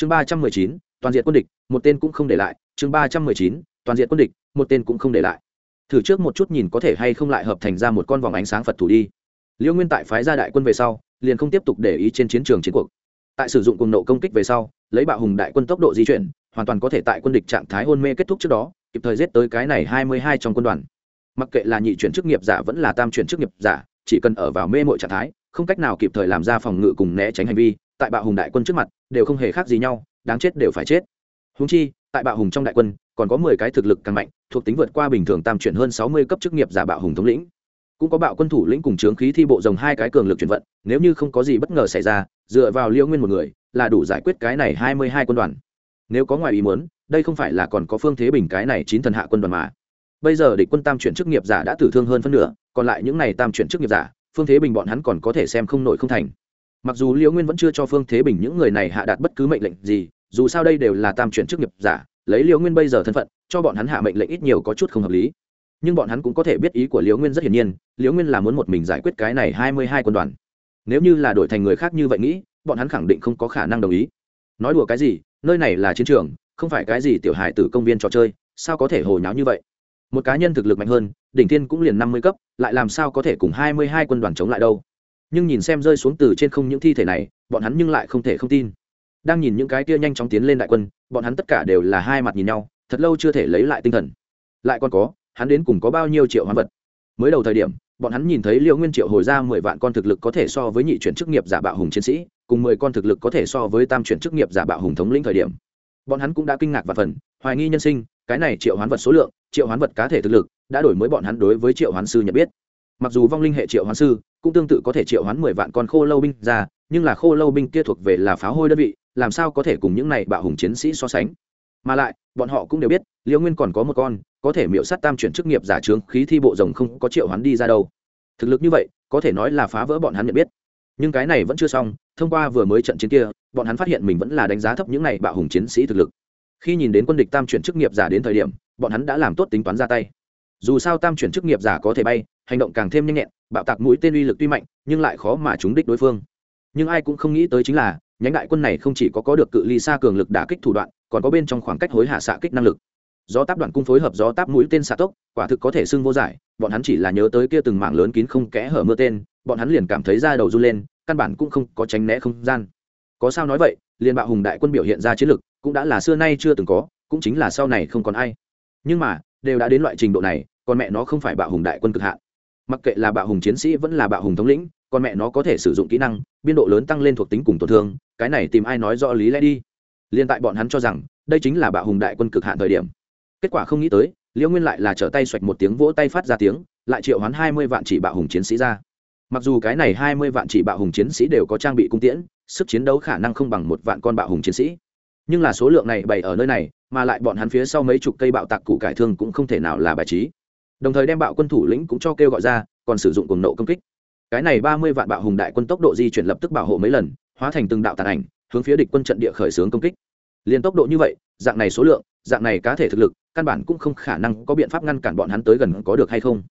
chương ba trăm mười chín, toàn diện quân địch, một tên cũng không để lại. Chương ba trăm mười chín, toàn diện quân địch, một tên cũng không để lại. Thử trước một chút nhìn có thể hay không lại hợp thành ra một con vòng ánh sáng phật thủ đi. Liễu nguyên tại phái gia đại quân về sau, liền không tiếp tục để ý trên chiến trường chiến cuộc. Tại sử dụng cùng nộ công kích về sau, lấy bạo hùng đại quân tốc độ di chuyển, hoàn toàn có thể tại quân địch trạng thái hôn mê kết thúc trước đó, kịp thời giết tới cái này hai mươi hai trong quân đoàn. Mặc kệ là nhị chuyển chức nghiệp giả vẫn là tam chuyển chức nghiệp giả, chỉ cần ở vào mê mội trạng thái, không cách nào kịp thời làm ra phòng ngự cùng né tránh hành vi tại bạo hùng đại quân trước mặt, đều không hề khác gì nhau, đáng chết đều phải chết. Húng chi, tại bạo hùng trong đại quân, còn có mười cái thực lực càng mạnh, thuộc tính vượt qua bình thường tam chuyển hơn sáu mươi cấp chức nghiệp giả bạo hùng thống lĩnh. Cũng có bạo quân thủ lĩnh cùng trướng khí thi bộ rồng hai cái cường lực chuyển vận, nếu như không có gì bất ngờ xảy ra, dựa vào liêu nguyên một người, là đủ giải quyết cái này hai mươi hai quân đoàn. Nếu có ngoài ý muốn, đây không phải là còn có phương thế bình cái này chín thần hạ quân đoàn mà. Bây giờ địch quân tam chuyển chức nghiệp giả đã tử thương hơn phân nửa, còn lại những này tam chuyển chức nghiệp giả, phương thế bình bọn hắn còn có thể xem không nổi không thành mặc dù liễu nguyên vẫn chưa cho phương thế bình những người này hạ đạt bất cứ mệnh lệnh gì, dù sao đây đều là tam chuyển chức nghiệp giả, lấy liễu nguyên bây giờ thân phận, cho bọn hắn hạ mệnh lệnh ít nhiều có chút không hợp lý. Nhưng bọn hắn cũng có thể biết ý của liễu nguyên rất hiển nhiên, liễu nguyên là muốn một mình giải quyết cái này hai mươi hai quân đoàn. Nếu như là đổi thành người khác như vậy nghĩ, bọn hắn khẳng định không có khả năng đồng ý. Nói đùa cái gì, nơi này là chiến trường, không phải cái gì tiểu hài tử công viên trò chơi, sao có thể hồ nháo như vậy? Một cá nhân thực lực mạnh hơn, đỉnh thiên cũng liền năm mươi cấp, lại làm sao có thể cùng hai mươi hai quân đoàn chống lại đâu? Nhưng nhìn xem rơi xuống từ trên không những thi thể này, bọn hắn nhưng lại không thể không tin. Đang nhìn những cái kia nhanh chóng tiến lên đại quân, bọn hắn tất cả đều là hai mặt nhìn nhau, thật lâu chưa thể lấy lại tinh thần. Lại còn có, hắn đến cùng có bao nhiêu triệu hoán vật? Mới đầu thời điểm, bọn hắn nhìn thấy liễu nguyên triệu hồi ra mười vạn con thực lực có thể so với nhị chuyển chức nghiệp giả bạo hùng chiến sĩ, cùng mười con thực lực có thể so với tam chuyển chức nghiệp giả bạo hùng thống lĩnh thời điểm. Bọn hắn cũng đã kinh ngạc và phần, hoài nghi nhân sinh, cái này triệu hoán vật số lượng, triệu hoán vật cá thể thực lực, đã đổi mới bọn hắn đối với triệu hoán sư nhận biết mặc dù vong linh hệ triệu hoán sư cũng tương tự có thể triệu hoán mười vạn con khô lâu binh ra, nhưng là khô lâu binh kia thuộc về là phá hôi đơn vị, làm sao có thể cùng những này bạo hùng chiến sĩ so sánh? Mà lại, bọn họ cũng đều biết, liễu nguyên còn có một con, có thể miễu sát tam chuyển chức nghiệp giả trướng, khí thi bộ rồng không có triệu hoán đi ra đâu. Thực lực như vậy, có thể nói là phá vỡ bọn hắn nhận biết. Nhưng cái này vẫn chưa xong, thông qua vừa mới trận chiến kia, bọn hắn phát hiện mình vẫn là đánh giá thấp những này bạo hùng chiến sĩ thực lực. Khi nhìn đến quân địch tam chuyển chức nghiệp giả đến thời điểm, bọn hắn đã làm tốt tính toán ra tay dù sao tam chuyển chức nghiệp giả có thể bay, hành động càng thêm nhanh nhẹn, bạo tạc mũi tên uy lực tuy mạnh, nhưng lại khó mà trúng đích đối phương. Nhưng ai cũng không nghĩ tới chính là, nhánh đại quân này không chỉ có có được cự ly xa cường lực đả kích thủ đoạn, còn có bên trong khoảng cách hối hạ xạ kích năng lực. Do táp đoạn cung phối hợp gió táp mũi tên xạ tốc, quả thực có thể xưng vô giải, bọn hắn chỉ là nhớ tới kia từng mảng lớn kín không kẽ hở mưa tên, bọn hắn liền cảm thấy da đầu run lên, căn bản cũng không có tránh né không gian. Có sao nói vậy liền bạo hùng đại quân biểu hiện ra chiến lực, cũng đã là xưa nay chưa từng có, cũng chính là sau này không còn ai. Nhưng mà đều đã đến loại trình độ này còn mẹ nó không phải bạo hùng đại quân cực hạn. Mặc kệ là bạo hùng chiến sĩ vẫn là bạo hùng thống lĩnh còn mẹ nó có thể sử dụng kỹ năng, biên độ lớn tăng lên thuộc tính cùng tổn thương, cái này tìm ai nói rõ lý lẽ đi. Liên tại bọn hắn cho rằng, đây chính là bạo hùng đại quân cực hạn thời điểm. Kết quả không nghĩ tới, liễu nguyên lại là trở tay xoạch một tiếng vỗ tay phát ra tiếng, lại triệu hoán hai mươi vạn chỉ bạo hùng chiến sĩ ra. Mặc dù cái này hai mươi vạn chỉ bạo hùng chiến sĩ đều có trang bị cung tiễn, sức chiến đấu khả năng không bằng một vạn con bạo hùng chiến sĩ nhưng là số lượng này bày ở nơi này, mà lại bọn hắn phía sau mấy chục cây bạo tạc cụ cải thương cũng không thể nào là bài trí. Đồng thời đem bạo quân thủ lĩnh cũng cho kêu gọi ra, còn sử dụng cùng nộ công kích. Cái này ba mươi vạn bạo hùng đại quân tốc độ di chuyển lập tức bảo hộ mấy lần, hóa thành từng đạo tàn ảnh, hướng phía địch quân trận địa khởi xướng công kích. Liền tốc độ như vậy, dạng này số lượng, dạng này cá thể thực lực, căn bản cũng không khả năng có biện pháp ngăn cản bọn hắn tới gần có được hay không.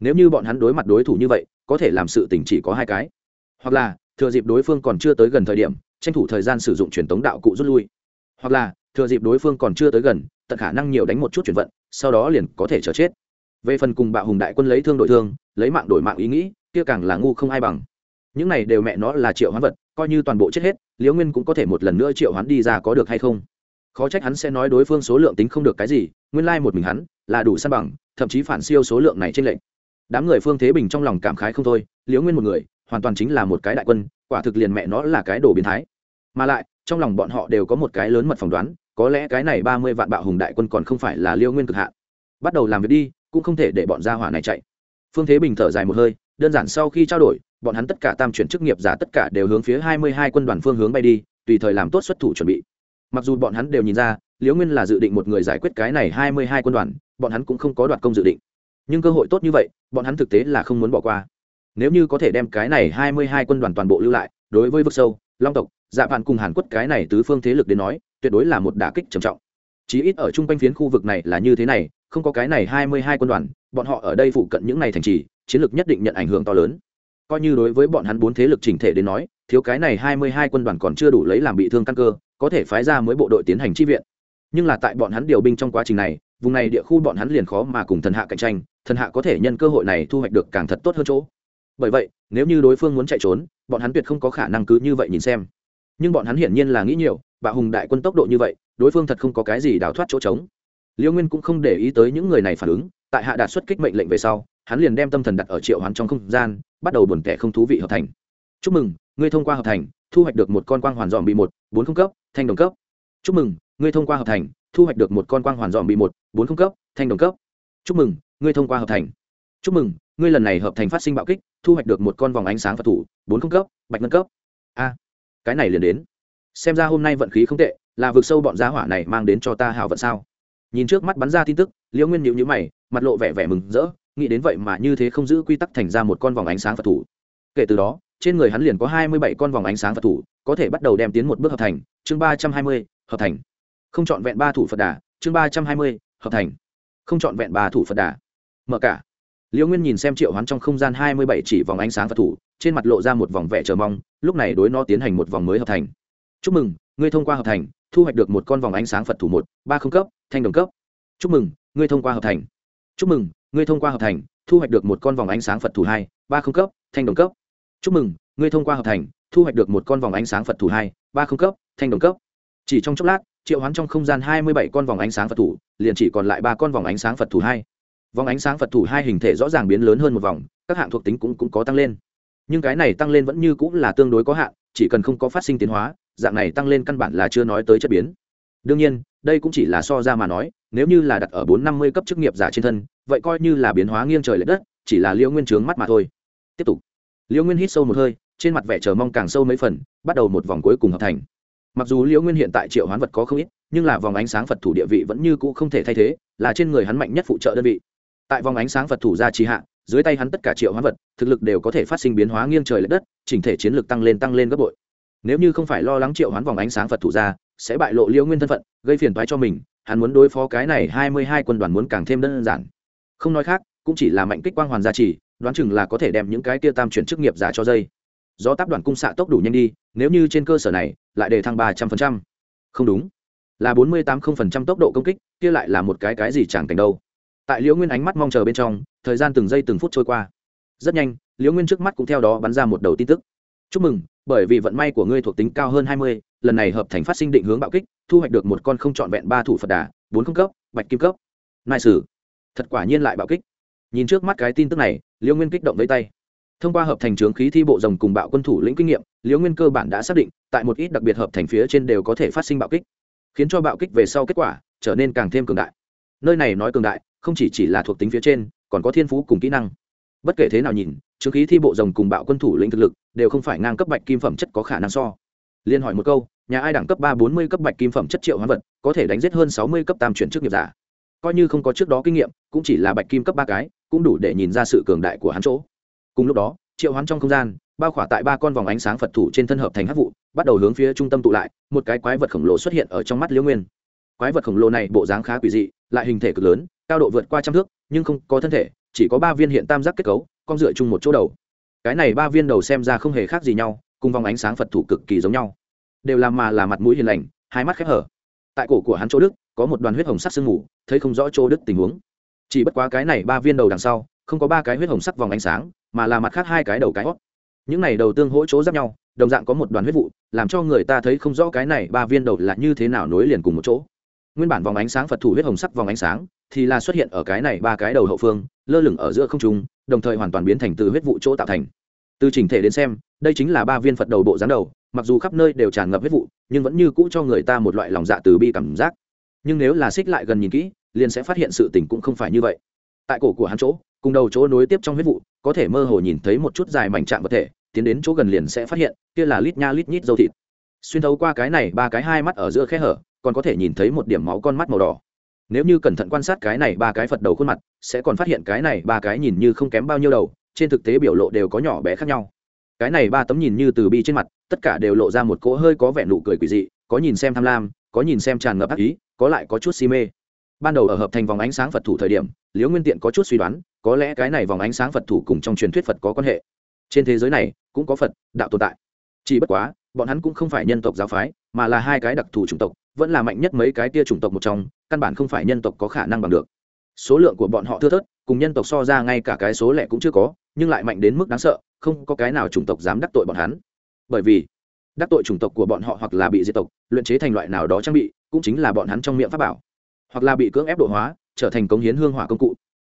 Nếu như bọn hắn đối mặt đối thủ như vậy, có thể làm sự tình chỉ có hai cái. Hoặc là, thừa dịp đối phương còn chưa tới gần thời điểm, tranh thủ thời gian sử dụng truyền tống đạo cụ rút lui hoặc là thừa dịp đối phương còn chưa tới gần, tận khả năng nhiều đánh một chút chuyển vận, sau đó liền có thể chờ chết. Về phần cùng bạo hùng đại quân lấy thương đội thương, lấy mạng đổi mạng ý nghĩ, kia càng là ngu không ai bằng. Những này đều mẹ nó là triệu hoán vật, coi như toàn bộ chết hết, liễu nguyên cũng có thể một lần nữa triệu hoán đi ra có được hay không? Khó trách hắn sẽ nói đối phương số lượng tính không được cái gì, nguyên lai、like、một mình hắn là đủ săn bằng, thậm chí phản siêu số lượng này trên lệnh đám người phương thế bình trong lòng cảm khái không thôi, liễu nguyên một người, hoàn toàn chính là một cái đại quân, quả thực liền mẹ nó là cái đồ biến thái. Mà lại trong lòng bọn họ đều có một cái lớn mật phỏng đoán, có lẽ cái này ba mươi vạn bạo hùng đại quân còn không phải là liêu nguyên cực hạn. Bắt đầu làm việc đi, cũng không thể để bọn gia hỏa này chạy. Phương thế bình thở dài một hơi, đơn giản sau khi trao đổi, bọn hắn tất cả tam chuyển chức nghiệp giả tất cả đều hướng phía hai mươi hai quân đoàn phương hướng bay đi, tùy thời làm tốt xuất thủ chuẩn bị. Mặc dù bọn hắn đều nhìn ra liễu nguyên là dự định một người giải quyết cái này hai mươi hai quân đoàn, bọn hắn cũng không có đoạt công dự định. Nhưng cơ hội tốt như vậy, bọn hắn thực tế là không muốn bỏ qua. Nếu như có thể đem cái này hai mươi hai quân đoàn toàn bộ lưu lại, đối với vực sâu, long tộc dạ vạn cùng hàn quất cái này tứ phương thế lực đến nói, tuyệt đối là một đả kích trầm trọng. Chí ít ở chung quanh phiến khu vực này là như thế này, không có cái này hai mươi hai quân đoàn, bọn họ ở đây phụ cận những này thành trì, chiến lược nhất định nhận ảnh hưởng to lớn. Coi như đối với bọn hắn bốn thế lực chỉnh thể đến nói, thiếu cái này hai mươi hai quân đoàn còn chưa đủ lấy làm bị thương căn cơ, có thể phái ra mới bộ đội tiến hành chi viện. Nhưng là tại bọn hắn điều binh trong quá trình này, vùng này địa khu bọn hắn liền khó mà cùng thần hạ cạnh tranh, thần hạ có thể nhân cơ hội này thu hoạch được càng thật tốt hơn chỗ. Bởi vậy, nếu như đối phương muốn chạy trốn, bọn hắn tuyệt không có khả năng cứ như vậy nhìn xem nhưng bọn hắn hiển nhiên là nghĩ nhiều, bạo hùng đại quân tốc độ như vậy, đối phương thật không có cái gì đào thoát chỗ trống. Liêu nguyên cũng không để ý tới những người này phản ứng, tại hạ đạt xuất kích mệnh lệnh về sau, hắn liền đem tâm thần đặt ở triệu hoán trong không gian, bắt đầu buồn tẻ không thú vị hợp thành. Chúc mừng, ngươi thông qua hợp thành, thu hoạch được một con quang hoàn dòm bị một, bốn không cấp, thanh đồng cấp. Chúc mừng, ngươi thông qua hợp thành, thu hoạch được một con quang hoàn dòm bị một, bốn không cấp, thanh đồng cấp. Chúc mừng, ngươi thông qua hợp thành. Chúc mừng, ngươi lần này hợp thành phát sinh bạo kích, thu hoạch được một con vòng ánh sáng phật thủ, bốn không cấp, bạch ngân cấp. A cái này liền đến. Xem ra hôm nay vận khí không tệ, là vượt sâu bọn giá hỏa này mang đến cho ta hào vận sao? Nhìn trước mắt bắn ra tin tức, liễu nguyên nhịu nhữ mày, mặt lộ vẻ vẻ mừng rỡ, nghĩ đến vậy mà như thế không giữ quy tắc thành ra một con vòng ánh sáng phật thủ. Kể từ đó, trên người hắn liền có hai mươi bảy con vòng ánh sáng phật thủ, có thể bắt đầu đem tiến một bước hợp thành. Chương ba trăm hai mươi, hợp thành. Không c h ọ n vẹn ba thủ phật đà, chương ba trăm hai mươi, hợp thành. Không c h ọ n vẹn ba thủ phật đà. Mở cả liễu nguyên nhìn xem triệu Hoán trong không gian hai mươi bảy chỉ vòng ánh sáng phật thủ, trên mặt lộ ra một vòng vẻ chờ mong, lúc này đối nó tiến hành một vòng mới hợp thành. Chúc mừng, ngươi thông qua hợp thành, thu hoạch được một con vòng ánh sáng phật thủ một, ba không cấp, thanh đồng cấp. Chúc mừng, ngươi thông qua hợp thành. Chúc mừng, ngươi thông qua hợp thành, thu hoạch được một con vòng ánh sáng phật thủ hai, ba không cấp, thanh đồng cấp. Chúc mừng, ngươi thông qua hợp thành, thu hoạch được một con vòng ánh sáng phật thủ hai, ba không cấp, thanh đồng cấp. Chỉ trong chốc lát, triệu hoán trong không gian hai mươi bảy con vòng ánh sáng phật thủ, liền chỉ còn lại ba con vòng ánh sáng phật thủ hai vòng ánh sáng phật thủ hai hình thể rõ ràng biến lớn hơn một vòng các hạng thuộc tính cũng, cũng có tăng lên. Nhưng cái này tăng lên vẫn như cũng là tương đối có hạn chỉ cần không có phát sinh tiến hóa dạng này tăng lên căn bản là chưa nói tới chất biến. Đương nhiên đây cũng chỉ là so ra mà nói nếu như là đặt ở bốn năm mươi cấp chức nghiệp giả trên thân vậy coi như là biến hóa nghiêng trời l ệ đất chỉ là liễu nguyên trướng mắt mà thôi. Tiếp tục. Liễu nguyên hít sâu một hơi trên mặt vẻ chờ mong càng sâu mấy phần bắt đầu một vòng cuối cùng hợp thành. Mặc dù liễu nguyên hiện tại triệu hoán vật có không ít nhưng là vòng ánh sáng phật thủ địa vị vẫn như cũ không thể thay thế là trên người hắn mạnh nhất phụ trợ đơn vị tại vòng ánh sáng phật thủ ra trì hạ, dưới tay hắn tất cả triệu hoán vật, thực lực đều có thể phát sinh biến hóa nghiêng trời l ệ đất, chỉnh thể chiến lược tăng lên tăng lên gấp bội. Nếu như không phải lo lắng triệu hoán vòng ánh sáng phật thủ ra sẽ bại lộ liễu nguyên thân phận, gây phiền toái cho mình, hắn muốn đối phó cái này hai mươi hai quân đoàn muốn càng thêm đơn giản. Không nói khác, cũng chỉ là mạnh kích quang hoàn gia trì, đoán chừng là có thể đem những cái tia tam chuyển chức nghiệp giả cho dây. Do tác đoàn cung xạ tốc đủ nhanh đi, nếu như trên cơ sở này, lại đề thăng ba trăm phần trăm. Không đúng. Là bốn mươi tám không phần trăm tốc độ công kích, kia lại là một cái cái gì chẳng cảnh đâu tại liễu nguyên ánh mắt mong chờ bên trong, thời gian từng giây từng phút trôi qua. Rất nhanh, liễu nguyên trước mắt cũng theo đó bắn ra một đầu tin tức. Chúc mừng, bởi vì vận may của ngươi thuộc tính cao hơn hai mươi, lần này hợp thành phát sinh định hướng bạo kích, thu hoạch được một con không trọn vẹn ba thủ phật đà, bốn không cấp, bạch kim cấp. Nai sử thật quả nhiên lại bạo kích. Nhìn trước mắt cái tin tức này, liễu nguyên kích động lấy tay. Thông qua hợp thành trướng khí thi bộ rồng cùng bạo quân thủ lĩnh kinh nghiệm, liễu nguyên cơ bản đã xác định, tại một ít đặc biệt hợp thành phía trên đều có thể phát sinh bạo kích, khiến cho bạo kích về sau kết quả trở nên càng thêm cường đại. Nơi này nói cường đại không chỉ chỉ là thuộc tính phía trên, còn có thiên phú cùng kỹ năng. Bất kể thế nào nhìn, chứng khí thi bộ rồng cùng bạo quân thủ lĩnh thực lực đều không phải ngang cấp bạch kim phẩm chất có khả năng so. Liên hỏi một câu, nhà ai đẳng cấp ba bốn mươi cấp bạch kim phẩm chất triệu hóa vật, có thể đánh giết hơn sáu mươi cấp tam chuyển chức nghiệp giả? Coi như không có trước đó kinh nghiệm, cũng chỉ là bạch kim cấp ba cái, cũng đủ để nhìn ra sự cường đại của hắn chỗ. Cùng lúc đó, triệu hoán trong không gian, bao khỏa tại ba con vòng ánh sáng phật thủ trên thân hợp thành hát vụ, bắt đầu hướng phía trung tâm tụ lại, một cái quái vật khổng lồ xuất hiện ở trong mắt liễu nguyên. Quái vật khổng lồ này bộ dáng khá quỷ dị lại hình thể cực lớn, cao độ vượt qua trăm thước, nhưng không có thân thể, chỉ có ba viên hiện tam giác kết cấu con dựa chung một chỗ đầu. Cái này ba viên đầu xem ra không hề khác gì nhau, cùng vòng ánh sáng phật thủ cực kỳ giống nhau. Đều làm mà là mặt mũi hiền lành, hai mắt khép hở. Tại cổ của hắn chỗ đức, có một đoàn huyết hồng sắc sương mù, thấy không rõ chỗ đức tình huống. Chỉ bất quá cái này ba viên đầu đằng sau, không có ba cái huyết hồng sắc vòng ánh sáng, mà là mặt khác hai cái đầu cái hót những này đầu tương hỗ chỗ giáp nhau, đồng dạng có một đoàn huyết vụ, làm cho người ta thấy không rõ cái này ba viên đầu là như thế nào nối liền cùng một chỗ nguyên bản vòng ánh sáng phật thủ huyết hồng sắc vòng ánh sáng thì là xuất hiện ở cái này ba cái đầu hậu phương, lơ lửng ở giữa không trung, đồng thời hoàn toàn biến thành từ huyết vụ chỗ tạo thành. Từ chỉnh thể đến xem, đây chính là ba viên phật đầu bộ dáng đầu, mặc dù khắp nơi đều tràn ngập huyết vụ, nhưng vẫn như cũ cho người ta một loại lòng dạ từ bi cảm giác. Nhưng nếu là xích lại gần nhìn kỹ, liền sẽ phát hiện sự tình cũng không phải như vậy. Tại cổ của hắn chỗ, cùng đầu chỗ nối tiếp trong huyết vụ, có thể mơ hồ nhìn thấy một chút dài mảnh trạng vật thể, tiến đến chỗ gần liền sẽ phát hiện, kia là lít nha lít nhít dâu thịt. Xuyên thấu qua cái này ba cái hai mắt ở giữa khe hở còn có thể nhìn thấy một điểm máu con mắt màu đỏ. Nếu như cẩn thận quan sát cái này ba cái phật đầu khuôn mặt, sẽ còn phát hiện cái này ba cái nhìn như không kém bao nhiêu đầu, trên thực tế biểu lộ đều có nhỏ bé khác nhau. Cái này ba tấm nhìn như từ bi trên mặt, tất cả đều lộ ra một cỗ hơi có vẻ nụ cười quỷ dị, có nhìn xem tham lam, có nhìn xem tràn ngập ác ý, có lại có chút si mê. Ban đầu ở hợp thành vòng ánh sáng phật thủ thời điểm, liễu nguyên tiện có chút suy đoán, có lẽ cái này vòng ánh sáng phật thủ cùng trong truyền thuyết phật có quan hệ. Trên thế giới này, cũng có phật đạo tồn tại. Chỉ bất quá, bọn hắn cũng không phải nhân tộc giáo phái, mà là hai cái đặc thù chủng tộc vẫn là mạnh nhất mấy cái tia chủng tộc một trong, căn bản không phải nhân tộc có khả năng bằng được. Số lượng của bọn họ thưa thớt, cùng nhân tộc so ra ngay cả cái số lẻ cũng chưa có, nhưng lại mạnh đến mức đáng sợ, không có cái nào chủng tộc dám đắc tội bọn hắn. Bởi vì, đắc tội chủng tộc của bọn họ hoặc là bị diệt tộc, luyện chế thành loại nào đó trang bị, cũng chính là bọn hắn trong miệng pháp bảo. Hoặc là bị cưỡng ép độ hóa, trở thành cống hiến hương hỏa công cụ.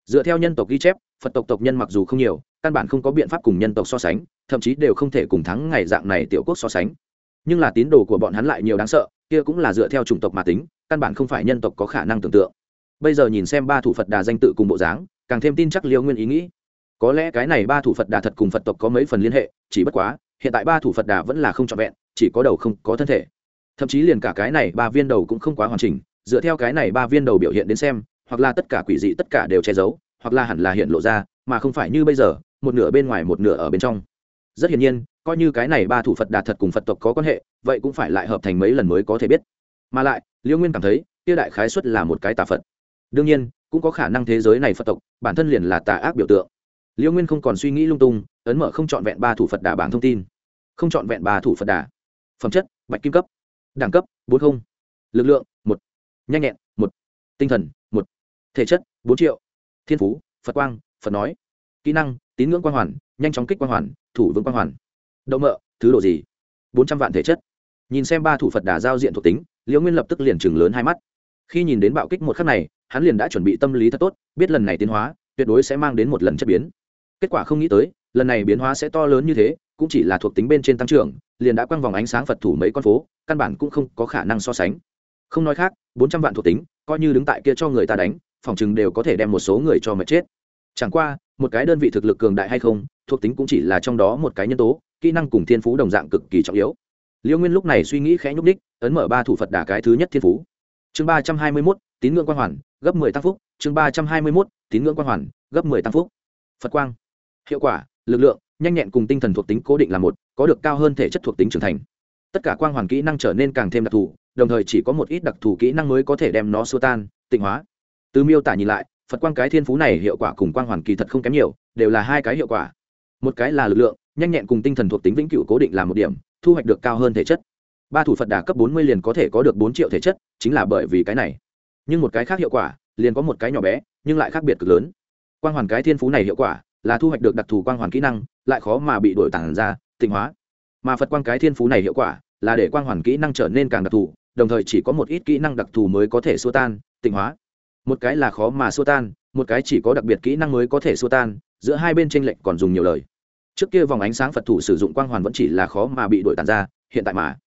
Dựa theo nhân tộc ghi chép, phật tộc tộc nhân mặc dù không nhiều, căn bản không có biện pháp cùng nhân tộc so sánh, thậm chí đều không thể cùng thắng ngày dạng này tiểu quốc so sánh. Nhưng là tín đồ của bọn hắn lại nhiều đáng sợ kia cũng là dựa theo chủng tộc mà tính, căn bản không phải nhân tộc có khả năng tưởng tượng. Bây giờ nhìn xem ba thủ phật đà danh tự cùng bộ dáng, càng thêm tin chắc liêu nguyên ý nghĩ. Có lẽ cái này ba thủ phật đà thật cùng phật tộc có mấy phần liên hệ, chỉ bất quá, hiện tại ba thủ phật đà vẫn là không trọn vẹn, chỉ có đầu không có thân thể. Thậm chí liền cả cái này ba viên đầu cũng không quá hoàn chỉnh, dựa theo cái này ba viên đầu biểu hiện đến xem, hoặc là tất cả quỷ dị tất cả đều che giấu, hoặc là hẳn là hiện lộ ra, mà không phải như bây giờ, một nửa bên ngoài một nửa ở bên trong. Rất hiển nhiên coi như cái này ba thủ phật đạt thật cùng phật tộc có quan hệ, vậy cũng phải lại hợp thành mấy lần mới có thể biết. Mà lại liễu nguyên cảm thấy tiêu đại khái xuất là một cái tà phật. Đương nhiên, cũng có khả năng thế giới này phật tộc, bản thân liền là tà ác biểu tượng. Liễu nguyên không còn suy nghĩ lung tung, ấn mở không trọn vẹn ba thủ phật đà bảng thông tin. Không trọn vẹn ba thủ phật đà. Phẩm chất, bạch kim cấp. Đẳng cấp, bốn không. Lực lượng, một. Nhanh nhẹn, một. Tinh thần, một. Thể chất, bốn triệu. Thiên phú, phật quang, phật nói. Kỹ năng, tín ngưỡng quang hoàn, nhanh chóng kích quang hoàn, thủ vương quang hoàn đậu mợ thứ đồ gì? Bốn trăm vạn thể chất. Nhìn xem ba thủ phật đà giao diện thuộc tính, liễu nguyên lập tức liền chừng lớn hai mắt. Khi nhìn đến bạo kích một khắc này, hắn liền đã chuẩn bị tâm lý thật tốt, biết lần này tiến hóa, tuyệt đối sẽ mang đến một lần chất biến. Kết quả không nghĩ tới, lần này biến hóa sẽ to lớn như thế, cũng chỉ là thuộc tính bên trên tăng trưởng, liền đã quăng vòng ánh sáng phật thủ mấy con phố, căn bản cũng không có khả năng so sánh. Không nói khác, bốn trăm vạn thuộc tính, coi như đứng tại kia cho người ta đánh, phòng chừng đều có thể đem một số người cho mệt chết. Chẳng qua, một cái đơn vị thực lực cường đại hay không thuộc tính cũng chỉ là trong đó một cái nhân tố, kỹ năng cùng thiên phú đồng dạng cực kỳ trọng yếu. Liễu nguyên lúc này suy nghĩ khẽ nhúc đích ấn mở ba thủ phật đà cái thứ nhất thiên phú. Chương ba trăm hai mươi mốt, tín ngưỡng quang hoàn, gấp mười tăng phúc. Chương ba trăm hai mươi mốt, tín ngưỡng quang hoàn, gấp mười tăng phúc. Phật quang. Hiệu quả, lực lượng, nhanh nhẹn cùng tinh thần thuộc tính cố định là một, có được cao hơn thể chất thuộc tính trưởng thành. Tất cả quang hoàn kỹ năng trở nên càng thêm đặc thù, đồng thời chỉ có một ít đặc thù kỹ năng mới có thể đem nó xua tan, tịnh hóa. Từ miêu tả nhìn lại, phật quang cái thiên phú này hiệu quả cùng quang hoàn kỳ thật không kém nhiều, đều là hai cái hiệu quả một cái là lực lượng, nhanh nhẹn cùng tinh thần thuộc tính vĩnh cửu cố định là một điểm, thu hoạch được cao hơn thể chất. Ba thủ phật đà cấp bốn mươi liền có thể có được bốn triệu thể chất, chính là bởi vì cái này. Nhưng một cái khác hiệu quả, liền có một cái nhỏ bé, nhưng lại khác biệt cực lớn. Quang hoàn cái thiên phú này hiệu quả, là thu hoạch được đặc thù quang hoàn kỹ năng, lại khó mà bị đổi tản ra, tịnh hóa. Mà phật quang cái thiên phú này hiệu quả, là để quang hoàn kỹ năng trở nên càng đặc thù, đồng thời chỉ có một ít kỹ năng đặc thù mới có thể xua tan, tịnh hóa. Một cái là khó mà xua tan, một cái chỉ có đặc biệt kỹ năng mới có thể xua tan, giữa hai bên tranh lệch còn dùng nhiều lời trước kia vòng ánh sáng phật thủ sử dụng quang hoàn vẫn chỉ là khó mà bị đổi tàn ra, hiện tại mà.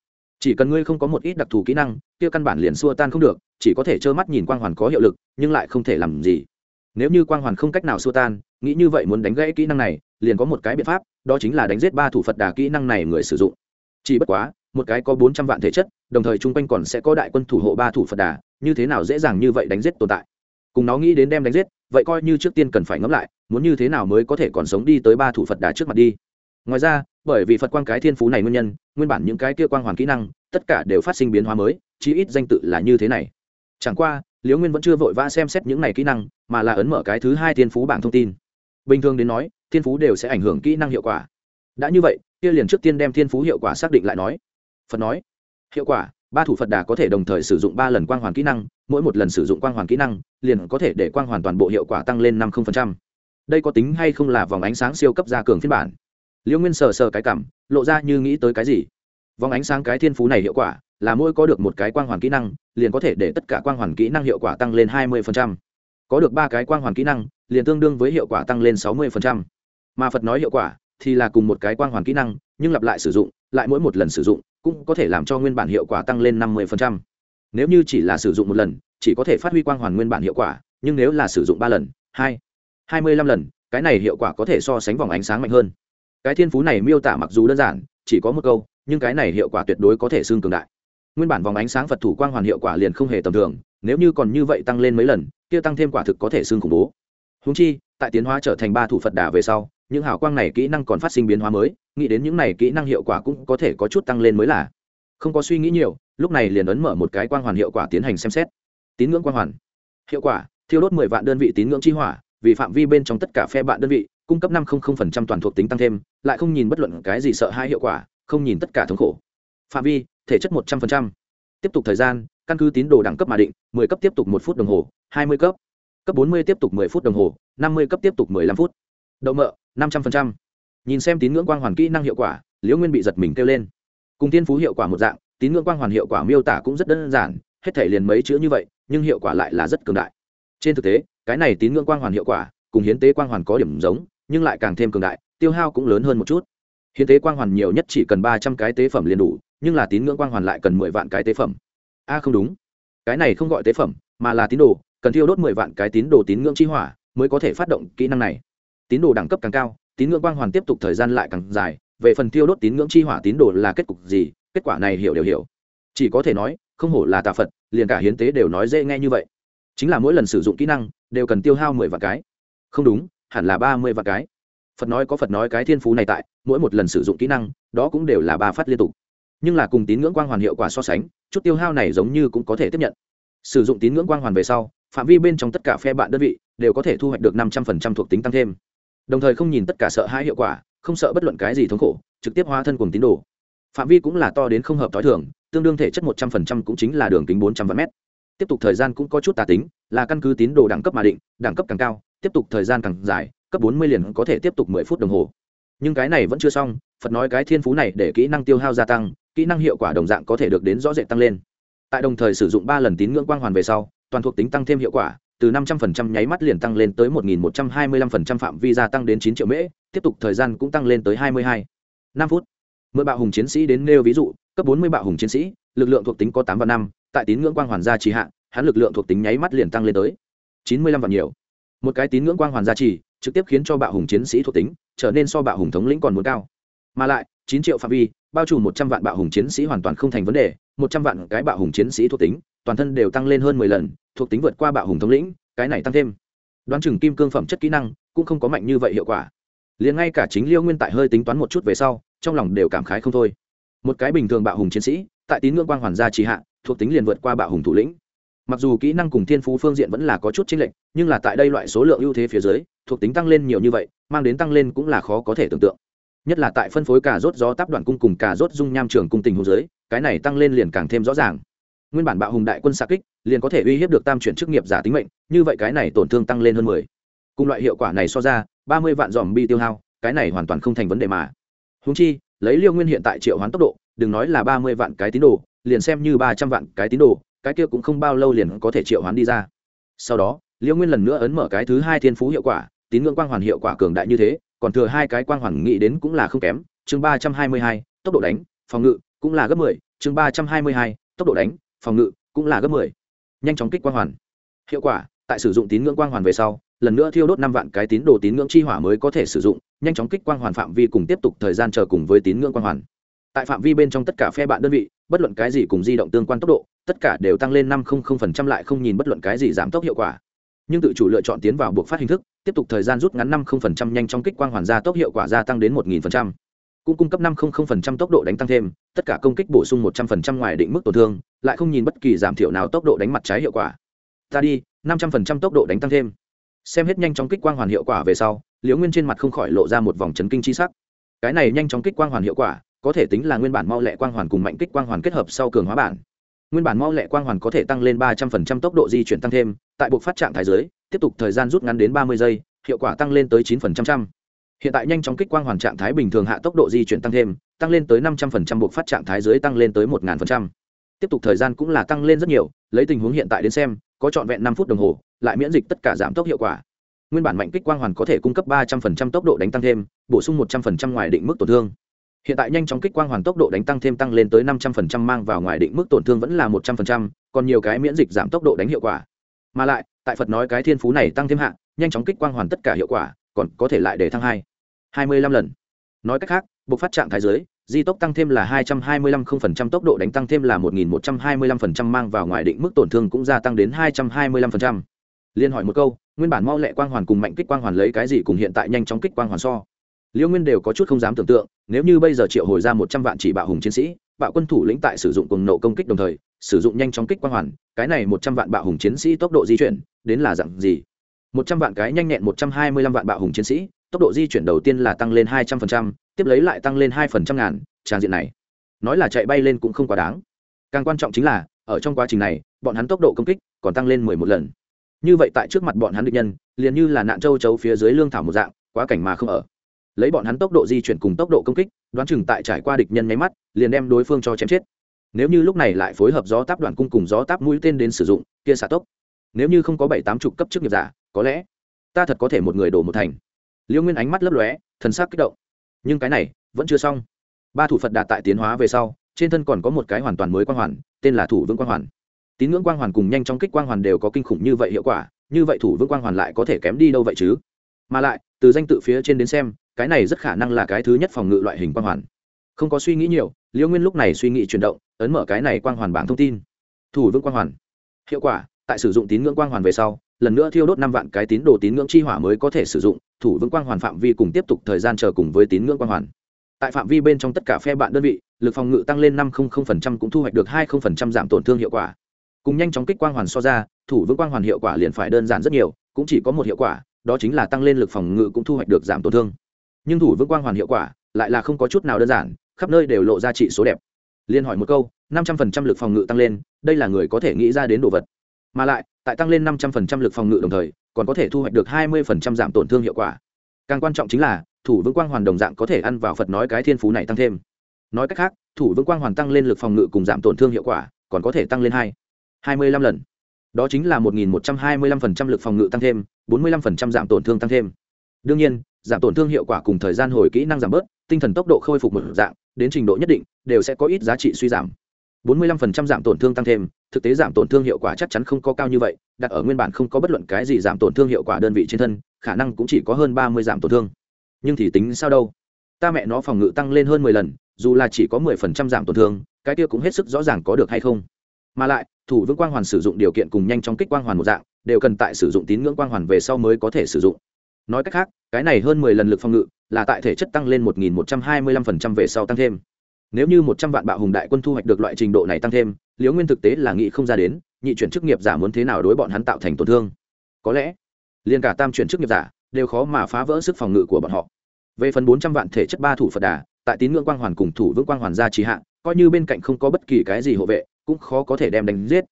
Chỉ cần ngươi không có một ít đặc thù kỹ năng, kia căn bản liền xua tan không được, chỉ có thể trơ mắt nhìn quang hoàn có hiệu lực, nhưng lại không thể làm gì. Nếu như quang hoàn không cách nào xua tan, nghĩ như vậy muốn đánh gãy kỹ năng này, liền có một cái biện pháp, đó chính là đánh giết ba thủ phật đà kỹ năng này người sử dụng. Chỉ bất quá, một cái có bốn trăm vạn thể chất, đồng thời chung quanh còn sẽ có đại quân thủ hộ ba thủ phật đà, như thế nào dễ dàng như vậy đánh giết tồn tại? Cùng nó nghĩ đến đem đánh giết vậy coi như trước tiên cần phải ngẫm lại, muốn như thế nào mới có thể còn sống đi tới ba thủ phật đà trước mặt đi. Ngoài ra, bởi vì phật quang cái thiên phú này nguyên nhân, nguyên bản những cái kia quang hoàn kỹ năng, tất cả đều phát sinh biến hóa mới, chí ít danh tự là như thế này. Chẳng qua, liễu nguyên vẫn chưa vội vã xem xét những này kỹ năng, mà là ấn mở cái thứ hai thiên phú bảng thông tin. Bình thường đến nói, thiên phú đều sẽ ảnh hưởng kỹ năng hiệu quả. Đã như vậy, kia liền trước tiên đem thiên phú hiệu quả xác định lại nói. Phật nói, hiệu quả, ba thủ phật đà có thể đồng thời sử dụng ba lần quang hoàn kỹ năng, mỗi một lần sử dụng quang hoàn kỹ năng liền có thể để quang hoàn toàn bộ hiệu quả tăng lên năm đây có tính hay không là vòng ánh sáng siêu cấp gia cường phiên bản? Liễu nguyên sờ sờ cái cảm, lộ ra như nghĩ tới cái gì? Vòng ánh sáng cái thiên phú này hiệu quả, là mỗi có được một cái quang hoàn kỹ năng, liền có thể để tất cả quang hoàn kỹ năng hiệu quả tăng lên hai mươi có được ba cái quang hoàn kỹ năng, liền tương đương với hiệu quả tăng lên sáu mươi mà phật nói hiệu quả, thì là cùng một cái quang hoàn kỹ năng, nhưng lặp lại sử dụng, lại mỗi một lần sử dụng, cũng có thể làm cho nguyên bản hiệu quả tăng lên năm mươi nếu như chỉ là sử dụng một lần, chỉ có thể phát huy quang hoàn nguyên bản hiệu quả, nhưng nếu là sử dụng ba lần, hai hai mươi lăm lần, cái này hiệu quả có thể so sánh vòng ánh sáng mạnh hơn. Cái thiên phú này miêu tả mặc dù đơn giản, chỉ có một câu, nhưng cái này hiệu quả tuyệt đối có thể xương cường đại. Nguyên bản vòng ánh sáng phật thủ quang hoàn hiệu quả liền không hề tầm thường, nếu như còn như vậy tăng lên mấy lần, kia tăng thêm quả thực có thể xương khủng bố. Húng chi, tại tiến hóa trở thành ba thủ phật đà về sau, những hào quang này kỹ năng còn phát sinh biến hóa mới, nghĩ đến những này kỹ năng hiệu quả cũng có thể có chút tăng lên mới là không có suy nghĩ nhiều, lúc này liền ấn mở một cái quang hoàn hiệu quả tiến hành xem xét. Tín ngưỡng quang hoàn. Hiệu quả, thiêu đốt mười vạn đơn vị tín ngưỡng chi hỏa, vì phạm vi bên trong tất cả phe bạn đơn vị, cung cấp năm toàn thuộc tính tăng thêm, lại không nhìn bất luận cái gì sợ hai hiệu quả, không nhìn tất cả thống khổ. Phạm vi, thể chất một trăm linh tiếp tục thời gian, căn cứ tín đồ đẳng cấp mà định, mười cấp tiếp tục một phút đồng hồ, hai mươi cấp. Cấp bốn mươi tiếp tục mười phút đồng hồ, năm mươi cấp tiếp tục mười lăm phút. Đậu mợ, năm trăm linh nhìn xem tín ngưỡng quang hoàn kỹ năng hiệu quả, liễu nguyên bị giật mình kêu lên cùng tiên phú hiệu quả một dạng, tín ngưỡng quang hoàn hiệu quả miêu tả cũng rất đơn giản, hết thể liền mấy chữ như vậy, nhưng hiệu quả lại là rất cường đại. Trên thực tế, cái này tín ngưỡng quang hoàn hiệu quả, cùng hiến tế quang hoàn có điểm giống, nhưng lại càng thêm cường đại, tiêu hao cũng lớn hơn một chút. Hiến tế quang hoàn nhiều nhất chỉ cần ba trăm cái tế phẩm liền đủ, nhưng là tín ngưỡng quang hoàn lại cần mười vạn cái tế phẩm. A, không đúng. Cái này không gọi tế phẩm, mà là tín đồ, cần thiêu đốt mười vạn cái tín đồ tín ngưỡng chi hỏa mới có thể phát động kỹ năng này. Tín đồ đẳng cấp càng cao, tín ngưỡng quang hoàn tiếp tục thời gian lại càng dài về phần thiêu đốt tín ngưỡng chi hỏa tín đồ là kết cục gì, kết quả này hiểu đều hiểu. Chỉ có thể nói, không hổ là tà phật, liền cả hiến tế đều nói dễ nghe như vậy. Chính là mỗi lần sử dụng kỹ năng, đều cần tiêu hao mười vạn cái. Không đúng, hẳn là ba mươi vạn cái. Phật nói có phật nói cái thiên phú này tại, mỗi một lần sử dụng kỹ năng, đó cũng đều là ba phát liên tục. Nhưng là cùng tín ngưỡng quang hoàn hiệu quả so sánh, chút tiêu hao này giống như cũng có thể tiếp nhận. Sử dụng tín ngưỡng quang hoàn về sau, phạm vi bên trong tất cả phe bạn đơn vị, đều có thể thu hoạch được năm trăm phần trăm thuộc tính tăng thêm. Đồng thời không nhìn tất cả sợ hãi hiệu quả không sợ bất luận cái gì thống khổ, trực tiếp hóa thân cùng tín đồ. Phạm vi cũng là to đến không hợp t h o i thường, tương đương thể chất một trăm phần trăm cũng chính là đường kính bốn trăm vạn mét. Tiếp tục thời gian cũng có chút tà tính, là căn cứ tín đồ đẳng cấp mà định, đẳng cấp càng cao, tiếp tục thời gian càng dài, cấp bốn mươi liền có thể tiếp tục mười phút đồng hồ. Nhưng cái này vẫn chưa xong, phật nói cái thiên phú này để kỹ năng tiêu hao gia tăng, kỹ năng hiệu quả đồng dạng có thể được đến rõ rệt tăng lên. Tại đồng thời sử dụng ba lần tín ngưỡng quang hoàn về sau, toàn thuộc tính tăng thêm hiệu quả, từ năm trăm phần trăm nháy mắt liền tăng lên tới một nghìn một trăm hai mươi lăm phần trăm phạm vi gia tăng đến chín triệu mễ tiếp tục thời gian cũng tăng lên tới hai mươi hai. Năm phút. Mượn bạo hùng chiến sĩ đến nêu ví dụ, cấp bốn mươi bạo hùng chiến sĩ, lực lượng thuộc tính có tám và năm, tại tín ngưỡng quang hoàn gia trì hạ, hắn lực lượng thuộc tính nháy mắt liền tăng lên tới chín mươi lăm vạn nhiều. Một cái tín ngưỡng quang hoàn gia trì, trực tiếp khiến cho bạo hùng chiến sĩ thuộc tính trở nên so bạo hùng thống lĩnh còn muốn cao. Mà lại, chín triệu phạm vi, bao trùm một trăm vạn bạo hùng chiến sĩ hoàn toàn không thành vấn đề, một trăm vạn cái bạo hùng chiến sĩ thuộc tính, toàn thân đều tăng lên hơn mười lần, thuộc tính vượt qua bạo hùng thống lĩnh, cái này tăng thêm. Đoán chừng kim cương phẩm chất kỹ năng cũng không có mạnh như vậy hiệu quả liền ngay cả chính liêu nguyên tại hơi tính toán một chút về sau, trong lòng đều cảm khái không thôi. Một cái bình thường bạo hùng chiến sĩ, tại tín ngưỡng quang hoàn gia trì hạ, thuộc tính liền vượt qua bạo hùng thủ lĩnh. Mặc dù kỹ năng cùng thiên phú phương diện vẫn là có chút chênh lệch, nhưng là tại đây loại số lượng ưu thế phía dưới, thuộc tính tăng lên nhiều như vậy, mang đến tăng lên cũng là khó có thể tưởng tượng. Nhất là tại phân phối cả rốt gió táp đoạn cung cùng cả rốt dung nham trường cung tình hồ dưới, cái này tăng lên liền càng thêm rõ ràng. Nguyên bản bạo hùng đại quân xa kích, liền có thể uy hiếp được tam chuyển chức nghiệp giả tính mệnh, như vậy cái này tổn thương tăng lên hơn mười cùng loại hiệu quả này so ra, ba mươi vạn dòm bi tiêu hao, cái này hoàn toàn không thành vấn đề mà. Húng chi, lấy liêu nguyên hiện tại triệu hoán tốc độ, đừng nói là ba mươi vạn cái tín đồ, liền xem như ba trăm vạn cái tín đồ, cái kia cũng không bao lâu liền có thể triệu hoán đi ra. Sau đó, liêu nguyên lần nữa ấn mở cái thứ hai thiên phú hiệu quả, tín ngưỡng quang hoàn hiệu quả cường đại như thế, còn thừa hai cái quang hoàn nghĩ đến cũng là không kém, chương ba trăm hai mươi hai, tốc độ đánh, phòng ngự cũng là gấp mười, chương ba trăm hai mươi hai, tốc độ đánh, phòng ngự cũng là gấp mười. Nhanh chóng kích quang hoàn. Hiệu quả, tại sử dụng tín ngưỡng quang hoàn về sau lần nữa thiêu đốt năm vạn cái tín đồ tín ngưỡng chi hỏa mới có thể sử dụng, nhanh chóng kích quang hoàn phạm vi cùng tiếp tục thời gian chờ cùng với tín ngưỡng quang hoàn. Tại phạm vi bên trong tất cả phe bạn đơn vị, bất luận cái gì cùng di động tương quan tốc độ, tất cả đều tăng lên năm lại không nhìn bất luận cái gì giảm tốc hiệu quả. Nhưng tự chủ lựa chọn tiến vào buộc phát hình thức, tiếp tục thời gian rút ngắn năm nhanh trong kích quang hoàn gia tốc hiệu quả gia tăng đến một cũng cung cấp năm tốc độ đánh tăng thêm, tất cả công kích bổ sung một trăm linh ngoài định mức tổn thương, lại không nhìn bất kỳ giảm thiểu nào tốc độ đánh mặt trái hiệu quả. Ta đi, năm trăm linh tốc độ đánh tăng thêm xem hết nhanh chóng kích quang hoàn hiệu quả về sau, liễu nguyên trên mặt không khỏi lộ ra một vòng chấn kinh chi sắc. Cái này nhanh chóng kích quang hoàn hiệu quả, có thể tính là nguyên bản mau lẹ quang hoàn cùng mạnh kích quang hoàn kết hợp sau cường hóa bản. Nguyên bản mau lẹ quang hoàn có thể tăng lên ba trăm phần trăm tốc độ di chuyển tăng thêm, tại buộc phát trạng thái giới tiếp tục thời gian rút ngắn đến ba mươi giây, hiệu quả tăng lên tới chín phần trăm. Hiện tại nhanh chóng kích quang hoàn trạng thái bình thường hạ tốc độ di chuyển tăng thêm, tăng lên tới năm trăm phần trăm buộc phát trạng thái dưới tăng lên tới một ngàn phần trăm. Tiếp tục thời gian cũng là tăng lên rất nhiều, lấy tình huống hiện tại đến xem, có trọn vẹn năm phút đồng hồ lại miễn dịch tất cả giảm tốc hiệu quả. Nguyên bản mạnh kích quang hoàn có thể cung cấp ba trăm linh tốc độ đánh tăng thêm, bổ sung một trăm linh ngoài định mức tổn thương. Hiện tại nhanh chóng kích quang hoàn tốc độ đánh tăng thêm tăng lên tới năm trăm linh mang vào ngoài định mức tổn thương vẫn là một trăm linh còn nhiều cái miễn dịch giảm tốc độ đánh hiệu quả. Mà lại, tại phật nói cái thiên phú này tăng thêm hạn nhanh chóng kích quang hoàn tất cả hiệu quả, còn có thể lại để thăng hai hai mươi lăm lần. Nói cách khác buộc phát trạng thái giới di tốc tăng thêm là hai trăm hai mươi lăm không phần trăm, tốc độ đánh tăng thêm là một nghìn một trăm hai mươi lăm phần trăm, mang vào ngoài định mức tổn thương cũng gia tăng đến hai trăm hai mươi lăm phần trăm liên hỏi một câu, nguyên bản mau lẹ quang hoàn cùng mạnh kích quang hoàn lấy cái gì cùng hiện tại nhanh chóng kích quang hoàn so? Liễu nguyên đều có chút không dám tưởng tượng, nếu như bây giờ triệu hồi ra một trăm vạn chỉ bạo hùng chiến sĩ, bạo quân thủ lĩnh tại sử dụng cùng nộ công kích đồng thời, sử dụng nhanh chóng kích quang hoàn, cái này một trăm vạn bạo hùng chiến sĩ tốc độ di chuyển, đến là dạng gì? Một trăm vạn cái nhanh nhẹn một trăm hai mươi lăm vạn bạo hùng chiến sĩ, tốc độ di chuyển đầu tiên là tăng lên hai trăm phần trăm, tiếp lấy lại tăng lên hai phần trăm ngàn trang diện này. Nói là chạy bay lên cũng không quá đáng. Càng quan trọng chính là, ở trong quá trình này, bọn hắn tốc độ công kích còn tăng lên mười một lần như vậy tại trước mặt bọn hắn địch nhân, liền như là nạn châu chấu phía dưới lương thảo một dạng, quá cảnh mà không ở. Lấy bọn hắn tốc độ di chuyển cùng tốc độ công kích, đoán chừng tại trải qua địch nhân nháy mắt, liền đem đối phương cho chém chết. Nếu như lúc này lại phối hợp gió táp đoàn cung cùng gió táp mũi tên đến sử dụng, kia xả tốc. Nếu như không có bảy tám chục cấp chức nghiệp giả, có lẽ ta thật có thể một người đổ một thành. Liêu nguyên ánh mắt lấp lóe, thần sắc kích động. Nhưng cái này, vẫn chưa xong. Ba thủ phật đạt tại tiến hóa về sau, trên thân còn có một cái hoàn toàn mới quang hoàn, tên là thủ vương quang hoàn tín ngưỡng quang hoàn cùng nhanh chóng kích quang hoàn đều có kinh khủng như vậy hiệu quả, như vậy thủ vương quang hoàn lại có thể kém đi đâu vậy chứ? Mà lại, từ danh tự phía trên đến xem, cái này rất khả năng là cái thứ nhất phòng ngự loại hình quang hoàn. Không có suy nghĩ nhiều liễu nguyên lúc này suy nghĩ chuyển động, ấn mở cái này quang hoàn bảng thông tin. Thủ vương quang hoàn. Hiệu quả, tại sử dụng tín ngưỡng quang hoàn về sau, lần nữa thiêu đốt năm vạn cái tín đồ tín ngưỡng chi hỏa mới có thể sử dụng, thủ vương quang hoàn phạm vi cùng tiếp tục thời gian chờ cùng với tín ngưỡng quang hoàn. Tại phạm vi bên trong tất cả phe bạn đơn vị, lực phòng ngự tăng lên năm cũng thu hoạch được hai giảm tổn thương hiệu quả cùng nhanh chóng kích quang hoàn so ra, thủ vương quang hoàn hiệu quả liền phải đơn giản rất nhiều, cũng chỉ có một hiệu quả, đó chính là tăng lên lực phòng ngự cũng thu hoạch được giảm tổn thương. Nhưng thủ vương quang hoàn hiệu quả lại là không có chút nào đơn giản, khắp nơi đều lộ ra trị số đẹp. Liên hỏi một câu, năm trăm phần trăm lực phòng ngự tăng lên, đây là người có thể nghĩ ra đến đồ vật. Mà lại, tại tăng lên năm trăm phần trăm lực phòng ngự đồng thời, còn có thể thu hoạch được hai mươi phần trăm giảm tổn thương hiệu quả. Càng quan trọng chính là, thủ vương quang hoàn đồng dạng có thể ăn vào phật nói cái thiên phú này tăng thêm. Nói cách khác, thủ vương quang hoàn tăng lên lực phòng ngự cùng giảm tổn thương hiệu quả, còn có thể tăng lên hai hai mươi lăm lần. Đó chính là một nghìn một trăm hai mươi lăm phần trăm lực phòng ngự tăng thêm, bốn mươi lăm phần trăm giảm tổn thương tăng thêm. Đương nhiên, giảm tổn thương hiệu quả cùng thời gian hồi kỹ năng giảm bớt, tinh thần tốc độ khôi phục một dạng, đến trình độ nhất định, đều sẽ có ít giá trị suy giảm. 45% giảm tổn thương tăng thêm, thực tế giảm tổn thương hiệu quả chắc chắn không có cao như vậy, đặt ở nguyên bản không có bất luận cái gì giảm tổn thương hiệu quả đơn vị trên thân, khả năng cũng chỉ có hơn 30 giảm tổn thương. Nhưng thì tính sao đâu? Ta mẹ nó phòng ngự tăng lên hơn 10 lần, dù là chỉ có 10% giảm tổn thương, cái kia cũng hết sức rõ ràng có được hay không? Mà lại thủ vương quang hoàn sử dụng điều kiện cùng nhanh chóng kích quang hoàn một dạng, đều cần tại sử dụng tín ngưỡng quang hoàn về sau mới có thể sử dụng. Nói cách khác, cái này hơn mười lần lực phòng ngự là tại thể chất tăng lên một nghìn một trăm hai mươi lăm phần trăm về sau tăng thêm. Nếu như một trăm vạn bạo hùng đại quân thu hoạch được loại trình độ này tăng thêm, liễu nguyên thực tế là nghĩ không ra đến, nhị chuyển chức nghiệp giả muốn thế nào đối bọn hắn tạo thành tổn thương. Có lẽ, liền cả tam chuyển chức nghiệp giả đều khó mà phá vỡ sức phòng ngự của bọn họ. Về phần bốn trăm vạn thể chất ba thủ phật đà, tại tín ngưỡng quang hoàn cùng thủ vững quang hoàn gia trì hạ, coi như bên cạnh không có bất kỳ cái gì hộ vệ cũng khó có thể đem đánh giết.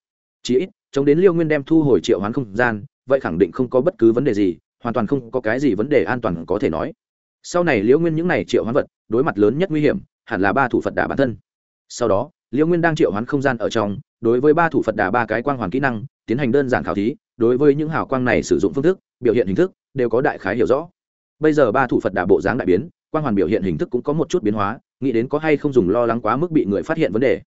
Chí ít, chống đến liêu nguyên đem thu hồi triệu hoán không gian, vậy khẳng định không có bất cứ vấn đề gì, hoàn toàn không có cái gì vấn đề an toàn có thể nói. Sau này liễu nguyên những này triệu hoán vật, đối mặt lớn nhất nguy hiểm, hẳn là ba thủ phật đà bản thân. Sau đó liễu nguyên đang triệu hoán không gian ở trong, đối với ba thủ phật đà ba cái quang hoàn kỹ năng, tiến hành đơn giản khảo thí, đối với những hào quang này sử dụng phương thức, biểu hiện hình thức, đều có đại khái hiểu rõ. Bây giờ ba thủ phật đà bộ dáng đại biến, quang hoàn biểu hiện hình thức cũng có một chút biến hóa, nghĩ đến có hay không dùng lo lắng quá mức bị người phát hiện vấn đề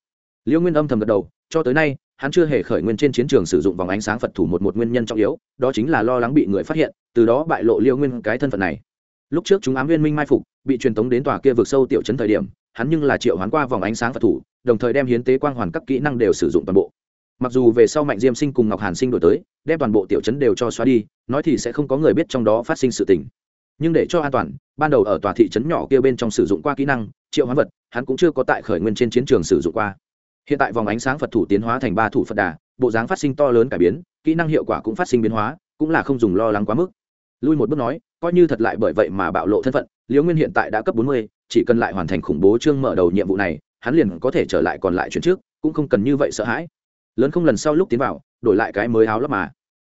liễu nguyên âm thầm gật đầu, cho tới nay, hắn chưa hề khởi nguyên trên chiến trường sử dụng vòng ánh sáng phật thủ một một nguyên nhân trọng yếu, đó chính là lo lắng bị người phát hiện, từ đó bại lộ liêu nguyên cái thân phận này. Lúc trước chúng ám viên minh mai phục, bị truyền tống đến tòa kia vực sâu tiểu chấn thời điểm, hắn nhưng là triệu hoán qua vòng ánh sáng phật thủ, đồng thời đem hiến tế quang hoàn các kỹ năng đều sử dụng toàn bộ. Mặc dù về sau mạnh diêm sinh cùng ngọc hàn sinh đổi tới, đem toàn bộ tiểu chấn đều cho xóa đi, nói thì sẽ không có người biết trong đó phát sinh sự tình. Nhưng để cho an toàn, ban đầu ở tòa thị trấn nhỏ kia bên trong sử dụng qua kỹ năng, triệu hoán vật, hắn cũng chưa có tại khởi nguyên trên chiến trường sử dụng qua hiện tại vòng ánh sáng phật thủ tiến hóa thành ba thủ phật đà, bộ dáng phát sinh to lớn cải biến, kỹ năng hiệu quả cũng phát sinh biến hóa, cũng là không dùng lo lắng quá mức. Lui một bước nói, coi như thật lại bởi vậy mà bạo lộ thân phận, liễu nguyên hiện tại đã cấp bốn mươi, chỉ cần lại hoàn thành khủng bố chương mở đầu nhiệm vụ này, hắn liền có thể trở lại còn lại chuyện trước, cũng không cần như vậy sợ hãi. Lớn không lần sau lúc tiến vào, đổi lại cái mới áo lắp mà.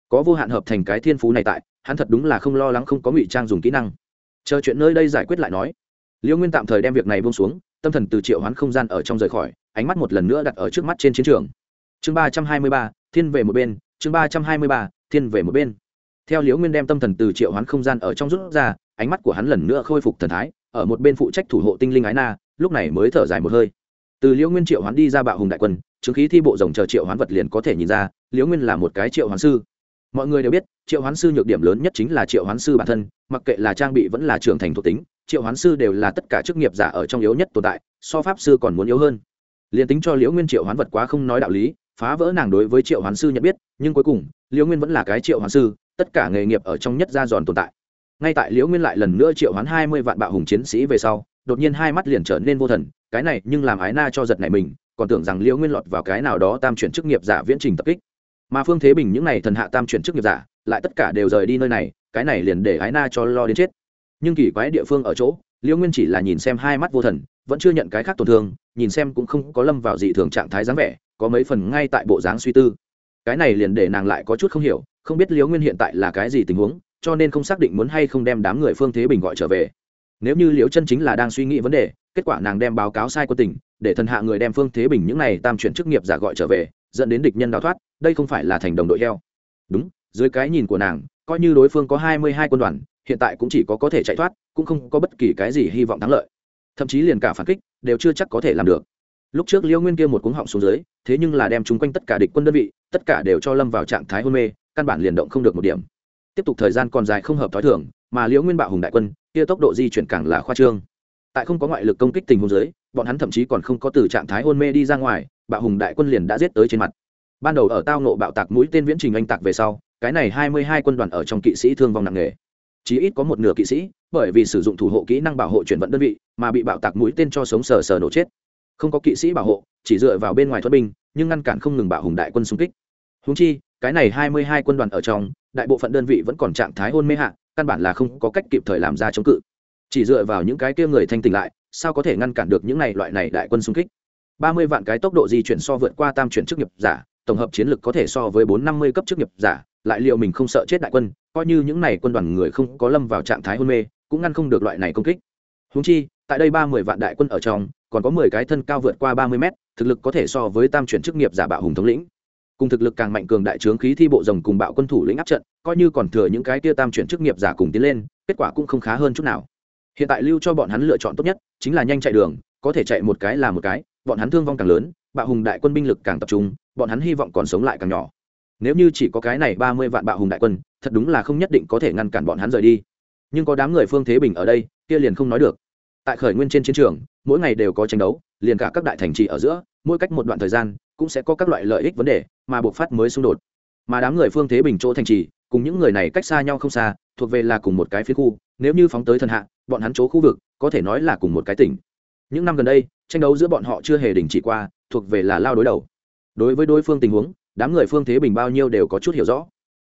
Có vô hạn hợp thành cái thiên phú này tại, hắn thật đúng là không lo lắng không có ngụy trang dùng kỹ năng. Chờ chuyện nơi đây giải quyết lại nói. Liễu nguyên tạm thời đem việc này buông xuống, tâm thần từ triệu hoán không gian ở trong rời khỏi ánh mắt một lần nữa đặt ở trước mắt trên chiến trường. Chương ba trăm hai mươi ba, thiên về một bên, chương ba trăm hai mươi ba, thiên về một bên. Theo liễu nguyên đem tâm thần từ triệu hoán không gian ở trong rút ra, ánh mắt của hắn lần nữa khôi phục thần thái, ở một bên phụ trách thủ hộ tinh linh ái na, lúc này mới thở dài một hơi. Từ liễu nguyên triệu hoán đi ra bạo hùng đại quân, chứng khí thi bộ rồng chờ triệu hoán vật liền có thể nhìn ra, liễu nguyên là một cái triệu hoán sư. Mọi người đều biết, triệu hoán sư nhược điểm lớn nhất chính là triệu hoán sư bản thân, mặc kệ là trang bị vẫn là trưởng thành thuộc tính, triệu hoán sư đều là tất cả chức nghiệp giả ở trong yếu nhất tồn tại, so pháp sư còn muốn yếu hơn liền tính cho liễu nguyên triệu hoán vật quá không nói đạo lý, phá vỡ nàng đối với triệu hoán sư nhận biết, nhưng cuối cùng, liễu nguyên vẫn là cái triệu hoán sư, tất cả nghề nghiệp ở trong nhất gia giòn tồn tại. Ngay tại liễu nguyên lại lần nữa triệu hoán hai mươi vạn bạo hùng chiến sĩ về sau, đột nhiên hai mắt liền trở nên vô thần, cái này nhưng làm ái na cho giật này mình, còn tưởng rằng liễu nguyên lọt vào cái nào đó tam chuyển chức nghiệp giả viễn trình tập kích. Mà phương thế bình những n à y thần hạ tam chuyển chức nghiệp giả, lại tất cả đều rời đi nơi này, cái này liền để ái na cho lo đến chết. Nhưng kỳ quái địa phương ở chỗ, liễu nguyên chỉ là nhìn xem hai mắt vô thần vẫn chưa nhận cái khác tổn thương, nhìn xem cũng không có lâm vào dị thường trạng thái dáng vẻ, có mấy phần ngay tại bộ dáng suy tư. Cái này liền để nàng lại có chút không hiểu, không biết liễu nguyên hiện tại là cái gì tình huống, cho nên không xác định muốn hay không đem đám người phương thế bình gọi trở về. Nếu như liễu chân chính là đang suy nghĩ vấn đề, kết quả nàng đem báo cáo sai quân tình, để thần hạ người đem phương thế bình những này tam chuyển chức nghiệp giả gọi trở về, dẫn đến địch nhân đào thoát, đây không phải là thành đồng đội heo. Đúng, dưới cái nhìn của nàng, coi như đối phương có hai mươi hai quân đoàn, hiện tại cũng chỉ có có thể chạy thoát, cũng không có bất kỳ cái gì hy vọng thắng lợi thậm chí liền cả phản kích đều chưa chắc có thể làm được. Lúc trước liễu nguyên kia một cuống họng xuống dưới, thế nhưng là đem chúng quanh tất cả địch quân đơn vị, tất cả đều cho lâm vào trạng thái hôn mê, căn bản liền động không được một điểm. Tiếp tục thời gian còn dài không hợp t h ó i thường, mà liễu nguyên bạo hùng đại quân, kia tốc độ di chuyển càng là khoa trương. Tại không có ngoại lực công kích tình huống dưới, bọn hắn thậm chí còn không có từ trạng thái hôn mê đi ra ngoài, bạo hùng đại quân liền đã giết tới trên mặt. Ban đầu ở tao nộ bạo tạc mũi tên viễn trình anh tạc về sau, cái này hai mươi hai quân đoàn ở trong kỵ sĩ thương vong nặng nề. Chí ít có một nửa kỵ sĩ bởi vì sử dụng thủ hộ kỹ năng bảo hộ chuyển vận đơn vị, mà bị bạo tạc mũi tên cho sống sờ sờ nổ chết. Không có kỵ sĩ bảo hộ, chỉ dựa vào bên ngoài thuật binh, nhưng ngăn cản không ngừng bạo hùng đại quân xung kích. Húng chi, cái này hai mươi hai quân đoàn ở trong, đại bộ phận đơn vị vẫn còn trạng thái hôn mê hạ, căn bản là không có cách kịp thời làm ra chống cự. Chỉ dựa vào những cái kia người thanh tỉnh lại, sao có thể ngăn cản được những này loại này đại quân xung kích? ba mươi vạn cái tốc độ di chuyển so vượt qua tam chuyển chức nghiệp giả, tổng hợp chiến lược có thể so với bốn năm mươi cấp chức nghiệp giả, lại liệu mình không sợ chết đại quân, coi như những này quân đoàn người không có lâm vào trạng thái hôn mê cũng ngăn không được loại này công kích. Húng chi, tại đây ba mươi vạn đại quân ở trong, còn có mười cái thân cao vượt qua ba mươi mét, thực lực có thể so với tam chuyển chức nghiệp giả bạo hùng thống lĩnh. Cùng thực lực càng mạnh cường đại trướng khí thi bộ rồng cùng bạo quân thủ lĩnh áp trận, coi như còn thừa những cái tia tam chuyển chức nghiệp giả cùng tiến lên, kết quả cũng không khá hơn chút nào. Hiện tại lưu cho bọn hắn lựa chọn tốt nhất chính là nhanh chạy đường, có thể chạy một cái là một cái, bọn hắn thương vong càng lớn, bạo hùng đại quân binh lực càng tập trung, bọn hắn hy vọng còn sống lại càng nhỏ. Nếu như chỉ có cái này ba mươi vạn bạo hùng đại quân, thật đúng là không nhất định có thể ngăn cản bọn hắn rời đi nhưng có đám người phương thế bình ở đây, kia liền không nói được. Tại khởi nguyên trên chiến trường, mỗi ngày đều có tranh đấu, liền cả các đại thành trì ở giữa, mỗi cách một đoạn thời gian, cũng sẽ có các loại lợi ích vấn đề, mà buộc phát mới xung đột. Mà đám người phương thế bình chỗ thành trì, cùng những người này cách xa nhau không xa, thuộc về là cùng một cái phía khu, nếu như phóng tới thần hạ, bọn hắn chỗ khu vực, có thể nói là cùng một cái tỉnh. Những năm gần đây, tranh đấu giữa bọn họ chưa hề đình chỉ qua, thuộc về là lao đối đầu. Đối với đối phương tình huống, đám người phương thế bình bao nhiêu đều có chút hiểu rõ.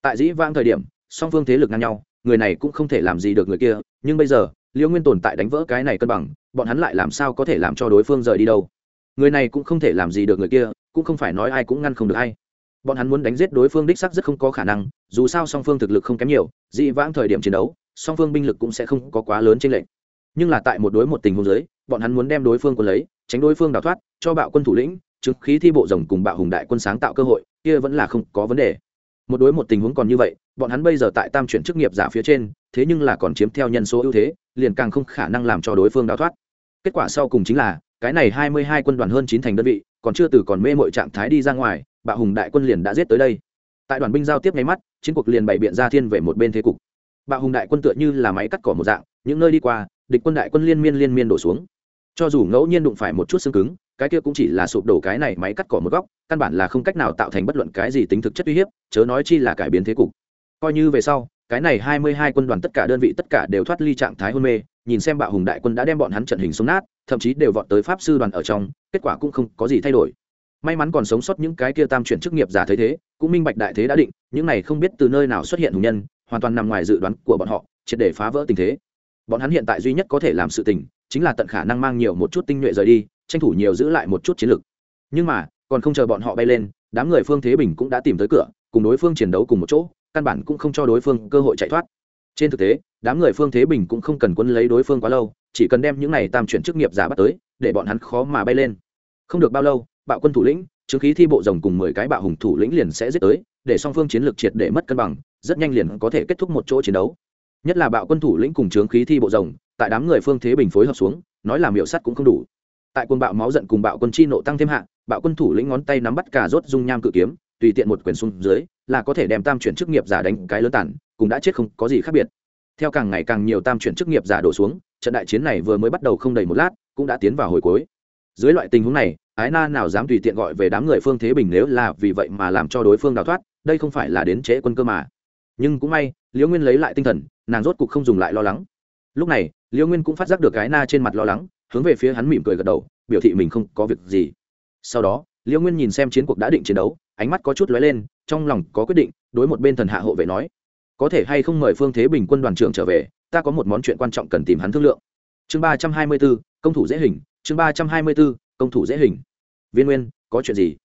Tại dĩ vãng thời điểm, song phương thế lực ngang nhau người này cũng không thể làm gì được người kia, nhưng bây giờ, liêu nguyên tồn tại đánh vỡ cái này cân bằng, bọn hắn lại làm sao có thể làm cho đối phương rời đi đâu? Người này cũng không thể làm gì được người kia, cũng không phải nói ai cũng ngăn không được hay bọn hắn muốn đánh giết đối phương đích sắc rất không có khả năng, dù sao song phương thực lực không kém nhiều, dị vãng thời điểm chiến đấu, song phương binh lực cũng sẽ không có quá lớn trên lệnh nhưng là tại một đối một tình huống giới bọn hắn muốn đem đối phương quân lấy, tránh đối phương đào thoát, cho bạo quân thủ lĩnh, chứng khí thi bộ rồng cùng bạo hùng đại quân sáng tạo cơ hội, kia vẫn là không có vấn đề một đối một tình huống còn như vậy, bọn hắn bây giờ tại tam chuyển chức nghiệp giả phía trên, thế nhưng là còn chiếm theo nhân số ưu thế, liền càng không khả năng làm cho đối phương đào thoát. Kết quả sau cùng chính là, cái này hai mươi hai quân đoàn hơn chín thành đơn vị, còn chưa từ còn mê mội trạng thái đi ra ngoài, bạo hùng đại quân liền đã giết tới đây. Tại đoàn binh giao tiếp nháy mắt, chiến cuộc liền bày biện ra thiên về một bên thế cục. Bạo hùng đại quân tựa như là máy cắt cỏ một dạng, những nơi đi qua, địch quân đại quân liên miên liên miên đổ xuống cho dù ngẫu nhiên đụng phải một chút xương cứng, cái kia cũng chỉ là sụp đổ cái này máy cắt cỏ một góc, căn bản là không cách nào tạo thành bất luận cái gì tính thực chất uy hiếp, chớ nói chi là cải biến thế cục. Coi như về sau, cái này hai mươi hai quân đoàn tất cả đơn vị tất cả đều thoát ly trạng thái hôn mê, nhìn xem bạo hùng đại quân đã đem bọn hắn trận hình sống nát, thậm chí đều vọt tới pháp sư đoàn ở trong, kết quả cũng không có gì thay đổi. May mắn còn sống sót những cái kia tam chuyển chức nghiệp giả thế thế, cũng minh bạch đại thế đã định, những này không biết từ nơi nào xuất hiện hùng nhân, hoàn toàn nằm ngoài dự đoán của bọn họ, triệt để phá vỡ tình thế. Bọn hắn hiện tại duy nhất có thể làm sự tình chính là tận khả năng mang nhiều một chút tinh nhuệ rời đi, tranh thủ nhiều giữ lại một chút chiến lược nhưng mà, còn không chờ bọn họ bay lên, đám người phương thế bình cũng đã tìm tới cửa, cùng đối phương chiến đấu cùng một chỗ, căn bản cũng không cho đối phương cơ hội chạy thoát. Trên thực tế, đám người phương thế bình cũng không cần quấn lấy đối phương quá lâu, chỉ cần đem những này tam chuyển chức nghiệp giả bắt tới, để bọn hắn khó mà bay lên. Không được bao lâu, bạo quân thủ lĩnh, chứng khí thi bộ rồng cùng mười cái bạo hùng thủ lĩnh liền sẽ giết tới, để song phương chiến lược triệt để mất cân bằng, rất nhanh liền có thể kết thúc một chỗ chiến đấu. Nhất là bạo quân thủ lĩnh cùng trướng khí thi bộ rồng tại đám người phương thế bình phối hợp xuống nói làm miệu sắt cũng không đủ. Tại quân bạo máu giận cùng bạo quân chi nộ tăng thêm hạng, bạo quân thủ lĩnh ngón tay nắm bắt cả rốt dung nham cự kiếm tùy tiện một quyền xuống dưới là có thể đem tam chuyển chức nghiệp giả đánh cái lớn tản cũng đã chết không có gì khác biệt. Theo càng ngày càng nhiều tam chuyển chức nghiệp giả đổ xuống trận đại chiến này vừa mới bắt đầu không đầy một lát cũng đã tiến vào hồi cuối. Dưới loại tình huống này ái na nào dám tùy tiện gọi về đám người phương thế bình nếu là vì vậy mà làm cho đối phương đào thoát đây không phải là đến trễ quân cơ mà. Nhưng cũng may liễu nguyên lấy lại tinh thần nàng rốt cục không dùng lại lo lắng lúc này liễu nguyên cũng phát giác được cái na trên mặt lo lắng, hướng về phía hắn mỉm cười gật đầu, biểu thị mình không có việc gì. Sau đó liễu nguyên nhìn xem chiến cuộc đã định chiến đấu, ánh mắt có chút lóe lên, trong lòng có quyết định, đối một bên thần hạ hộ vệ nói, có thể hay không mời phương thế bình quân đoàn trưởng trở về, ta có một món chuyện quan trọng cần tìm hắn thương lượng. Chương ba trăm hai mươi bốn, công thủ dễ hình, chương ba trăm hai mươi bốn, công thủ dễ hình. Viên nguyên, có chuyện gì?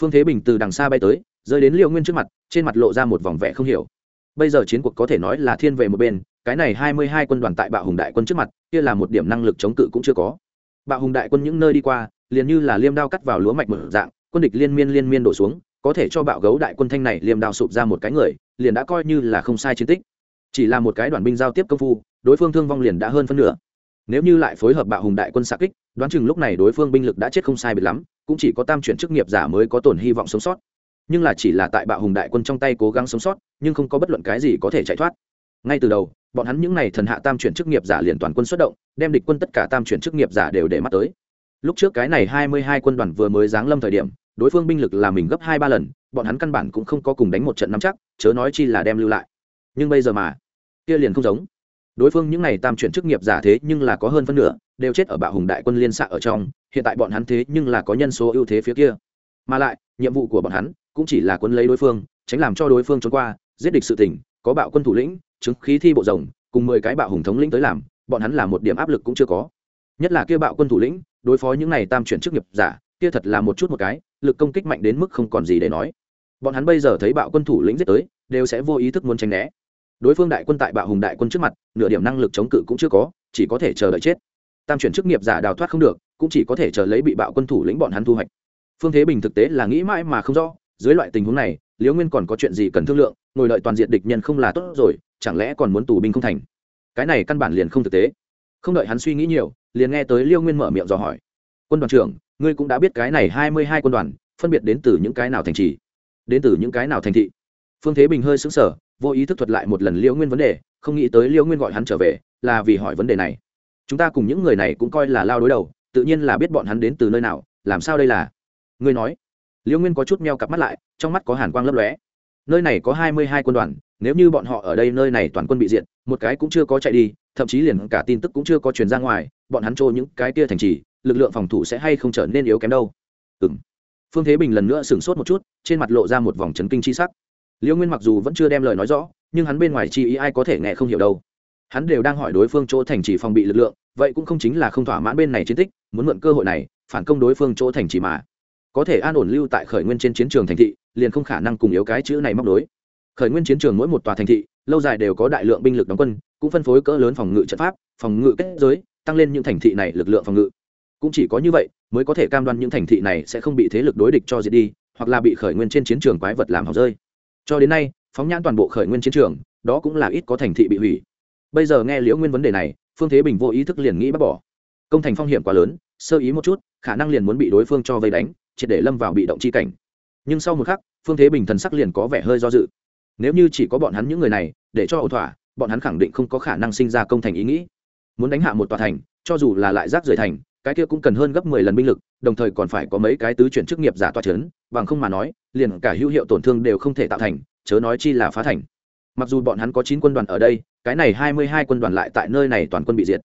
Phương thế bình từ đằng xa bay tới, rơi đến liệu nguyên trước mặt, trên mặt lộ ra một vòng vẻ không hiểu bây giờ chiến cuộc có thể nói là thiên về một bên, cái này hai mươi hai quân đoàn tại bạo hùng đại quân trước mặt, kia là một điểm năng lực chống cự cũng chưa có. Bạo hùng đại quân những nơi đi qua, liền như là liêm đao cắt vào lúa mạch mở dạng, quân địch liên miên liên miên đổ xuống, có thể cho bạo gấu đại quân thanh này liêm đao sụp ra một cái người, liền đã coi như là không sai chiến tích. Chỉ là một cái đoàn binh giao tiếp công phu, đối phương thương vong liền đã hơn phân nửa. Nếu như lại phối hợp bạo hùng đại quân xạ kích, đoán chừng lúc này đối phương binh lực đã chết không sai biệt lắm, cũng chỉ có tam chuyển chức nghiệp giả mới có tổn hy vọng sống sót nhưng là chỉ là tại bạo hùng đại quân trong tay cố gắng sống sót, nhưng không có bất luận cái gì có thể chạy thoát. Ngay từ đầu, bọn hắn những n à y thần hạ tam chuyển chức nghiệp giả liền toàn quân xuất động, đem địch quân tất cả tam chuyển chức nghiệp giả đều để mắt tới. Lúc trước cái này hai mươi hai quân đoàn vừa mới giáng lâm thời điểm, đối phương binh lực là mình gấp hai ba lần, bọn hắn căn bản cũng không có cùng đánh một trận nắm chắc, chớ nói chi là đem lưu lại. Nhưng bây giờ mà, kia liền không giống. Đối phương những n à y tam chuyển chức nghiệp giả thế nhưng là có hơn phân nửa, đều chết ở bạo hùng đại quân liên xạ ở trong, hiện tại bọn hắn thế nhưng là có nhân số ưu thế phía kia. Mà lại, nhiệm vụ của bọn hắn cũng chỉ là quân lấy đối phương, tránh làm cho đối phương trốn qua, giết địch sự tỉnh có bạo quân thủ lĩnh, chứng khí thi bộ rồng, cùng mười cái bạo hùng thống lĩnh tới làm, bọn hắn là một điểm áp lực cũng chưa có. Nhất là kia bạo quân thủ lĩnh, đối phó những này tam chuyển chức nghiệp giả, kia thật là một chút một cái, lực công kích mạnh đến mức không còn gì để nói. Bọn hắn bây giờ thấy bạo quân thủ lĩnh giết tới, đều sẽ vô ý thức muốn tránh né. Đối phương đại quân tại bạo hùng đại quân trước mặt, nửa điểm năng lực chống cự cũng chưa có, chỉ có thể chờ đợi chết. Tam chuyển chức nghiệp giả đào thoát không được, cũng chỉ có thể chờ lấy bị bạo quân thủ lĩnh bọn hắn thu hoạch. Phương thế bình thực tế là nghĩ mãi mà không rõ dưới loại tình huống này, liễu nguyên còn có chuyện gì cần thương lượng, ngồi đợi toàn diện địch nhân không là tốt rồi, chẳng lẽ còn muốn tù binh không thành? Cái này căn bản liền không thực tế. Không đợi hắn suy nghĩ nhiều, liền nghe tới liêu nguyên mở miệng dò hỏi. Quân đoàn trưởng, ngươi cũng đã biết cái này hai mươi hai quân đoàn, phân biệt đến từ những cái nào thành trì? Đến từ những cái nào thành thị? Phương thế bình hơi xứng sở vô ý thức thuật lại một lần liêu nguyên vấn đề, không nghĩ tới liêu nguyên gọi hắn trở về, là vì hỏi vấn đề này. Chúng ta cùng những người này cũng coi là lao đối đầu, tự nhiên là biết bọn hắn đến từ nơi nào, làm sao đây là? Ngươi nói liêu nguyên có chút meo cặp mắt lại, trong mắt có hàn quang lấp lóe. Nơi này có hai mươi hai quân đoàn, nếu như bọn họ ở đây nơi này toàn quân bị diện một cái cũng chưa có chạy đi, thậm chí liền cả tin tức cũng chưa có truyền ra ngoài, bọn hắn trôi những cái kia thành trì, lực lượng phòng thủ sẽ hay không trở nên yếu kém đâu. Ừ phương thế bình lần nữa sửng sốt một chút, trên mặt lộ ra một vòng chấn kinh chi sắc. Liêu nguyên mặc dù vẫn chưa đem lời nói rõ, nhưng hắn bên ngoài chi ý ai có thể nghe không hiểu đâu. Hắn đều đang hỏi đối phương chỗ thành trì phòng bị lực lượng, vậy cũng không chính là không thỏa mãn bên này chiến tích, muốn mượn cơ hội này, phản công đối phương chỗ thành trì mà có thể an ổn lưu tại khởi nguyên trên chiến trường thành thị, liền không khả năng cùng yếu cái chữ này móc đối khởi nguyên chiến trường mỗi một tòa thành thị, lâu dài đều có đại lượng binh lực đóng quân, cũng phân phối cỡ lớn phòng ngự trận pháp, phòng ngự kết giới, tăng lên những thành thị này lực lượng phòng ngự. Cũng chỉ có như vậy, mới có thể cam đoan những thành thị này sẽ không bị thế lực đối địch cho diệt đi, hoặc là bị khởi nguyên trên chiến trường quái vật làm hỏng rơi. Cho đến nay, phóng nhãn toàn bộ khởi nguyên chiến trường, đó cũng là ít có thành thị bị hủy. Bây giờ nghe liễu nguyên vấn đề này, phương thế bình vô ý thức liền nghĩ bác bỏ. Công thành phong hiểm quá lớn, sơ ý một chút, khả năng liền muốn bị đối phương cho vây đánh triệt để lâm vào bị động chi cảnh. Nhưng sau một khắc, phương thế bình thần sắc liền có vẻ hơi do dự. Nếu như chỉ có bọn hắn những người này, để cho ẩu thỏa, bọn hắn khẳng định không có khả năng sinh ra công thành ý nghĩ. Muốn đánh hạ một tòa thành, cho dù là lại rác rời thành, cái kia cũng cần hơn gấp mười lần binh lực, đồng thời còn phải có mấy cái tứ chuyển chức nghiệp giả toa c h ấ n bằng không mà nói, liền cả hữu hiệu tổn thương đều không thể tạo thành, chớ nói chi là phá thành. Mặc dù bọn hắn có chín quân đoàn ở đây, cái này hai mươi hai quân đoàn lại tại nơi này toàn quân bị diệt.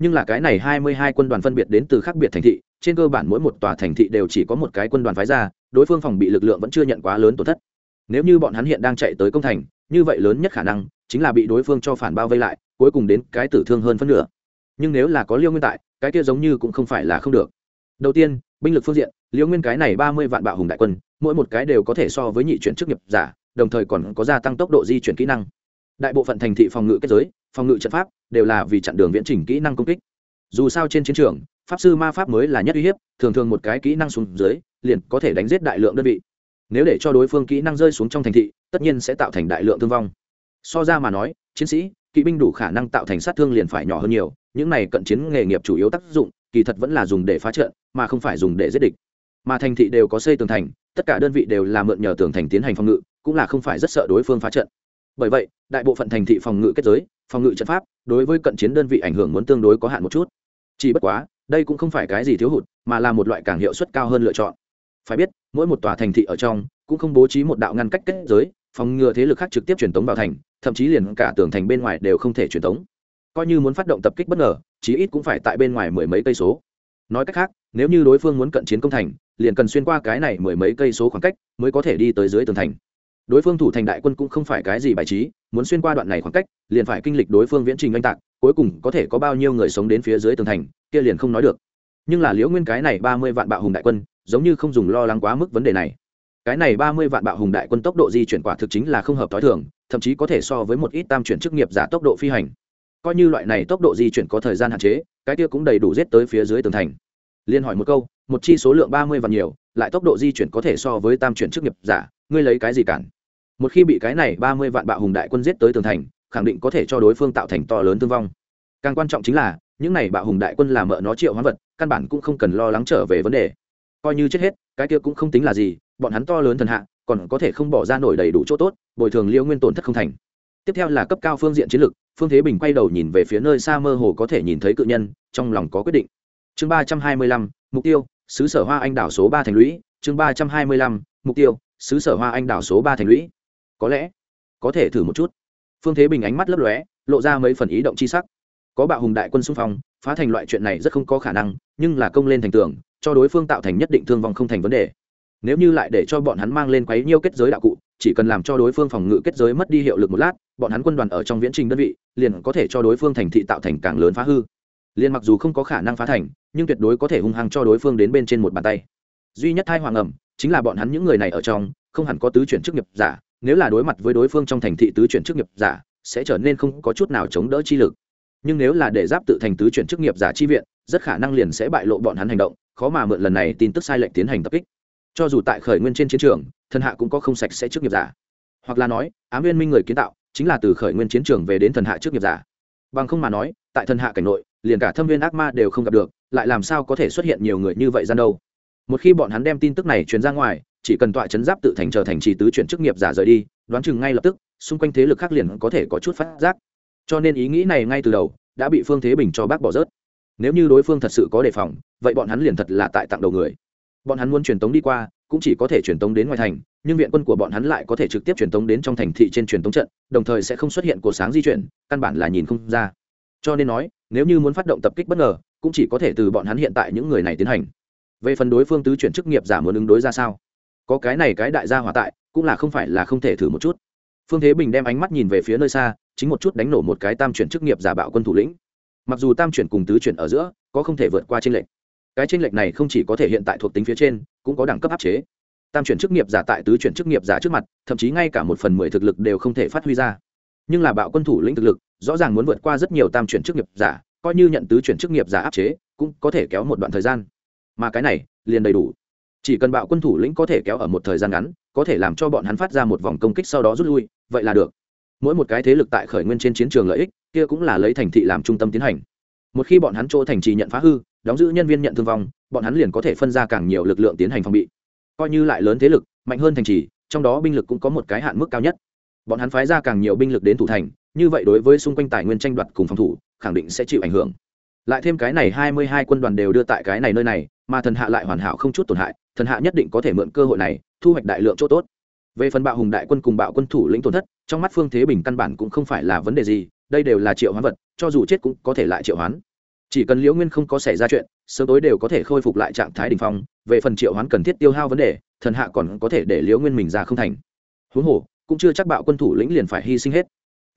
Nhưng là cái này hai mươi hai quân đoàn phân biệt đến từ khác biệt thành thị trên cơ bản mỗi một tòa thành thị đều chỉ có một cái quân đoàn phái ra, đối phương phòng bị lực lượng vẫn chưa nhận quá lớn tổn thất. Nếu như bọn hắn hiện đang chạy tới công thành, như vậy lớn nhất khả năng chính là bị đối phương cho phản bao vây lại, cuối cùng đến cái tử thương hơn phân nửa. Nhưng nếu là có liêu nguyên tại, cái kia giống như cũng không phải là không được. Đầu tiên, binh lực phương diện, liêu nguyên cái này ba mươi vạn bạo hùng đại quân, mỗi một cái đều có thể so với nhị chuyển chức nghiệp giả, đồng thời còn có gia tăng tốc độ di chuyển kỹ năng. Đại bộ phận thành thị phòng ngự kết giới, phòng ngự trận pháp đều là vì chặn đường viễn trình kỹ năng công kích. Dù sao trên chiến trường pháp sư ma pháp mới là nhất uy hiếp, thường thường một cái kỹ năng xuống dưới, liền có thể đánh giết đại lượng đơn vị. Nếu để cho đối phương kỹ năng rơi xuống trong thành thị, tất nhiên sẽ tạo thành đại lượng thương vong. So ra mà nói, chiến sĩ, kỵ binh đủ khả năng tạo thành sát thương liền phải nhỏ hơn nhiều, những này cận chiến nghề nghiệp chủ yếu tác dụng, kỳ thật vẫn là dùng để phá trận, mà không phải dùng để giết địch. Mà thành thị đều có xây tường thành, tất cả đơn vị đều là mượn nhờ tường thành tiến hành phòng ngự, cũng là không phải rất sợ đối phương phá trận. Bởi vậy, đại bộ phận thành thị phòng ngự kết giới, phòng ngự trận pháp, đối với cận chiến đơn vị ảnh hưởng muốn tương đối có hạn một chút. Chỉ bất quá đây cũng không phải cái gì thiếu hụt, mà là một loại càng hiệu suất cao hơn lựa chọn. Phải biết, mỗi một tòa thành thị ở trong, cũng không bố trí một đạo ngăn cách kết giới, phòng ngừa thế lực khác trực tiếp truyền tống vào thành, thậm chí liền cả tường thành bên ngoài đều không thể truyền tống. Coi như muốn phát động tập kích bất ngờ, chí ít cũng phải tại bên ngoài mười mấy cây số. Nói cách khác, nếu như đối phương muốn cận chiến công thành, liền cần xuyên qua cái này mười mấy cây số khoảng cách mới có thể đi tới dưới tường thành. Đối phương thủ thành đại quân cũng không phải cái gì bài trí, muốn xuyên qua đoạn này khoảng cách, liền phải kinh lịch đối phương viễn trình oanh tạc cuối cùng có thể có bao nhiêu người sống đến phía dưới tường thành, kia liền không nói được. Nhưng là liễu nguyên cái này ba mươi vạn bạo hùng đại quân, giống như không dùng lo lắng quá mức vấn đề này. Cái này ba mươi vạn bạo hùng đại quân tốc độ di chuyển quả thực chính là không hợp t h ó i thường, thậm chí có thể so với một ít tam chuyển chức nghiệp giả tốc độ phi hành. Coi như loại này tốc độ di chuyển có thời gian hạn chế, cái kia cũng đầy đủ giết tới phía dưới tường thành. Liên hỏi một câu, một chi số lượng ba mươi vạn nhiều, lại tốc độ di chuyển có thể so với tam chuyển chức nghiệp giả, ngươi lấy cái gì cản? Một khi bị cái này ba mươi vạn bạo hùng đại quân giết tới tường thành khẳng định có thể cho đối phương tạo thành to lớn thương vong. Càng quan trọng chính là, những này bạo hùng đại quân làm mợ nó triệu hoán vật, căn bản cũng không cần lo lắng trở về vấn đề. Coi như chết hết, cái kia cũng không tính là gì, bọn hắn to lớn thần hạ, còn có thể không bỏ ra nổi đầy đủ chỗ tốt, bồi thường liễu nguyên tổn thất không thành. Tiếp theo là cấp cao phương diện chiến lược, phương thế bình quay đầu nhìn về phía nơi xa mơ hồ có thể nhìn thấy cự nhân, trong lòng có quyết định. Chương ba trăm hai mươi lăm, mục tiêu, xứ sở hoa anh đảo số ba thành lũy. Chương ba trăm hai mươi lăm, mục tiêu, xứ sở hoa anh đảo số ba thành lũy. Có lẽ, có thể thử một chút phương thế bình ánh mắt lấp lóe, lộ ra mấy phần ý động c h i sắc. Có bạo hùng đại quân xung phong, phá thành loại chuyện này rất không có khả năng, nhưng là công lên thành tường, cho đối phương tạo thành nhất định thương vong không thành vấn đề. Nếu như lại để cho bọn hắn mang lên quấy nhiêu kết giới đạo cụ, chỉ cần làm cho đối phương phòng ngự kết giới mất đi hiệu lực một lát, bọn hắn quân đoàn ở trong viễn trình đơn vị, liền có thể cho đối phương thành thị tạo thành càng lớn phá hư. Liền mặc dù không có khả năng phá thành, nhưng tuyệt đối có thể hung hăng cho đối phương đến bên trên một bàn tay. Duy nhất hai hoàng ẩm, chính là bọn hắn những người này ở trong, không hẳn có tứ chuyển chức nghiệp giả nếu là đối mặt với đối phương trong thành thị tứ chuyển chức nghiệp giả, sẽ trở nên không có chút nào chống đỡ chi lực. Nhưng nếu là để giáp tự thành tứ chuyển chức nghiệp giả chi viện, rất khả năng liền sẽ bại lộ bọn hắn hành động, khó mà mượn lần này tin tức sai lệch tiến hành tập kích. Cho dù tại khởi nguyên trên chiến trường, thần hạ cũng có không sạch sẽ chức nghiệp giả. Hoặc là nói, ám viên minh người kiến tạo, chính là từ khởi nguyên chiến trường về đến thần hạ chức nghiệp giả. Bằng không mà nói, tại thần hạ cảnh nội, liền cả thâm viên ác ma đều không gặp được, lại làm sao có thể xuất hiện nhiều người như vậy gian đâu? Một khi bọn hắn đem tin tức này truyền ra ngoài chỉ cần tọa chấn giáp tự thành trở thành trì tứ chuyển chức nghiệp giả rời đi, đoán chừng ngay lập tức, xung quanh thế lực khác liền có thể có chút phát giác. Cho nên ý nghĩ này ngay từ đầu đã bị phương thế bình cho bác bỏ rớt. Nếu như đối phương thật sự có đề phòng, vậy bọn hắn liền thật là tại tặng đầu người. Bọn hắn muốn truyền tống đi qua, cũng chỉ có thể truyền tống đến ngoài thành, nhưng viện quân của bọn hắn lại có thể trực tiếp truyền tống đến trong thành thị trên truyền tống trận, đồng thời sẽ không xuất hiện cổ sáng di chuyển, căn bản là nhìn không ra. Cho nên nói, nếu như muốn phát động tập kích bất ngờ, cũng chỉ có thể từ bọn hắn hiện tại những người này tiến hành. Về phần đối phương tứ chuyển chức nghiệp giả muốn ứng đối ra sao? Có cái này cái đại gia hỏa tại, cũng là không phải là không thể thử một chút. Phương thế bình đem ánh mắt nhìn về phía nơi xa, chính một chút đánh nổ một cái tam chuyển chức nghiệp giả bạo quân thủ lĩnh. Mặc dù tam chuyển cùng tứ chuyển ở giữa, có không thể vượt qua tranh lệch. Cái tranh lệch này không chỉ có thể hiện tại thuộc tính phía trên, cũng có đẳng cấp áp chế. Tam chuyển chức nghiệp giả tại tứ chuyển chức nghiệp giả trước mặt, thậm chí ngay cả một phần mười thực lực đều không thể phát huy ra. Nhưng là bạo quân thủ lĩnh thực lực, rõ ràng muốn vượt qua rất nhiều tam chuyển chức nghiệp giả, coi như nhận tứ chuyển chức nghiệp giả áp chế, cũng có thể kéo một đoạn thời gian. Mà cái này, liền đầy đủ chỉ cần bạo quân thủ lĩnh có thể kéo ở một thời gian ngắn, có thể làm cho bọn hắn phát ra một vòng công kích sau đó rút lui, vậy là được. Mỗi một cái thế lực tại khởi nguyên trên chiến trường lợi ích, kia cũng là lấy thành thị làm trung tâm tiến hành. Một khi bọn hắn chỗ thành trì nhận phá hư, đóng giữ nhân viên nhận thương vong, bọn hắn liền có thể phân ra càng nhiều lực lượng tiến hành phòng bị. Coi như lại lớn thế lực, mạnh hơn thành trì, trong đó binh lực cũng có một cái hạn mức cao nhất. Bọn hắn phái ra càng nhiều binh lực đến thủ thành, như vậy đối với xung quanh tài nguyên tranh đoạt cùng phòng thủ, khẳng định sẽ chịu ảnh hưởng. Lại thêm cái này hai mươi hai quân đoàn đều đưa tại cái này nơi này, mà thần hạ lại hoàn hảo không chút tổn hại thần hạ nhất định có thể mượn cơ hội này, thu hoạch đại lượng chỗ tốt. Về phần bạo hùng đại quân cùng bạo quân thủ lĩnh tổn thất, trong mắt phương thế bình căn bản cũng không phải là vấn đề gì, đây đều là triệu hoán vật, cho dù chết cũng có thể lại triệu hoán. Chỉ cần liễu nguyên không có xảy ra chuyện, sớm tối đều có thể khôi phục lại trạng thái đình phong, về phần triệu hoán cần thiết tiêu hao vấn đề, thần hạ còn có thể để liễu nguyên mình ra không thành. Huống hồ, cũng chưa chắc bạo quân thủ lĩnh liền phải hy sinh hết.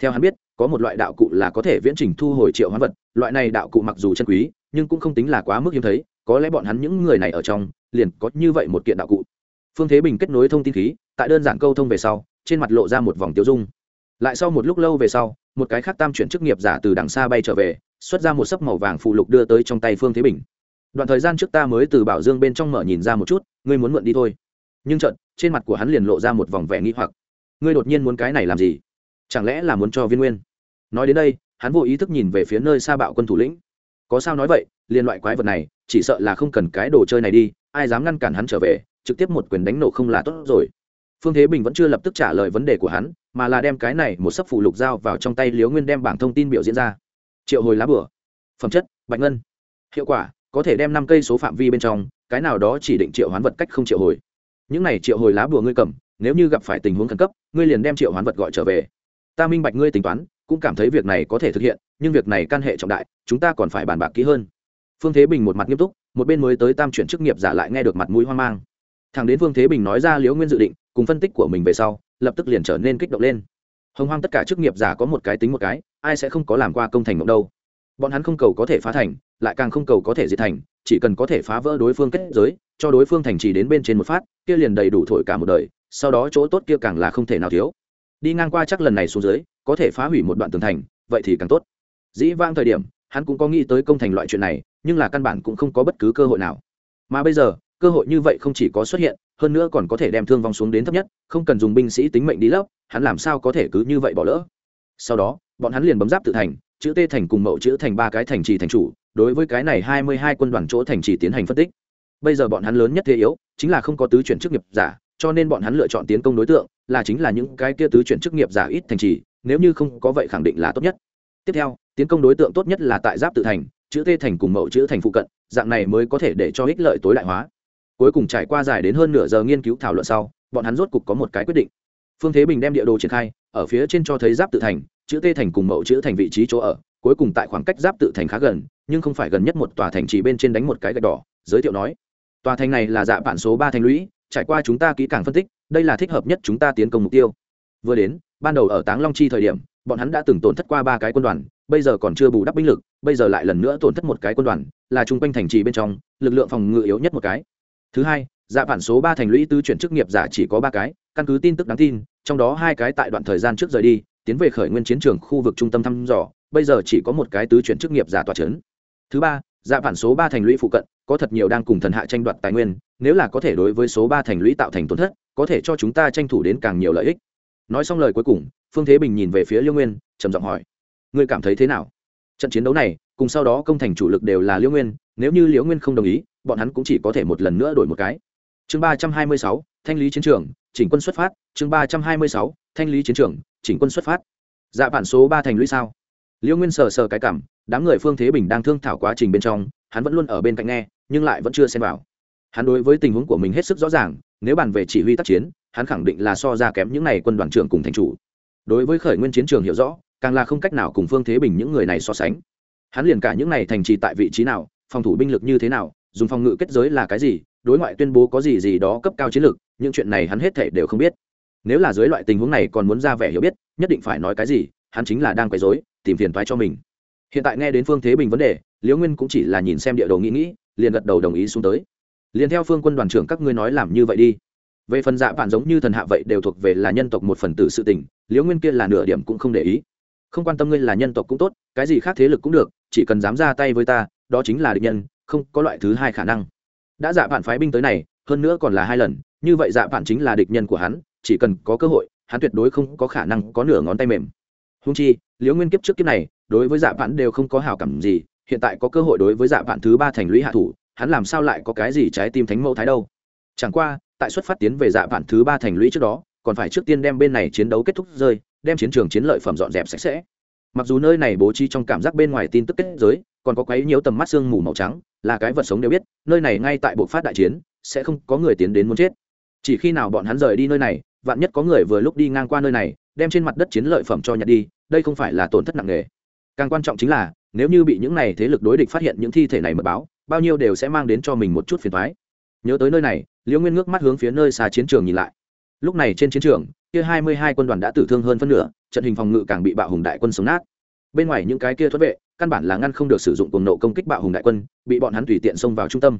Theo hắn biết, có một loại đạo cụ là có thể viễn trình thu hồi triệu hoán vật, loại này đạo cụ mặc dù chân quý, nhưng cũng không tính là quá mức hiếm thấy có lẽ bọn hắn những người này ở trong, liền có như vậy một kiện đạo cụ. Phương thế bình kết nối thông tin khí, tại đơn giản câu thông về sau, trên mặt lộ ra một vòng tiêu dung. Lại sau một lúc lâu về sau, một cái khác tam chuyển chức nghiệp giả từ đằng xa bay trở về, xuất ra một sấp màu vàng phụ lục đưa tới trong tay phương thế bình. Đoạn thời gian trước ta mới từ bảo dương bên trong mở nhìn ra một chút, ngươi muốn mượn đi thôi. Nhưng trận trên mặt của hắn liền lộ ra một vòng vẻ nghi hoặc. Ngươi đột nhiên muốn cái này làm gì? Chẳng lẽ là muốn cho viên nguyên? Nói đến đây, hắn vô ý thức nhìn về phía nơi xa bạo quân thủ lĩnh. Có sao nói vậy? Liên loại quái vật này, chỉ sợ là không cần cái đồ chơi này đi, ai dám ngăn cản hắn trở về, trực tiếp một quyền đánh nổ không là tốt rồi. Phương thế bình vẫn chưa lập tức trả lời vấn đề của hắn, mà là đem cái này một sấp phụ lục dao vào trong tay liếu nguyên đem bảng thông tin biểu diễn ra. Triệu hồi lá bửa. Phẩm chất, bạch ngân. Hiệu quả, có thể đem năm cây số phạm vi bên trong, cái nào đó chỉ định triệu hoán vật cách không triệu hồi. Những này triệu hồi lá bùa ngươi cầm, nếu như gặp phải tình huống khẩn cấp, ngươi liền đem triệu hoán vật gọi trở về. Ta minh bạch ngươi tính toán, cũng cảm thấy việc này có thể thực hiện, nhưng việc này can hệ trọng đại, chúng ta còn phải bàn bạc kỹ hơn phương thế bình một mặt nghiêm túc, một bên mới tới tam chuyển chức nghiệp giả lại nghe được mặt mũi hoang mang. Thằng đến phương thế bình nói ra liễu nguyên dự định, cùng phân tích của mình về sau, lập tức liền trở nên kích động lên. Hồng hoang tất cả chức nghiệp giả có một cái tính một cái, ai sẽ không có làm qua công thành mộng đâu. Bọn hắn không cầu có thể phá thành, lại càng không cầu có thể diệt thành, chỉ cần có thể phá vỡ đối phương kết giới, cho đối phương thành trì đến bên trên một phát, kia liền đầy đủ thổi cả một đời, sau đó chỗ tốt kia càng là không thể nào thiếu. Đi ngang qua chắc lần này xuống dưới, có thể phá hủy một đoạn tường thành, vậy thì càng tốt. Dĩ vang thời điểm hắn cũng có nghĩ tới công thành loại chuyện này, nhưng là căn bản cũng không có bất cứ cơ hội nào. Mà bây giờ, cơ hội như vậy không chỉ có xuất hiện, hơn nữa còn có thể đem thương vong xuống đến thấp nhất, không cần dùng binh sĩ tính mệnh đi lấp, hắn làm sao có thể cứ như vậy bỏ lỡ? Sau đó, bọn hắn liền bấm giáp tự thành, chữ tê thành cùng mẫu chữ thành ba cái thành trì thành chủ, đối với cái này hai mươi hai quân đoàn chỗ thành trì tiến hành phân tích. Bây giờ bọn hắn lớn nhất thế yếu, chính là không có tứ chuyển chức nghiệp giả, cho nên bọn hắn lựa chọn tiến công đối tượng, là chính là những cái kia tứ chuyển chức nghiệp giả ít thành trì, nếu như không có vậy khẳng định là tốt nhất tiếp theo, tiến công đối tượng tốt nhất là tại giáp tự thành, chữ tê thành cùng mẫu chữ thành phụ cận, dạng này mới có thể để cho ích lợi tối đại hóa. Cuối cùng trải qua dài đến hơn nửa giờ nghiên cứu thảo luận sau, bọn hắn rốt cục có một cái quyết định. Phương thế bình đem địa đồ triển khai, ở phía trên cho thấy giáp tự thành, chữ tê thành cùng mẫu chữ thành vị trí chỗ ở, cuối cùng tại khoảng cách giáp tự thành khá gần, nhưng không phải gần nhất một tòa thành chỉ bên trên đánh một cái gạch đỏ, giới thiệu nói. Tòa thành này là dạ bản số ba thành lũy, trải qua chúng ta kỹ càng phân tích, đây là thích hợp nhất chúng ta tiến công mục tiêu. Vừa đến, ban đầu ở táng long chi thời điểm bọn hắn đã từng tổn thất qua ba cái quân đoàn, bây giờ còn chưa bù đắp binh lực, bây giờ lại lần nữa tổn thất một cái quân đoàn, là chung quanh thành trì bên trong, lực lượng phòng ngự yếu nhất một cái. Thứ hai dạ bản số ba thành lũy tư chuyển chức nghiệp giả chỉ có ba cái, căn cứ tin tức đáng tin, trong đó hai cái tại đoạn thời gian trước rời đi, tiến về khởi nguyên chiến trường khu vực trung tâm thăm dò, bây giờ chỉ có một cái tứ chuyển chức nghiệp giả tòa trấn thứ ba dạ bản số ba thành lũy phụ cận, có thật nhiều đang cùng thần hạ tranh đoạt tài nguyên, nếu là có thể đối với số ba thành lũy tạo thành tổn thất, có thể cho chúng ta tranh thủ đến càng nhiều lợi ích. Nói xong lời cuối cùng phương thế bình nhìn về phía liêu nguyên, trầm giọng hỏi, ngươi cảm thấy thế nào? Trận chiến đấu này, cùng sau đó công thành chủ lực đều là liêu nguyên, nếu như liễu nguyên không đồng ý, bọn hắn cũng chỉ có thể một lần nữa đổi một cái. Chương ba trăm hai mươi sáu, thanh lý chiến trường, chỉnh quân xuất phát. Chương ba trăm hai mươi sáu, thanh lý chiến trường, chỉnh quân xuất phát. Dạ bản số ba thành lũy sao? Liễu nguyên sờ sờ cái cảm, đám người phương thế bình đang thương thảo quá trình bên trong, hắn vẫn luôn ở bên cạnh nghe, nhưng lại vẫn chưa xem vào. Hắn đối với tình huống của mình hết sức rõ ràng, nếu bàn về chỉ huy tác chiến, hắn khẳng định là so ra kém những n à y quân đoàn trưởng cùng thành chủ đối với khởi nguyên chiến trường hiểu rõ, càng là không cách nào cùng phương thế bình những người này so sánh. Hắn liền cả những này thành trì tại vị trí nào, phòng thủ binh lực như thế nào, dùng phòng ngự kết giới là cái gì, đối ngoại tuyên bố có gì gì đó cấp cao chiến lược những chuyện này hắn hết thể đều không biết. Nếu là dưới loại tình huống này còn muốn ra vẻ hiểu biết, nhất định phải nói cái gì, hắn chính là đang quấy dối tìm phiền thoái cho mình. Hiện tại nghe đến phương thế bình vấn đề, liễu nguyên cũng chỉ là nhìn xem địa đồ nghĩ nghĩ, liền gật đầu đồng ý xuống tới. Liền theo phương quân đoàn trưởng các ngươi nói làm như vậy đi về phần dạ bạn giống như thần hạ vậy đều thuộc về là nhân tộc một phần tử sự tình, liễu nguyên kia là nửa điểm cũng không để ý. Không quan tâm ngươi là nhân tộc cũng tốt, cái gì khác thế lực cũng được, chỉ cần dám ra tay với ta, đó chính là địch nhân, không có loại thứ hai khả năng. Đã dạ bạn phái binh tới này, hơn nữa còn là hai lần, như vậy dạ bạn chính là địch nhân của hắn, chỉ cần có cơ hội, hắn tuyệt đối không có khả năng có nửa ngón tay mềm. Húng chi, liễu nguyên kiếp trước kiếp này, đối với dạ bạn đều không có hào cảm gì, hiện tại có cơ hội đối với dạ bạn thứ ba thành lũy hạ thủ, hắn làm sao lại có cái gì trái tim thánh mẫu thái đâu? Chẳng qua tại xuất phát tiến về dạ vạn thứ ba thành lũy trước đó, còn phải trước tiên đem bên này chiến đấu kết thúc rơi, đem chiến trường chiến lợi phẩm dọn dẹp sạch sẽ. Mặc dù nơi này bố trí trong cảm giác bên ngoài tin tức kết giới, còn có quấy nhiều tầm mắt sương mù màu trắng, là cái vật sống đều biết, nơi này ngay tại bộ phát đại chiến, sẽ không có người tiến đến muốn chết. Chỉ khi nào bọn hắn rời đi nơi này, vạn nhất có người vừa lúc đi ngang qua nơi này, đem trên mặt đất chiến lợi phẩm cho nhặt đi, đây không phải là tổn thất nặng nề. Càng quan trọng chính là, nếu như bị những này thế lực đối địch phát hiện những thi thể này mật báo, bao nhiêu đều sẽ mang đến cho mình một chút phiền thoái nhớ tới nơi này liễu nguyên ngước mắt hướng phía nơi xa chiến trường nhìn lại. Lúc này trên chiến trường, kia hai mươi hai quân đoàn đã tử thương hơn phân nửa, trận hình phòng ngự càng bị bạo hùng đại quân sống nát. Bên ngoài những cái kia thoát vệ, căn bản là ngăn không được sử dụng cuồng nộ công kích bạo hùng đại quân, bị bọn hắn tùy tiện xông vào trung tâm.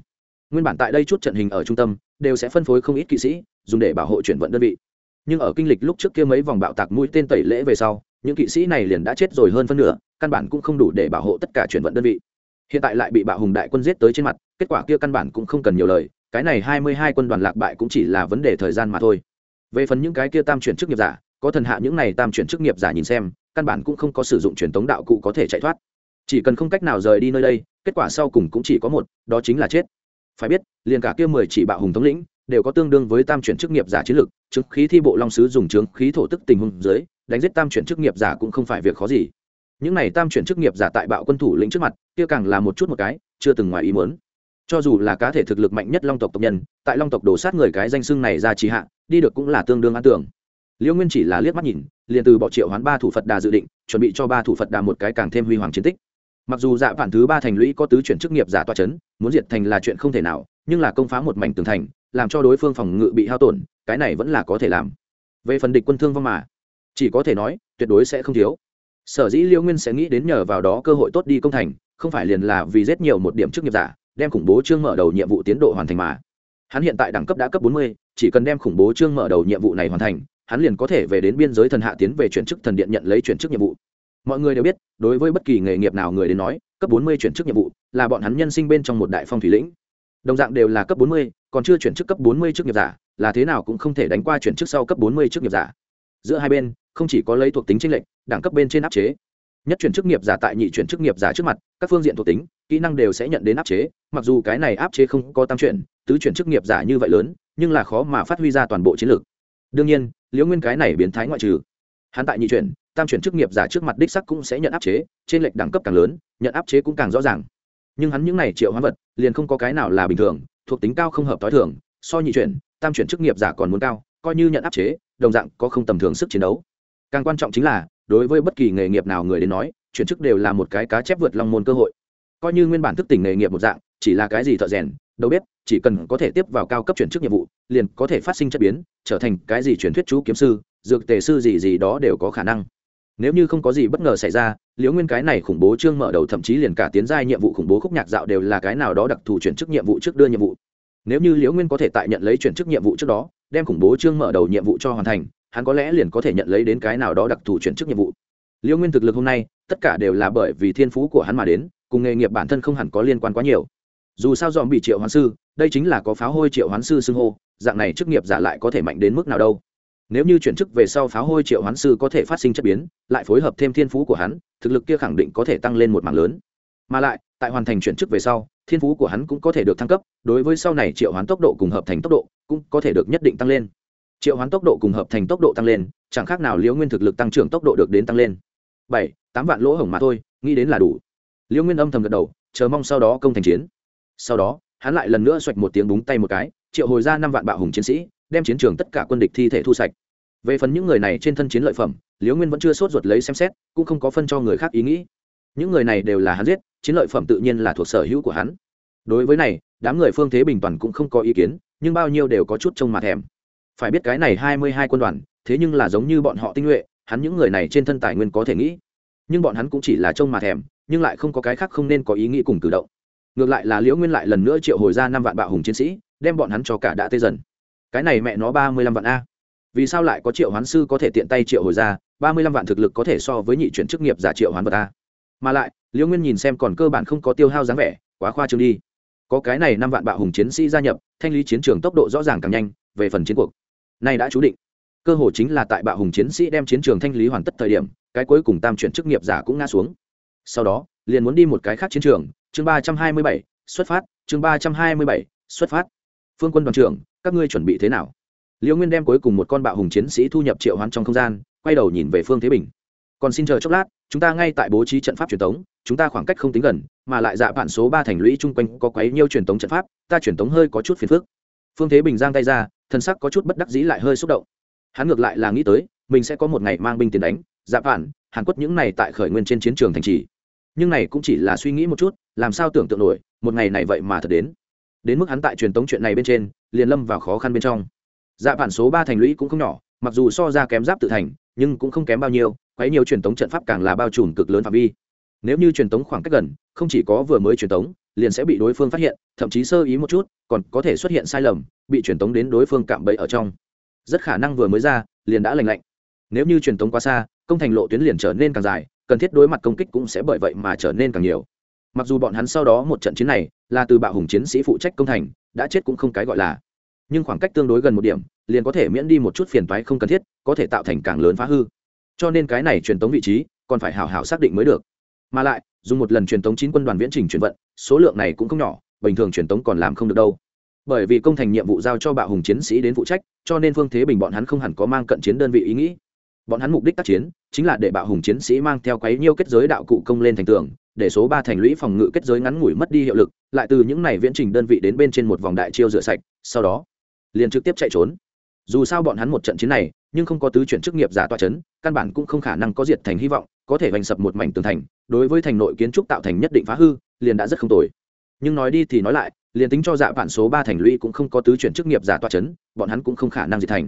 Nguyên bản tại đây chút trận hình ở trung tâm, đều sẽ phân phối không ít kỵ sĩ, dùng để bảo hộ chuyển vận đơn vị. Nhưng ở kinh lịch lúc trước kia mấy vòng bạo tạc mũi tên tẩy lễ về sau, những kỵ sĩ này liền đã chết rồi hơn phân nửa, căn bản cũng không đủ để bảo hộ tất cả chuyển vận đơn vị. Hiện tại lại bị bạo hùng đại quân giết tới trên mặt, kết quả kia căn bản cũng không cần nhiều lời cái này hai mươi hai quân đoàn lạc bại cũng chỉ là vấn đề thời gian mà thôi. Về phần những cái kia tam chuyển chức nghiệp giả, có thần hạ những này tam chuyển chức nghiệp giả nhìn xem, căn bản cũng không có sử dụng truyền tống đạo cụ có thể chạy thoát. Chỉ cần không cách nào rời đi nơi đây, kết quả sau cùng cũng chỉ có một, đó chính là chết. Phải biết, liền cả kia mười chỉ bạo hùng thống lĩnh, đều có tương đương với tam chuyển chức nghiệp giả chiến lược chứng khí thi bộ long sứ dùng chứng khí thổ tức tình huống dưới, đánh giết tam chuyển chức nghiệp giả cũng không phải việc khó gì. Những này tam chuyển chức nghiệp giả tại bạo quân thủ lĩnh trước mặt, kia càng là một chút một cái, chưa từng ngoài ý muốn cho dù là cá thể thực lực mạnh nhất long tộc tộc nhân, tại long tộc đổ sát người cái danh xưng này ra trì hạ, đi được cũng là tương đương an tưởng. Liễu nguyên chỉ là liếc mắt nhìn, liền từ bỏ triệu hoán ba thủ phật đà dự định, chuẩn bị cho ba thủ phật đà một cái càng thêm huy hoàng chiến tích. Mặc dù dạ vạn thứ ba thành lũy có tứ chuyển chức nghiệp giả toa c h ấ n muốn diệt thành là chuyện không thể nào, nhưng là công phá một mảnh tường thành, làm cho đối phương phòng ngự bị hao tổn, cái này vẫn là có thể làm. Về phần địch quân thương vong mà, chỉ có thể nói, tuyệt đối sẽ không thiếu. Sở dĩ liễu nguyên sẽ nghĩ đến nhờ vào đó cơ hội tốt đi công thành, không phải liền là vì rất nhiều một điểm chức nghiệp giả đem khủng bố chương mở đầu nhiệm vụ tiến độ hoàn thành mà. Hắn hiện tại đẳng cấp đã cấp bốn mươi, chỉ cần đem khủng bố chương mở đầu nhiệm vụ này hoàn thành, hắn liền có thể về đến biên giới thần hạ tiến về chuyển chức thần điện nhận lấy chuyển chức nhiệm vụ. Mọi người đều biết, đối với bất kỳ nghề nghiệp nào người đến nói, cấp bốn mươi chuyển chức nhiệm vụ là bọn hắn nhân sinh bên trong một đại phong thủy lĩnh. Đồng dạng đều là cấp bốn mươi, còn chưa chuyển chức cấp bốn mươi chức nghiệp giả, là thế nào cũng không thể đánh qua chuyển chức sau cấp bốn mươi chức nghiệp giả. Giữa hai bên, không chỉ có lấy thuộc tính tranh lệch, đẳng cấp bên trên áp chế nhất chuyển chức nghiệp giả tại nhị chuyển chức nghiệp giả trước mặt, các phương diện thuộc tính, kỹ năng đều sẽ nhận đến áp chế. Mặc dù cái này áp chế không có tam chuyển, tứ chuyển chức nghiệp giả như vậy lớn, nhưng là khó mà phát huy ra toàn bộ chiến lược. Đương nhiên, liễu nguyên cái này biến thái ngoại trừ. Hắn tại nhị chuyển, tam chuyển chức nghiệp giả trước mặt đích sắc cũng sẽ nhận áp chế, trên lệch đẳng cấp càng lớn, nhận áp chế cũng càng rõ ràng. Nhưng hắn những này triệu hóa vật, liền không có cái nào là bình thường, thuộc tính cao không hợp t h i thường, so nhị chuyển, tam chuyển chức nghiệp giả còn muốn cao, coi như nhận áp chế, đồng dạng có không tầm thường sức chiến đấu. Càng quan trọng chính là đối với bất kỳ nghề nghiệp nào người đến nói, chuyển chức đều là một cái cá chép vượt long môn cơ hội. Coi như nguyên bản thức tỉnh nghề nghiệp một dạng, chỉ là cái gì thợ rèn đâu biết chỉ cần có thể tiếp vào cao cấp chuyển chức nhiệm vụ, liền có thể phát sinh chất biến, trở thành cái gì truyền thuyết chú kiếm sư, dược tề sư gì gì đó đều có khả năng. Nếu như không có gì bất ngờ xảy ra, liễu nguyên cái này khủng bố chương mở đầu thậm chí liền cả tiến giai nhiệm vụ khủng bố khúc nhạc dạo đều là cái nào đó đặc thù chuyển chức nhiệm vụ trước đưa nhiệm vụ. Nếu như liễu nguyên có thể tại nhận lấy chuyển chức nhiệm vụ trước đó, đem khủng bố chương mở đầu nhiệm vụ cho hoàn thành hắn có lẽ liền có thể nhận lấy đến cái nào đó đặc thù chuyển chức nhiệm vụ. Liễu nguyên thực lực hôm nay, tất cả đều là bởi vì thiên phú của hắn mà đến, cùng nghề nghiệp bản thân không hẳn có liên quan quá nhiều. Dù sao dòm bị triệu hoán sư, đây chính là có pháo hôi triệu hoán sư xưng hô, dạng này chức nghiệp giả lại có thể mạnh đến mức nào đâu. Nếu như chuyển chức về sau pháo hôi triệu hoán sư có thể phát sinh chất biến, lại phối hợp thêm thiên phú của hắn, thực lực kia khẳng định có thể tăng lên một mảng lớn. Mà lại, tại hoàn thành chuyển chức về sau, thiên phú của hắn cũng có thể được thăng cấp, đối với sau này triệu hoán tốc độ cùng hợp thành tốc độ, cũng có thể được nhất định tăng lên triệu hoán tốc độ cùng hợp thành tốc độ tăng lên, chẳng khác nào liễu nguyên thực lực tăng trưởng tốc độ được đến tăng lên. Bảy, tám vạn lỗ hổng mà thôi, nghĩ đến là đủ. Liễu nguyên âm thầm gật đầu, chờ mong sau đó công thành chiến. Sau đó, hắn lại lần nữa xoạch một tiếng búng tay một cái, triệu hồi ra năm vạn bạo hùng chiến sĩ, đem chiến trường tất cả quân địch thi thể thu sạch. Về phần những người này trên thân chiến lợi phẩm, liễu nguyên vẫn chưa sốt ruột lấy xem xét, cũng không có phân cho người khác ý nghĩ. Những người này đều là hắn giết, chiến lợi phẩm tự nhiên là thuộc sở hữu của hắn. Đối với này, đám người phương thế bình toàn cũng không có ý kiến, nhưng bao nhiêu đều có chút trông mà thèm phải biết cái này hai mươi hai quân đoàn, thế nhưng là giống như bọn họ tinh nhuệ, hắn những người này trên thân tài nguyên có thể nghĩ. Nhưng bọn hắn cũng chỉ là trông mà thèm, nhưng lại không có cái khác không nên có ý nghĩ cùng cử động. Ngược lại là liễu nguyên lại lần nữa triệu hồi ra năm vạn bạo hùng chiến sĩ, đem bọn hắn cho cả đã tê dần. Cái này mẹ nó ba mươi lăm vạn a. Vì sao lại có triệu hoán sư có thể tiện tay triệu hồi ra, ba mươi lăm vạn thực lực có thể so với nhị chuyển chức nghiệp giả triệu hoán vật a. Mà lại, liễu nguyên nhìn xem còn cơ bản không có tiêu hao dáng vẻ, quá khoa trương đi. Có cái này năm vạn bạo hùng chiến sĩ gia nhập, thanh lý chiến trường tốc độ rõ ràng càng nhanh, về phần chiến cuộc nay đã chú định. Cơ hội chính là tại bạo hùng chiến sĩ đem chiến trường thanh lý hoàn tất thời điểm, cái cuối cùng tam chuyển chức nghiệp giả cũng ngã xuống. Sau đó, liền muốn đi một cái khác chiến trường, chương ba trăm hai mươi bảy, xuất phát, chương ba trăm hai mươi bảy, xuất phát. Phương quân đoàn trưởng, các ngươi chuẩn bị thế nào? Liễu nguyên đem cuối cùng một con bạo hùng chiến sĩ thu nhập triệu hoán trong không gian, quay đầu nhìn về phương thế bình. Còn xin chờ chốc lát, chúng ta ngay tại bố trí trận pháp truyền tống, chúng ta khoảng cách không tính gần, mà lại dạ bạn số ba thành lũy chung quanh có quấy nhiêu truyền tống trận pháp, ta truyền tống hơi có chút phiền phức. Phương thế bình giang tay ra thân sắc có chút bất đắc dĩ lại hơi xúc động. Hắn ngược lại là nghĩ tới, mình sẽ có một ngày mang binh tiền đánh dạ giáp vạn hàn quất những này tại khởi nguyên trên chiến trường thành trì. Nhưng này cũng chỉ là suy nghĩ một chút, làm sao tưởng tượng nổi, một ngày này vậy mà thật đến. Đến mức hắn tại truyền tống chuyện này bên trên, liền lâm vào khó khăn bên trong. Dạ phản số ba thành lũy cũng không nhỏ, mặc dù so ra kém giáp tự thành, nhưng cũng không kém bao nhiêu, quấy nhiều truyền tống trận pháp càng là bao trùm cực lớn phạm vi. Nếu như truyền tống khoảng cách gần, không chỉ có vừa mới truyền tống, liền sẽ bị đối phương phát hiện, thậm chí sơ ý một chút còn có thể xuất hiện sai lầm, bị truyền tống đến đối phương cạm bẫy ở trong. Rất khả năng vừa mới ra, liền đã lành lạnh. Nếu như truyền tống quá xa, công thành lộ tuyến liền trở nên càng dài, cần thiết đối mặt công kích cũng sẽ bởi vậy mà trở nên càng nhiều. Mặc dù bọn hắn sau đó một trận chiến này là từ bạo hùng chiến sĩ phụ trách công thành, đã chết cũng không cái gọi là. Nhưng khoảng cách tương đối gần một điểm, liền có thể miễn đi một chút phiền toái không cần thiết, có thể tạo thành càng lớn phá hư. Cho nên cái này truyền tống vị trí, còn phải hảo hảo xác định mới được. Mà lại, dùng một lần truyền tống chín quân đoàn viễn trình chuyển vận, số lượng này cũng không nhỏ bình thường truyền tống còn làm không được đâu. Bởi vì công thành nhiệm vụ giao cho bạo hùng chiến sĩ đến phụ trách cho nên phương thế bình bọn hắn không hẳn có mang cận chiến đơn vị ý nghĩ. Bọn hắn mục đích tác chiến chính là để bạo hùng chiến sĩ mang theo quấy nhiêu kết giới đạo cụ công lên thành tường để số ba thành lũy phòng ngự kết giới ngắn ngủi mất đi hiệu lực lại từ những này viễn trình đơn vị đến bên trên một vòng đại chiêu rửa sạch sau đó liền trực tiếp chạy trốn. Dù sao bọn hắn một trận chiến này nhưng không có tứ chuyển chức nghiệp giả toa chấn, căn bản cũng không khả năng có diệt thành hy vọng có thể vành sập một mảnh tường thành đối với thành nội kiến trúc tạo thành nhất định phá hư liền đã rất không tồi nhưng nói đi thì nói lại, liền tính cho dạ bản số ba thành lũy cũng không có tứ chuyển chức nghiệp giả toa c h ấ n bọn hắn cũng không khả năng diệt thành.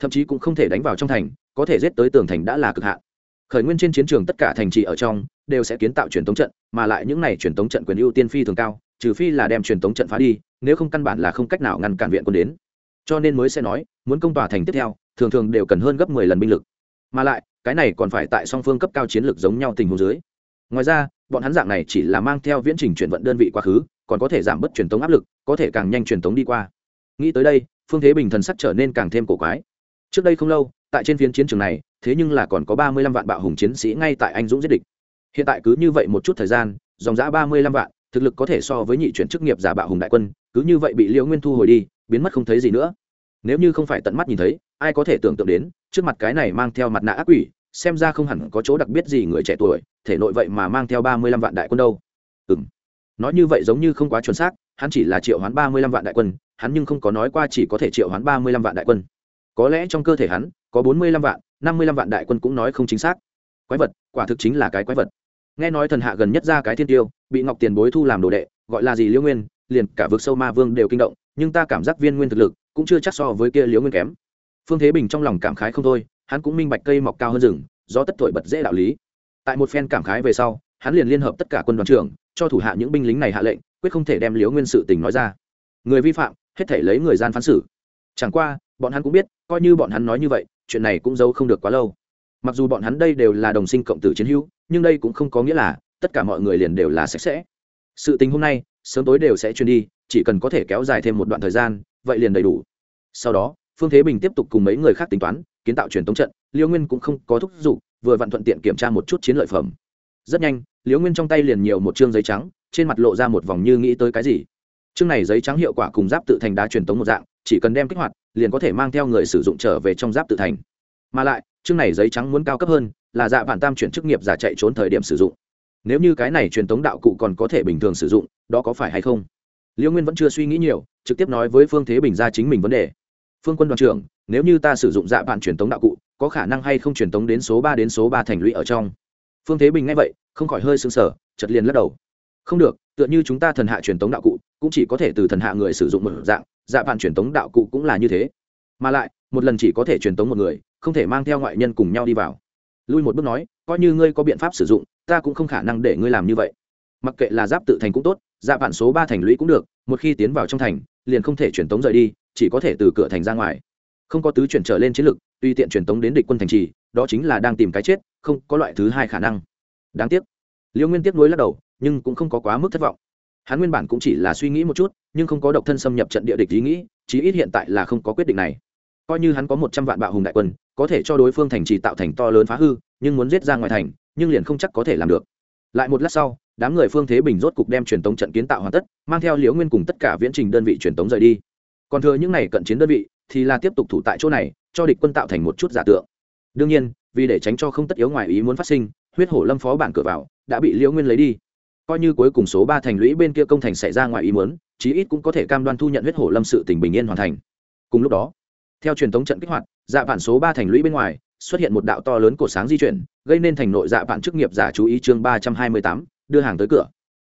Thậm chí cũng không thể đánh vào trong thành, có thể giết tới tường thành đã là cực hạn. Khởi nguyên trên chiến trường tất cả thành trì ở trong, đều sẽ kiến tạo truyền thống trận, mà lại những này truyền thống trận quyền ưu tiên phi thường cao, trừ phi là đem truyền thống trận phá đi, nếu không căn bản là không cách nào ngăn cản viện quân đến. Cho nên mới sẽ nói, muốn công tòa thành tiếp theo, thường thường đều cần hơn gấp mười lần binh lực. Mà lại, cái này còn phải tại song phương cấp cao chiến lược giống nhau tình huống dưới ngoài ra, bọn hắn dạng này chỉ là mang theo viễn trình chuyển vận đơn vị quá khứ, còn có thể giảm bớt truyền tống áp lực, có thể càng nhanh truyền tống đi qua. Nghĩ tới đây, phương thế bình thần sắc trở nên càng thêm cổ quái. Trước đây không lâu, tại trên phiến chiến trường này, thế nhưng là còn có ba mươi lăm vạn bạo hùng chiến sĩ ngay tại anh dũng giết địch. Hiện tại cứ như vậy một chút thời gian, dòng giã ba mươi lăm vạn, thực lực có thể so với nhị chuyển chức nghiệp giả bạo hùng đại quân, cứ như vậy bị liễu nguyên thu hồi đi, biến mất không thấy gì nữa. Nếu như không phải tận mắt nhìn thấy, ai có thể tưởng tượng đến, trước mặt cái này mang theo mặt nạ ác quỷ xem ra không hẳn có chỗ đặc biệt gì người trẻ tuổi, thể nội vậy mà mang theo ba mươi lăm vạn đại quân đâu. Ừ m nói như vậy giống như không quá chuẩn xác, hắn chỉ là triệu hoán ba mươi lăm vạn đại quân, hắn nhưng không có nói qua chỉ có thể triệu hoán ba mươi lăm vạn đại quân. Có lẽ trong cơ thể hắn, có bốn mươi lăm vạn, năm mươi lăm vạn đại quân cũng nói không chính xác. Quái vật, quả thực chính là cái quái vật. Nghe nói thần hạ gần nhất ra cái thiên tiêu, bị ngọc tiền bối thu làm đồ đệ, gọi là gì liễu nguyên, liền cả vực sâu ma vương đều kinh động, nhưng ta cảm giác viên nguyên thực lực cũng chưa chắc so với kia liễu nguyên kém. Phương thế bình trong lòng cảm khái không thôi hắn cũng minh bạch cây mọc cao hơn rừng do tất thổi bật dễ đạo lý. Tại một phen cảm khái về sau, hắn liền liên hợp tất cả quân đoàn trưởng, cho thủ hạ những binh lính này hạ lệnh, quyết không thể đem liễu nguyên sự tình nói ra. Người vi phạm, hết thể lấy người gian phán xử. Chẳng qua, bọn hắn cũng biết, coi như bọn hắn nói như vậy, chuyện này cũng giấu không được quá lâu. Mặc dù bọn hắn đây đều là đồng sinh cộng tử chiến hữu, nhưng đây cũng không có nghĩa là tất cả mọi người liền đều là sạch sẽ. Sự tình hôm nay, sớm tối đều sẽ truyền đi, chỉ cần có thể kéo dài thêm một đoạn thời gian, vậy liền đầy đủ. Sau đó, phương thế bình tiếp tục cùng mấy người khác tính toán kiến tạo truyền tống trận, liêu nguyên cũng không có thúc giục, vừa vặn thuận tiện kiểm tra một chút chiến lợi phẩm. Rất nhanh, liêu nguyên trong tay liền nhiều một chương giấy trắng, trên mặt lộ ra một vòng như nghĩ tới cái gì. Chương này giấy trắng hiệu quả cùng giáp tự thành đá truyền tống một dạng, chỉ cần đem kích hoạt, liền có thể mang theo người sử dụng trở về trong giáp tự thành. Mà lại, chương này giấy trắng muốn cao cấp hơn, là dạ bản tam chuyển chức nghiệp giả chạy trốn thời điểm sử dụng. Nếu như cái này truyền tống đạo cụ còn có thể bình thường sử dụng, đó có phải hay không? Liễu nguyên vẫn chưa suy nghĩ nhiều, trực tiếp nói với phương thế bình ra chính mình vấn đề. Phương quân đoàn trưởng nếu như ta sử dụng dạ bản truyền tống đạo cụ, có khả năng hay không truyền tống đến số ba đến số ba thành lũy ở trong? Phương thế bình nghe vậy, không khỏi hơi sững sở chật liền lắc đầu. Không được, tựa như chúng ta thần hạ truyền tống đạo cụ, cũng chỉ có thể từ thần hạ người sử dụng một dạng dạ bản truyền tống đạo cụ cũng là như thế. Mà lại, một lần chỉ có thể truyền tống một người, không thể mang theo ngoại nhân cùng nhau đi vào. Lui một bước nói, coi như ngươi có biện pháp sử dụng, ta cũng không khả năng để ngươi làm như vậy. Mặc kệ là giáp tự thành cũng tốt dạ bản số ba thành lũy cũng được, một khi tiến vào trong thành, liền không thể truyền tống rời đi, chỉ có thể từ cửa thành ra ngoài không có tứ chuyển trở lên chiến lực, tùy tiện truyền tống đến địch quân thành trì, đó chính là đang tìm cái chết, không có loại thứ hai khả năng. Đáng tiếc. Liêu nguyên tiếc nuối lắc đầu, nhưng cũng không có quá mức thất vọng. Hắn nguyên bản cũng chỉ là suy nghĩ một chút, nhưng không có độc thân xâm nhập trận địa địch ý nghĩ, chí ít hiện tại là không có quyết định này. Coi như hắn có một trăm vạn bạo hùng đại quân, có thể cho đối phương thành trì tạo thành to lớn phá hư, nhưng muốn giết ra ngoài thành, nhưng liền không chắc có thể làm được. Lại một lát sau, đám người phương thế bình rốt cục đem truyền tống trận kiến tạo hoàn tất, mang theo liễu nguyên cùng tất cả viễn trình đơn vị truyền tống rời đi. Còn thừa những n à y cận chiến đơn vị thì là tiếp tục thủ tại chỗ này, cho địch quân tạo thành một chút giả tượng. Đương nhiên, vì để tránh cho không tất yếu ngoài ý muốn phát sinh, huyết hổ lâm phó bản cửa vào, đã bị liễu nguyên lấy đi. Coi như cuối cùng số ba thành lũy bên kia công thành xảy ra ngoài ý muốn, chí ít cũng có thể cam đoan thu nhận huyết hổ lâm sự tỉnh bình yên hoàn thành. Cùng lúc đó, theo truyền thống trận kích hoạt dạ vạn số ba thành lũy bên ngoài, xuất hiện một đạo to lớn cổ sáng di chuyển, gây nên thành nội dạ vạn chức nghiệp giả chú ý chương ba trăm hai mươi tám, đưa hàng tới cửa.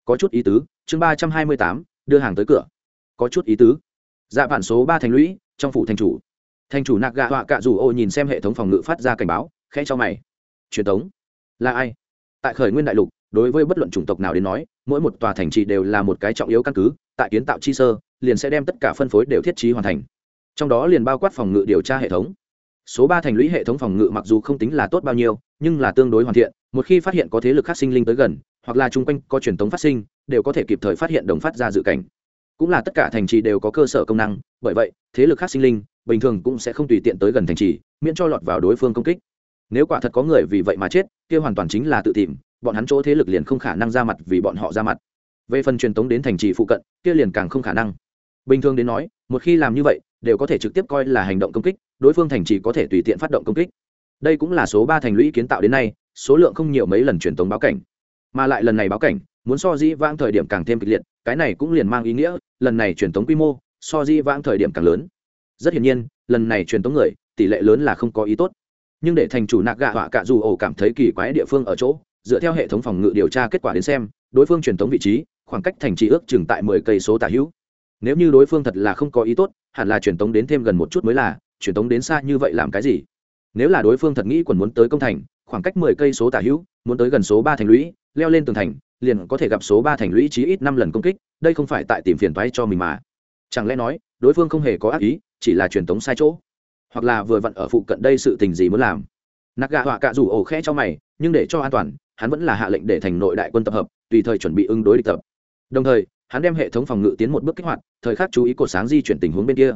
Có chút ý tứ, chương ba trăm hai mươi tám, đưa hàng tới cửa. Có chút ý tứ. Dạ vạn số ba thành lũy trong phủ thành chủ. Thành chủ nạc gạ họa cạ rủ ô nhìn xem hệ thống phòng ngự phát ra cảnh báo, khẽ cho mày. Truyền thống là ai? Tại khởi nguyên đại lục, đối với bất luận chủng tộc nào đến nói, mỗi một tòa thành trì đều là một cái trọng yếu căn cứ, tại kiến tạo chi sơ, liền sẽ đem tất cả phân phối đều thiết trí hoàn thành. Trong đó liền bao quát phòng ngự điều tra hệ thống. Số ba thành lũy hệ thống phòng ngự mặc dù không tính là tốt bao nhiêu, nhưng là tương đối hoàn thiện, một khi phát hiện có thế lực khác sinh linh tới gần, hoặc là chung quanh có truyền thống phát sinh, đều có thể kịp thời phát hiện đồng phát ra dự cảnh cũng là tất cả thành trì đều có cơ sở công năng, bởi vậy, thế lực khác sinh linh, bình thường cũng sẽ không tùy tiện tới gần thành trì, miễn cho lọt vào đối phương công kích. Nếu quả thật có người vì vậy mà chết, kia hoàn toàn chính là tự tìm, bọn hắn chỗ thế lực liền không khả năng ra mặt vì bọn họ ra mặt. Về phần truyền tống đến thành trì phụ cận, kia liền càng không khả năng. Bình thường đến nói, một khi làm như vậy, đều có thể trực tiếp coi là hành động công kích, đối phương thành trì có thể tùy tiện phát động công kích. Đây cũng là số ba thành lũy kiến tạo đến nay, số lượng không nhiều mấy lần truyền tống báo cảnh. Mà lại lần này báo cảnh, muốn so dĩ vãng thời điểm càng thêm kịch liệt cái này cũng liền mang ý nghĩa, lần này truyền thống quy mô, so di vãng thời điểm càng lớn. Rất hiển nhiên, lần này truyền thống người, tỷ lệ lớn là không có ý tốt. Nhưng để thành chủ nạc gạ họa cạ dù ổ cảm thấy kỳ quái địa phương ở chỗ, dựa theo hệ thống phòng ngự điều tra kết quả đến xem, đối phương truyền thống vị trí, khoảng cách thành trì ước chừng tại mười cây số tả hữu. Nếu như đối phương thật là không có ý tốt, hẳn là truyền thống đến thêm gần một chút mới là, truyền thống đến xa như vậy làm cái gì? Nếu là đối phương thật nghĩ còn muốn tới công thành, khoảng cách mười cây số tả hữu, muốn tới gần số ba thành lũy, leo lên tường thành liền có thể gặp số ba thành lũy chí ít năm lần công kích, đây không phải tại tìm phiền toái cho mình mà. Chẳng lẽ nói, đối phương không hề có ác ý, chỉ là truyền tống sai chỗ? Hoặc là vừa vặn ở phụ cận đây sự tình gì muốn làm? Nạc gạ họa cạ rủ ổ khẽ cho mày, nhưng để cho an toàn, hắn vẫn là hạ lệnh để thành nội đại quân tập hợp, tùy thời chuẩn bị ứng đối địch tập. Đồng thời, hắn đem hệ thống phòng ngự tiến một bước kích hoạt, thời khắc chú ý cột sáng di chuyển tình huống bên kia.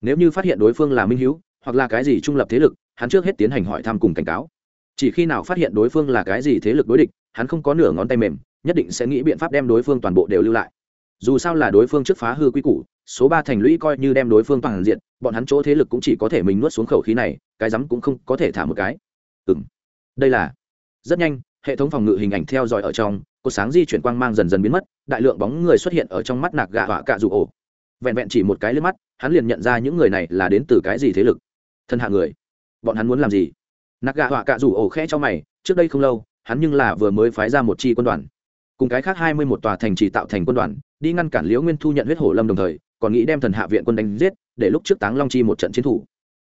Nếu như phát hiện đối phương là minh hữu hoặc là cái gì trung lập thế lực, hắn trước hết tiến hành hỏi thăm cùng cảnh cáo. Chỉ khi nào phát hiện đối phương là cái gì thế lực đối địch, hắn không có nửa ngón tay mềm nhất định sẽ nghĩ biện pháp đem đối phương toàn bộ đều lưu lại. Dù sao là đối phương trước phá hư quy củ, số ba thành lũy coi như đem đối phương toàn diện, bọn hắn chỗ thế lực cũng chỉ có thể mình nuốt xuống khẩu khí này, cái rắm cũng không có thể thả một cái. Ừ m đây là rất nhanh, hệ thống phòng ngự hình ảnh theo dõi ở trong cột sáng di chuyển quang mang dần dần biến mất, đại lượng bóng người xuất hiện ở trong mắt nạc gạ họa cạ rụ ổ. Vẹn vẹn chỉ một cái lên mắt, hắn liền nhận ra những người này là đến từ cái gì thế lực. Thân hạ người. Bọn hắn muốn làm gì? Nạc gạ họa cạ rụ ổ khẽ cho mày, trước đây không lâu, hắn nhưng là vừa mới phái ra một chi quân đoàn cùng cái khác hai mươi một tòa thành trì tạo thành quân đoàn, đi ngăn cản liễu nguyên thu nhận huyết hổ lâm đồng thời, còn nghĩ đem thần hạ viện quân đánh giết, để lúc trước táng long chi một trận chiến thủ.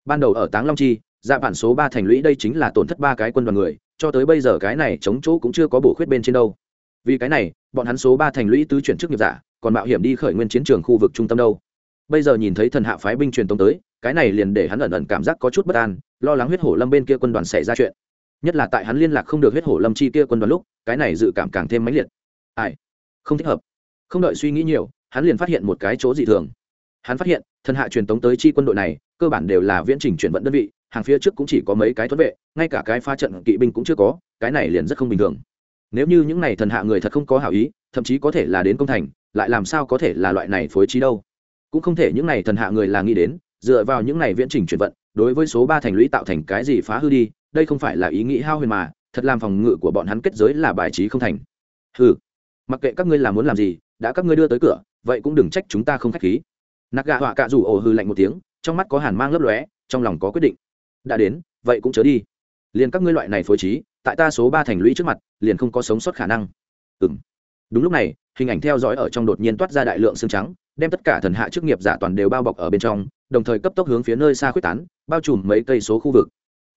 Ban đầu ở táng long chi dạ bản số ba thành lũy đây chính là tổn thất ba cái quân đoàn người, cho tới bây giờ cái này chống chỗ cũng chưa có bổ khuyết bên trên đâu. Vì cái này, bọn hắn số ba thành lũy tứ chuyển chức nghiệp giả, còn mạo hiểm đi khởi nguyên chiến trường khu vực trung tâm đâu. Bây giờ nhìn thấy thần hạ phái binh truyền tống tới, cái này liền để hắn ẩn ẩn cảm giác có chút bất an, lo lắng huyết hổ lâm bên kia quân đoàn xảy ra chuyện. Nhất là tại hắn liên lạc không được huyết hổ lâm chi kia quân đoàn lúc, cái này dự cảm càng thêm mãnh liệt ai? Không thích hợp. Không đợi suy nghĩ nhiều, hắn liền phát hiện một cái chỗ dị thường. Hắn phát hiện, thần hạ truyền tống tới chi quân đội này, cơ bản đều là viễn trình chuyển vận đơn vị, hàng phía trước cũng chỉ có mấy cái thuẫn vệ, ngay cả cái pha trận kỵ binh cũng chưa có, cái này liền rất không bình thường. Nếu như những này thần hạ người thật không có hảo ý, thậm chí có thể là đến công thành, lại làm sao có thể là loại này phối trí đâu? Cũng không thể những này thần hạ người là nghĩ đến, dựa vào những này viễn trình chuyển vận, đối với số ba thành lũy tạo thành cái gì phá hư đi, đây không phải là ý nghĩ hao huyền mà, thật làm phòng ngự của bọn hắn kết giới là bài trí không thành. Hừ mặc kệ các ngươi là muốn làm gì, đã các ngươi đưa tới cửa, vậy cũng đừng trách chúng ta không khách khí. Nạc gạ họa cạ rủ ổ hư lạnh một tiếng, trong mắt có hàn mang lấp lóe, trong lòng có quyết định. Đã đến, vậy cũng chớ đi. Liền các ngươi loại này phối trí, tại ta số ba thành lũy trước mặt, liền không có sống sót khả năng. Ừ m đúng lúc này, hình ảnh theo dõi ở trong đột nhiên toát ra đại lượng xương trắng, đem tất cả thần hạ chức nghiệp giả toàn đều bao bọc ở bên trong, đồng thời cấp tốc hướng phía nơi xa quyết tán, bao trùm mấy cây số khu vực.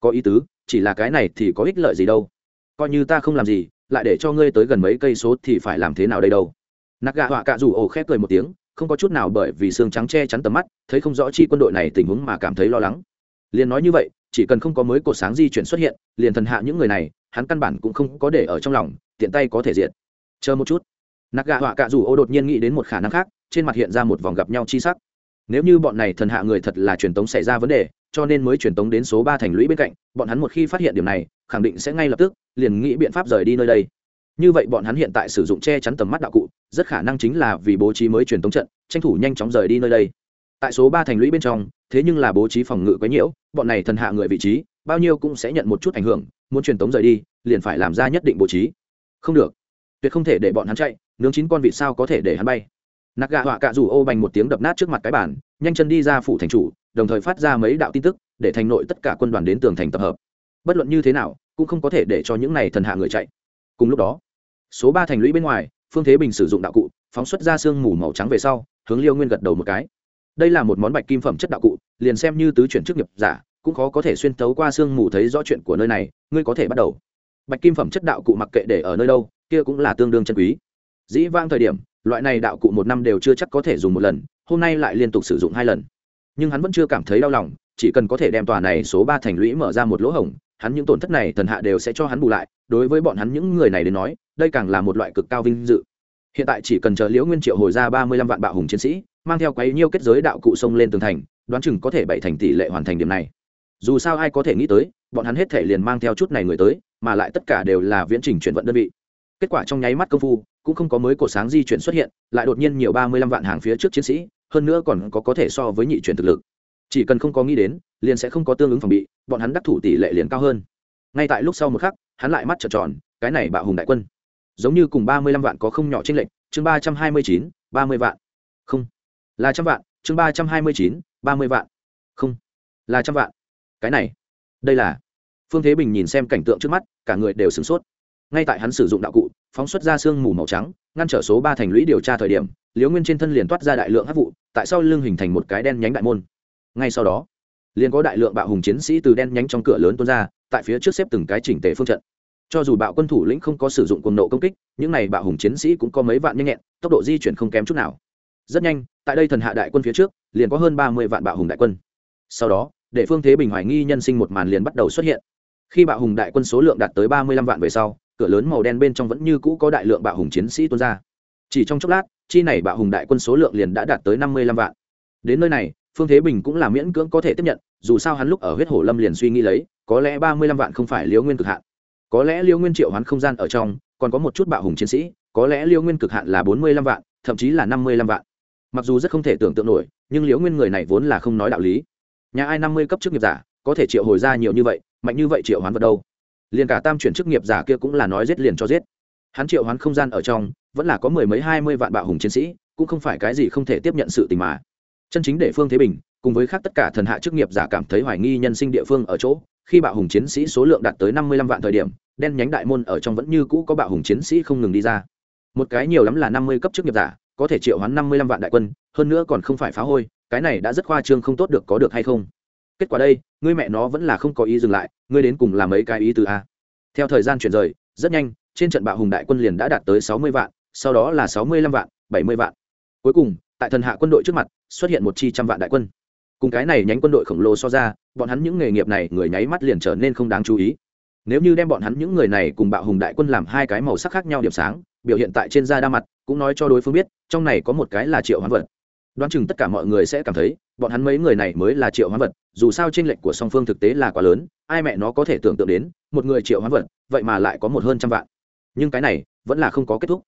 Có ý tứ, chỉ là cái này thì có ích lợi gì đâu. Coi như ta không làm gì lại để cho ngươi tới gần mấy cây số thì phải làm thế nào đây đâu? Nạc gạ họa cạ rủ ổ khép cười một tiếng, không có chút nào bởi vì xương trắng che chắn tầm mắt, thấy không rõ chi quân đội này tình huống mà cảm thấy lo lắng. Liền nói như vậy, chỉ cần không có mới cột sáng di chuyển xuất hiện, liền thần hạ những người này, hắn căn bản cũng không có để ở trong lòng, tiện tay có thể diệt. Chờ một chút. Nạc gạ họa cạ rủ ô đột nhiên nghĩ đến một khả năng khác, trên mặt hiện ra một vòng gặp nhau chi sắc. Nếu như bọn này thần hạ người thật là truyền tống xảy ra vấn đề, cho nên mới truyền tống đến số ba thành lũy bên cạnh, bọn hắn một khi phát hiện điểm này, khẳng định sẽ ngay lập tức liền nghĩ biện pháp rời đi nơi đây. Như vậy bọn hắn hiện tại sử dụng che chắn tầm mắt đạo cụ, rất khả năng chính là vì bố trí mới truyền tống trận, tranh thủ nhanh chóng rời đi nơi đây. Tại số ba thành lũy bên trong, thế nhưng là bố trí phòng ngự quấy nhiễu, bọn này thần hạ người vị trí, bao nhiêu cũng sẽ nhận một chút ảnh hưởng, muốn truyền tống rời đi, liền phải làm ra nhất định bố trí. Không được. Tuyệt không thể để bọn hắn chạy, nướng chín con vịt sao có thể để hắn bay. Nạc gạ họa cạ rủ ô bành một tiếng đập nát trước mặt cái bản nhanh chân đi ra phủ thành chủ, đồng thời phát ra mấy đạo tin tức, để thành nội tất cả quân đoàn đến tường thành tập hợp bất luận như thế nào, cũng không có thể để cho những này thần hạ người chạy. Cùng lúc đó, số ba thành lũy bên ngoài, phương thế bình sử dụng đạo cụ, phóng xuất ra sương mù màu trắng về sau, hướng liêu nguyên gật đầu một cái. Đây là một món bạch kim phẩm chất đạo cụ, liền xem như tứ chuyển chức nghiệp giả, cũng khó có thể xuyên tấu qua sương mù thấy rõ chuyện của nơi này, ngươi có thể bắt đầu. Bạch kim phẩm chất đạo cụ mặc kệ để ở nơi đâu, kia cũng là tương đương chân quý. Dĩ vang thời điểm, loại này đạo cụ một năm đều chưa chắc có thể dùng một lần, hôm nay lại liên tục sử dụng hai lần. Nhưng hắn vẫn chưa cảm thấy đau lòng, chỉ cần có thể đem tòa này số ba thành lũy mở ra một lỗ hổng hắn những tổn thất này thần hạ đều sẽ cho hắn bù lại, đối với bọn hắn những người này đến nói, đây càng là một loại cực cao vinh dự. Hiện tại chỉ cần chờ liễu nguyên triệu hồi ra ba mươi lăm vạn bạo hùng chiến sĩ, mang theo quấy nhiêu kết giới đạo cụ sông lên tường thành, đoán chừng có thể bảy thành tỷ lệ hoàn thành điểm này. Dù sao ai có thể nghĩ tới, bọn hắn hết thể liền mang theo chút này người tới, mà lại tất cả đều là viễn trình chuyển vận đơn vị. Kết quả trong nháy mắt công phu, cũng không có mới cột sáng di chuyển xuất hiện, lại đột nhiên nhiều ba mươi lăm vạn hàng phía trước chiến sĩ, hơn nữa còn có có thể so với nhị chuyển thực lực chỉ cần không có nghĩ đến, liền sẽ không có tương ứng phòng bị, bọn hắn đắc thủ tỷ lệ liền cao hơn. Ngay tại lúc sau một khắc, hắn lại mắt trợn tròn, cái này bạo hùng đại quân. Giống như cùng ba mươi lăm vạn có không nhỏ trên lệnh chương ba trăm hai mươi chín, ba mươi vạn. Không. Là trăm vạn, chương ba trăm hai mươi chín, ba mươi vạn. Không. Là trăm vạn. Cái này. Đây là. Phương thế bình nhìn xem cảnh tượng trước mắt, cả người đều sửng sốt. Ngay tại hắn sử dụng đạo cụ, phóng xuất ra sương mù màu trắng, ngăn trở số ba thành lũy điều tra thời điểm, liễu nguyên trên thân liền toát ra đại lượng hát vụ, tại sao lưng hình thành một cái đen nhánh đại môn ngay sau đó, liền có đại lượng bạo hùng chiến sĩ từ đen nhánh trong cửa lớn tuôn ra, tại phía trước xếp từng cái chỉnh tề phương trận. Cho dù bạo quân thủ lĩnh không có sử dụng cuồng nộ công kích, những này bạo hùng chiến sĩ cũng có mấy vạn nhanh nhẹn, tốc độ di chuyển không kém chút nào. Rất nhanh, tại đây thần hạ đại quân phía trước, liền có hơn ba mươi vạn bạo hùng đại quân. Sau đó, để phương thế bình hoài nghi nhân sinh một màn liền bắt đầu xuất hiện. Khi bạo hùng đại quân số lượng đạt tới ba mươi lăm vạn về sau, cửa lớn màu đen bên trong vẫn như cũ có đại lượng bạo hùng chiến sĩ tuôn ra. Chỉ trong chốc lát, chi này bạo hùng đại quân số lượng liền đã đạt tới năm mươi lăm vạn. Đến nơi này phương thế bình cũng là miễn cưỡng có thể tiếp nhận, dù sao hắn lúc ở huyết hổ lâm liền suy nghĩ lấy, có lẽ ba mươi lăm vạn không phải liễu nguyên cực hạn. Có lẽ liễu nguyên triệu hoán không gian ở trong, còn có một chút bạo hùng chiến sĩ, có lẽ liễu nguyên cực hạn là bốn mươi lăm vạn, thậm chí là năm mươi lăm vạn. Mặc dù rất không thể tưởng tượng nổi, nhưng liễu nguyên người này vốn là không nói đạo lý. Nhà ai năm mươi cấp chức nghiệp giả, có thể triệu hồi ra nhiều như vậy, mạnh như vậy triệu hoán vật đâu? Liền cả tam chuyển chức nghiệp giả kia cũng là nói giết liền cho giết. Hắn triệu hoán không gian ở trong, vẫn là có mười mấy hai mươi vạn bạo hùng chiến sĩ, cũng không phải cái gì không thể tiếp nhận sự tình mà chân chính để phương thế bình, cùng với khác tất cả thần hạ chức nghiệp giả cảm thấy hoài nghi nhân sinh địa phương ở chỗ, khi bạo hùng chiến sĩ số lượng đạt tới năm mươi lăm vạn thời điểm, đen nhánh đại môn ở trong vẫn như cũ có bạo hùng chiến sĩ không ngừng đi ra. Một cái nhiều lắm là năm mươi cấp chức nghiệp giả, có thể triệu hoán năm mươi lăm vạn đại quân, hơn nữa còn không phải phá hôi, cái này đã rất khoa trương không tốt được có được hay không? Kết quả đây, ngươi mẹ nó vẫn là không có ý dừng lại, ngươi đến cùng làm mấy cái ý từ a. Theo thời gian chuyển rời, rất nhanh, trên trận bạo hùng đại quân liền đã đạt tới sáu mươi vạn, sau đó là sáu mươi lăm vạn, bảy mươi vạn. Cuối cùng tại thần hạ quân đội trước mặt, xuất hiện một chi trăm vạn đại quân. Cùng cái này nhánh quân đội khổng lồ so ra, bọn hắn những nghề nghiệp này người nháy mắt liền trở nên không đáng chú ý. Nếu như đem bọn hắn những người này cùng bạo hùng đại quân làm hai cái màu sắc khác nhau điểm sáng, biểu hiện tại trên da đa mặt, cũng nói cho đối phương biết, trong này có một cái là triệu hoán vật. Đoán chừng tất cả mọi người sẽ cảm thấy, bọn hắn mấy người này mới là triệu hoán vật, dù sao tranh lệch của song phương thực tế là quá lớn, ai mẹ nó có thể tưởng tượng đến, một người triệu hoán vật, vậy mà lại có một hơn trăm vạn. Nhưng cái này, vẫn là không có kết thúc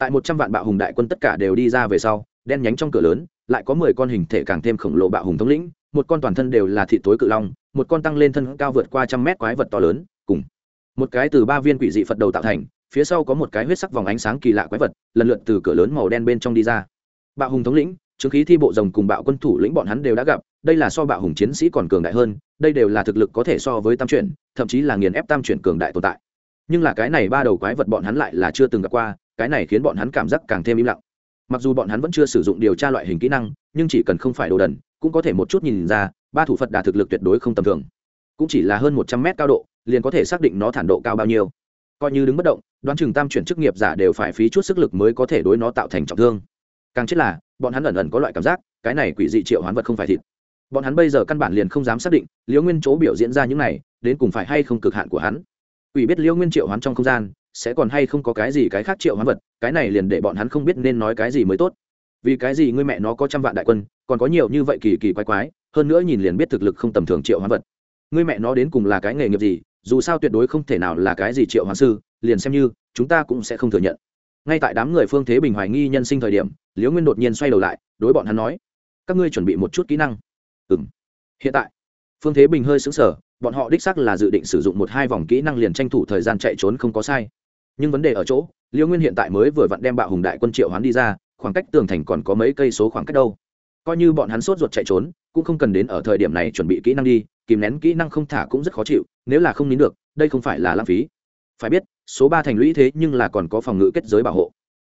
tại một trăm vạn bạo hùng đại quân tất cả đều đi ra về sau, đen nhánh trong cửa lớn, lại có mười con hình thể càng thêm khổng lồ bạo hùng thống lĩnh, một con toàn thân đều là thị tối cự long, một con tăng lên thân cao vượt qua trăm mét quái vật to lớn, cùng một cái từ ba viên quỷ dị phật đầu tạo thành, phía sau có một cái huyết sắc vòng ánh sáng kỳ lạ quái vật, lần lượt từ cửa lớn màu đen bên trong đi ra. Bạo hùng thống lĩnh, chứng khí thi bộ rồng cùng bạo quân thủ lĩnh bọn hắn đều đã gặp, đây là so bạo hùng chiến sĩ còn cường đại hơn, đây đều là thực lực có thể so với tam chuyển, thậm chí là nghiền ép tam chuyển cường đại tồn tại. Nhưng là cái này ba đầu quái vật bọn hắn lại là chưa từng gặp qua cái này khiến bọn hắn cảm giác càng thêm im lặng. Mặc dù bọn hắn vẫn chưa sử dụng điều tra loại hình kỹ năng, nhưng chỉ cần không phải đồ đần, cũng có thể một chút nhìn ra, ba thủ phật đà thực lực tuyệt đối không tầm thường. Cũng chỉ là hơn một trăm mét cao độ, liền có thể xác định nó thản độ cao bao nhiêu. Coi như đứng bất động, đoán chừng tam chuyển chức nghiệp giả đều phải phí chút sức lực mới có thể đối nó tạo thành trọng thương. Càng chết là, bọn hắn ẩn ẩn có loại cảm giác, cái này quỷ dị triệu hoán vật không phải thịt. Bọn hắn bây giờ căn bản liền không dám xác định liễu nguyên chỗ biểu diễn ra những này, đến cùng phải hay không cực hạn của hắn. Quỷ biết liễu nguyên triệu hoán trong không gian sẽ còn hay không có cái gì cái khác triệu hoán vật, cái này liền để bọn hắn không biết nên nói cái gì mới tốt. Vì cái gì ngươi mẹ nó có trăm vạn đại quân, còn có nhiều như vậy kỳ kỳ quái quái, hơn nữa nhìn liền biết thực lực không tầm thường triệu hoán vật. Ngươi mẹ nó đến cùng là cái nghề nghiệp gì, dù sao tuyệt đối không thể nào là cái gì triệu hoán sư, liền xem như, chúng ta cũng sẽ không thừa nhận. Ngay tại đám người phương thế bình hoài nghi nhân sinh thời điểm, liễu nguyên đột nhiên xoay đầu lại, đối bọn hắn nói, các ngươi chuẩn bị một chút kỹ năng. Ừ m hiện tại. Phương thế bình hơi xứng sở bọn họ đích sắc là dự định sử dụng một hai vòng kỹ năng liền tranh thủ thời gian chạy trốn không có sai nhưng vấn đề ở chỗ, Liêu nguyên hiện tại mới vừa vặn đem bạo hùng đại quân triệu hoán đi ra, khoảng cách tường thành còn có mấy cây số khoảng cách đâu. Coi như bọn hắn sốt ruột chạy trốn, cũng không cần đến ở thời điểm này chuẩn bị kỹ năng đi, kìm nén kỹ năng không thả cũng rất khó chịu, nếu là không nín được, đây không phải là lãng phí. Phải biết, số ba thành lũy thế nhưng là còn có phòng ngự kết giới bảo hộ.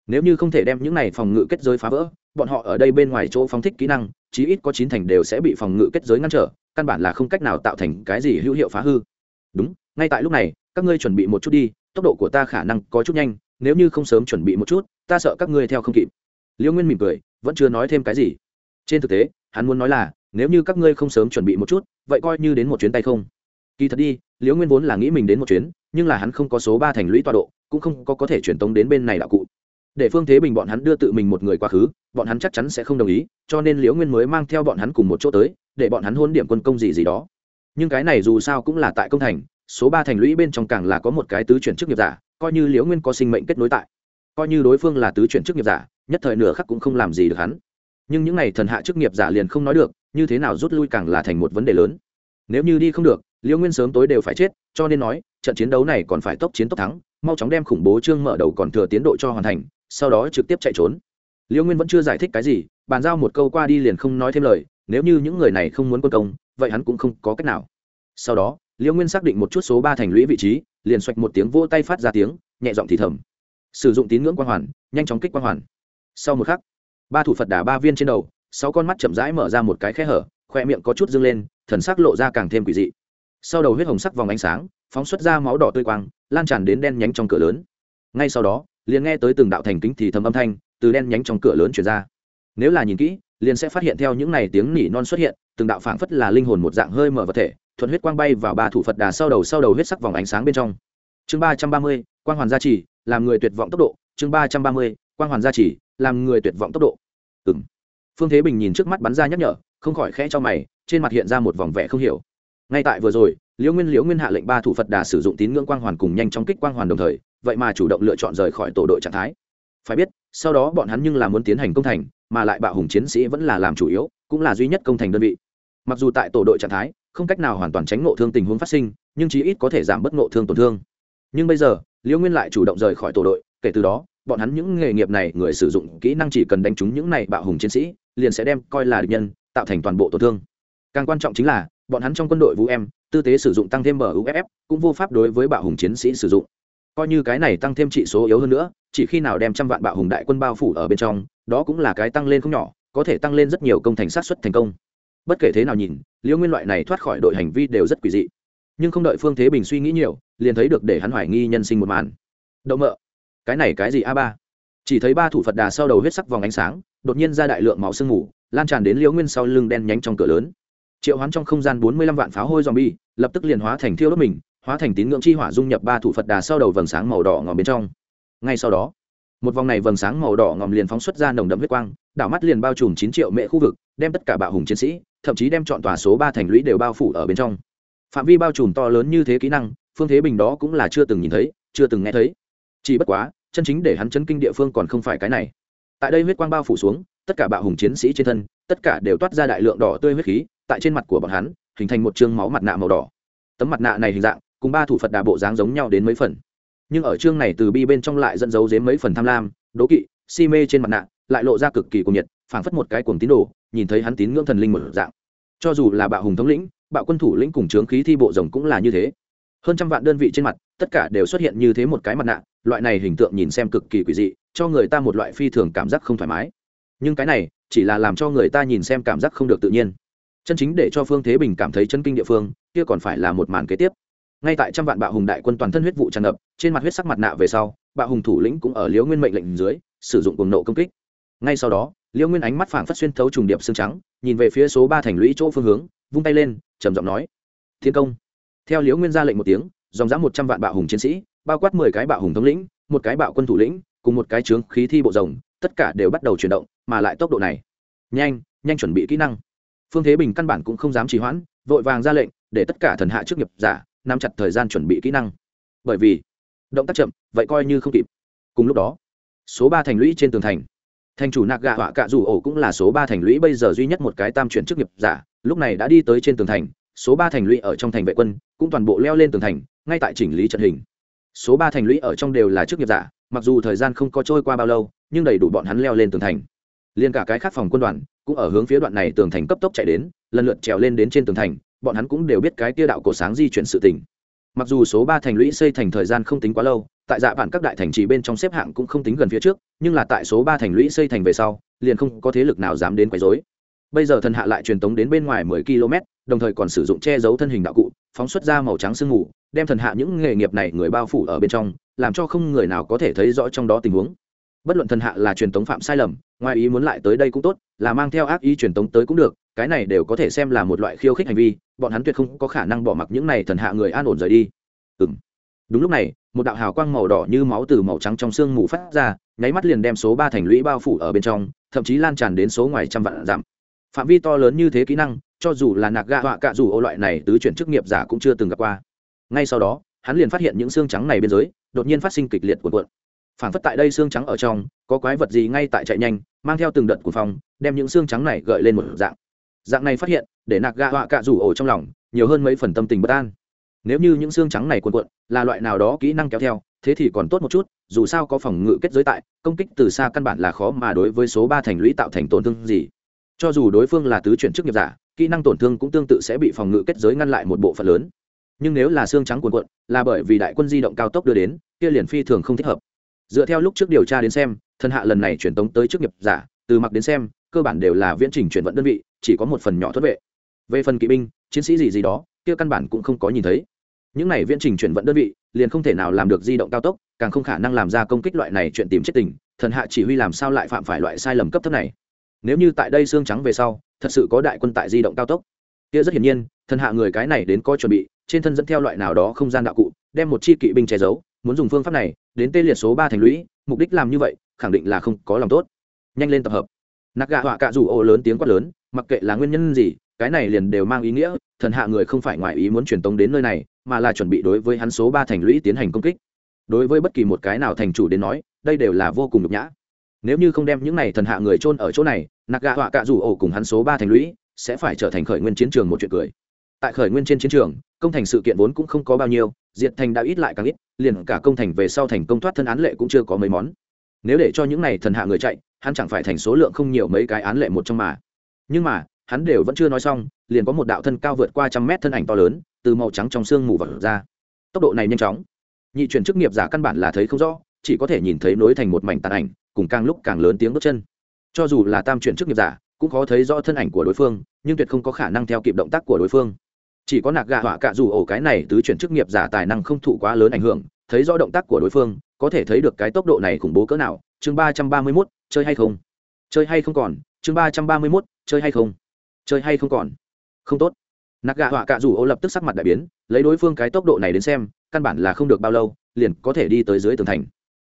Nếu như không thể đem những này phòng ngự kết giới phá vỡ, bọn họ ở đây bên ngoài chỗ phóng thích kỹ năng, chí ít có chín thành đều sẽ bị phòng ngự kết giới ngăn trở, căn bản là không cách nào tạo thành cái gì hữu hiệu phá hư. Đúng, ngay tại lúc này, các ngươi chuẩn bị một chút đi tốc độ của ta khả năng có chút nhanh, nếu như không sớm chuẩn bị một chút, ta sợ các ngươi theo không kịp. Liễu nguyên mỉm cười, vẫn chưa nói thêm cái gì. Trên thực tế, hắn muốn nói là, nếu như các ngươi không sớm chuẩn bị một chút, vậy coi như đến một chuyến tay không. Kỳ thật đi liễu nguyên vốn là nghĩ mình đến một chuyến, nhưng là hắn không có số ba thành lũy tọa độ, cũng không có có thể truyền tống đến bên này đạo cụ. Để phương thế bình bọn hắn đưa tự mình một người quá khứ, bọn hắn chắc chắn sẽ không đồng ý, cho nên liễu nguyên mới mang theo bọn hắn cùng một chỗ tới, để bọn hắn hôn điểm quân công gì gì đó. Nhưng cái này dù sao cũng là tại công thành số ba thành lũy bên trong càng là có một cái tứ chuyển chức nghiệp giả, coi như liễu nguyên có sinh mệnh kết nối tại, coi như đối phương là tứ chuyển chức nghiệp giả, nhất thời nửa khắc cũng không làm gì được hắn. Nhưng những n à y thần hạ chức nghiệp giả liền không nói được, như thế nào rút lui càng là thành một vấn đề lớn. Nếu như đi không được, liễu nguyên sớm tối đều phải chết, cho nên nói, trận chiến đấu này còn phải tốc chiến tốc thắng, mau chóng đem khủng bố trương mở đầu còn thừa tiến độ cho hoàn thành, sau đó trực tiếp chạy trốn. Liễu nguyên vẫn chưa giải thích cái gì, bàn giao một câu qua đi liền không nói thêm lời, nếu như những người này không muốn quân công, vậy hắn cũng không có cách nào. Sau đó liễu nguyên xác định một chút số ba thành lũy vị trí, liền xoạch một tiếng vỗ tay phát ra tiếng, nhẹ giọng thì thầm. Sử dụng tín ngưỡng quang hoàn, nhanh chóng kích quang hoàn. Sau một khắc, ba thủ phật đà ba viên trên đầu, sáu con mắt chậm rãi mở ra một cái khe hở, khoe miệng có chút dâng lên, thần sắc lộ ra càng thêm quỷ dị. Sau đầu huyết hồng sắc vòng ánh sáng, phóng xuất ra máu đỏ tươi quang, lan tràn đến đen nhánh trong cửa lớn. Ngay sau đó, liền nghe tới từng đạo thành kính thì thầm âm thanh, từ đen nhánh trong cửa lớn chuyển ra. Nếu là nhìn kỹ, liền sẽ phát hiện theo những này tiếng nỉ non xuất hiện, từng đạo phảng phất là linh hồn một dạng hơi mở vật thể thuận huyết quang bay vào ba thủ phật đà sau đầu sau đầu huyết sắc vòng ánh sáng bên trong. Chương ba trăm ba mươi, quang hoàn gia trì, làm người tuyệt vọng tốc độ. Chương ba trăm ba mươi, quang hoàn gia trì, làm người tuyệt vọng tốc độ. Ừng phương thế bình nhìn trước mắt bắn ra nhắc nhở, không khỏi khẽ cho mày, trên mặt hiện ra một vòng vẻ không hiểu. Ngay tại vừa rồi, liễu nguyên liễu nguyên hạ lệnh ba thủ phật đà sử dụng tín ngưỡng quang hoàn cùng nhanh chóng kích quang hoàn đồng thời, vậy mà chủ động lựa chọn rời khỏi tổ đội trạng thái. Phải biết, sau đó bọn hắn nhưng là muốn tiến hành công thành, mà lại bạo hùng chiến sĩ vẫn là làm chủ yếu, cũng là duy nhất công thành đơn vị. Mặc dù tại tổ đội trạng thái không cách nào hoàn toàn tránh ngộ thương tình huống phát sinh, nhưng chí ít có thể giảm bớt ngộ thương tổn thương. Nhưng bây giờ, liễu nguyên lại chủ động rời khỏi tổ đội, kể từ đó, bọn hắn những nghề nghiệp này, người sử dụng kỹ năng chỉ cần đánh trúng những này bạo hùng chiến sĩ, liền sẽ đem coi là địch nhân, tạo thành toàn bộ tổn thương. Càng quan trọng chính là, bọn hắn trong quân đội vũ em, tư tế sử dụng tăng thêm bờ uff cũng vô pháp đối với bạo hùng chiến sĩ sử dụng. Coi như cái này tăng thêm trị số yếu hơn nữa, chỉ khi nào đem trăm vạn bạo hùng đại quân bao phủ ở bên trong, đó cũng là cái tăng lên không nhỏ, có thể tăng lên rất nhiều công thành sát xuất thành công bất kể thế nào nhìn, liễu nguyên loại này thoát khỏi đội hành vi đều rất quỷ dị. Nhưng không đợi phương thế bình suy nghĩ nhiều, liền thấy được để hắn hoài nghi nhân sinh một màn. Đậu mợ, cái này cái gì a ba? Chỉ thấy ba thủ phật đà sau đầu huyết sắc vòng ánh sáng, đột nhiên ra đại lượng máu sương mù, lan tràn đến liễu nguyên sau lưng đen nhánh trong cửa lớn. Triệu hoán trong không gian bốn mươi lăm vạn pháo hôi dòm bi lập tức liền hóa thành thiêu đốt mình, hóa thành tín ngưỡng chi hỏa dung nhập ba thủ phật đà sau đầu vầng sáng màu đỏ ngòm bên trong. Ngay sau đó một vòng này vầng sáng màu đỏ ngòm liền phóng xuất ra nồng đậm huyết quang, đảo mắt liền bao trùm chín triệu mệ khu vực, đem tất cả bạo hùng chiến sĩ, thậm chí đem chọn tòa số ba thành lũy đều bao phủ ở bên trong. Phạm vi bao trùm to lớn như thế kỹ năng, phương thế bình đó cũng là chưa từng nhìn thấy, chưa từng nghe thấy. Chỉ bất quá, chân chính để hắn chấn kinh địa phương còn không phải cái này. Tại đây huyết quang bao phủ xuống, tất cả bạo hùng chiến sĩ trên thân, tất cả đều toát ra đại lượng đỏ tươi huyết khí, tại trên mặt của bọn hắn, hình thành một chương máu mặt nạ màu đỏ. Tấm mặt nạ này hình dạng, cùng ba thủ phật đà bộ dáng giống nhau đến mấy phần nhưng ở chương này từ bi bên trong lại dẫn dấu dếm mấy phần tham lam, đố kỵ, si mê trên mặt nạ, lại lộ ra cực kỳ cuồng nhiệt, phảng phất một cái cuồng tín đồ, nhìn thấy hắn tín ngưỡng thần linh một dạng. Cho dù là bạo hùng thống lĩnh, bạo quân thủ lĩnh cùng trướng khí thi bộ rồng cũng là như thế. Hơn trăm vạn đơn vị trên mặt, tất cả đều xuất hiện như thế một cái mặt nạ, loại này hình tượng nhìn xem cực kỳ quỷ dị, cho người ta một loại phi thường cảm giác không thoải mái. Nhưng cái này, chỉ là làm cho người ta nhìn xem cảm giác không được tự nhiên. Chân chính để cho phương thế bình cảm thấy chân kinh địa phương, kia còn phải là một màn kế tiếp ngay tại trăm vạn bạo hùng đại quân toàn thân huyết vụ tràn ngập, trên mặt huyết sắc mặt nạ về sau, bạo hùng thủ lĩnh cũng ở liễu nguyên mệnh lệnh dưới, sử dụng cuồng nộ công kích. Ngay sau đó, liễu nguyên ánh mắt phảng phất xuyên thấu trùng điệp xương trắng, nhìn về phía số ba thành lũy chỗ phương hướng, vung tay lên, trầm giọng nói, thiên công. Theo liễu nguyên ra lệnh một tiếng, dòng dã một trăm vạn bạo hùng chiến sĩ, bao quát mười cái bạo hùng thống lĩnh, một cái bạo quân thủ lĩnh, cùng một cái trướng khí thi bộ rồng, tất cả đều bắt đầu chuyển động, mà lại tốc độ này, nhanh nhanh chuẩn bị kỹ năng. Phương thế bình căn bản cũng không dám trì hoãn, vội vàng ra lệnh, để tất cả thần hạ trước nghiệp giả nắm chặt thời gian chuẩn bị kỹ năng. Bởi vì, động tác chậm, vậy coi như không kịp. Cùng lúc đó, số ba thành lũy trên tường thành. Thành chủ nạc gạ họa cạ dù ổ cũng là số ba thành lũy bây giờ duy nhất một cái tam chuyển chức nghiệp giả, lúc này đã đi tới trên tường thành, số ba thành lũy ở trong thành vệ quân cũng toàn bộ leo lên tường thành, ngay tại chỉnh lý trận hình. Số ba thành lũy ở trong đều là chức nghiệp giả, mặc dù thời gian không có trôi qua bao lâu, nhưng đầy đủ bọn hắn leo lên tường thành. Liên cả cái khác phòng quân đoàn cũng ở hướng phía đoạn này tường thành cấp tốc chạy đến, lần lượt trèo lên đến trên tường thành bọn hắn cũng đều biết cái kia đạo cổ sáng di chuyển sự tình. Mặc dù số ba thành lũy xây thành thời gian không tính quá lâu, tại dạ bản các đại thành trì bên trong xếp hạng cũng không tính gần phía trước, nhưng là tại số ba thành lũy xây thành về sau, liền không có thế lực nào dám đến quấy rối. Bây giờ thần hạ lại truyền tống đến bên ngoài mười km, đồng thời còn sử dụng che giấu thân hình đạo cụ, phóng xuất ra màu trắng sương mù, đem thần hạ những nghề nghiệp này người bao phủ ở bên trong, làm cho không người nào có thể thấy rõ trong đó tình huống. Bất luận thần hạ là truyền tống phạm sai lầm, ngoài ý muốn lại tới đây cũng tốt, là mang theo ác ý truyền tống tới cũng được cái này đều có thể xem là một loại khiêu khích hành vi, bọn hắn tuyệt không có khả năng bỏ mặc những này thần hạ người an ổn rời đi. Ừ m đúng lúc này, một đạo hào quang màu đỏ như máu từ màu trắng trong sương mù phát ra, nháy mắt liền đem số ba thành lũy bao phủ ở bên trong, thậm chí lan tràn đến số ngoài trăm vạn dặm. Phạm vi to lớn như thế kỹ năng, cho dù là nạc gạ họa cạ dù ô loại này tứ chuyển chức nghiệp giả cũng chưa từng gặp qua. Ngay sau đó, hắn liền phát hiện những xương trắng này biên giới đột nhiên phát sinh kịch liệt cuộn cuộn. Phản phất tại đây xương trắng ở trong, có quái vật gì ngay tại chạy nhanh, mang theo từng đợt của phòng đem những xương trắng này gợi lên một dạng dạng này phát hiện, để nạc gạ họa cạ rủ ổ trong lòng, nhiều hơn mấy phần tâm tình bất an. Nếu như những xương trắng này cuộn cuộn, là loại nào đó kỹ năng kéo theo, thế thì còn tốt một chút, dù sao có phòng ngự kết giới tại, công kích từ xa căn bản là khó mà đối với số ba thành lũy tạo thành tổn thương gì. Cho dù đối phương là tứ chuyển chức nghiệp giả, kỹ năng tổn thương cũng tương tự sẽ bị phòng ngự kết giới ngăn lại một bộ phận lớn. Nhưng nếu là xương trắng cuộn cuộn, là bởi vì đại quân di động cao tốc đưa đến, kia liền phi thường không thích hợp. Dựa theo lúc trước điều tra đến xem, thần hạ lần này truyền tống tới chức nghiệp giả từ mặc đến xem, cơ bản đều là viễn trình chuyển vận đơn vị, chỉ có một phần nhỏ thoát vệ. Về phần kỵ binh, chiến sĩ gì gì đó, kia căn bản cũng không có nhìn thấy. Những này viễn trình chuyển vận đơn vị, liền không thể nào làm được di động cao tốc, càng không khả năng làm ra công kích loại này chuyện tìm chết tình, thần hạ chỉ huy làm sao lại phạm phải loại sai lầm cấp thấp này. Nếu như tại đây xương trắng về sau, thật sự có đại quân tại di động cao tốc. Kia rất hiển nhiên, thần hạ người cái này đến có chuẩn bị, trên thân dẫn theo loại nào đó không gian đạo cụ, đem một chi kỵ binh che giấu, muốn dùng phương pháp này, đến tê liệt số ba thành lũy, mục đích làm như vậy, khẳng định là không có lòng tốt nhanh lên tập hợp. Nạc gạ họa cạ rủ ô lớn tiếng quát lớn, mặc kệ là nguyên nhân gì, cái này liền đều mang ý nghĩa, thần hạ người không phải ngoài ý muốn truyền tống đến nơi này, mà là chuẩn bị đối với hắn số ba thành lũy tiến hành công kích. Đối với bất kỳ một cái nào thành chủ đến nói, đây đều là vô cùng nhục nhã. Nếu như không đem những này thần hạ người chôn ở chỗ này nạc gạ họa cạ rủ ổ cùng hắn số ba thành lũy sẽ phải trở thành khởi nguyên chiến trường một chuyện cười. Tại khởi nguyên trên chiến trường, công thành sự kiện vốn cũng không có bao nhiêu, diệt thành đã ít lại càng ít, liền cả công thành về sau thành công thoát thân án lệ cũng chưa có mấy món. Nếu để cho những này thần hạ người chạy hắn chẳng phải thành số lượng không nhiều mấy cái án lệ một trong mà. Nhưng mà, hắn đều vẫn chưa nói xong, liền có một đạo thân cao vượt qua trăm mét thân ảnh to lớn, từ màu trắng trong sương mù vật ra. Tốc độ này nhanh chóng. Nhị chuyển chức nghiệp giả căn bản là thấy không rõ, chỉ có thể nhìn thấy nối thành một mảnh tàn ảnh, cùng càng lúc càng lớn tiếng bước chân. Cho dù là tam chuyển chức nghiệp giả, cũng khó thấy rõ thân ảnh của đối phương, nhưng tuyệt không có khả năng theo kịp động tác của đối phương. Chỉ có nạc gạ họa cạ dù ổ cái này tứ chuyển chức nghiệp giả tài năng không thụ quá lớn ảnh hưởng, thấy rõ động tác của đối phương, có thể thấy được cái tốc độ này khủng bố cỡ nào. Chương ba trăm ba mươi mốt chơi hay không? Chơi hay không còn? Chương ba trăm ba mươi mốt, chơi hay không? Chơi hay không còn? Không tốt. Nạc gạ họa cạ rủ ô lập tức sắc mặt đại biến, lấy đối phương cái tốc độ này đến xem, căn bản là không được bao lâu, liền có thể đi tới dưới tường thành.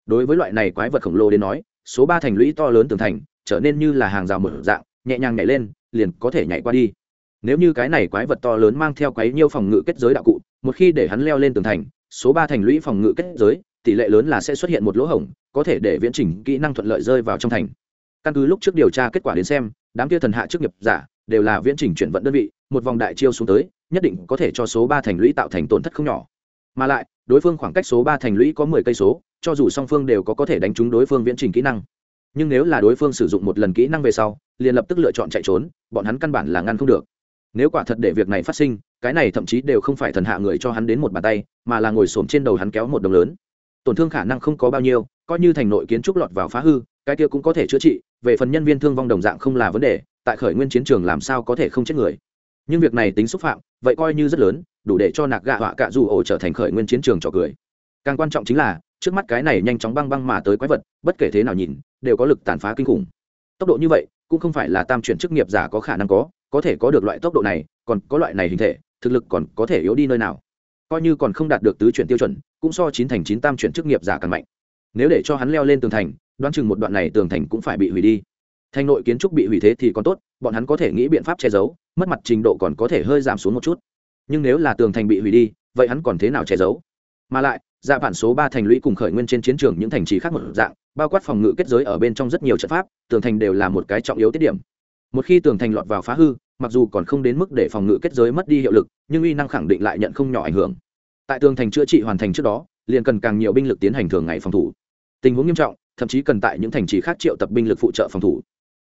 Đối với loại này quái vật khổng lồ đến nói, số ba thành lũy to lớn tường thành, trở nên như là hàng rào mở dạng, nhẹ nhàng nhảy lên, liền có thể nhảy qua đi. Nếu như cái này quái vật to lớn mang theo quái nhiêu phòng ngự kết giới đạo cụ, một khi để hắn leo lên tường thành, số ba thành lũy phòng ngự kết giới, tỷ lệ lớn là sẽ xuất hiện một lỗ hổng có thể để viễn trình kỹ năng thuận lợi rơi vào trong thành. Căn cứ lúc trước điều tra kết quả đến xem, đám kia thần hạ chức nghiệp giả đều là viễn trình chuyển vận đơn vị, một vòng đại chiêu xuống tới, nhất định có thể cho số ba thành lũy tạo thành tổn thất không nhỏ. Mà lại, đối phương khoảng cách số ba thành lũy có mười cây số, cho dù song phương đều có có thể đánh trúng đối phương viễn trình kỹ năng. Nhưng nếu là đối phương sử dụng một lần kỹ năng về sau, liền lập tức lựa chọn chạy trốn, bọn hắn căn bản là ngăn không được. Nếu quả thật để việc này phát sinh, cái này thậm chí đều không phải thần hạ người cho hắn đến một bàn tay, mà là ngồi xổm trên đầu hắn kéo một đồng lớn tổn thương khả năng không có bao nhiêu, coi như thành nội kiến trúc lọt vào phá hư, cái kia cũng có thể chữa trị, về phần nhân viên thương vong đồng dạng không là vấn đề, tại khởi nguyên chiến trường làm sao có thể không chết người. Nhưng việc này tính xúc phạm, vậy coi như rất lớn, đủ để cho nạc gạ họa cạ dù ổ trở thành khởi nguyên chiến trường trò cười. Càng quan trọng chính là, trước mắt cái này nhanh chóng băng băng mà tới quái vật, bất kể thế nào nhìn, đều có lực tàn phá kinh khủng. Tốc độ như vậy, cũng không phải là tam chuyển chức nghiệp giả có khả năng có có thể có được loại tốc độ này, còn có loại này hình thể, thực lực còn có thể yếu đi nơi nào coi như còn không đạt được tứ chuyển tiêu chuẩn, cũng so chín thành chín tam chuyển chức nghiệp giả càng mạnh. Nếu để cho hắn leo lên tường thành, đoán chừng một đoạn này tường thành cũng phải bị hủy đi. Thành nội kiến trúc bị hủy thế thì còn tốt, bọn hắn có thể nghĩ biện pháp che giấu, mất mặt trình độ còn có thể hơi giảm xuống một chút. Nhưng nếu là tường thành bị hủy đi, vậy hắn còn thế nào che giấu? Mà lại dạ bản số ba thành lũy cùng khởi nguyên trên chiến trường những thành trì khác một dạng, bao quát phòng ngự kết giới ở bên trong rất nhiều trận pháp, tường thành đều là một cái trọng yếu tiết điểm một khi tường thành lọt vào phá hư, mặc dù còn không đến mức để phòng ngự kết giới mất đi hiệu lực, nhưng uy năng khẳng định lại nhận không nhỏ ảnh hưởng. Tại tường thành chữa trị hoàn thành trước đó, liền cần càng nhiều binh lực tiến hành thường ngày phòng thủ. Tình huống nghiêm trọng, thậm chí cần tại những thành trì khác triệu tập binh lực phụ trợ phòng thủ.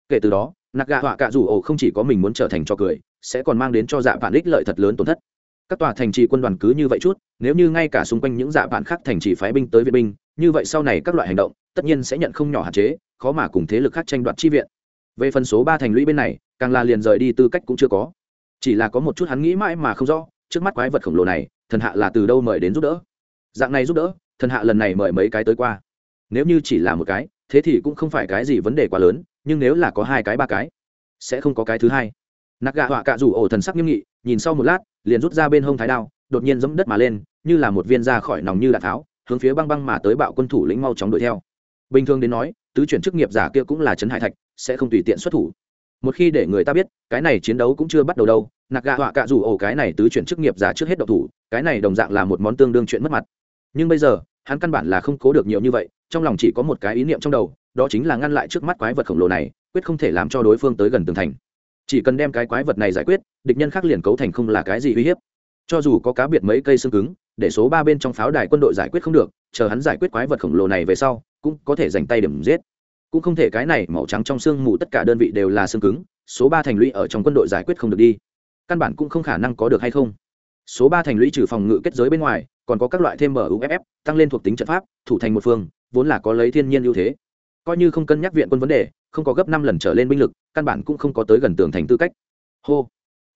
Kể từ đó nạc gạ họa cạ rủ ổ không chỉ có mình muốn trở thành cho cười, sẽ còn mang đến cho dạ vạn ích lợi thật lớn tổn thất. Các tòa thành trì quân đoàn cứ như vậy chút, nếu như ngay cả xung quanh những dạ vạn khác thành trì phái binh tới viện binh, như vậy sau này các loại hành động, tất nhiên sẽ nhận không nhỏ hạn chế, khó mà cùng thế lực khác tranh đoạt chi viện về phần số ba thành lũy bên này, càng là liền rời đi tư cách cũng chưa có. Chỉ là có một chút hắn nghĩ mãi mà không rõ, trước mắt quái vật khổng lồ này, thần hạ là từ đâu mời đến giúp đỡ. Dạng này giúp đỡ, thần hạ lần này mời mấy cái tới qua. Nếu như chỉ là một cái, thế thì cũng không phải cái gì vấn đề quá lớn, nhưng nếu là có hai cái, ba cái, sẽ không có cái thứ hai. Nạc gạ họa cạ rủ ổ thần sắc nghiêm nghị, nhìn sau một lát, liền rút ra bên hông thái đao, đột nhiên giẫm đất mà lên, như là một viên ra khỏi nòng như đạn tháo, hướng phía băng băng mà tới bạo quân thủ lĩnh mau chóng đuổi theo. Bình thường đến nói tứ chuyển chức nghiệp giả kia cũng là trấn hải thạch, sẽ không tùy tiện xuất thủ. Một khi để người ta biết, cái này chiến đấu cũng chưa bắt đầu đâu nạc gạ họa cạ rủ ổ cái này tứ chuyển chức nghiệp giả trước hết độc thủ, cái này đồng dạng là một món tương đương chuyện mất mặt. Nhưng bây giờ, hắn căn bản là không cố được nhiều như vậy, trong lòng chỉ có một cái ý niệm trong đầu, đó chính là ngăn lại trước mắt quái vật khổng lồ này, quyết không thể làm cho đối phương tới gần tường thành. Chỉ cần đem cái quái vật này giải quyết, địch nhân khác liền cấu thành không là cái gì uy hiếp. Cho dù có cá biệt mấy cây xương cứng, để số ba bên trong pháo đài quân đội giải quyết không được chờ hắn giải quyết quái vật khổng lồ này về sau, cũng có thể dành tay điểm giết. Cũng không thể cái này màu trắng trong xương mù tất cả đơn vị đều là xương cứng, số ba thành lũy ở trong quân đội giải quyết không được đi. Căn bản cũng không khả năng có được hay không. Số ba thành lũy trừ phòng ngự kết giới bên ngoài, còn có các loại thêm muff tăng lên thuộc tính trận pháp, thủ thành một phương, vốn là có lấy thiên nhiên ưu thế. Coi như không cân nhắc viện quân vấn đề, không có gấp năm lần trở lên binh lực, căn bản cũng không có tới gần tường thành tư cách. Hô.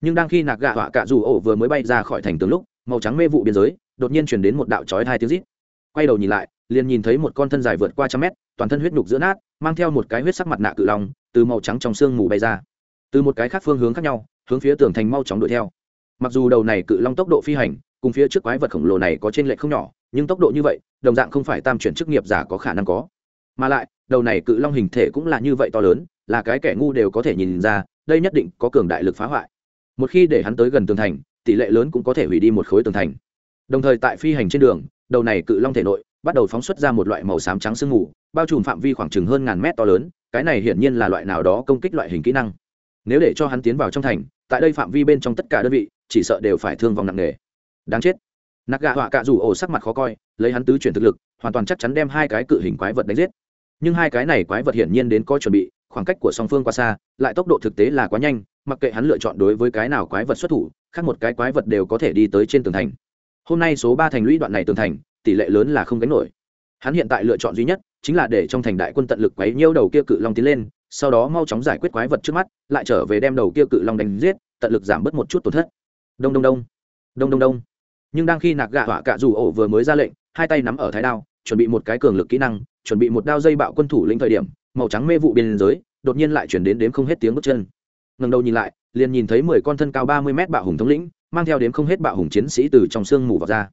Nhưng đang khi nạc gạ họa cạ dù ổ vừa mới bay ra khỏi thành tường lúc, màu trắng mê vụ biên giới, đột nhiên chuyển đến một đạo chói hai tiếng rít quay đầu nhìn lại, liền nhìn thấy một con thân dài vượt qua trăm mét, toàn thân huyết nhục giữa nát, mang theo một cái huyết sắc mặt nạ cự long, từ màu trắng trong sương mù bay ra. Từ một cái khác phương hướng khác nhau, hướng phía tường thành mau chóng đuổi theo. Mặc dù đầu này cự long tốc độ phi hành, cùng phía trước quái vật khổng lồ này có trên lệch không nhỏ, nhưng tốc độ như vậy, đồng dạng không phải tam chuyển chức nghiệp giả có khả năng có. Mà lại, đầu này cự long hình thể cũng là như vậy to lớn, là cái kẻ ngu đều có thể nhìn ra, đây nhất định có cường đại lực phá hoại. Một khi để hắn tới gần tường thành, tỷ lệ lớn cũng có thể hủy đi một khối tường thành. Đồng thời tại phi hành trên đường đầu này cự long thể nội bắt đầu phóng xuất ra một loại màu xám trắng sương mù, bao trùm phạm vi khoảng chừng hơn ngàn mét to lớn, cái này hiển nhiên là loại nào đó công kích loại hình kỹ năng. Nếu để cho hắn tiến vào trong thành, tại đây phạm vi bên trong tất cả đơn vị, chỉ sợ đều phải thương vong nặng nề. Đáng chết. Nạc gạ họa cạ rủ ổ sắc mặt khó coi, lấy hắn tứ chuyển thực lực, hoàn toàn chắc chắn đem hai cái cự hình quái vật đánh giết. Nhưng hai cái này quái vật hiển nhiên đến có chuẩn bị, khoảng cách của song phương qua xa, lại tốc độ thực tế là quá nhanh, mặc kệ hắn lựa chọn đối với cái nào quái vật xuất thủ, khác một cái quái vật đều có thể đi tới trên tường thành hôm nay số ba thành lũy đoạn này tường thành, tỷ lệ lớn là không gánh nổi. Hắn hiện tại lựa chọn duy nhất chính là để trong thành đại quân tận lực quấy nhiêu đầu kia cự long tiến lên, sau đó mau chóng giải quyết quái vật trước mắt, lại trở về đem đầu kia cự long đánh giết, tận lực giảm bớt một chút tổn thất. Đông đông đông. Đông đông đông. Nhưng đang khi nạc gạ họa cạ dù ổ vừa mới ra lệnh, hai tay nắm ở thái đao, chuẩn bị một cái cường lực kỹ năng, chuẩn bị một đao dây bạo quân thủ lĩnh thời điểm, màu trắng mê vụ biên giới, đột nhiên lại chuyển đến đếm không hết tiếng bước chân. Ngần đầu nhìn lại, liền nhìn thấy mười con thân cao ba mươi mét bạo hùng thống lĩnh mang theo đếm không hết bạo hùng chiến sĩ từ trong sương mù vào ra.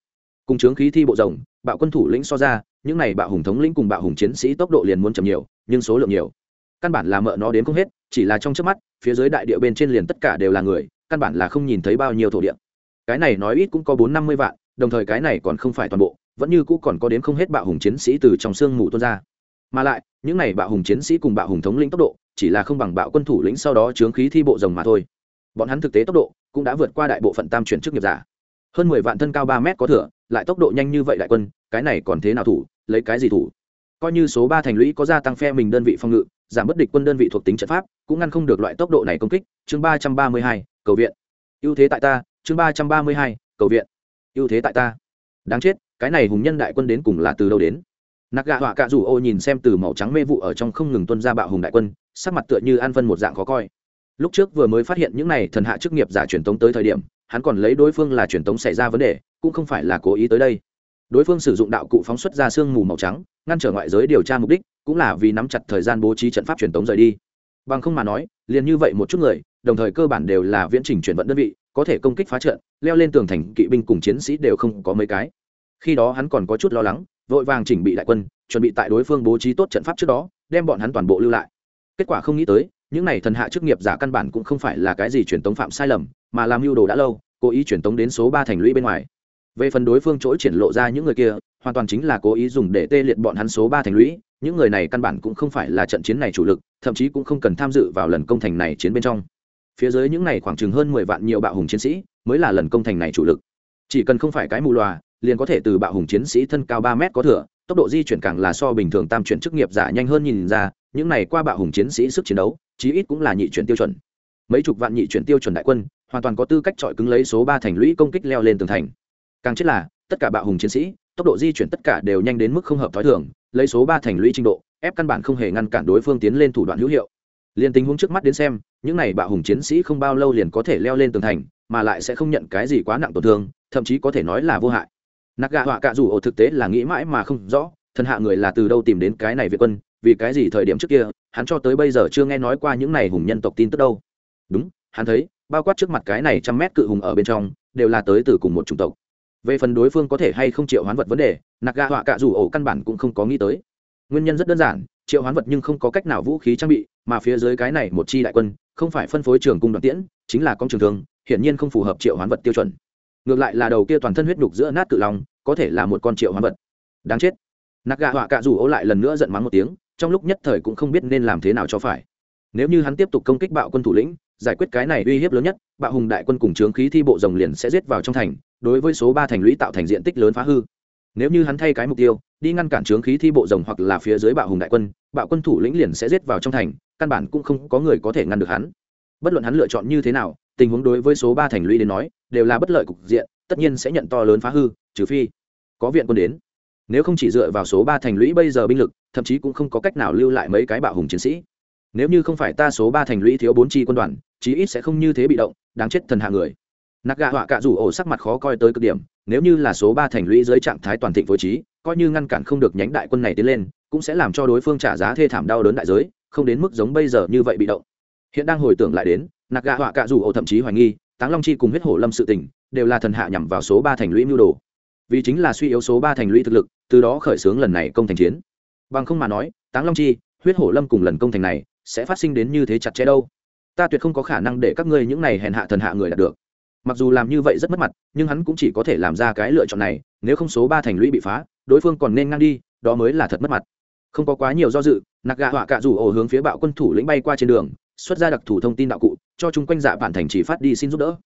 Cùng chướng khí thi bộ rồng, bạo quân thủ lĩnh so ra, những này bạo hùng thống lĩnh cùng bạo hùng chiến sĩ tốc độ liền muốn chậm nhiều, nhưng số lượng nhiều. Căn bản là mợ nó đếm không hết, chỉ là trong trước mắt, phía dưới đại địa bên trên liền tất cả đều là người, căn bản là không nhìn thấy bao nhiêu thổ địa. Cái này nói ít cũng có bốn năm mươi vạn, đồng thời cái này còn không phải toàn bộ, vẫn như cũ còn có đến không hết bạo hùng chiến sĩ từ trong sương mù tuôn ra. Mà lại, những này bạo hùng chiến sĩ cùng bạo hùng thống lĩnh tốc độ, chỉ là không bằng bạo quân thủ lĩnh sau đó chướng khí thi bộ rồng mà thôi. Bọn hắn thực tế tốc độ cũng đã vượt qua đại bộ phận tam chuyển chức nghiệp giả. Hơn mười vạn thân cao ba mét có thừa, lại tốc độ nhanh như vậy đại quân, cái này còn thế nào thủ, lấy cái gì thủ? Coi như số ba thành lũy có gia tăng phe mình đơn vị phòng ngự, giảm bất địch quân đơn vị thuộc tính trận pháp, cũng ngăn không được loại tốc độ này công kích. Chương ba trăm ba mươi hai, cầu viện. Ưu thế tại ta, chương ba trăm ba mươi hai, cầu viện. Ưu thế tại ta. Đáng chết, cái này hùng nhân đại quân đến cùng là từ đâu đến? Nạc gạ họa cạ rủ ô nhìn xem từ màu trắng mê vụ ở trong không ngừng tuân ra bạo hùng đại quân, sắc mặt tựa như an phân một dạng khó coi lúc trước vừa mới phát hiện những này thần hạ chức nghiệp giả truyền tống tới thời điểm, hắn còn lấy đối phương là truyền tống xảy ra vấn đề, cũng không phải là cố ý tới đây. Đối phương sử dụng đạo cụ phóng xuất ra sương mù màu trắng, ngăn trở ngoại giới điều tra mục đích, cũng là vì nắm chặt thời gian bố trí trận pháp truyền tống rời đi. Bằng không mà nói, liền như vậy một chút người, đồng thời cơ bản đều là viễn trình chuyển vận đơn vị, có thể công kích phá trận, leo lên tường thành, kỵ binh cùng chiến sĩ đều không có mấy cái. Khi đó hắn còn có chút lo lắng, vội vàng chỉnh bị đại quân, chuẩn bị tại đối phương bố trí tốt trận pháp trước đó, đem bọn hắn toàn bộ lưu lại. Kết quả không nghĩ tới những này thần hạ chức nghiệp giả căn bản cũng không phải là cái gì truyền tống phạm sai lầm, mà làm mưu đồ đã lâu, cố ý truyền tống đến số ba thành lũy bên ngoài. Về phần đối phương chỗ triển lộ ra những người kia, hoàn toàn chính là cố ý dùng để tê liệt bọn hắn số ba thành lũy, những người này căn bản cũng không phải là trận chiến này chủ lực, thậm chí cũng không cần tham dự vào lần công thành này chiến bên trong. Phía dưới những này khoảng chừng hơn mười vạn nhiều bạo hùng chiến sĩ, mới là lần công thành này chủ lực. Chỉ cần không phải cái mù loà, liền có thể từ bạo hùng chiến sĩ thân cao ba mét có thừa tốc độ di chuyển càng là so bình thường tam chuyển chức nghiệp giả nhanh hơn nhìn ra, những này qua bạo hùng chiến sĩ sức chiến đấu, chí ít cũng là nhị chuyển tiêu chuẩn. Mấy chục vạn nhị chuyển tiêu chuẩn đại quân, hoàn toàn có tư cách chọi cứng lấy số ba thành lũy công kích leo lên tường thành. Càng chết là, tất cả bạo hùng chiến sĩ, tốc độ di chuyển tất cả đều nhanh đến mức không hợp t h ó i thường, lấy số ba thành lũy trình độ, ép căn bản không hề ngăn cản đối phương tiến lên thủ đoạn hữu hiệu. Liền tình huống trước mắt đến xem, những n à y bạo hùng chiến sĩ không bao lâu liền có thể leo lên tường thành, mà lại sẽ không nhận cái gì quá nặng tổn thương, thậm chí có thể nói là vô hại nạc gạ họa cạ dù ổ thực tế là nghĩ mãi mà không rõ thần hạ người là từ đâu tìm đến cái này việt quân vì cái gì thời điểm trước kia hắn cho tới bây giờ chưa nghe nói qua những này hùng nhân tộc tin tức đâu. Đúng hắn thấy bao quát trước mặt cái này trăm mét cự hùng ở bên trong đều là tới từ cùng một chủng tộc. Về phần đối phương có thể hay không triệu hoán vật vấn đề nạc gạ họa cạ dù ổ căn bản cũng không có nghĩ tới. Nguyên nhân rất đơn giản triệu hoán vật nhưng không có cách nào vũ khí trang bị mà phía dưới cái này một chi đại quân không phải phân phối trường cung đoàn tiễn chính là con trường thường, hiển nhiên không phù hợp triệu hoán vật tiêu chuẩn. Ngược lại là đầu kia toàn thân huyết đục giữa nát cự lòng có thể là một con triệu hoán vật. Đáng chết. Nạc gạ họa cạ rủ ô lại lần nữa giận mắng một tiếng, trong lúc nhất thời cũng không biết nên làm thế nào cho phải. Nếu như hắn tiếp tục công kích bạo quân thủ lĩnh, giải quyết cái này uy hiếp lớn nhất, bạo hùng đại quân cùng trướng khí thi bộ rồng liền sẽ giết vào trong thành, đối với số ba thành lũy tạo thành diện tích lớn phá hư. Nếu như hắn thay cái mục tiêu, đi ngăn cản trướng khí thi bộ rồng hoặc là phía dưới bạo hùng đại quân, bạo quân thủ lĩnh liền sẽ giết vào trong thành, căn bản cũng không có người có thể ngăn được hắn. Bất luận hắn lựa chọn như thế nào, tình huống đối với số ba thành lũy đến nói, đều là bất lợi cục diện, tất nhiên sẽ nhận to lớn phá hư trừ phi có viện quân đến. Nếu không chỉ dựa vào số ba thành lũy bây giờ binh lực, thậm chí cũng không có cách nào lưu lại mấy cái bạo hùng chiến sĩ. Nếu như không phải ta số ba thành lũy thiếu bốn chi quân đoàn, chí ít sẽ không như thế bị động, đáng chết thần hạ người. Nạc gà họa cạ rủ ổ sắc mặt khó coi tới cực điểm, nếu như là số ba thành lũy dưới trạng thái toàn thịnh phối trí, coi như ngăn cản không được nhánh đại quân này tiến lên, cũng sẽ làm cho đối phương trả giá thê thảm đau đớn đại giới, không đến mức giống bây giờ như vậy bị động. Hiện đang hồi tưởng lại đến, nạc gà họa cạ rủ ổ thậm chí hoài nghi, táng long chi cùng huyết hổ lâm sự tình, đều là thần hạ nhằm vào số ba thành lũy mưu đồ vì chính là suy yếu số ba thành lũy thực lực, từ đó khởi xướng lần này công thành chiến. Bằng không mà nói, táng long chi, huyết hổ lâm cùng lần công thành này sẽ phát sinh đến như thế chặt chẽ đâu. Ta tuyệt không có khả năng để các ngươi những này hèn hạ thần hạ người đạt được. Mặc dù làm như vậy rất mất mặt, nhưng hắn cũng chỉ có thể làm ra cái lựa chọn này, nếu không số ba thành lũy bị phá, đối phương còn nên ngang đi, đó mới là thật mất mặt. Không có quá nhiều do dự nạc gạ họa cạ rủ ổ hướng phía bạo quân thủ lĩnh bay qua trên đường, xuất ra đặc thủ thông tin đạo cụ, cho chung quanh dạ bản thành chỉ phát đi xin giúp đỡ.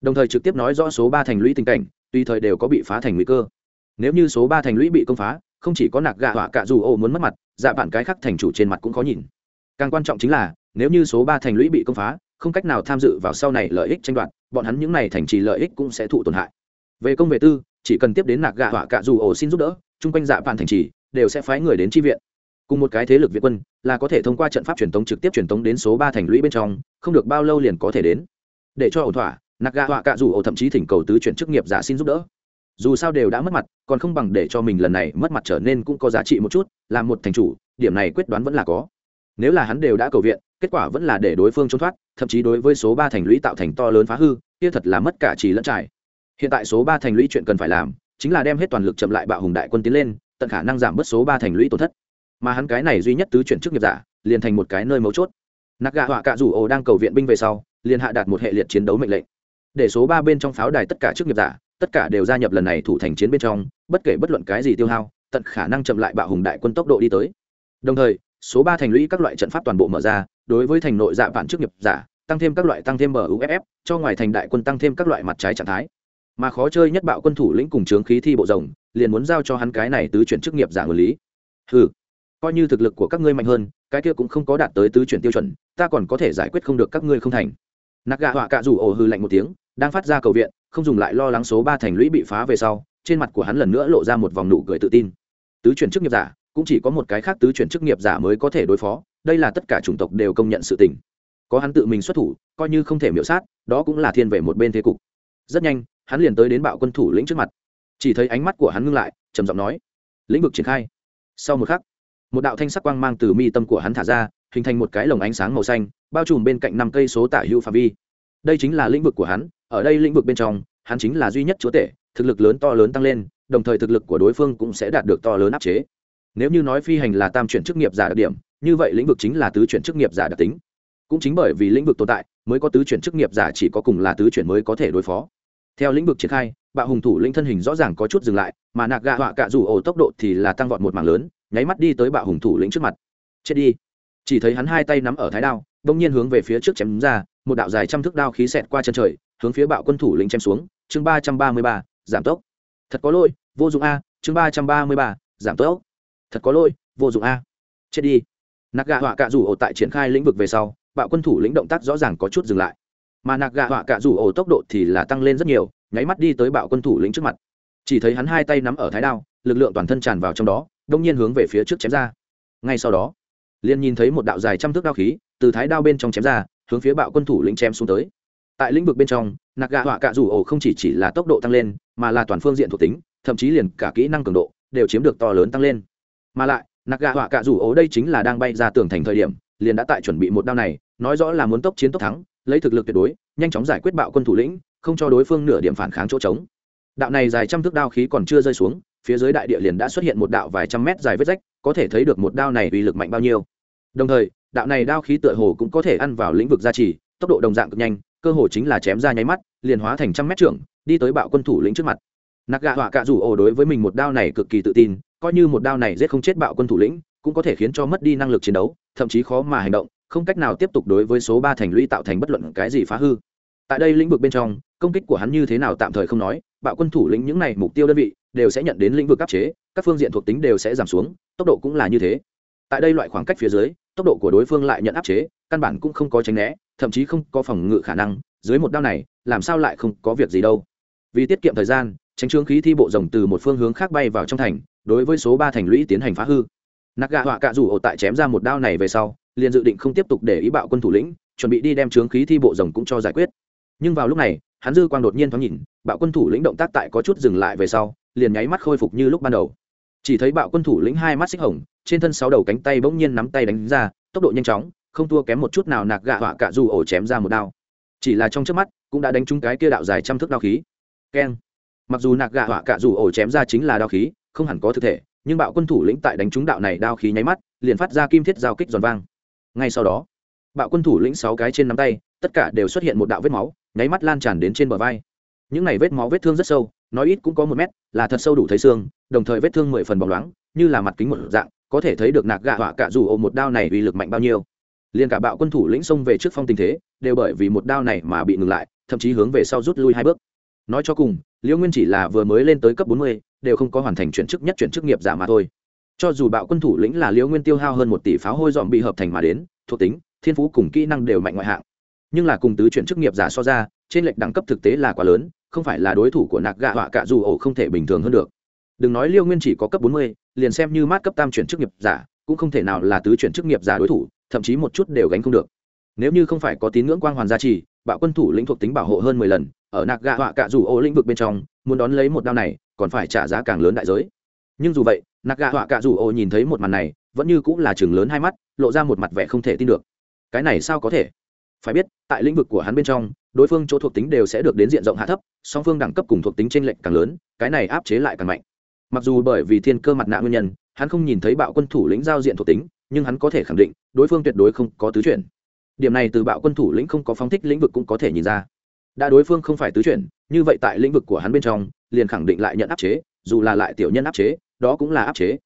Đồng thời trực tiếp nói rõ số ba thành lũy tình cảnh tùy thời đều có bị phá thành nguy cơ. Nếu như số ba thành lũy bị công phá, không chỉ có nạc gạ họa cạ dù ổ muốn mất mặt dạ bản cái khác thành chủ trên mặt cũng khó nhìn. Càng quan trọng chính là, nếu như số ba thành lũy bị công phá, không cách nào tham dự vào sau này lợi ích tranh đoạt, bọn hắn những này thành trì lợi ích cũng sẽ thụ tổn hại. Về công về tư, chỉ cần tiếp đến nạc gạ họa cạ dù ổ xin giúp đỡ, chung quanh dạ bạn thành trì đều sẽ phái người đến tri viện. Cùng một cái thế lực việt quân, là có thể thông qua trận pháp truyền tống trực tiếp truyền tống đến số ba thành lũy bên trong, không được bao lâu liền có thể đến. Để cho ổn thỏa nạc gà họa cạ dù ổ thậm chí thỉnh cầu tứ chuyển chức nghiệp giả xin giúp đỡ. Dù sao đều đã mất mặt, còn không bằng để cho mình lần này mất mặt trở nên cũng có giá trị một chút, làm một thành chủ, điểm này quyết đoán vẫn là có. Nếu là hắn đều đã cầu viện, kết quả vẫn là để đối phương trốn thoát, thậm chí đối với số ba thành lũy tạo thành to lớn phá hư, kia thật là mất cả trì lẫn trải. Hiện tại số ba thành lũy chuyện cần phải làm, chính là đem hết toàn lực chậm lại bạo hùng đại quân tiến lên, tận khả năng giảm bớt số ba thành lũy tổn thất. Mà hắn cái này duy nhất tứ chuyển chức nghiệp giả, liền thành một cái nơi mấu chốt. Nạc gạ họa cạ rủ ồ đang cầu viện binh về sau, liền hạ đạt một hệ liệt chiến đấu mệnh lệnh để số ba bên trong pháo đài tất cả chức nghiệp giả, tất cả đều gia nhập lần này thủ thành chiến bên trong, bất kể bất luận cái gì tiêu hao, tận khả năng chậm lại bạo hùng đại quân tốc độ đi tới. Đồng thời, số ba thành lũy các loại trận pháp toàn bộ mở ra, đối với thành nội dạ bản chức nghiệp giả, tăng thêm các loại tăng thêm muff uff cho ngoài thành đại quân tăng thêm các loại mặt trái trạng thái. Mà khó chơi nhất bạo quân thủ lĩnh cùng trướng khí thi bộ rồng, liền muốn giao cho hắn cái này tứ chuyển chức nghiệp giả ngờ lý. Ừ coi như thực lực của các ngươi mạnh hơn, cái kia cũng không có đạt tới tứ chuyển tiêu chuẩn, ta còn có thể giải quyết không được các ngươi không thành. Nạc gạ họa cạ rủ ồ hư lạnh một tiếng đang phát ra cầu viện, không dùng lại lo lắng số ba thành lũy bị phá về sau, trên mặt của hắn lần nữa lộ ra một vòng nụ cười tự tin. Tứ chuyển chức nghiệp giả, cũng chỉ có một cái khác tứ chuyển chức nghiệp giả mới có thể đối phó, đây là tất cả chủng tộc đều công nhận sự tình. Có hắn tự mình xuất thủ, coi như không thể miễu sát, đó cũng là thiên về một bên thế cục. Rất nhanh, hắn liền tới đến bạo quân thủ lĩnh trước mặt. Chỉ thấy ánh mắt của hắn ngưng lại, trầm giọng nói, lĩnh vực triển khai. Sau một khắc, một đạo thanh sắc quang mang từ mi tâm của hắn thả ra, hình thành một cái lồng ánh sáng màu xanh, bao trùm bên cạnh năm cây số tả hữu phạm vi. Đây chính là lĩnh vực của hắn ở đây lĩnh vực bên trong, hắn chính là duy nhất chúa tể, thực lực lớn to lớn tăng lên, đồng thời thực lực của đối phương cũng sẽ đạt được to lớn áp chế. Nếu như nói phi hành là tam chuyển chức nghiệp giả đặc điểm, như vậy lĩnh vực chính là tứ chuyển chức nghiệp giả đặc tính. Cũng chính bởi vì lĩnh vực tồn tại, mới có tứ chuyển chức nghiệp giả chỉ có cùng là tứ chuyển mới có thể đối phó. Theo lĩnh vực triển khai, bạo hùng thủ lĩnh thân hình rõ ràng có chút dừng lại, mà nạc gạ họa cạ rủ ổ tốc độ thì là tăng vọt một mảng lớn, nháy mắt đi tới bạo hùng thủ lĩnh trước mặt. Chết đi. Chỉ thấy hắn hai tay nắm ở thái đao, đông nhiên hướng về phía trước chém ra, một đạo dài trăm thước đao khí xẹt qua chân trời hướng phía bạo quân thủ lĩnh chém xuống, chương ba trăm ba mươi ba, giảm tốc. Thật có lỗi, vô dụng a, chương ba trăm ba mươi ba, giảm tốc. Thật có lỗi, vô dụng a. Chết đi. Nạc gạ họa cạ rủ ổ tại triển khai lĩnh vực về sau, bạo quân thủ lĩnh động tác rõ ràng có chút dừng lại. Mà nạc gạ họa cạ rủ ổ tốc độ thì là tăng lên rất nhiều, nháy mắt đi tới bạo quân thủ lĩnh trước mặt. Chỉ thấy hắn hai tay nắm ở thái đao, lực lượng toàn thân tràn vào trong đó, đông nhiên hướng về phía trước chém ra. Ngay sau đó, liền nhìn thấy một đạo dài trăm thước đao khí từ thái đao bên trong chém ra, hướng phía bạo quân thủ lĩnh chém xuống tới tại lĩnh vực bên trong nạc gạ họa cạ rủ ổ không chỉ chỉ là tốc độ tăng lên, mà là toàn phương diện thuộc tính, thậm chí liền cả kỹ năng cường độ đều chiếm được to lớn tăng lên. Mà lại nạc gạ họa cạ rủ ổ đây chính là đang bay ra tường thành thời điểm, liền đã tại chuẩn bị một đao này, nói rõ là muốn tốc chiến tốc thắng, lấy thực lực tuyệt đối, nhanh chóng giải quyết bạo quân thủ lĩnh, không cho đối phương nửa điểm phản kháng chỗ trống. Đạo này dài trăm thước đao khí còn chưa rơi xuống, phía dưới đại địa liền đã xuất hiện một đạo vài trăm mét dài vết rách, có thể thấy được một đao này uy lực mạnh bao nhiêu. Đồng thời, đạo này đao khí tựa hồ cũng có thể ăn vào lĩnh vực gia trì, tốc độ đồng dạng cực nhanh cơ hồ chính là chém ra nháy mắt, liền hóa thành trăm mét trưởng, đi tới bạo quân thủ lĩnh trước mặt. Nạc gạ họa cạ rủ ổ đối với mình một đao này cực kỳ tự tin, coi như một đao này giết không chết bạo quân thủ lĩnh, cũng có thể khiến cho mất đi năng lực chiến đấu, thậm chí khó mà hành động, không cách nào tiếp tục đối với số ba thành lũy tạo thành bất luận cái gì phá hư. Tại đây lĩnh vực bên trong, công kích của hắn như thế nào tạm thời không nói, bạo quân thủ lĩnh những này mục tiêu đơn vị, đều sẽ nhận đến lĩnh vực áp chế, các phương diện thuộc tính đều sẽ giảm xuống, tốc độ cũng là như thế. Tại đây loại khoảng cách phía dưới, tốc độ của đối phương lại nhận áp chế, căn bản cũng không có tránh né thậm chí không có phòng ngự khả năng, dưới một đao này, làm sao lại không có việc gì đâu. Vì tiết kiệm thời gian, tránh trướng khí thi bộ rồng từ một phương hướng khác bay vào trong thành, đối với số ba thành lũy tiến hành phá hư. Nạc gạ họa cạ rủ ổ tại chém ra một đao này về sau, liền dự định không tiếp tục để ý bạo quân thủ lĩnh, chuẩn bị đi đem trướng khí thi bộ rồng cũng cho giải quyết. Nhưng vào lúc này, hắn dư quang đột nhiên thoáng nhìn, bạo quân thủ lĩnh động tác tại có chút dừng lại về sau, liền nháy mắt khôi phục như lúc ban đầu. Chỉ thấy bạo quân thủ lĩnh hai mắt xích hồng, trên thân sáu đầu cánh tay bỗng nhiên nắm tay đánh ra, tốc độ nhanh chóng không thua kém một chút nào nạc gạ họa cả dù ổ chém ra một đao. Chỉ là trong trước mắt, cũng đã đánh trúng cái kia đạo dài trăm thước đao khí. Keng. Mặc dù nạc gạ họa cả dù ổ chém ra chính là đao khí, không hẳn có thực thể, nhưng bạo quân thủ lĩnh tại đánh trúng đạo này đao khí nháy mắt, liền phát ra kim thiết giao kích giòn vang. Ngay sau đó, bạo quân thủ lĩnh sáu cái trên nắm tay, tất cả đều xuất hiện một đạo vết máu, nháy mắt lan tràn đến trên bờ vai. Những này vết máu vết thương rất sâu, nói ít cũng có một mét, là thật sâu đủ thấy xương, đồng thời vết thương mười phần bóng loáng, như là mặt kính một dạng, có thể thấy được nạc gạ họa cả dù ổ một đao này uy lực mạnh bao nhiêu liền cả bạo quân thủ lĩnh xông về trước phong tình thế, đều bởi vì một đao này mà bị ngừng lại, thậm chí hướng về sau rút lui hai bước. Nói cho cùng liễu nguyên chỉ là vừa mới lên tới cấp bốn mươi, đều không có hoàn thành chuyển chức nhất chuyển chức nghiệp giả mà thôi. Cho dù bạo quân thủ lĩnh là liễu nguyên tiêu hao hơn một tỷ pháo hôi dòm bị hợp thành mà đến, thuộc tính, thiên phú cùng kỹ năng đều mạnh ngoại hạng. Nhưng là cùng tứ chuyển chức nghiệp giả so ra, trên lệch đẳng cấp thực tế là quá lớn, không phải là đối thủ của nạc gạ họa cả dù ổ không thể bình thường hơn được. Đừng nói liêu nguyên chỉ có cấp bốn mươi, liền xem như mát cấp tam chuyển chức nghiệp giả, cũng không thể nào là tứ chuyển chức nghiệp giả đối thủ thậm chí một chút đều gánh không được. Nếu như không phải có tín ngưỡng quang hoàn gia trì, bạo quân thủ lĩnh thuộc tính bảo hộ hơn mười lần, ở nạc gạ họa cạ rủ ô lĩnh vực bên trong, muốn đón lấy một đao này, còn phải trả giá càng lớn đại giới. Nhưng dù vậy, nạc gạ họa cạ rủ ô nhìn thấy một màn này, vẫn như cũng là chừng lớn hai mắt, lộ ra một mặt vẻ không thể tin được. Cái này sao có thể? Phải biết, tại lĩnh vực của hắn bên trong, đối phương chỗ thuộc tính đều sẽ được đến diện rộng hạ thấp, song phương đẳng cấp cùng thuộc tính t r ê n lệch càng lớn, cái này áp chế lại càng mạnh. Mặc dù bởi vì thiên cơ mặt nạ nguyên nhân, hắn không nhìn thấy bạo quân thủ lĩnh giao diện thuộc tính nhưng hắn có thể khẳng định, đối phương tuyệt đối không có tứ chuyển. Điểm này từ bạo quân thủ lĩnh không có phóng thích lĩnh vực cũng có thể nhìn ra. Đã đối phương không phải tứ chuyển, như vậy tại lĩnh vực của hắn bên trong, liền khẳng định lại nhận áp chế, dù là lại tiểu nhân áp chế, đó cũng là áp chế.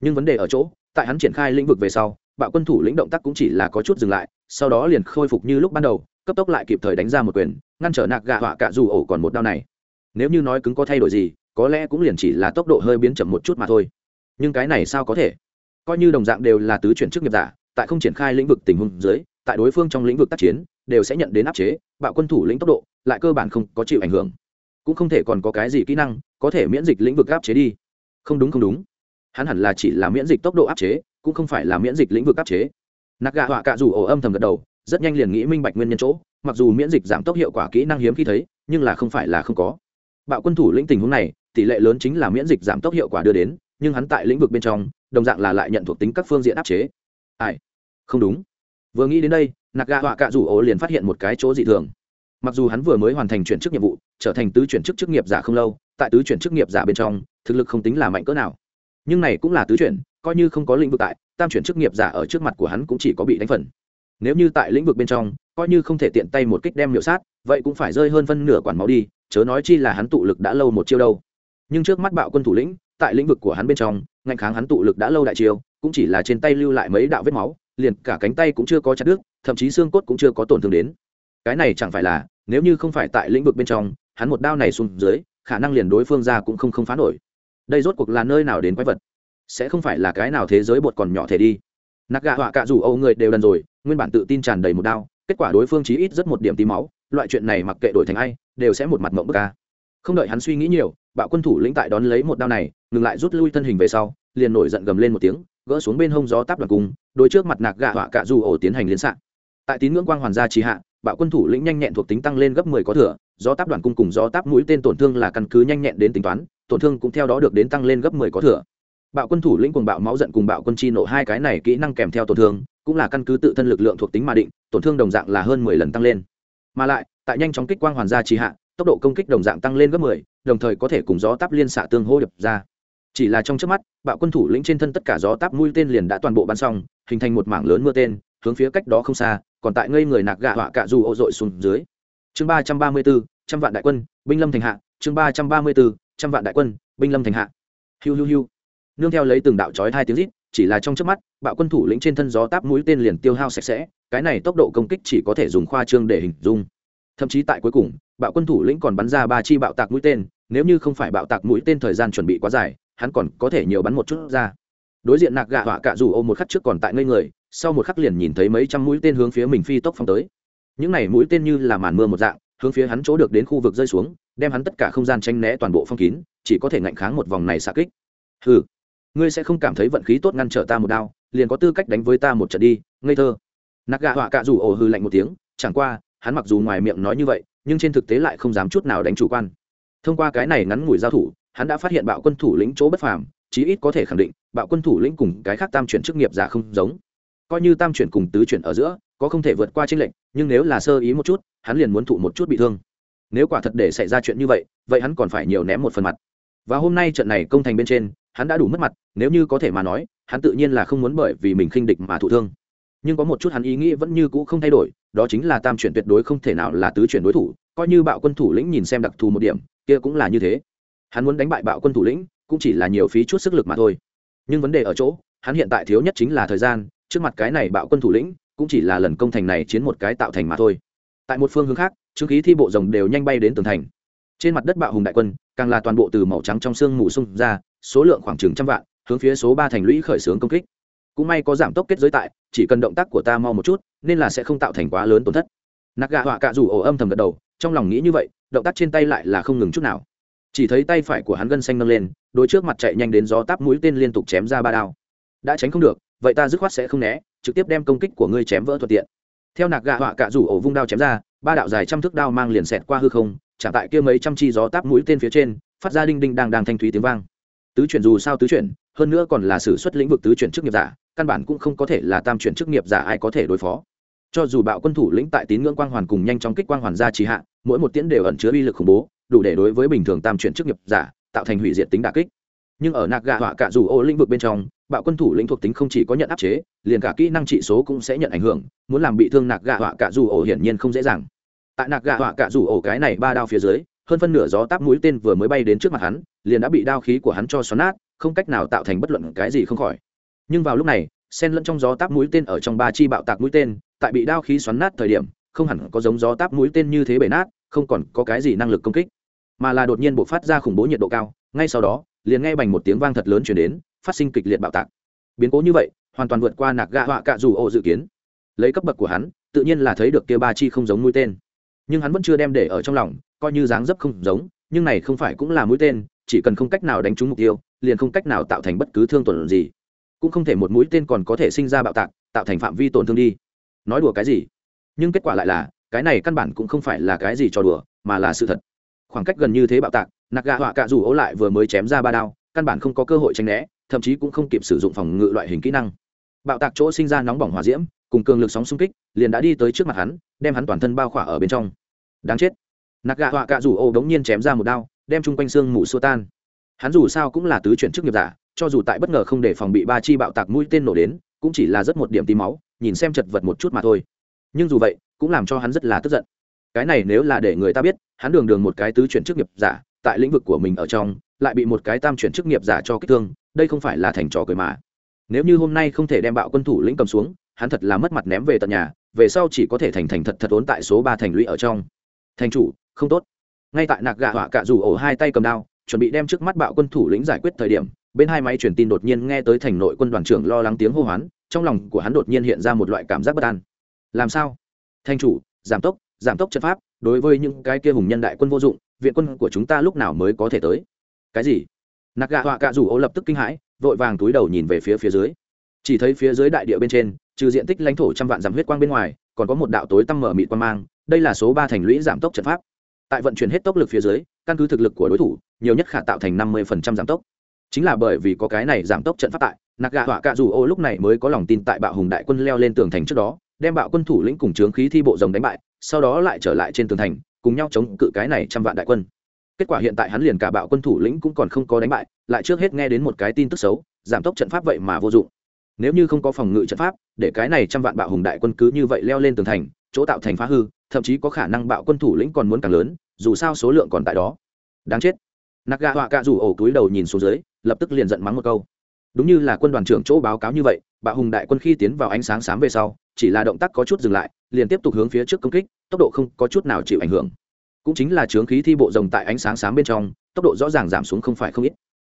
Nhưng vấn đề ở chỗ, tại hắn triển khai lĩnh vực về sau, bạo quân thủ lĩnh động tác cũng chỉ là có chút dừng lại, sau đó liền khôi phục như lúc ban đầu, cấp tốc lại kịp thời đánh ra một quyền, ngăn trở nạc gạ họa cả dù ổ còn một đao này. Nếu như nói cứng có thay đổi gì, có lẽ cũng liền chỉ là tốc độ hơi biến chậm một chút mà thôi. Nhưng cái này sao có thể? Coi như đồng dạng đều là tứ chuyển chức nghiệp giả, tại không triển khai lĩnh vực tình huống dưới, tại đối phương trong lĩnh vực tác chiến, đều sẽ nhận đến áp chế, bạo quân thủ lĩnh tốc độ, lại cơ bản không có chịu ảnh hưởng. Cũng không thể còn có cái gì kỹ năng có thể miễn dịch lĩnh vực áp chế đi. Không đúng không đúng. Hắn hẳn là chỉ là miễn dịch tốc độ áp chế, cũng không phải là miễn dịch lĩnh vực áp chế. Nạc gạ họa cạ dù ổ âm thầm gật đầu, rất nhanh liền nghĩ minh bạch nguyên nhân chỗ, mặc dù miễn dịch giảm tốc hiệu quả kỹ năng hiếm khi thấy, nhưng là không phải là không có. Bạo quân thủ lĩnh tình huống này, tỷ lệ lớn chính là miễn dịch giảm tốc hiệu quả đưa đến nhưng hắn tại lĩnh vực bên trong, đồng dạng là lại nhận thuộc tính các phương diện áp chế. Ai? Không đúng. Vừa nghĩ đến đây nạc gà họa cạ rủ ổ liền phát hiện một cái chỗ dị thường. Mặc dù hắn vừa mới hoàn thành chuyển chức nhiệm vụ, trở thành tứ chuyển chức chức nghiệp giả không lâu, tại tứ chuyển chức nghiệp giả bên trong, thực lực không tính là mạnh cỡ nào. Nhưng này cũng là tứ chuyển, coi như không có lĩnh vực tại, tam chuyển chức nghiệp giả ở trước mặt của hắn cũng chỉ có bị đánh phần. Nếu như tại lĩnh vực bên trong, coi như không thể tiện tay một kích đem miệu sát, vậy cũng phải rơi hơn phân nửa quản máu đi, chớ nói chi là hắn tụ lực đã lâu một chiêu đâu. Nhưng trước mắt bạo quân thủ lĩnh tại lĩnh vực của hắn bên trong, ngạnh kháng hắn tụ lực đã lâu đại chiêu, cũng chỉ là trên tay lưu lại mấy đạo vết máu, liền cả cánh tay cũng chưa có chặt đứt, thậm chí xương cốt cũng chưa có tổn thương đến. Cái này chẳng phải là, nếu như không phải tại lĩnh vực bên trong, hắn một đao này xuống dưới, khả năng liền đối phương ra cũng không không phá nổi. Đây rốt cuộc là nơi nào đến quái vật? Sẽ không phải là cái nào thế giới bột còn nhỏ thể đi. Nạc gạ họa cạ rủ âu người đều đần rồi, nguyên bản tự tin tràn đầy một đao, kết quả đối phương chí ít rất một điểm tí máu, loại chuyện này mặc kệ đổi thành ai, đều sẽ một mặt mộng bức ca không đợi hắn suy nghĩ nhiều, bạo quân thủ lĩnh tại đón lấy một đao này, ngừng lại rút lui thân hình về sau, liền nổi giận gầm lên một tiếng, gỡ xuống bên hông gió táp đoàn cung, đôi trước mặt nạc gạ họa cạ dù ổ tiến hành liên xạ. Tại tín ngưỡng quang hoàn gia trì hạ, bạo quân thủ lĩnh nhanh nhẹn thuộc tính tăng lên gấp mười có thừa, gió táp đoàn cung cùng gió táp mũi tên tổn thương là căn cứ nhanh nhẹn đến tính toán, tổn thương cũng theo đó được đến tăng lên gấp mười có thừa. Bạo quân thủ lĩnh cùng bạo máu giận cùng bạo quân chi nộ hai cái này kỹ năng kèm theo tổn thương, cũng là căn cứ tự thân lực lượng thuộc tính mà định, tổn thương đồng dạng là hơn mười lần tăng lên. Mà lại, tại nhanh chóng kích quang hoàn gia trì hạ tốc độ công kích đồng dạng tăng lên gấp mười, đồng thời có thể cùng gió táp liên xạ tương hô đập ra. Chỉ là trong trước mắt, bạo quân thủ lĩnh trên thân tất cả gió táp mũi tên liền đã toàn bộ bắn xong, hình thành một mảng lớn mưa tên, hướng phía cách đó không xa, còn tại ngây người nạc gạ họa cạ dù ô dội xuống dưới. Chương ba trăm ba mươi bốn, trăm vạn đại quân, binh lâm thành hạ. Chương ba trăm ba mươi bốn, trăm vạn đại quân, binh lâm thành hạ. Hiu hiu hiu. Nương theo lấy từng đạo chói hai tiếng rít, chỉ là trong chớp mắt, bạo quân thủ lĩnh trên thân gió táp mũi tên liền tiêu hao sạch sẽ, cái này tốc độ công kích chỉ có thể dùng khoa trương để hình dung. Thậm chí tại cuối cùng bạo quân thủ lĩnh còn bắn ra ba chi bạo tạc mũi tên, nếu như không phải bạo tạc mũi tên thời gian chuẩn bị quá dài, hắn còn có thể nhiều bắn một chút ra. Đối diện nạc gạ họa cạ dù ôm một khắc trước còn tại ngây người, sau một khắc liền nhìn thấy mấy trăm mũi tên hướng phía mình phi tốc phong tới. Những này mũi tên như là màn mưa một dạng, hướng phía hắn chỗ được đến khu vực rơi xuống, đem hắn tất cả không gian tranh né toàn bộ phong kín, chỉ có thể ngạnh kháng một vòng này xạ kích. Hừ, ngươi sẽ không cảm thấy vận khí tốt ngăn trở ta một đao, liền có tư cách đánh với ta một trận đi, ngây thơ. Nạc gạ họa cạ rủ ổ hư lạnh một tiếng, chẳng qua, hắn mặc dù ngoài miệng nói như vậy nhưng trên thực tế lại không dám chút nào đánh chủ quan. Thông qua cái này ngắn ngủi giao thủ, hắn đã phát hiện bạo quân thủ lĩnh chỗ bất phàm, chí ít có thể khẳng định, bạo quân thủ lĩnh cùng cái khác tam chuyển chức nghiệp giả không giống. Coi như tam chuyển cùng tứ chuyển ở giữa, có không thể vượt qua tranh lệnh nhưng nếu là sơ ý một chút, hắn liền muốn thụ một chút bị thương. Nếu quả thật để xảy ra chuyện như vậy vậy hắn còn phải nhiều ném một phần mặt. Và hôm nay trận này công thành bên trên, hắn đã đủ mất mặt, nếu như có thể mà nói, hắn tự nhiên là không muốn bởi vì mình khinh địch mà thụ thương nhưng có một chút hắn ý nghĩ vẫn như cũ không thay đổi, đó chính là tam chuyển tuyệt đối không thể nào là tứ chuyển đối thủ, coi như bạo quân thủ lĩnh nhìn xem đặc thù một điểm, kia cũng là như thế. Hắn muốn đánh bại bạo quân thủ lĩnh, cũng chỉ là nhiều phí chút sức lực mà thôi. Nhưng vấn đề ở chỗ, hắn hiện tại thiếu nhất chính là thời gian, trước mặt cái này bạo quân thủ lĩnh, cũng chỉ là lần công thành này chiến một cái tạo thành mà thôi. Tại một phương hướng khác, chứng khí thi bộ rồng đều nhanh bay đến tường thành. Trên mặt đất bạo hùng đại quân, càng là toàn bộ từ màu trắng trong sương mù sung ra, số lượng khoảng chừng trăm vạn, hướng phía số ba thành lũy khởi xướng công kích cũng may có giảm tốc kết giới tại, chỉ cần động tác của ta mau một chút, nên là sẽ không tạo thành quá lớn tổn thất. Nạc gạ họa cạ rủ ổ âm thầm gật đầu, trong lòng nghĩ như vậy, động tác trên tay lại là không ngừng chút nào. Chỉ thấy tay phải của hắn gân xanh nâng lên, đôi trước mặt chạy nhanh đến gió táp mũi tên liên tục chém ra ba đao. Đã tránh không được, vậy ta dứt khoát sẽ không né, trực tiếp đem công kích của ngươi chém vỡ thuận tiện. Theo nạc gạ họa cạ rủ ổ vung đao chém ra, ba đạo dài trăm thước đao mang liền xẹt qua hư không trả tại kia mấy trăm chi gió táp mũi tên phía trên, phát ra đinh đinh đang đang thanh thúy tiếng vang. Tứ chuyển dù sao tứ chuyển, hơn nữa còn là sử xuất lĩnh vực tứ chuyển chức nghiệp giả căn bản cũng không có thể là tam chuyển chức nghiệp giả ai có thể đối phó. Cho dù bạo quân thủ lĩnh tại tín ngưỡng quang hoàn cùng nhanh chóng kích quang hoàn ra trì hạ, mỗi một tiễn đều ẩn chứa uy lực khủng bố, đủ để đối với bình thường tam chuyển chức nghiệp giả tạo thành hủy diệt tính đà kích. Nhưng ở nạc gạ họa cả dù ô lĩnh vực bên trong, bạo quân thủ lĩnh thuộc tính không chỉ có nhận áp chế, liền cả kỹ năng trị số cũng sẽ nhận ảnh hưởng, muốn làm bị thương nạc gạ họa cả dù ổ hiển nhiên không dễ dàng. Tại nạc gạ họa cả dù ổ cái này ba đao phía dưới, hơn phân nửa gió táp mũi tên vừa mới bay đến trước mặt hắn, liền đã bị đao khí của hắn cho xoắn nát, không cách nào tạo thành bất luận cái gì không khỏi nhưng vào lúc này, sen lẫn trong gió táp mũi tên ở trong ba chi bạo tạc mũi tên, tại bị đao khí xoắn nát thời điểm, không hẳn có giống gió táp mũi tên như thế bể nát, không còn có cái gì năng lực công kích, mà là đột nhiên bộc phát ra khủng bố nhiệt độ cao. Ngay sau đó, liền nghe bành một tiếng vang thật lớn chuyển đến, phát sinh kịch liệt bạo tạc. Biến cố như vậy, hoàn toàn vượt qua nạc gạ họa cạ dù ô dự kiến. Lấy cấp bậc của hắn, tự nhiên là thấy được kia ba chi không giống mũi tên. Nhưng hắn vẫn chưa đem để ở trong lòng, coi như dáng dấp không giống, nhưng này không phải cũng là mũi tên, chỉ cần không cách nào đánh trúng mục tiêu, liền không cách nào tạo thành bất cứ thương tuần gì cũng không thể một mũi tên còn có thể sinh ra bạo tạc, tạo thành phạm vi tổn thương đi. Nói đùa cái gì? Nhưng kết quả lại là, cái này căn bản cũng không phải là cái gì cho đùa, mà là sự thật. Khoảng cách gần như thế bạo tạc nạc gạ họa cạ dù ố lại vừa mới chém ra ba đao, căn bản không có cơ hội tranh né, thậm chí cũng không kịp sử dụng phòng ngự loại hình kỹ năng. Bạo tạc chỗ sinh ra nóng bỏng hỏa diễm, cùng cường lực sóng xung kích, liền đã đi tới trước mặt hắn, đem hắn toàn thân bao khỏa ở bên trong. Đáng chết. Nạc gạ họa cạ rủ ô đống nhiên chém ra một đao, đem chung quanh xương mù xua tan. Hắn dù sao cũng là tứ chuyển chức nghiệp giả cho dù tại bất ngờ không để phòng bị ba chi bạo tạc mũi tên nổ đến, cũng chỉ là rất một điểm tí máu, nhìn xem chật vật một chút mà thôi. Nhưng dù vậy, cũng làm cho hắn rất là tức giận. Cái này nếu là để người ta biết, hắn đường đường một cái tứ chuyển chức nghiệp giả, tại lĩnh vực của mình ở trong, lại bị một cái tam chuyển chức nghiệp giả cho kích thương, đây không phải là thành trò cười mà. Nếu như hôm nay không thể đem bạo quân thủ lĩnh cầm xuống, hắn thật là mất mặt ném về tận nhà, về sau chỉ có thể thành thành thật thật ốn tại số ba thành lũy ở trong. Thành chủ, không tốt. Ngay tại nạc gạ họa cạ rủ ổ hai tay cầm đao, chuẩn bị đem trước mắt bạo quân thủ lĩnh giải quyết thời điểm bên hai máy truyền tin đột nhiên nghe tới thành nội quân đoàn trưởng lo lắng tiếng hô hoán, trong lòng của hắn đột nhiên hiện ra một loại cảm giác bất an. Làm sao? Thanh chủ, giảm tốc giảm tốc chất pháp, đối với những cái kia hùng nhân đại quân vô dụng, viện quân của chúng ta lúc nào mới có thể tới? Cái gì? Nạc gạ họa cạ rủ ô lập tức kinh hãi, vội vàng túi đầu nhìn về phía phía dưới. Chỉ thấy phía dưới đại địa bên trên, trừ diện tích lãnh thổ trăm vạn dặm huyết quang bên ngoài, còn có một đạo tối tăm mở mịt quan mang, đây là số ba thành lũy giảm tốc trận pháp. Tại vận chuyển hết tốc lực phía dưới, căn cứ thực lực của đối thủ, nhiều nhất khả tạo thành năm mươi giảm tốc chính là bởi vì có cái này giảm tốc trận pháp tại nạc gạ họa cạ dù ô lúc này mới có lòng tin tại bạo hùng đại quân leo lên tường thành trước đó, đem bạo quân thủ lĩnh cùng trướng khí thi bộ rồng đánh bại, sau đó lại trở lại trên tường thành, cùng nhau chống cự cái này trăm vạn đại quân. Kết quả hiện tại hắn liền cả bạo quân thủ lĩnh cũng còn không có đánh bại, lại trước hết nghe đến một cái tin tức xấu, giảm tốc trận pháp vậy mà vô dụng. Nếu như không có phòng ngự trận pháp, để cái này trăm vạn bạo hùng đại quân cứ như vậy leo lên tường thành, chỗ tạo thành phá hư, thậm chí có khả năng bạo quân thủ lĩnh còn muốn càng lớn, dù sao số lượng còn tại đó. Đáng chết. Nạc gà họa cạ rủ ổ túi đầu nhìn xuống dưới lập tức liền giận mắng một câu. Đúng như là quân đoàn trưởng chỗ báo cáo như vậy bạo hùng đại quân khi tiến vào ánh sáng sám về sau, chỉ là động tác có chút dừng lại, liền tiếp tục hướng phía trước công kích, tốc độ không có chút nào chịu ảnh hưởng. Cũng chính là chướng khí thi bộ rồng tại ánh sáng sám bên trong, tốc độ rõ ràng giảm xuống không phải không ít.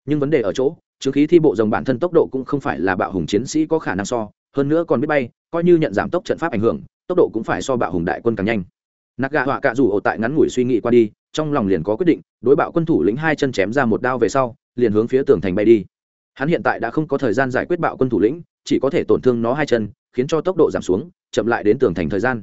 Nhưng vấn đề ở chỗ, chướng khí thi bộ rồng bản thân tốc độ cũng không phải là bạo hùng chiến sĩ có khả năng so, hơn nữa còn biết bay, coi như nhận giảm tốc trận pháp ảnh hưởng, tốc độ cũng phải so bạo hùng đại quân càng nhanh. Nạc gà họa cạ rủ ổ tại ngắn ngủi suy nghĩ qua đi, trong lòng liền có quyết định, đối bạo quân thủ lĩnh hai chân chém ra một đao về sau liền hướng phía tường thành bay đi. Hắn hiện tại đã không có thời gian giải quyết bạo quân thủ lĩnh, chỉ có thể tổn thương nó hai chân, khiến cho tốc độ giảm xuống, chậm lại đến tường thành thời gian.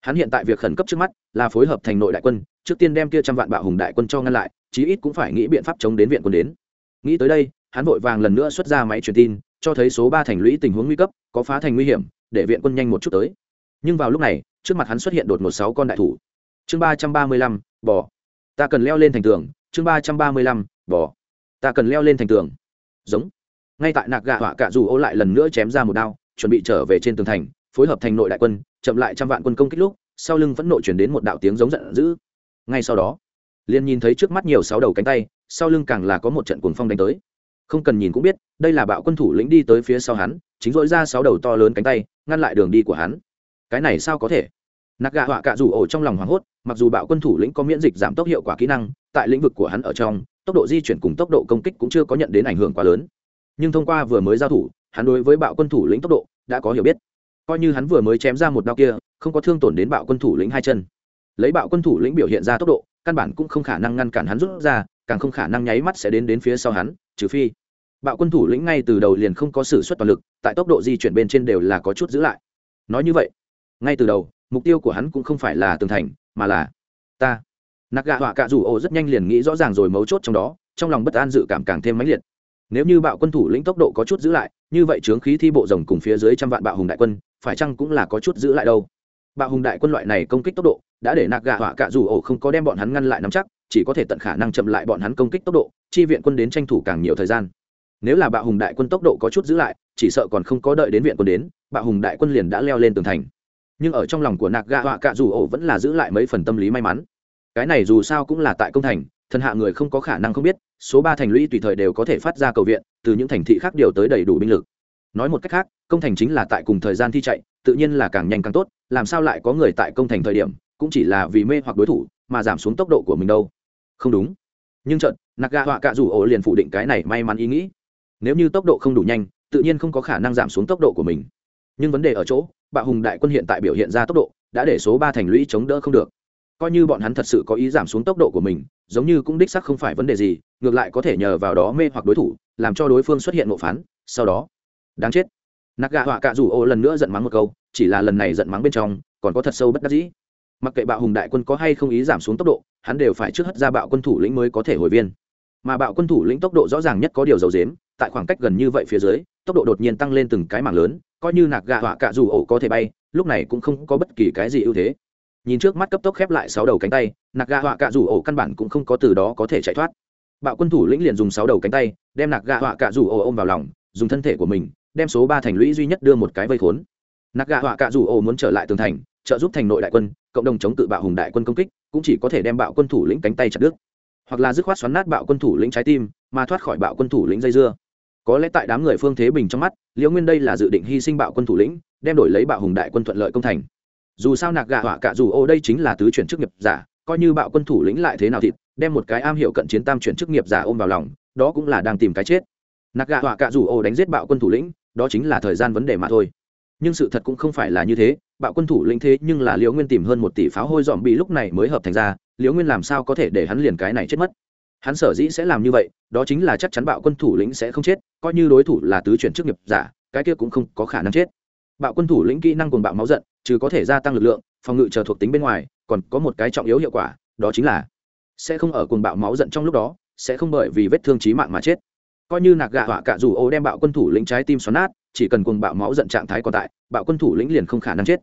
Hắn hiện tại việc khẩn cấp trước mắt là phối hợp thành nội đại quân, trước tiên đem kia trăm vạn bạo hùng đại quân cho ngăn lại, chí ít cũng phải nghĩ biện pháp chống đến viện quân đến. Nghĩ tới đây, hắn vội vàng lần nữa xuất ra máy truyền tin, cho thấy số ba thành lũy tình huống nguy cấp, có phá thành nguy hiểm, để viện quân nhanh một chút tới. Nhưng vào lúc này, trước mặt hắn xuất hiện đột một sáu con đại thủ. Chương ba trăm ba mươi lăm, bò. Ta cần leo lên thành tường. Chương ba trăm ba mươi lăm, bò ta cần leo lên thành tường. Giống. Ngay tại nạc gạ họa cạ dù ô lại lần nữa chém ra một đao, chuẩn bị trở về trên tường thành, phối hợp thành nội đại quân, chậm lại trăm vạn quân công kích lúc, sau lưng vẫn nội chuyển đến một đạo tiếng giống giận dữ. Ngay sau đó, liền nhìn thấy trước mắt nhiều sáu đầu cánh tay, sau lưng càng là có một trận cuồng phong đánh tới. Không cần nhìn cũng biết, đây là bạo quân thủ lĩnh đi tới phía sau hắn, chính dội ra sáu đầu to lớn cánh tay, ngăn lại đường đi của hắn. Cái này sao có thể? Nạc gạ họa cạ rủ ổ trong lòng hoảng hốt, mặc dù bạo quân thủ lĩnh có miễn dịch giảm tốc hiệu quả kỹ năng, tại lĩnh vực của hắn ở trong tốc độ di chuyển cùng tốc độ công kích cũng chưa có nhận đến ảnh hưởng quá lớn. Nhưng thông qua vừa mới giao thủ, hắn đối với bạo quân thủ lĩnh tốc độ đã có hiểu biết. Coi như hắn vừa mới chém ra một đao kia, không có thương tổn đến bạo quân thủ lĩnh hai chân. Lấy bạo quân thủ lĩnh biểu hiện ra tốc độ, căn bản cũng không khả năng ngăn cản hắn rút ra, càng không khả năng nháy mắt sẽ đến đến phía sau hắn, trừ phi bạo quân thủ lĩnh ngay từ đầu liền không có sự xuất toàn lực, tại tốc độ di chuyển bên trên đều là có chút giữ lại. Nói như vậy, ngay từ đầu, mục tiêu của hắn cũng không phải là tường thành, mà là ta nạc gạ họa cạ rủ ổ rất nhanh liền nghĩ rõ ràng rồi mấu chốt trong đó, trong lòng bất an dự cảm càng thêm mãnh liệt. Nếu như bạo quân thủ lĩnh tốc độ có chút giữ lại, như vậy trướng khí thi bộ rồng cùng phía dưới trăm vạn bạo hùng đại quân, phải chăng cũng là có chút giữ lại đâu? Bạo hùng đại quân loại này công kích tốc độ, đã để nạc gạ họa cạ rủ ổ không có đem bọn hắn ngăn lại nắm chắc, chỉ có thể tận khả năng chậm lại bọn hắn công kích tốc độ, chi viện quân đến tranh thủ càng nhiều thời gian. Nếu là bạo hùng đại quân tốc độ có chút giữ lại, chỉ sợ còn không có đợi đến viện quân đến, bạo hùng đại quân liền đã leo lên tường thành. Nhưng ở trong lòng của nạc gạ họa cạ rủ ổ vẫn là giữ lại mấy phần tâm lý may mắn cái này dù sao cũng là tại công thành, thần hạ người không có khả năng không biết, số ba thành lũy tùy thời đều có thể phát ra cầu viện, từ những thành thị khác điều tới đầy đủ binh lực. Nói một cách khác, công thành chính là tại cùng thời gian thi chạy, tự nhiên là càng nhanh càng tốt, làm sao lại có người tại công thành thời điểm, cũng chỉ là vì mê hoặc đối thủ, mà giảm xuống tốc độ của mình đâu. Không đúng. Nhưng trận nạc ga họa cạ rủ ổ liền phủ định cái này may mắn ý nghĩ. Nếu như tốc độ không đủ nhanh, tự nhiên không có khả năng giảm xuống tốc độ của mình. Nhưng vấn đề ở chỗ, bạo hùng đại quân hiện tại biểu hiện ra tốc độ, đã để số ba thành lũy chống đỡ không được coi như bọn hắn thật sự có ý giảm xuống tốc độ của mình, giống như cũng đích sắc không phải vấn đề gì, ngược lại có thể nhờ vào đó mê hoặc đối thủ, làm cho đối phương xuất hiện ngộ phán, sau đó, đáng chết. Nạc gạ họa cạ rủ ô lần nữa giận mắng một câu, chỉ là lần này giận mắng bên trong, còn có thật sâu bất đắc dĩ. Mặc kệ bạo hùng đại quân có hay không ý giảm xuống tốc độ, hắn đều phải trước hất ra bạo quân thủ lĩnh mới có thể hồi viên. Mà bạo quân thủ lĩnh tốc độ rõ ràng nhất có điều dầu dếm, tại khoảng cách gần như vậy phía dưới, tốc độ đột nhiên tăng lên từng cái mảng lớn, coi như nạc gạ họa cạ rủ ổ có thể bay, lúc này cũng không có bất kỳ cái gì ưu thế nhìn trước mắt cấp tốc khép lại sáu đầu cánh tay nạc gạ họa cạ rủ ổ căn bản cũng không có từ đó có thể chạy thoát. Bạo quân thủ lĩnh liền dùng sáu đầu cánh tay, đem nạc gạ họa cạ rủ ổ ôm vào lòng, dùng thân thể của mình, đem số ba thành lũy duy nhất đưa một cái vây khốn. Nạc gạ họa cạ rủ ổ muốn trở lại tường thành, trợ giúp thành nội đại quân, cộng đồng chống tự bạo hùng đại quân công kích, cũng chỉ có thể đem bạo quân thủ lĩnh cánh tay chặt đứt. Hoặc là dứt khoát xoắn nát bạo quân thủ lĩnh trái tim, mà thoát khỏi bạo quân thủ lĩnh dây dưa. Có lẽ tại đám người phương thế bình trong mắt, liễu nguyên đây là dự định hy sinh bạo quân thủ lĩnh, đem đổi lấy bạo hùng đại quân thuận lợi công thành dù sao nạc gạ họa cả dù ô đây chính là tứ chuyển chức nghiệp giả, coi như bạo quân thủ lĩnh lại thế nào thịt, đem một cái am hiểu cận chiến tam chuyển chức nghiệp giả ôm vào lòng, đó cũng là đang tìm cái chết. Nạc gạ họa cả dù ô đánh giết bạo quân thủ lĩnh, đó chính là thời gian vấn đề mà thôi. Nhưng sự thật cũng không phải là như thế, bạo quân thủ lĩnh thế nhưng là liễu nguyên tìm hơn một tỷ pháo hôi dòm bị lúc này mới hợp thành ra, liễu nguyên làm sao có thể để hắn liền cái này chết mất? Hắn sở dĩ sẽ làm như vậy, đó chính là chắc chắn bạo quân thủ lĩnh sẽ không chết, coi như đối thủ là tứ chuyển chức nghiệp giả, cái kia cũng không có khả năng chết bạo quân thủ lĩnh kỹ năng cùng bạo máu giận, trừ có thể gia tăng lực lượng, phòng ngự chờ thuộc tính bên ngoài, còn có một cái trọng yếu hiệu quả, đó chính là sẽ không ở cùng bạo máu giận trong lúc đó, sẽ không bởi vì vết thương trí mạng mà chết. Coi như nạc gạ họa cả dù ô đem bạo quân thủ lĩnh trái tim xoắn nát, chỉ cần cuồng bạo máu giận trạng thái còn tại, bạo quân thủ lĩnh liền không khả năng chết.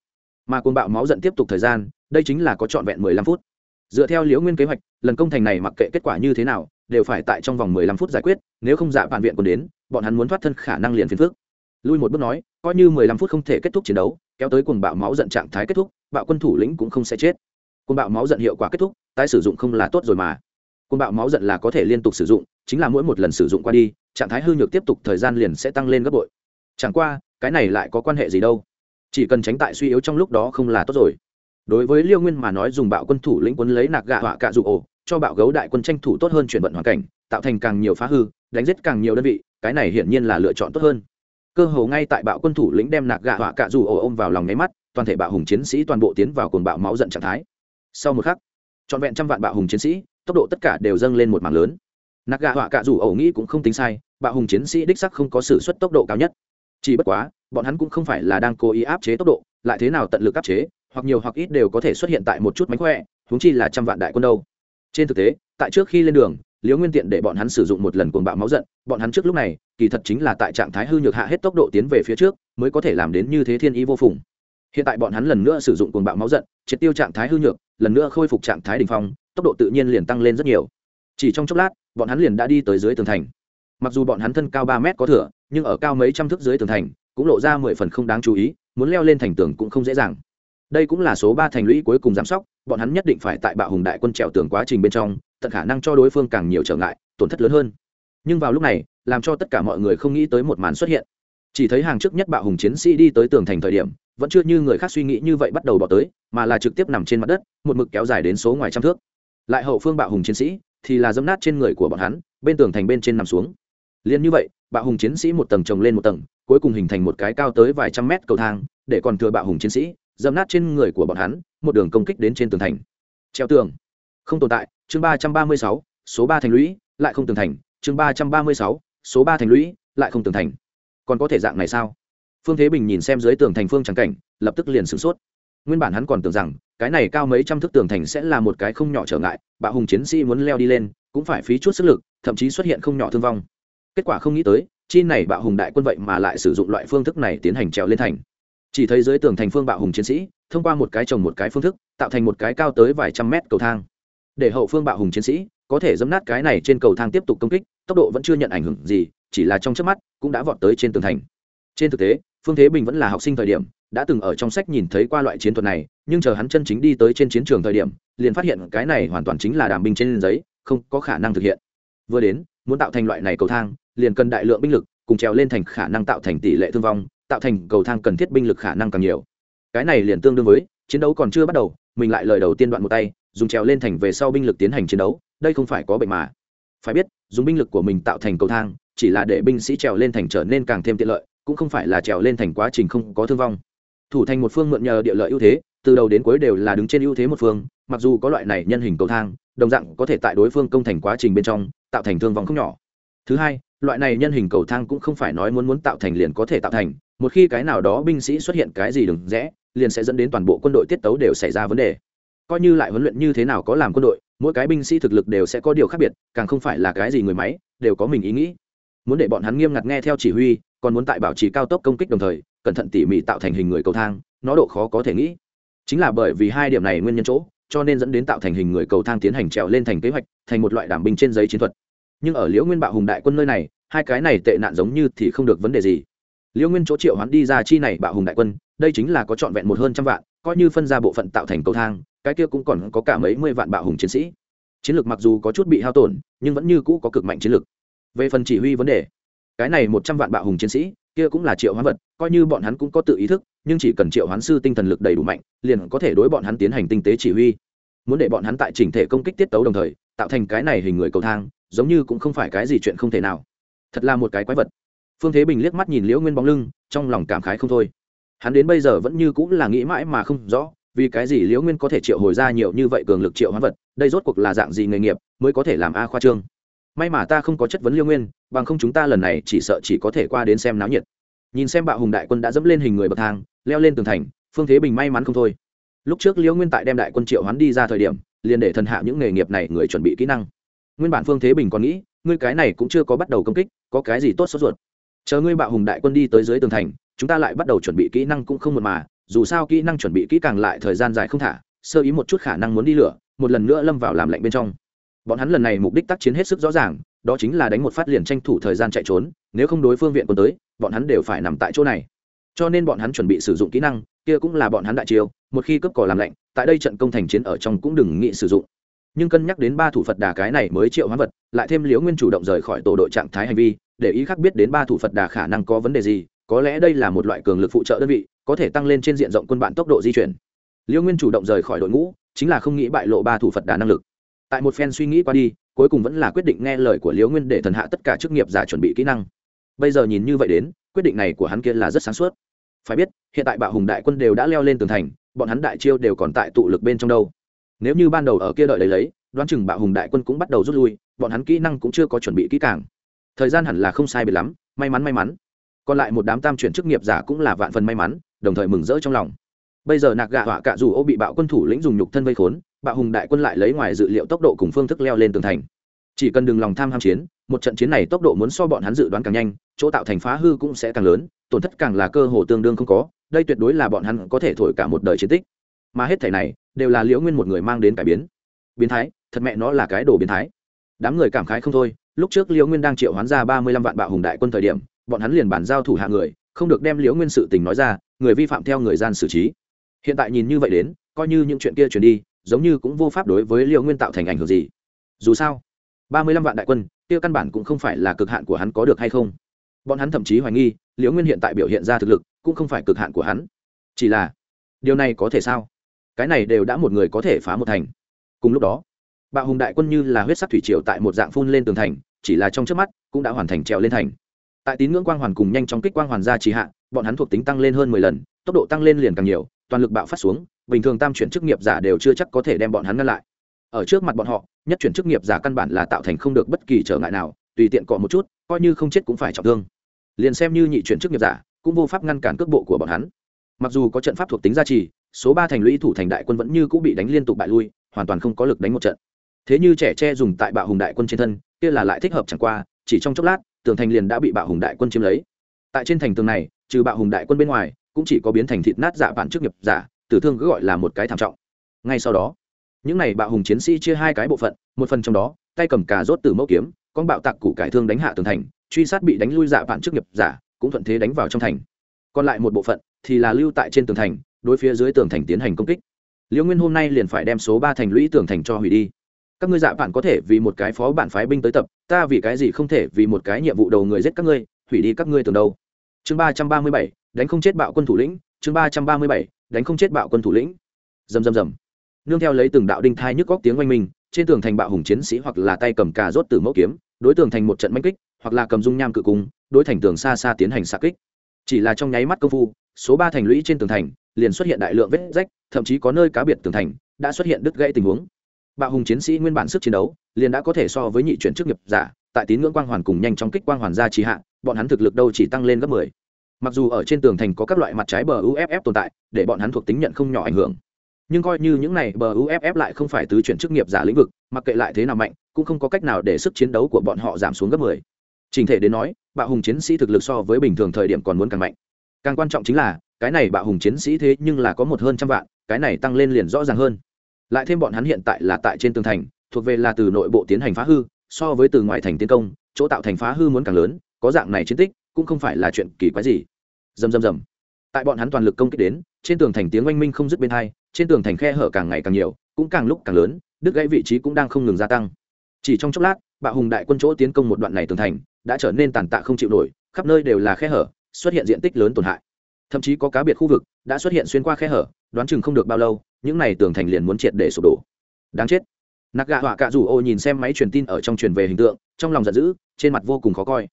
Mà cuồng bạo máu giận tiếp tục thời gian, đây chính là có trọn vẹn mười lăm phút. Dựa theo liễu nguyên kế hoạch, lần công thành này mặc kệ kết quả như thế nào, đều phải tại trong vòng mười lăm phút giải quyết, nếu không dạ bản viện còn đến, bọn hắn muốn thoát thân khả năng liền phiền phước lui một bước nói, coi như mười lăm phút không thể kết thúc chiến đấu, kéo tới cuồng bạo máu giận trạng thái kết thúc, bạo quân thủ lĩnh cũng không sẽ chết. Cuồng bạo máu giận hiệu quả kết thúc, tái sử dụng không là tốt rồi mà. Cuồng bạo máu giận là có thể liên tục sử dụng, chính là mỗi một lần sử dụng qua đi, trạng thái hư nhược tiếp tục thời gian liền sẽ tăng lên gấp bội. Chẳng qua, cái này lại có quan hệ gì đâu. Chỉ cần tránh tại suy yếu trong lúc đó không là tốt rồi. Đối với liêu nguyên mà nói dùng bạo quân thủ lĩnh quân lấy nạc gạ họa cạ dụ ổ, cho bạo gấu đại quân tranh thủ tốt hơn chuyển vận hoàn cảnh, tạo thành càng nhiều phá hư, đánh giết càng nhiều đơn vị, cái này hiển nhiên là lựa chọn tốt hơn cơ hồ ngay tại bạo quân thủ lĩnh đem nạc gạ họa cạ dù ổ ôm vào lòng nháy mắt, toàn thể bạo hùng chiến sĩ toàn bộ tiến vào cồn bạo máu giận trạng thái. Sau một khắc, trọn vẹn trăm vạn bạo hùng chiến sĩ, tốc độ tất cả đều dâng lên một mảng lớn. Nạc gạ họa cạ dù ổ nghĩ cũng không tính sai, bạo hùng chiến sĩ đích sắc không có sự suất tốc độ cao nhất. Chỉ bất quá, bọn hắn cũng không phải là đang cố ý áp chế tốc độ, lại thế nào tận lực áp chế, hoặc nhiều hoặc ít đều có thể xuất hiện tại một chút mánh khỏe, huống chi là trăm vạn đại quân đâu. Trên thực tế, tại trước khi lên đường, liễu nguyên tiện để bọn hắn sử dụng một lần cuồng bạo máu giận, bọn hắn trước lúc này kỳ thật chính là tại trạng thái hư nhược hạ hết tốc độ tiến về phía trước, mới có thể làm đến như thế thiên ý vô phùng. Hiện tại bọn hắn lần nữa sử dụng cuồng bạo máu giận, triệt tiêu trạng thái hư nhược, lần nữa khôi phục trạng thái đ ỉ n h phong, tốc độ tự nhiên liền tăng lên rất nhiều. Chỉ trong chốc lát, bọn hắn liền đã đi tới dưới tường thành. Mặc dù bọn hắn thân cao ba mét có thửa nhưng ở cao mấy trăm thước dưới tường thành, cũng lộ ra mười phần không đáng chú ý, muốn leo lên thành tường cũng không dễ dàng. Đây cũng là số ba thành lũy cuối cùng giám sóc, bọn hắn nhất định phải tại bạo hùng đại quân trèo tường quá trình bên trong, tận khả năng cho đối phương càng nhiều trở ngại, tổn thất lớn hơn. Nhưng vào lúc này làm cho tất cả mọi người không nghĩ tới một màn xuất hiện. Chỉ thấy hàng trước nhất bạo hùng chiến sĩ đi tới tường thành thời điểm, vẫn chưa như người khác suy nghĩ như vậy bắt đầu bỏ tới, mà là trực tiếp nằm trên mặt đất, một mực kéo dài đến số ngoài trăm thước. Lại hậu phương bạo hùng chiến sĩ thì là dấm nát trên người của bọn hắn, bên tường thành bên trên nằm xuống. Liền như vậy, bạo hùng chiến sĩ một tầng trồng lên một tầng, cuối cùng hình thành một cái cao tới vài trăm mét cầu thang, để còn thừa bạo hùng chiến sĩ dấm nát trên người của bọn hắn, một đường công kích đến trên tường thành. Treo tường. Không tồn tại. Chương ba trăm ba mươi sáu, số ba thành lũy, lại không tường thành. Chương ba trăm ba mươi sáu số ba thành lũy, lại không tường thành. Còn có thể dạng này sao? Phương thế bình nhìn xem dưới tường thành phương trắng cảnh, lập tức liền sửng sốt. Nguyên bản hắn còn tưởng rằng, cái này cao mấy trăm thước tường thành sẽ là một cái không nhỏ trở ngại, bạo hùng chiến sĩ muốn leo đi lên, cũng phải phí chút sức lực, thậm chí xuất hiện không nhỏ thương vong. Kết quả không nghĩ tới, chi này bạo hùng đại quân vậy mà lại sử dụng loại phương thức này tiến hành trèo lên thành. Chỉ thấy dưới tường thành phương bạo hùng chiến sĩ, thông qua một cái trồng một cái phương thức, tạo thành một cái cao tới vài trăm mét cầu thang để hậu phương bạo hùng chiến sĩ, có thể dẫm nát cái này trên cầu thang tiếp tục công kích, tốc độ vẫn chưa nhận ảnh hưởng gì, chỉ là trong trước mắt, cũng đã vọt tới trên tường thành. Trên thực tế, phương thế bình vẫn là học sinh thời điểm, đã từng ở trong sách nhìn thấy qua loại chiến thuật này, nhưng chờ hắn chân chính đi tới trên chiến trường thời điểm, liền phát hiện cái này hoàn toàn chính là đàm binh trên giấy, không có khả năng thực hiện. Vừa đến, muốn tạo thành loại này cầu thang, liền cần đại lượng binh lực, cùng trèo lên thành khả năng tạo thành tỷ lệ thương vong, tạo thành cầu thang cần thiết binh lực khả năng càng nhiều. Cái này liền tương đương với, chiến đấu còn chưa bắt đầu, mình lại lời đầu tiên đoạn một tay dùng trèo lên thành về sau binh lực tiến hành chiến đấu, đây không phải có bệnh mà. Phải biết, dùng binh lực của mình tạo thành cầu thang, chỉ là để binh sĩ trèo lên thành trở nên càng thêm tiện lợi, cũng không phải là trèo lên thành quá trình không có thương vong. Thủ thành một phương mượn nhờ địa lợi ưu thế, từ đầu đến cuối đều là đứng trên ưu thế một phương, mặc dù có loại này nhân hình cầu thang, đồng dạng có thể tại đối phương công thành quá trình bên trong, tạo thành thương vong không nhỏ. Thứ hai, loại này nhân hình cầu thang cũng không phải nói muốn muốn tạo thành liền có thể tạo thành, một khi cái nào đó binh sĩ xuất hiện cái gì đừng rẽ, liền sẽ dẫn đến toàn bộ quân đội tiết tấu đều xảy ra vấn đề coi như lại huấn luyện như thế nào có làm quân đội, mỗi cái binh sĩ thực lực đều sẽ có điều khác biệt, càng không phải là cái gì người máy, đều có mình ý nghĩ. Muốn để bọn hắn nghiêm ngặt nghe theo chỉ huy, còn muốn tại bảo trì cao tốc công kích đồng thời, cẩn thận tỉ mỉ tạo thành hình người cầu thang, nó độ khó có thể nghĩ. Chính là bởi vì hai điểm này nguyên nhân chỗ, cho nên dẫn đến tạo thành hình người cầu thang tiến hành trèo lên thành kế hoạch, thành một loại đảm binh trên giấy chiến thuật. Nhưng ở liễu nguyên bạo hùng đại quân nơi này, hai cái này tệ nạn giống như thì không được vấn đề gì. Liễu nguyên chỗ triệu hắn đi ra chi này bạo hùng đại quân, đây chính là có trọn vẹn một hơn trăm vạn, coi như phân ra bộ phận tạo thành cầu thang cái kia cũng còn có cả mấy mươi vạn bạo hùng chiến sĩ. Chiến lược mặc dù có chút bị hao tổn, nhưng vẫn như cũ có cực mạnh chiến lược. Về phần chỉ huy vấn đề, cái này một trăm vạn bạo hùng chiến sĩ, kia cũng là triệu hoán vật, coi như bọn hắn cũng có tự ý thức, nhưng chỉ cần triệu hoán sư tinh thần lực đầy đủ mạnh, liền có thể đối bọn hắn tiến hành tinh tế chỉ huy. Muốn để bọn hắn tại chỉnh thể công kích tiết tấu đồng thời, tạo thành cái này hình người cầu thang, giống như cũng không phải cái gì chuyện không thể nào. Thật là một cái quái vật. Phương thế bình liếc mắt nhìn liễu nguyên bóng lưng, trong lòng cảm khái không thôi. Hắn đến bây giờ vẫn như cũng là nghĩ mãi mà không rõ vì cái gì liễu nguyên có thể triệu hồi ra nhiều như vậy cường lực triệu hoán vật, đây rốt cuộc là dạng gì nghề nghiệp mới có thể làm a khoa trương? May mà ta không có chất vấn liễu nguyên, bằng không chúng ta lần này chỉ sợ chỉ có thể qua đến xem náo nhiệt. Nhìn xem bạo hùng đại quân đã dẫm lên hình người bậc thang, leo lên tường thành, phương thế bình may mắn không thôi. Lúc trước liễu nguyên tại đem đại quân triệu hoán đi ra thời điểm, liền để thần hạ những nghề nghiệp này người chuẩn bị kỹ năng. Nguyên bản phương thế bình còn nghĩ, ngươi cái này cũng chưa có bắt đầu công kích, có cái gì tốt sốt ruột? Chờ ngươi bạo hùng đại quân đi tới dưới tường thành, chúng ta lại bắt đầu chuẩn bị kỹ năng cũng không một mà dù sao kỹ năng chuẩn bị kỹ càng lại thời gian dài không thả, sơ ý một chút khả năng muốn đi lửa, một lần nữa lâm vào làm lạnh bên trong. Bọn hắn lần này mục đích tác chiến hết sức rõ ràng, đó chính là đánh một phát liền tranh thủ thời gian chạy trốn, nếu không đối phương viện quân tới, bọn hắn đều phải nằm tại chỗ này. Cho nên bọn hắn chuẩn bị sử dụng kỹ năng, kia cũng là bọn hắn đại chiêu, một khi cấp cỏ làm lạnh, tại đây trận công thành chiến ở trong cũng đừng nghĩ sử dụng. Nhưng cân nhắc đến ba thủ phật đà cái này mới triệu hoán vật, lại thêm liễu nguyên chủ động rời khỏi tổ đội trạng thái hành vi, để ý khác biết đến ba thủ phật đà khả năng có vấn đề gì, có lẽ đây là một loại cường lực phụ trợ đơn vị có thể tăng lên trên diện rộng quân bạn tốc độ di chuyển. Liêu nguyên chủ động rời khỏi đội ngũ, chính là không nghĩ bại lộ ba thủ phật đà năng lực. Tại một phen suy nghĩ qua đi, cuối cùng vẫn là quyết định nghe lời của liêu nguyên để thần hạ tất cả chức nghiệp giả chuẩn bị kỹ năng. Bây giờ nhìn như vậy đến, quyết định này của hắn kia là rất sáng suốt. Phải biết, hiện tại bạo hùng đại quân đều đã leo lên tường thành, bọn hắn đại chiêu đều còn tại tụ lực bên trong đâu. Nếu như ban đầu ở kia đợi lấy lấy, đoán chừng bạo hùng đại quân cũng bắt đầu rút lui, bọn hắn kỹ năng cũng chưa có chuẩn bị kỹ càng. Thời gian hẳn là không sai biệt lắm, may mắn may mắn. Còn lại một đám tam chuyển chức nghiệp giả cũng là vạn phần may mắn đồng thời mừng rỡ trong lòng. Bây giờ nạc gạ họa cạ dù ô bị bạo quân thủ lĩnh dùng nhục thân vây khốn, bạo hùng đại quân lại lấy ngoài dự liệu tốc độ cùng phương thức leo lên tường thành. Chỉ cần đừng lòng tham ham chiến, một trận chiến này tốc độ muốn so bọn hắn dự đoán càng nhanh, chỗ tạo thành phá hư cũng sẽ càng lớn, tổn thất càng là cơ hồ tương đương không có, đây tuyệt đối là bọn hắn có thể thổi cả một đời chiến tích. Mà hết thảy này, đều là liễu nguyên một người mang đến cải biến. Biến thái, thật mẹ nó là cái đồ biến thái. Đám người cảm khái không thôi, lúc trước liễu nguyên đang triệu hoán ra ba mươi lăm vạn bạo hùng đại quân thời điểm, bọn hắn liền bàn giao thủ hạ người không được đem liễu nguyên sự tình nói ra, người vi phạm theo người gian xử trí. Hiện tại nhìn như vậy đến, coi như những chuyện kia truyền đi, giống như cũng vô pháp đối với liễu nguyên tạo thành ảnh hưởng gì. Dù sao, ba mươi lăm vạn đại quân, kia căn bản cũng không phải là cực hạn của hắn có được hay không. Bọn hắn thậm chí hoài nghi, liễu nguyên hiện tại biểu hiện ra thực lực, cũng không phải cực hạn của hắn. Chỉ là, điều này có thể sao? Cái này đều đã một người có thể phá một thành. Cùng lúc đó, bạo hùng đại quân như là huyết sắc thủy triều tại một dạng phun lên tường thành, chỉ là trong trước mắt, cũng đã hoàn thành trèo lên thành tại tín ngưỡng quang hoàn cùng nhanh chóng kích quang hoàn ra trì hạ, bọn hắn thuộc tính tăng lên hơn mười lần, tốc độ tăng lên liền càng nhiều, toàn lực bạo phát xuống, bình thường tam chuyển chức nghiệp giả đều chưa chắc có thể đem bọn hắn ngăn lại. Ở trước mặt bọn họ, nhất chuyển chức nghiệp giả căn bản là tạo thành không được bất kỳ trở ngại nào, tùy tiện cọ một chút, coi như không chết cũng phải trọng thương. Liền xem như nhị chuyển chức nghiệp giả, cũng vô pháp ngăn cản cước bộ của bọn hắn. Mặc dù có trận pháp thuộc tính gia trì, số ba thành lũy thủ thành đại quân vẫn như cũng bị đánh liên tục bại lui, hoàn toàn không có lực đánh một trận. Thế như trẻ tre dùng tại bạo hùng đại quân trên thân, kia là lại thích hợp chẳng qua, chỉ trong chốc lát tường thành liền đã bị bạo hùng đại quân chiếm lấy. Tại trên thành tường này, trừ bạo hùng đại quân bên ngoài, cũng chỉ có biến thành thịt nát dạ bản trước nghiệp giả, tử thương cứ gọi là một cái thảm trọng. Ngay sau đó, những này bạo hùng chiến sĩ chia hai cái bộ phận, một phần trong đó, tay cầm cà rốt từ mẫu kiếm, con bạo tặc củ cải thương đánh hạ tường thành, truy sát bị đánh lui dạ bản trước nghiệp giả, cũng thuận thế đánh vào trong thành. Còn lại một bộ phận thì là lưu tại trên tường thành, đối phía dưới tường thành tiến hành công kích. Liễu nguyên hôm nay liền phải đem số ba thành lũy tường thành cho hủy đi các ngươi dạ bạn có thể vì một cái phó bản phái binh tới tập, ta vì cái gì không thể vì một cái nhiệm vụ đầu người giết các ngươi, hủy đi các ngươi tường đâu. Chương ba trăm ba mươi bảy, đánh không chết bạo quân thủ lĩnh, chương ba trăm ba mươi bảy, đánh không chết bạo quân thủ lĩnh. Dầm dầm dầm nương theo lấy từng đạo đinh thai nhức góc tiếng oanh minh, trên tường thành bạo hùng chiến sĩ hoặc là tay cầm cà rốt từ mẫu kiếm, đối tường thành một trận manh kích, hoặc là cầm dung nham cự cung, đối thành tường xa xa tiến hành xa kích. Chỉ là trong nháy mắt công phu, số ba thành lũy trên tường thành, liền xuất hiện đại lượng vết rách, thậm chí có nơi cá biệt tường thành, đã xuất hiện đứt gãy tình huống bạo hùng chiến sĩ nguyên bản sức chiến đấu, liền đã có thể so với nhị chuyển chức nghiệp giả, tại tín ngưỡng quang hoàn cùng nhanh trong kích quang hoàn gia trì hạ, bọn hắn thực lực đâu chỉ tăng lên gấp mười. Mặc dù ở trên tường thành có các loại mặt trái bờ uff tồn tại, để bọn hắn thuộc tính nhận không nhỏ ảnh hưởng. Nhưng coi như những này bờ uff lại không phải tứ chuyển chức nghiệp giả lĩnh vực, mặc kệ lại thế nào mạnh, cũng không có cách nào để sức chiến đấu của bọn họ giảm xuống gấp mười. Trình thể đến nói, bạo hùng chiến sĩ thực lực so với bình thường thời điểm còn muốn càng mạnh. Càng quan trọng chính là, cái này bạo hùng chiến sĩ thế nhưng là có một hơn trăm vạn, cái này tăng lên liền rõ ràng hơn lại thêm bọn hắn hiện tại là tại trên tường thành, thuộc về là từ nội bộ tiến hành phá hư, so với từ ngoại thành tiến công, chỗ tạo thành phá hư muốn càng lớn, có dạng này chiến tích, cũng không phải là chuyện kỳ quái gì. Dầm dầm dầm tại bọn hắn toàn lực công kích đến, trên tường thành tiếng oanh minh không dứt bên hai, trên tường thành khe hở càng ngày càng nhiều, cũng càng lúc càng lớn, đứt gãy vị trí cũng đang không ngừng gia tăng. Chỉ trong chốc lát, bạo hùng đại quân chỗ tiến công một đoạn này tường thành, đã trở nên tàn tạ không chịu nổi, khắp nơi đều là khe hở, xuất hiện diện tích lớn tổn hại. Thậm chí có cá biệt khu vực đã xuất hiện xuyên qua khe hở, đoán chừng không được bao lâu những này tường thành liền muốn triệt để sụp đổ. Đáng chết. Nạc gạ họa cạ rủ ô nhìn xem máy truyền tin ở trong truyền về hình tượng, trong lòng giận dữ, trên mặt vô cùng khó coi.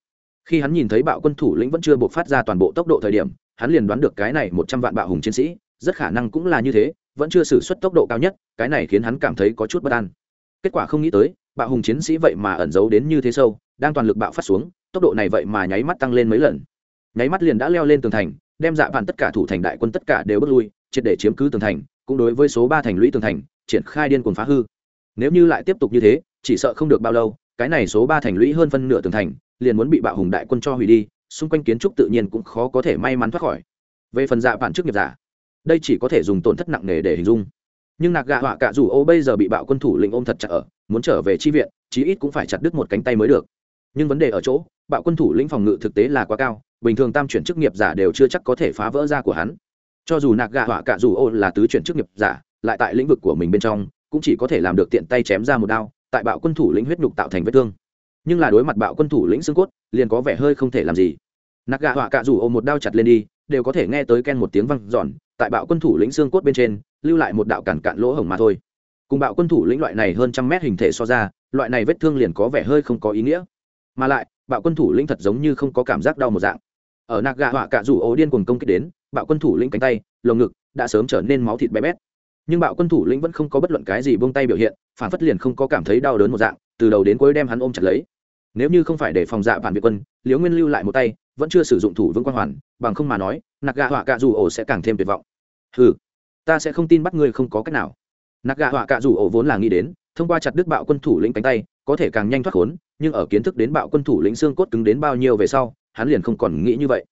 Khi hắn nhìn thấy bạo quân thủ lĩnh vẫn chưa buộc phát ra toàn bộ tốc độ thời điểm, hắn liền đoán được cái này một trăm vạn bạo hùng chiến sĩ, rất khả năng cũng là như thế, vẫn chưa xử suất tốc độ cao nhất, cái này khiến hắn cảm thấy có chút bất an. Kết quả không nghĩ tới, bạo hùng chiến sĩ vậy mà ẩn giấu đến như thế sâu, đang toàn lực bạo phát xuống, tốc độ này vậy mà nháy mắt tăng lên mấy lần. Nháy mắt liền đã leo lên tường thành, đem dạ vạn tất cả thủ thành đại quân tất cả đều bước lui, triệt để chiếm cứ tường thành cũng đối với số ba thành lũy tường thành, triển khai điên cuồng phá hư. Nếu như lại tiếp tục như thế, chỉ sợ không được bao lâu, cái này số ba thành lũy hơn phân nửa tường thành, liền muốn bị bạo hùng đại quân cho hủy đi, xung quanh kiến trúc tự nhiên cũng khó có thể may mắn thoát khỏi. Về phần dạ vạn trước nghiệp giả, đây chỉ có thể dùng tổn thất nặng nề để hình dung. Nhưng nạc gạ họa cả dù ô bây giờ bị bạo quân thủ lĩnh ôm thật chặt ở, muốn trở về chi viện, chí ít cũng phải chặt đứt một cánh tay mới được. Nhưng vấn đề ở chỗ, bạo quân thủ lĩnh phòng ngự thực tế là quá cao, bình thường tam chuyển chức nghiệp giả đều chưa chắc có thể phá vỡ ra của hắn cho dù nạc gạ họa cả dù ô là tứ chuyển chức nghiệp giả, lại tại lĩnh vực của mình bên trong, cũng chỉ có thể làm được tiện tay chém ra một đao, tại bạo quân thủ lĩnh huyết nhục tạo thành vết thương. Nhưng là đối mặt bạo quân thủ lĩnh xương cốt, liền có vẻ hơi không thể làm gì. Nạc gạ họa cả dù ô một đao chặt lên đi, đều có thể nghe tới ken một tiếng văng giòn tại bạo quân thủ lĩnh xương cốt bên trên, lưu lại một đạo cản cạn lỗ hổng mà thôi. Cùng bạo quân thủ lĩnh loại này hơn trăm mét hình thể so ra, loại này vết thương liền có vẻ hơi không có ý nghĩa. Mà lại, bạo quân thủ lĩnh thật giống như không có cảm giác đau một dạng. Ở nạc gạ họa cả rủ ô điên cuồng công kích đến bạo quân thủ lĩnh cánh tay, lồng ngực đã sớm trở nên máu thịt bé bét. Nhưng bạo quân thủ lĩnh vẫn không có bất luận cái gì buông tay biểu hiện, phản phất liền không có cảm thấy đau đớn một dạng, từ đầu đến cuối đem hắn ôm chặt lấy. Nếu như không phải để phòng dạ bản việt quân, liễu nguyên lưu lại một tay, vẫn chưa sử dụng thủ vương quan hoàn, bằng không mà nói, nạc gạ họa cạ dù ổ sẽ càng thêm tuyệt vọng. Ừ ta sẽ không tin bắt ngươi không có cách nào. Nạc gạ họa cạ dù ổ vốn là nghĩ đến, thông qua chặt đứt bạo quân thủ lĩnh cánh tay, có thể càng nhanh thoát khốn, nhưng ở kiến thức đến bạo quân thủ lĩnh xương cốt cứng đến bao nhiêu về sau, hắn liền không còn nghĩ như vậy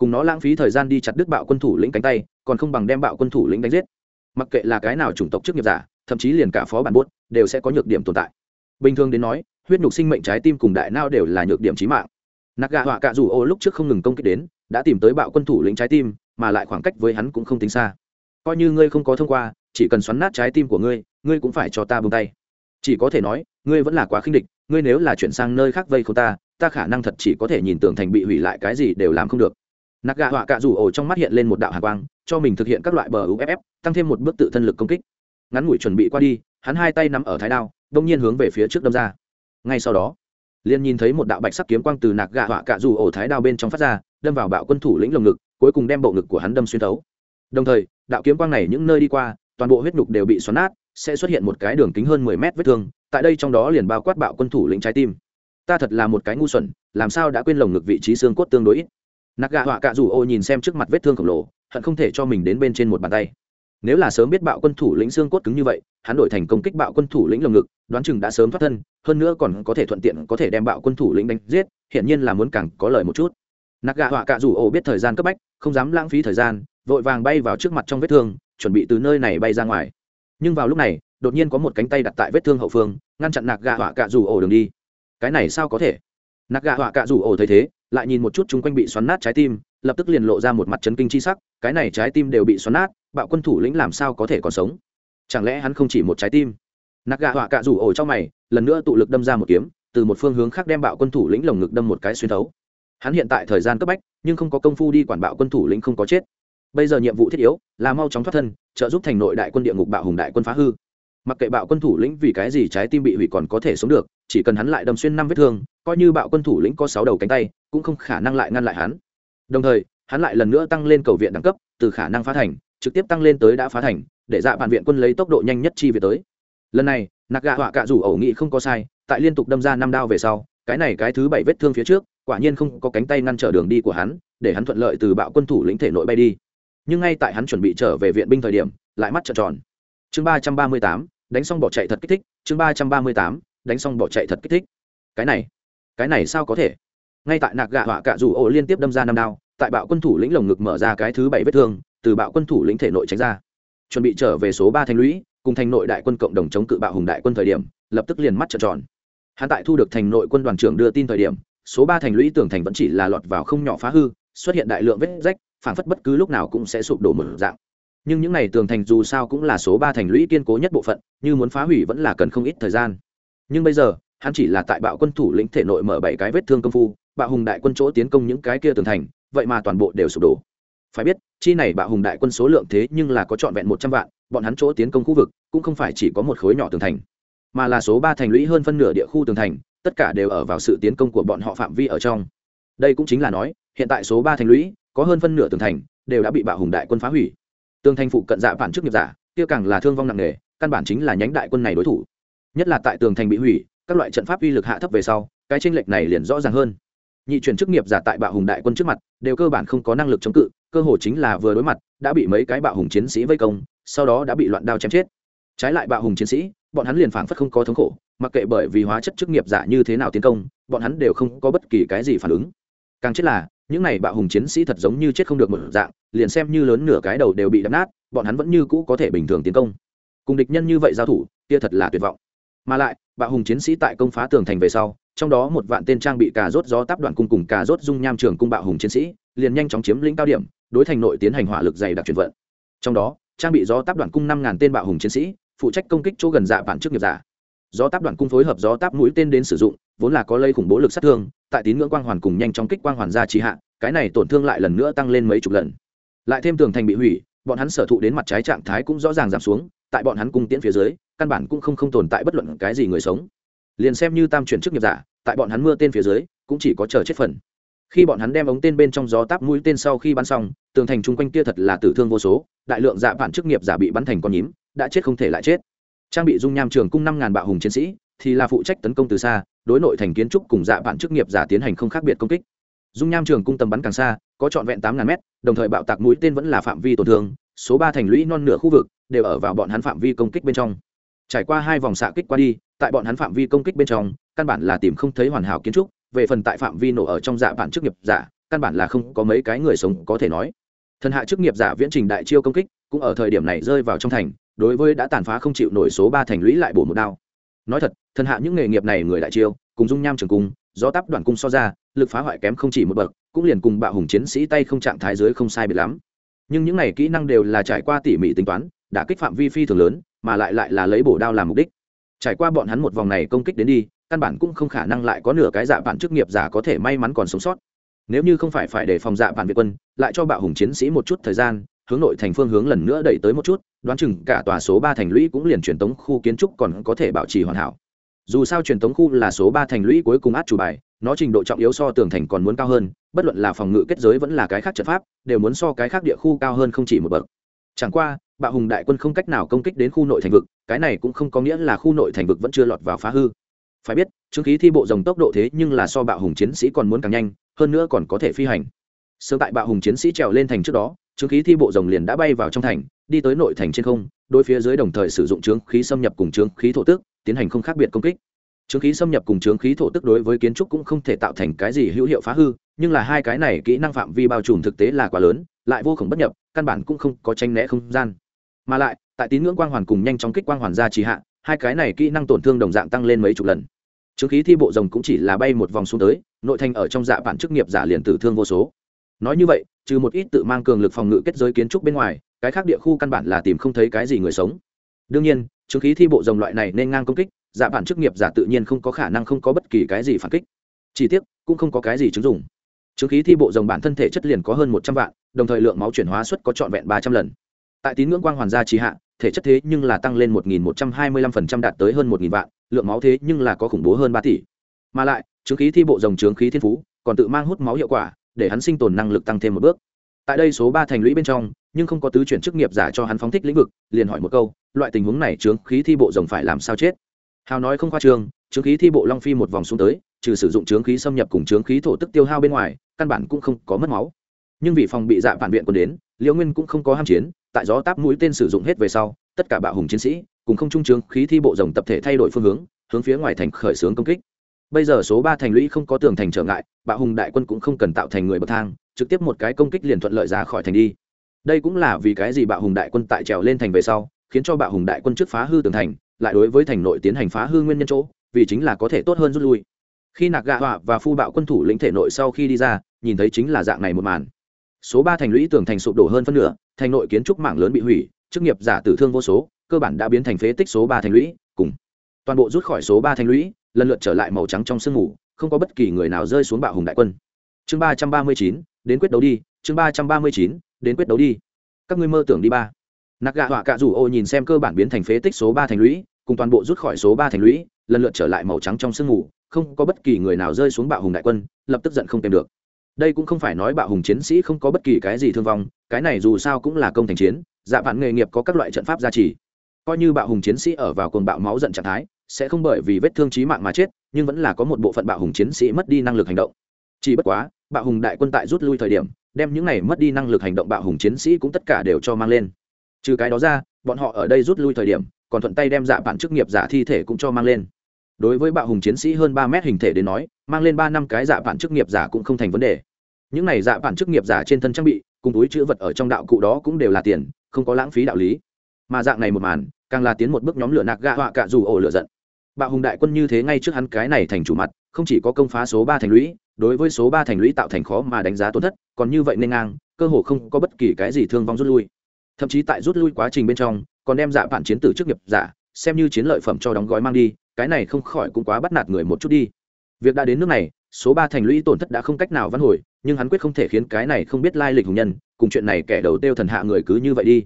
cùng nó lãng phí thời gian đi chặt đứt bạo quân thủ lĩnh cánh tay, còn không bằng đem bạo quân thủ lĩnh đánh giết. Mặc kệ là cái nào chủng tộc chức nghiệp giả, thậm chí liền cả phó bản buốt, đều sẽ có nhược điểm tồn tại. Bình thường đến nói, huyết nhục sinh mệnh trái tim cùng đại nao đều là nhược điểm trí mạng. Nạc gạ họa cạ rủ ô lúc trước không ngừng công kích đến, đã tìm tới bạo quân thủ lĩnh trái tim, mà lại khoảng cách với hắn cũng không tính xa. Coi như ngươi không có thông qua, chỉ cần xoắn nát trái tim của ngươi ngươi cũng phải cho ta bông tay. Chỉ có thể nói, ngươi vẫn là quá khinh địch, ngươi nếu là chuyển sang nơi khác vây không ta ta khả năng thật chỉ có thể nhìn tưởng thành bị hủy lại cái gì đều làm không được nạc Gà họa cạ rủ ổ trong mắt hiện lên một đạo hạ quang, cho mình thực hiện các loại bờ uff tăng thêm một bước tự thân lực công kích. Ngắn ngủi chuẩn bị qua đi, hắn hai tay nắm ở thái đao, đông nhiên hướng về phía trước đâm ra. Ngay sau đó, liền nhìn thấy một đạo bạch sắc kiếm quang từ nạc Gà họa cạ rủ ổ thái đao bên trong phát ra, đâm vào bạo quân thủ lĩnh lồng ngực, cuối cùng đem bộ ngực của hắn đâm xuyên thấu. Đồng thời, đạo kiếm quang này những nơi đi qua, toàn bộ huyết nhục đều bị xoắn nát, sẽ xuất hiện một cái đường kính hơn mười mét vết thương, tại đây trong đó liền bao quát bạo quân thủ lĩnh trái tim. Ta thật là một cái ngu xuẩn, làm sao đã quên lồng ngực vị trí xương cốt tương đối ít? Nạc gạ họa cạ rủ ô nhìn xem trước mặt vết thương khổng lồ, hận không thể cho mình đến bên trên một bàn tay. Nếu là sớm biết bạo quân thủ lĩnh xương cốt cứng như vậy, hắn đổi thành công kích bạo quân thủ lĩnh lồng ngực, đoán chừng đã sớm thoát thân, hơn nữa còn có thể thuận tiện có thể đem bạo quân thủ lĩnh đánh giết hiện nhiên là muốn càng có lời một chút. Nạc gạ họa cạ rủ ô biết thời gian cấp bách, không dám lãng phí thời gian, vội vàng bay vào trước mặt trong vết thương, chuẩn bị từ nơi này bay ra ngoài. Nhưng vào lúc này, đột nhiên có một cánh tay đặt tại vết thương hậu phương, ngăn chặn nạc gạ họa cạ rủ ổ đường đi. Cái này sao có thể? Nạc gạ họa cạ rủ ổ thấy thế lại nhìn một chút chung quanh bị xoắn nát trái tim, lập tức liền lộ ra một mặt chấn kinh chi sắc, cái này trái tim đều bị xoắn nát, bạo quân thủ lĩnh làm sao có thể còn sống? Chẳng lẽ hắn không chỉ một trái tim? Nạc gạ họa cạ rủ ổ trong mày, lần nữa tụ lực đâm ra một kiếm, từ một phương hướng khác đem bạo quân thủ lĩnh lồng ngực đâm một cái xuyên thấu. Hắn hiện tại thời gian cấp bách, nhưng không có công phu đi quản bạo quân thủ lĩnh không có chết. Bây giờ nhiệm vụ thiết yếu, là mau chóng thoát thân, trợ giúp thành nội đại quân địa ngục bạo hùng đại quân phá hư mặc kệ bạo quân thủ lĩnh vì cái gì trái tim bị hủy còn có thể sống được, chỉ cần hắn lại đâm xuyên năm vết thương, coi như bạo quân thủ lĩnh có sáu đầu cánh tay, cũng không khả năng lại ngăn lại hắn. Đồng thời, hắn lại lần nữa tăng lên cầu viện đẳng cấp, từ khả năng phá thành, trực tiếp tăng lên tới đã phá thành, để dạ bản viện quân lấy tốc độ nhanh nhất chi về tới. Lần này, nạc gạ họa cạ rủ ẩu nghị không có sai, tại liên tục đâm ra năm đao về sau, cái này cái thứ bảy vết thương phía trước, quả nhiên không có cánh tay ngăn trở đường đi của hắn, để hắn thuận lợi từ bạo quân thủ lĩnh thể nội bay đi. Nhưng ngay tại hắn chuẩn bị trở về viện binh thời điểm, lại mắt trợn tròn chương ba trăm ba mươi tám, đánh xong bỏ chạy thật kích thích. Chương ba trăm ba mươi tám, đánh xong bỏ chạy thật kích thích. Cái này cái này sao có thể? Ngay tại nạc gạ họa cạ rủ ổ liên tiếp đâm ra năm đao, tại bạo quân thủ lĩnh lồng ngực mở ra cái thứ bảy vết thương, từ bạo quân thủ lĩnh thể nội tránh ra. Chuẩn bị trở về số ba thành lũy, cùng thành nội đại quân cộng đồng chống cự bạo hùng đại quân thời điểm, lập tức liền mắt trợn tròn. Hắn tại thu được thành nội quân đoàn trưởng đưa tin thời điểm, số ba thành lũy tưởng thành vẫn chỉ là lọt vào không nhỏ phá hư, xuất hiện đại lượng vết rách, phản phất bất cứ lúc nào cũng sẽ sụp đổ một dạng nhưng những n à y tường thành dù sao cũng là số ba thành lũy kiên cố nhất bộ phận, như muốn phá hủy vẫn là cần không ít thời gian. Nhưng bây giờ, hắn chỉ là tại bạo quân thủ lĩnh thể nội mở bảy cái vết thương công phu, bạo hùng đại quân chỗ tiến công những cái kia tường thành, vậy mà toàn bộ đều sụp đổ. Phải biết, chi này bạo hùng đại quân số lượng thế nhưng là có trọn vẹn một trăm vạn, bọn hắn chỗ tiến công khu vực cũng không phải chỉ có một khối nhỏ tường thành, mà là số ba thành lũy hơn phân nửa địa khu tường thành, tất cả đều ở vào sự tiến công của bọn họ phạm vi ở trong. Đây cũng chính là nói, hiện tại số ba thành lũy có hơn phân nửa tường thành đều đã bị bạo hùng đại quân phá hủy tường thành phụ cận dạ phản trước nghiệp giả, kia càng là thương vong nặng nề, căn bản chính là nhánh đại quân này đối thủ. Nhất là tại tường thành bị hủy, các loại trận pháp uy lực hạ thấp về sau, cái tranh lệch này liền rõ ràng hơn. Nhị chuyển chức nghiệp giả tại bạo hùng đại quân trước mặt, đều cơ bản không có năng lực chống cự, cơ hồ chính là vừa đối mặt, đã bị mấy cái bạo hùng chiến sĩ vây công, sau đó đã bị loạn đao chém chết. Trái lại bạo hùng chiến sĩ, bọn hắn liền phảng phất không có thống khổ, mặc kệ bởi vì hóa chất chức nghiệp giả như thế nào tiến công, bọn hắn đều không có bất kỳ cái gì phản ứng. Càng chết là những này bạo hùng chiến sĩ thật giống như chết không được một dạng, liền xem như lớn nửa cái đầu đều bị đập nát, bọn hắn vẫn như cũ có thể bình thường tiến công. Cùng địch nhân như vậy giao thủ, kia thật là tuyệt vọng. Mà lại, bạo hùng chiến sĩ tại công phá tường thành về sau, trong đó một vạn tên trang bị cà rốt gió táp đoạn cung cùng cà rốt dung nham trường cung bạo hùng chiến sĩ, liền nhanh chóng chiếm lĩnh cao điểm, đối thành nội tiến hành hỏa lực dày đặc chuyển vận. Trong đó, trang bị gió táp đoạn cung năm ngàn tên bạo hùng chiến sĩ, phụ trách công kích chỗ gần dạ bản trước nghiệp giả gió táp đoạn cung phối hợp gió táp mũi tên đến sử dụng, vốn là có lây khủng bố lực sát thương, tại tín ngưỡng quang hoàn cùng nhanh chóng kích quang hoàn ra trì hạ, cái này tổn thương lại lần nữa tăng lên mấy chục lần. Lại thêm tường thành bị hủy, bọn hắn sở thụ đến mặt trái trạng thái cũng rõ ràng giảm xuống, tại bọn hắn cung tiễn phía dưới, căn bản cũng không không tồn tại bất luận cái gì người sống. Liền xem như tam chuyển chức nghiệp giả, tại bọn hắn mưa tên phía dưới, cũng chỉ có chờ chết phần. Khi bọn hắn đem ống tên bên trong gió táp mũi tên sau khi bắn xong, tường thành chung quanh kia thật là tử thương vô số, đại lượng dạ vạn chức nghiệp giả bị bắn thành con nhím, đã chết không thể lại chết trang bị dung nham trường cung năm ngàn bạo hùng chiến sĩ, thì là phụ trách tấn công từ xa, đối nội thành kiến trúc cùng dạ bạn chức nghiệp giả tiến hành không khác biệt công kích. Dung nham trường cung tầm bắn càng xa, có trọn vẹn tám ngàn mét, đồng thời bạo tạc mũi tên vẫn là phạm vi tổn thương, số ba thành lũy non nửa khu vực đều ở vào bọn hắn phạm vi công kích bên trong. Trải qua hai vòng xạ kích qua đi, tại bọn hắn phạm vi công kích bên trong, căn bản là tìm không thấy hoàn hảo kiến trúc, về phần tại phạm vi nổ ở trong dạ bản chức nghiệp giả, căn bản là không có mấy cái người sống có thể nói. Thần hạ chức nghiệp giả viễn trình đại chiêu công kích cũng ở thời điểm này rơi vào trong thành đối với đã tàn phá không chịu nổi số ba thành lũy lại bổ một đao. Nói thật, thần hạ những nghề nghiệp này người đại chiêu, cùng dung nham trường cung, gió tắp đoạn cung so ra, lực phá hoại kém không chỉ một bậc, cũng liền cùng bạo hùng chiến sĩ tay không trạng thái dưới không sai biệt lắm. Nhưng những này kỹ năng đều là trải qua tỉ mỉ tính toán, đã kích phạm vi phi thường lớn, mà lại lại là lấy bổ đao làm mục đích. Trải qua bọn hắn một vòng này công kích đến đi, căn bản cũng không khả năng lại có nửa cái dạ bản chức nghiệp giả có thể may mắn còn sống sót. Nếu như không phải phải để phòng dạ bản việt quân, lại cho bạo hùng chiến sĩ một chút thời gian, hướng nội thành phương hướng lần nữa đẩy tới một chút đoán chừng cả tòa số ba thành lũy cũng liền truyền tống khu kiến trúc còn có thể bảo trì hoàn hảo. Dù sao truyền tống khu là số ba thành lũy cuối cùng át chủ bài, nó trình độ trọng yếu so tường thành còn muốn cao hơn, bất luận là phòng ngự kết giới vẫn là cái khác trận pháp, đều muốn so cái khác địa khu cao hơn không chỉ một bậc. Chẳng qua bạo hùng đại quân không cách nào công kích đến khu nội thành vực, cái này cũng không có nghĩa là khu nội thành vực vẫn chưa lọt vào phá hư. Phải biết, chứng khí thi bộ dòng tốc độ thế nhưng là so bạo hùng chiến sĩ còn muốn càng nhanh, hơn nữa còn có thể phi hành. Sớm tại bạo hùng chiến sĩ trèo lên thành trước đó, chứng khí thi bộ rồng liền đã bay vào trong thành đi tới nội thành trên không, đối phía dưới đồng thời sử dụng trướng khí xâm nhập cùng trướng khí thổ tức, tiến hành không khác biệt công kích. Trướng khí xâm nhập cùng trướng khí thổ tức đối với kiến trúc cũng không thể tạo thành cái gì hữu hiệu phá hư, nhưng là hai cái này kỹ năng phạm vi bao trùm thực tế là quá lớn, lại vô khổng bất nhập, căn bản cũng không có tranh né không gian. Mà lại, tại tín ngưỡng quang hoàn cùng nhanh chóng kích quang hoàn ra trì hạ, hai cái này kỹ năng tổn thương đồng dạng tăng lên mấy chục lần. Trướng khí thi bộ rồng cũng chỉ là bay một vòng xuống tới, nội thành ở trong dạ bản chức nghiệp giả liền tử thương vô số. Nói như vậy, trừ một ít tự mang cường lực phòng ngự kết giới kiến trúc bên ngoài cái khác địa khu căn bản là tìm không thấy cái gì người sống. Đương nhiên, chứng khí thi bộ rồng loại này nên ngang công kích dạ bản chức nghiệp giả tự nhiên không có khả năng không có bất kỳ cái gì phản kích. Chỉ tiếc, cũng không có cái gì chứng dùng chứng khí thi bộ rồng bản thân thể chất liền có hơn một trăm vạn, đồng thời lượng máu chuyển hóa suất có trọn vẹn ba trăm lần. Tại tín ngưỡng quang hoàn gia trì hạ, thể chất thế nhưng là tăng lên một nghìn một trăm hai mươi lăm phần trăm đạt tới hơn một nghìn vạn, lượng máu thế nhưng là có khủng bố hơn ba tỷ. Mà lại, chứng khí thi bộ rồng chứng khí thiên phú, còn tự mang hút máu hiệu quả, để hắn sinh tồn năng lực tăng thêm một bước. Tại đây số ba thành lũy bên trong nhưng không có tứ chuyển chức nghiệp giả cho hắn phóng thích lĩnh vực, liền hỏi một câu, loại tình huống này trướng khí thi bộ rồng phải làm sao chết? Hào nói không khoa trương trướng khí thi bộ long phi một vòng xuống tới, trừ sử dụng trướng khí xâm nhập cùng trướng khí thổ tức tiêu hao bên ngoài, căn bản cũng không có mất máu. Nhưng vì phòng bị dạ phản viện còn đến, liễu nguyên cũng không có ham chiến, tại gió táp mũi tên sử dụng hết về sau, tất cả bạo hùng chiến sĩ cùng không trung trướng khí thi bộ rồng tập thể thay đổi phương hướng hướng phía ngoài thành khởi xướng công kích. Bây giờ số ba thành lũy không có tường thành trở ngại, bạo hùng đại quân cũng không cần tạo thành người bậc thang, trực tiếp một cái công kích liền thuận lợi ra khỏi thành đi đây cũng là vì cái gì bạo hùng đại quân tại trèo lên thành về sau, khiến cho bạo hùng đại quân trước phá hư tường thành, lại đối với thành nội tiến hành phá hư nguyên nhân chỗ, vì chính là có thể tốt hơn rút lui. Khi nạc gạ họa và phu bạo quân thủ lĩnh thể nội sau khi đi ra, nhìn thấy chính là dạng này một màn. Số ba thành lũy tường thành sụp đổ hơn phân nửa, thành nội kiến trúc mạng lớn bị hủy, chức nghiệp giả tử thương vô số, cơ bản đã biến thành phế tích số ba thành lũy, cùng toàn bộ rút khỏi số ba thành lũy, lần lượt trở lại màu trắng trong sương mù, không có bất kỳ người nào rơi xuống bạo hùng đại quân. Chương ba trăm ba mươi chín, đến quyết đấu đi, chương ba trăm ba mươi chín đến quyết đấu đi. Các ngươi mơ tưởng đi ba. Nạc gạ họa cạ rủ ô nhìn xem cơ bản biến thành phế tích số ba thành lũy, cùng toàn bộ rút khỏi số ba thành lũy, lần lượt trở lại màu trắng trong sương mù, không có bất kỳ người nào rơi xuống bạo hùng đại quân, lập tức giận không tìm được. Đây cũng không phải nói bạo hùng chiến sĩ không có bất kỳ cái gì thương vong, cái này dù sao cũng là công thành chiến dạ vạn nghề nghiệp có các loại trận pháp gia trì. Coi như bạo hùng chiến sĩ ở vào cồn bạo máu giận trạng thái, sẽ không bởi vì vết thương trí mạng mà chết, nhưng vẫn là có một bộ phận bạo hùng chiến sĩ mất đi năng lực hành động. Chỉ bất quá, bạo hùng đại quân tại rút lui thời điểm đem những này mất đi năng lực hành động bạo hùng chiến sĩ cũng tất cả đều cho mang lên. Trừ cái đó ra, bọn họ ở đây rút lui thời điểm, còn thuận tay đem dạ bản chức nghiệp giả thi thể cũng cho mang lên. Đối với bạo hùng chiến sĩ hơn ba mét hình thể đến nói, mang lên ba năm cái dạ bản chức nghiệp giả cũng không thành vấn đề. Những này dạ bản chức nghiệp giả trên thân trang bị, cùng túi chữ vật ở trong đạo cụ đó cũng đều là tiền, không có lãng phí đạo lý. Mà dạng này một màn, càng là tiến một bước nhóm lửa nạc gạ họa cả dù ổ lửa giận. Bạo hùng đại quân như thế ngay trước hắn cái này thành chủ mặt, không chỉ có công phá số ba thành lũy đối với số ba thành lũy tạo thành khó mà đánh giá tổn thất, còn như vậy nên ngang, cơ hồ không có bất kỳ cái gì thương vong rút lui. Thậm chí tại rút lui quá trình bên trong, còn đem dạ bản chiến tử trước nghiệp giả, xem như chiến lợi phẩm cho đóng gói mang đi, cái này không khỏi cũng quá bắt nạt người một chút đi. Việc đã đến nước này, số ba thành lũy tổn thất đã không cách nào văn hồi, nhưng hắn quyết không thể khiến cái này không biết lai lịch hùng nhân, cùng chuyện này kẻ đầu tiêu thần hạ người cứ như vậy đi.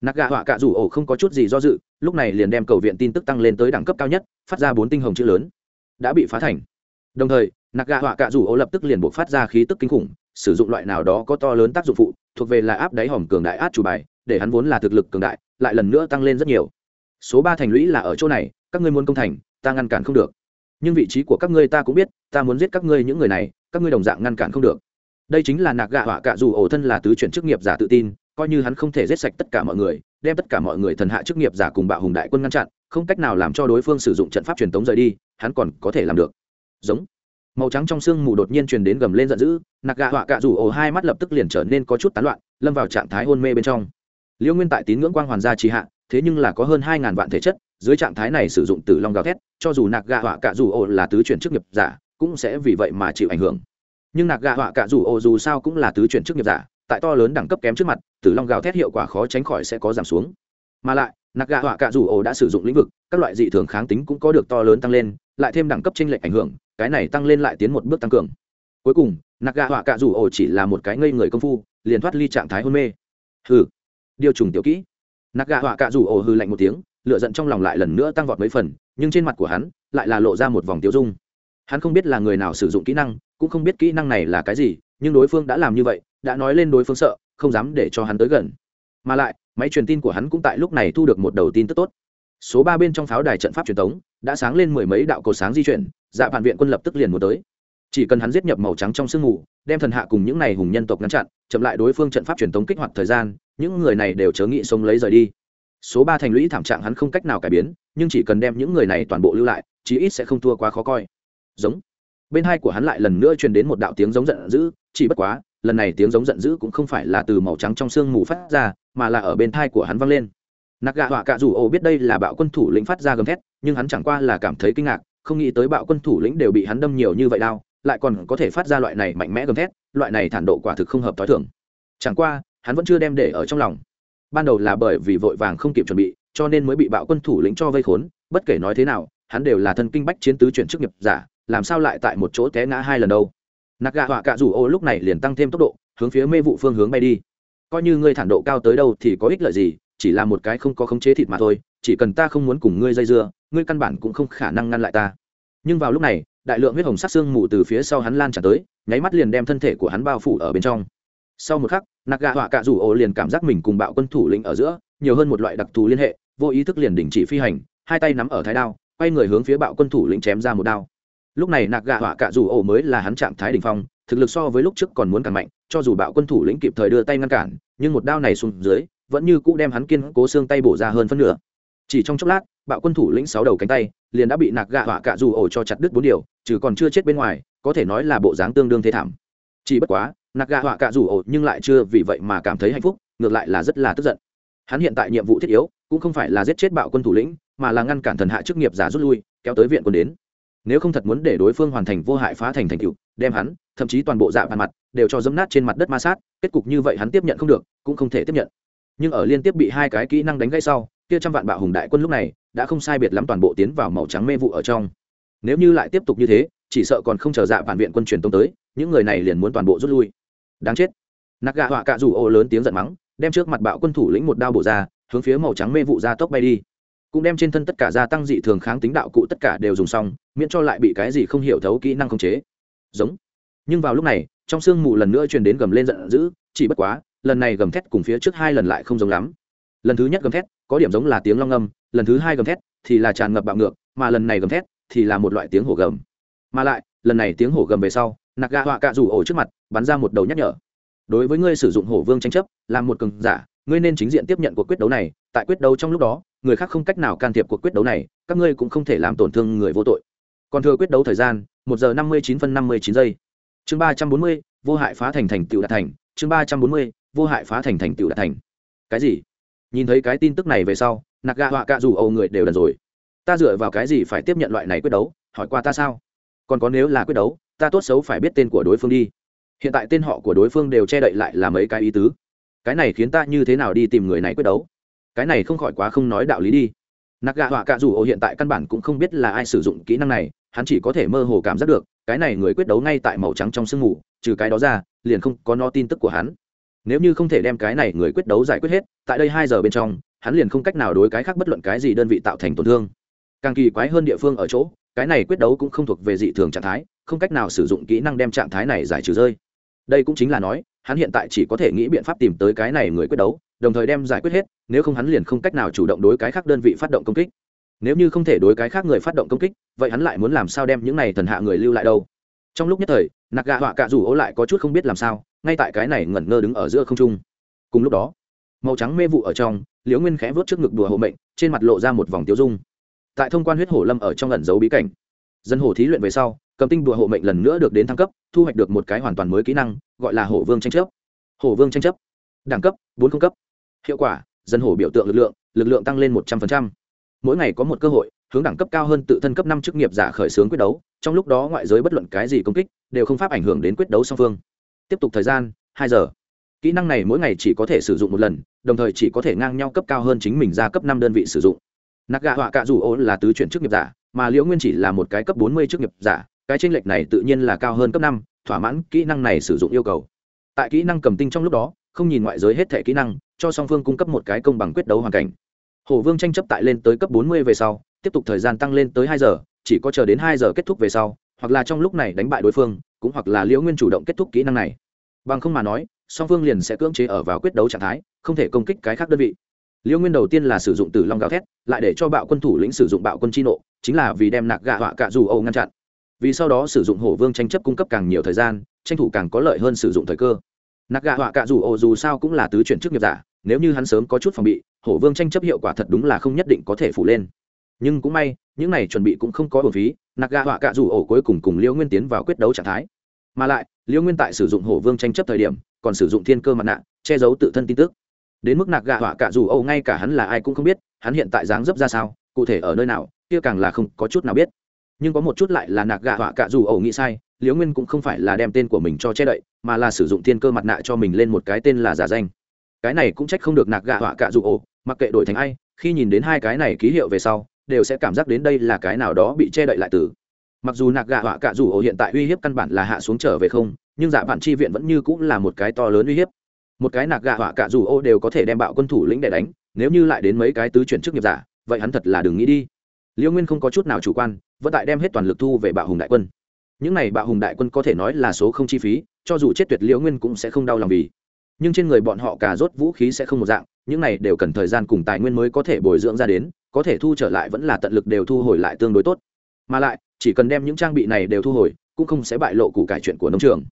Nạc gạ họa cạ rủ ổ không có chút gì do dự, lúc này liền đem cầu viện tin tức tăng lên tới đẳng cấp cao nhất, phát ra bốn tinh hồng chữ lớn. Đã bị phá thành. Đồng thời nạc Gà họa cạ rủ ổ lập tức liền buộc phát ra khí tức kinh khủng, sử dụng loại nào đó có to lớn tác dụng phụ, thuộc về là áp đáy hòm cường đại át chủ bài, để hắn vốn là thực lực cường đại, lại lần nữa tăng lên rất nhiều. Số ba thành lũy là ở chỗ này, các ngươi muốn công thành, ta ngăn cản không được. Nhưng vị trí của các ngươi ta cũng biết, ta muốn giết các ngươi những người này, các ngươi đồng dạng ngăn cản không được. Đây chính là nạc gạ họa cạ dù ổ thân là tứ chuyển chức nghiệp giả tự tin, coi như hắn không thể giết sạch tất cả mọi người, đem tất cả mọi người thần hạ chức nghiệp giả cùng bạo hùng đại quân ngăn chặn, không cách nào làm cho đối phương sử dụng trận pháp truyền tống rời đi, hắn còn có thể làm được. Giống màu trắng trong sương mù đột nhiên truyền đến gầm lên giận dữ nạc gạ họa cạ rủ ổ hai mắt lập tức liền trở nên có chút tán loạn, lâm vào trạng thái hôn mê bên trong. Liễu nguyên tại tín ngưỡng quang hoàn gia trì hạ, thế nhưng là có hơn hai ngàn vạn thể chất, dưới trạng thái này sử dụng tử long gào thét, cho dù nạc gạ họa cạ rủ ổ là tứ chuyển chức nghiệp giả, cũng sẽ vì vậy mà chịu ảnh hưởng. Nhưng nạc gạ họa cạ rủ ổ dù sao cũng là tứ chuyển chức nghiệp giả, tại to lớn đẳng cấp kém trước mặt, tử long gào thét hiệu quả khó tránh khỏi sẽ có giảm xuống. Mà lại nạc gạ họa cạ rủ ổ đã sử dụng lĩnh vực, các loại dị thường kháng tính cũng có được to lớn tăng lên, lại thêm đẳng cấp tranh lệch ảnh hưởng cái này tăng lên lại tiến một bước tăng cường. Cuối cùng nạc gạ họa cạ rủ ổ chỉ là một cái ngây người công phu, liền thoát ly trạng thái hôn mê. Hừ, điều trùng tiểu kỹ. Nạc gạ họa cạ rủ ổ hư lạnh một tiếng lựa giận trong lòng lại lần nữa tăng vọt mấy phần, nhưng trên mặt của hắn lại là lộ ra một vòng tiêu dung. Hắn không biết là người nào sử dụng kỹ năng, cũng không biết kỹ năng này là cái gì, nhưng đối phương đã làm như vậy, đã nói lên đối phương sợ, không dám để cho hắn tới gần. Mà lại, máy truyền tin của hắn cũng tại lúc này thu được một đầu tin tức tốt. Số ba bên trong pháo đài trận pháp truyền thống đã sáng lên mười mấy đạo cột sáng di chuyển dạ vạn viện quân lập tức liền muốn tới. Chỉ cần hắn giết nhập màu trắng trong sương mù, đem thần hạ cùng những này hùng nhân tộc ngăn chặn, chậm lại đối phương trận pháp truyền thống kích hoạt thời gian, những người này đều chớ nghĩ sống lấy rời đi. Số ba thành lũy thảm trạng hắn không cách nào cải biến, nhưng chỉ cần đem những người này toàn bộ lưu lại, chí ít sẽ không thua quá khó coi. Giống. Bên hai của hắn lại lần nữa truyền đến một đạo tiếng giống giận dữ, chỉ bất quá, lần này tiếng giống giận dữ cũng không phải là từ màu trắng trong sương mù phát ra, mà là ở bên thai của hắn vang lên. Nạc gạ họa cạ dù ô biết đây là bạo quân thủ lĩnh phát ra gầm thét, nhưng hắn chẳng qua là cảm thấy kinh ngạc không nghĩ tới bạo quân thủ lĩnh đều bị hắn đâm nhiều như vậy đau lại còn có thể phát ra loại này mạnh mẽ gầm thét, loại này thản độ quả thực không hợp t h o i thường. Chẳng qua, hắn vẫn chưa đem để ở trong lòng. Ban đầu là bởi vì vội vàng không kịp chuẩn bị, cho nên mới bị bạo quân thủ lĩnh cho vây khốn, bất kể nói thế nào, hắn đều là thân kinh bách chiến tứ chuyển chức nghiệp giả, làm sao lại tại một chỗ té ngã hai lần đâu. Nạc gạ họa cạ rủ ô lúc này liền tăng thêm tốc độ, hướng phía mê vụ phương hướng bay đi. Coi như ngươi thản độ cao tới đâu thì có ích lợi gì, chỉ là một cái không có khống chế thịt mà thôi, chỉ cần ta không muốn cùng ngươi dây dưa ngươi căn bản cũng không khả năng ngăn lại ta. Nhưng vào lúc này, đại lượng huyết hồng sắc xương mù từ phía sau hắn lan tràn tới, nháy mắt liền đem thân thể của hắn bao phủ ở bên trong. Sau một khắc nạc gạ họa cạ rủ ổ liền cảm giác mình cùng bạo quân thủ lĩnh ở giữa, nhiều hơn một loại đặc thù liên hệ, vô ý thức liền đình chỉ phi hành, hai tay nắm ở thái đao, quay người hướng phía bạo quân thủ lĩnh chém ra một đao. Lúc này nạc gạ họa cạ rủ ổ mới là hắn trạng thái đ ỉ n h phong, thực lực so với lúc trước còn muốn càng mạnh, cho dù bạo quân thủ lĩnh kịp thời đưa tay ngăn cản, nhưng một đao này xuống dưới, vẫn như cũ đem hắn kiên cố xương tay bổ ra hơn phân nửa. Chỉ trong chốc lát bạo quân thủ lĩnh sáu đầu cánh tay, liền đã bị nạc gạ họa cạ dù ổ cho chặt đứt bốn điều, trừ còn chưa chết bên ngoài, có thể nói là bộ dáng tương đương thế thảm. Chỉ bất quá, nạc gạ họa cạ dù ổ nhưng lại chưa vì vậy mà cảm thấy hạnh phúc, ngược lại là rất là tức giận. Hắn hiện tại nhiệm vụ thiết yếu, cũng không phải là giết chết bạo quân thủ lĩnh, mà là ngăn cản thần hạ chức nghiệp giả rút lui, kéo tới viện quân đến. Nếu không thật muốn để đối phương hoàn thành vô hại phá thành thành cựu đem hắn, thậm chí toàn bộ dạ bàn mặt, đều cho dấm nát trên mặt đất ma sát, kết cục như vậy hắn tiếp nhận không được, cũng không thể tiếp nhận. Nhưng ở liên tiếp bị hai cái kỹ năng đánh gãy sau kia trăm vạn bạo hùng đại quân lúc này, đã không sai biệt lắm toàn bộ tiến vào màu trắng mê vụ ở trong. Nếu như lại tiếp tục như thế, chỉ sợ còn không chờ dạ bản viện quân truyền tông tới, những người này liền muốn toàn bộ rút lui. Đáng chết. Nạc gạ họa cạ rủ ô lớn tiếng giận mắng, đem trước mặt bạo quân thủ lĩnh một đao bổ ra, hướng phía màu trắng mê vụ ra tốc bay đi. Cũng đem trên thân tất cả gia tăng dị thường kháng tính đạo cụ tất cả đều dùng xong, miễn cho lại bị cái gì không hiểu thấu kỹ năng khống chế. Giống. Nhưng vào lúc này, trong sương mù lần nữa truyền đến gầm lên giận dữ, chỉ bất quá, lần này gầm thét cùng phía trước hai lần lại không giống lắm lần thứ nhất gầm thét, có điểm giống là tiếng long âm, lần thứ hai gầm thét thì là tràn ngập bạo ngược, mà lần này gầm thét thì là một loại tiếng hổ gầm. Mà lại, lần này tiếng hổ gầm về sau nạc gà họa cạ rủ ổ trước mặt, bắn ra một đầu nhắc nhở. Đối với ngươi sử dụng hổ vương tranh chấp làm một cường giả, ngươi nên chính diện tiếp nhận cuộc quyết đấu này, tại quyết đấu trong lúc đó, người khác không cách nào can thiệp cuộc quyết đấu này, các ngươi cũng không thể làm tổn thương người vô tội. Còn thừa quyết đấu thời gian, một giờ năm mươi chín phân năm mươi chín giây. Chương ba trăm bốn mươi, vô hại phá thành thành tựu đạt thành. Chương ba trăm bốn mươi, vô hại phá thành thành tựu đạt thành. Cái gì? Nhìn thấy cái tin tức này về sau nạc gạ họa cạ dù âu người đều đần rồi. Ta dựa vào cái gì phải tiếp nhận loại này quyết đấu? Hỏi qua ta sao? Còn có nếu là quyết đấu, ta tốt xấu phải biết tên của đối phương đi. Hiện tại tên họ của đối phương đều che đậy lại là mấy cái ý tứ. Cái này khiến ta như thế nào đi tìm người này quyết đấu? Cái này không khỏi quá không nói đạo lý đi. Nạc gạ họa cạ dù âu hiện tại căn bản cũng không biết là ai sử dụng kỹ năng này, hắn chỉ có thể mơ hồ cảm giác được, cái này người quyết đấu ngay tại màu trắng trong sương mù, trừ cái đó ra, liền không có no tin tức của hắn nếu như không thể đem cái này người quyết đấu giải quyết hết, tại đây hai giờ bên trong, hắn liền không cách nào đối cái khác bất luận cái gì đơn vị tạo thành tổn thương. Càng kỳ quái hơn địa phương ở chỗ, cái này quyết đấu cũng không thuộc về dị thường trạng thái, không cách nào sử dụng kỹ năng đem trạng thái này giải trừ rơi. Đây cũng chính là nói, hắn hiện tại chỉ có thể nghĩ biện pháp tìm tới cái này người quyết đấu, đồng thời đem giải quyết hết, nếu không hắn liền không cách nào chủ động đối cái khác đơn vị phát động công kích. Nếu như không thể đối cái khác người phát động công kích, vậy hắn lại muốn làm sao đem những này thần hạ người lưu lại đâu? Trong lúc nhất thời, nạc gạ họa cạ rủ ô lại có chút không biết làm sao ngay tại cái này ngẩn ngơ đứng ở giữa không trung. Cùng lúc đó, màu trắng mê vụ ở trong, liễu nguyên khẽ vớt trước ngực đùa hộ mệnh, trên mặt lộ ra một vòng tiêu dung. Tại thông quan huyết hổ lâm ở trong ẩn dấu bí cảnh, dân hổ thí luyện về sau, cầm tinh đùa hộ mệnh lần nữa được đến thăng cấp, thu hoạch được một cái hoàn toàn mới kỹ năng, gọi là hổ vương tranh chấp. Hổ vương tranh chấp, đẳng cấp, bốn không cấp. Hiệu quả, dân hổ biểu tượng lực lượng lực lượng tăng lên một trăm linh mỗi ngày có một cơ hội, hướng đẳng cấp cao hơn tự thân cấp năm chức nghiệp giả khởi xướng quyết đấu, trong lúc đó ngoại giới bất luận cái gì công kích, đều không pháp ảnh hưởng đến quyết đấu song phương tiếp tục thời gian, hai giờ. Kỹ năng này mỗi ngày chỉ có thể sử dụng một lần, đồng thời chỉ có thể ngang nhau cấp cao hơn chính mình ra cấp năm đơn vị sử dụng. Nạc gạ họa cạ dù ô là tứ chuyển chức nghiệp giả, mà liễu nguyên chỉ là một cái cấp bốn mươi chức nghiệp giả, cái tranh lệch này tự nhiên là cao hơn cấp năm, thỏa mãn kỹ năng này sử dụng yêu cầu. Tại kỹ năng cầm tinh trong lúc đó, không nhìn ngoại giới hết thể kỹ năng, cho song phương cung cấp một cái công bằng quyết đấu hoàn cảnh. Hổ vương tranh chấp tại lên tới cấp bốn mươi về sau, tiếp tục thời gian tăng lên tới hai giờ, chỉ có chờ đến hai giờ kết thúc về sau, hoặc là trong lúc này đánh bại đối phương cũng hoặc là liễu nguyên chủ động kết thúc kỹ năng này. Bằng không mà nói, song phương liền sẽ cưỡng chế ở vào quyết đấu trạng thái, không thể công kích cái khác đơn vị. Liễu nguyên đầu tiên là sử dụng tử long gào thét, lại để cho bạo quân thủ lĩnh sử dụng bạo quân chi nộ, chính là vì đem nạc gạ họa cạ dù âu ngăn chặn. Vì sau đó sử dụng hổ vương tranh chấp cung cấp càng nhiều thời gian, tranh thủ càng có lợi hơn sử dụng thời cơ. Nạc gạ họa cạ dù âu dù sao cũng là tứ chuyển chức nghiệp giả, nếu như hắn sớm có chút phòng bị, hổ vương tranh chấp hiệu quả thật đúng là không nhất định có thể phủ lên. Nhưng cũng may, những này chuẩn bị cũng không có bổn phí, nạc gạ họa cạ dù ổ cuối cùng cùng liễu nguyên tiến vào quyết đấu trạng thái mà lại liễu nguyên tại sử dụng hổ vương tranh chấp thời điểm, còn sử dụng thiên cơ mặt nạ, che giấu tự thân tin tức. Đến mức nạc gạ họa cạ dù âu ngay cả hắn là ai cũng không biết, hắn hiện tại dáng dấp ra sao, cụ thể ở nơi nào, kia càng là không có chút nào biết. Nhưng có một chút lại là nạc gạ họa cạ dù âu nghĩ sai liễu nguyên cũng không phải là đem tên của mình cho che đậy, mà là sử dụng thiên cơ mặt nạ cho mình lên một cái tên là giả danh. Cái này cũng trách không được nạc gạ họa cạ dù âu, mặc kệ đổi thành ai, khi nhìn đến hai cái này ký hiệu về sau, đều sẽ cảm giác đến đây là cái nào đó bị che đậy lại từ mặc dù nạc gạ họa cạ rủ ổ hiện tại uy hiếp căn bản là hạ xuống trở về không, nhưng dạ giả bản chi viện vẫn như cũng là một cái to lớn uy hiếp. Một cái nạc gạ họa cạ rủ ô đều có thể đem bạo quân thủ lĩnh để đánh, nếu như lại đến mấy cái tứ chuyển chức nghiệp giả, vậy hắn thật là đừng nghĩ đi. Liễu nguyên không có chút nào chủ quan, vẫn tại đem hết toàn lực thu về bạo hùng đại quân. Những này bạo hùng đại quân có thể nói là số không chi phí, cho dù chết tuyệt liễu nguyên cũng sẽ không đau lòng vì. Nhưng trên người bọn họ cả rốt vũ khí sẽ không một dạng, những này đều cần thời gian cùng tài nguyên mới có thể bồi dưỡng ra đến, có thể thu trở lại vẫn là tận lực đều thu hồi lại tương đối tốt. Mà lại chỉ cần đem những trang bị này đều thu hồi, cũng không sẽ bại lộ củ cải chuyện của nông trường.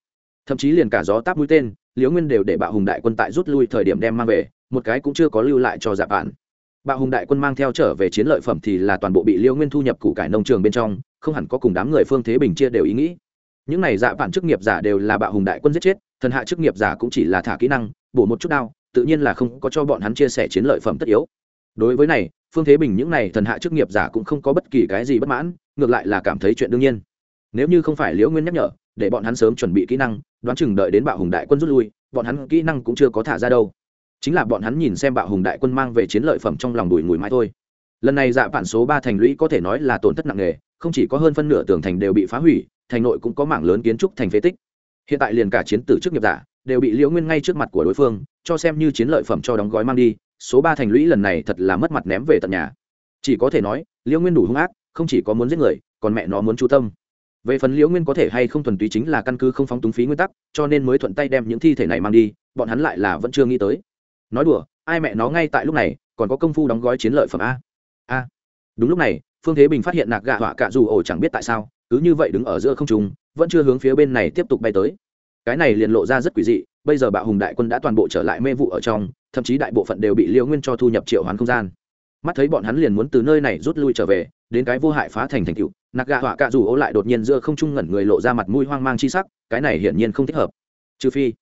Thậm chí liền cả gió táp mũi tên, liễu nguyên đều để bạo hùng đại quân tại rút lui thời điểm đem mang về, một cái cũng chưa có lưu lại cho dạ giả bản bạo hùng đại quân mang theo trở về chiến lợi phẩm thì là toàn bộ bị liễu nguyên thu nhập củ cải nông trường bên trong, không hẳn có cùng đám người phương thế bình chia đều ý nghĩ. Những này dạ bản chức nghiệp giả đều là bạo hùng đại quân giết chết, thần hạ chức nghiệp giả cũng chỉ là thả kỹ năng, bổ một chút đao, tự nhiên là không có cho bọn hắn chia sẻ chiến lợi phẩm tất yếu. Đối với này phương thế bình những này thần hạ chức nghiệp giả cũng không có bất kỳ cái gì bất mãn, ngược lại là cảm thấy chuyện đương nhiên. Nếu như không phải liễu nguyên nhắc nhở, để bọn hắn sớm chuẩn bị kỹ năng, đoán chừng đợi đến bạo hùng đại quân rút lui, bọn hắn kỹ năng cũng chưa có thả ra đâu. Chính là bọn hắn nhìn xem bạo hùng đại quân mang về chiến lợi phẩm trong lòng đùi ngùi mãi thôi. Lần này dạ bản số ba thành lũy có thể nói là tổn thất nặng nề, không chỉ có hơn phân nửa tường thành đều bị phá hủy, thành nội cũng có mảng lớn kiến trúc thành phế tích. Hiện tại liền cả chiến tử chức nghiệp giả đều bị liễu nguyên ngay trước mặt của đối phương, cho xem như chiến lợi phẩm cho đóng gói mang đi số ba thành lũy lần này thật là mất mặt ném về tận nhà. Chỉ có thể nói, liễu nguyên đủ hung ác, không chỉ có muốn giết người, còn mẹ nó muốn chú tâm. Về phần liễu nguyên có thể hay không thuần túy chính là căn cứ không phóng túng phí nguyên tắc, cho nên mới thuận tay đem những thi thể này mang đi, bọn hắn lại là vẫn chưa nghĩ tới. Nói đùa, ai mẹ nó ngay tại lúc này, còn có công phu đóng gói chiến lợi phẩm a. A. Đúng lúc này, phương thế bình phát hiện nạc gạ họa cạ dù ổ chẳng biết tại sao, cứ như vậy đứng ở giữa không trung, vẫn chưa hướng phía bên này tiếp tục bay tới. Cái này liền lộ ra rất quỷ dị bây giờ bạo hùng đại quân đã toàn bộ trở lại mê vụ ở trong, thậm chí đại bộ phận đều bị liễu nguyên cho thu nhập triệu hoán không gian. Mắt thấy bọn hắn liền muốn từ nơi này rút lui trở về, đến cái vô hại phá thành thành cựu nạc gạ họa cạ dù ô lại đột nhiên giữa không trung ngẩn người lộ ra mặt mũi hoang mang chi sắc, cái này hiển nhiên không thích hợp. Trừ phi,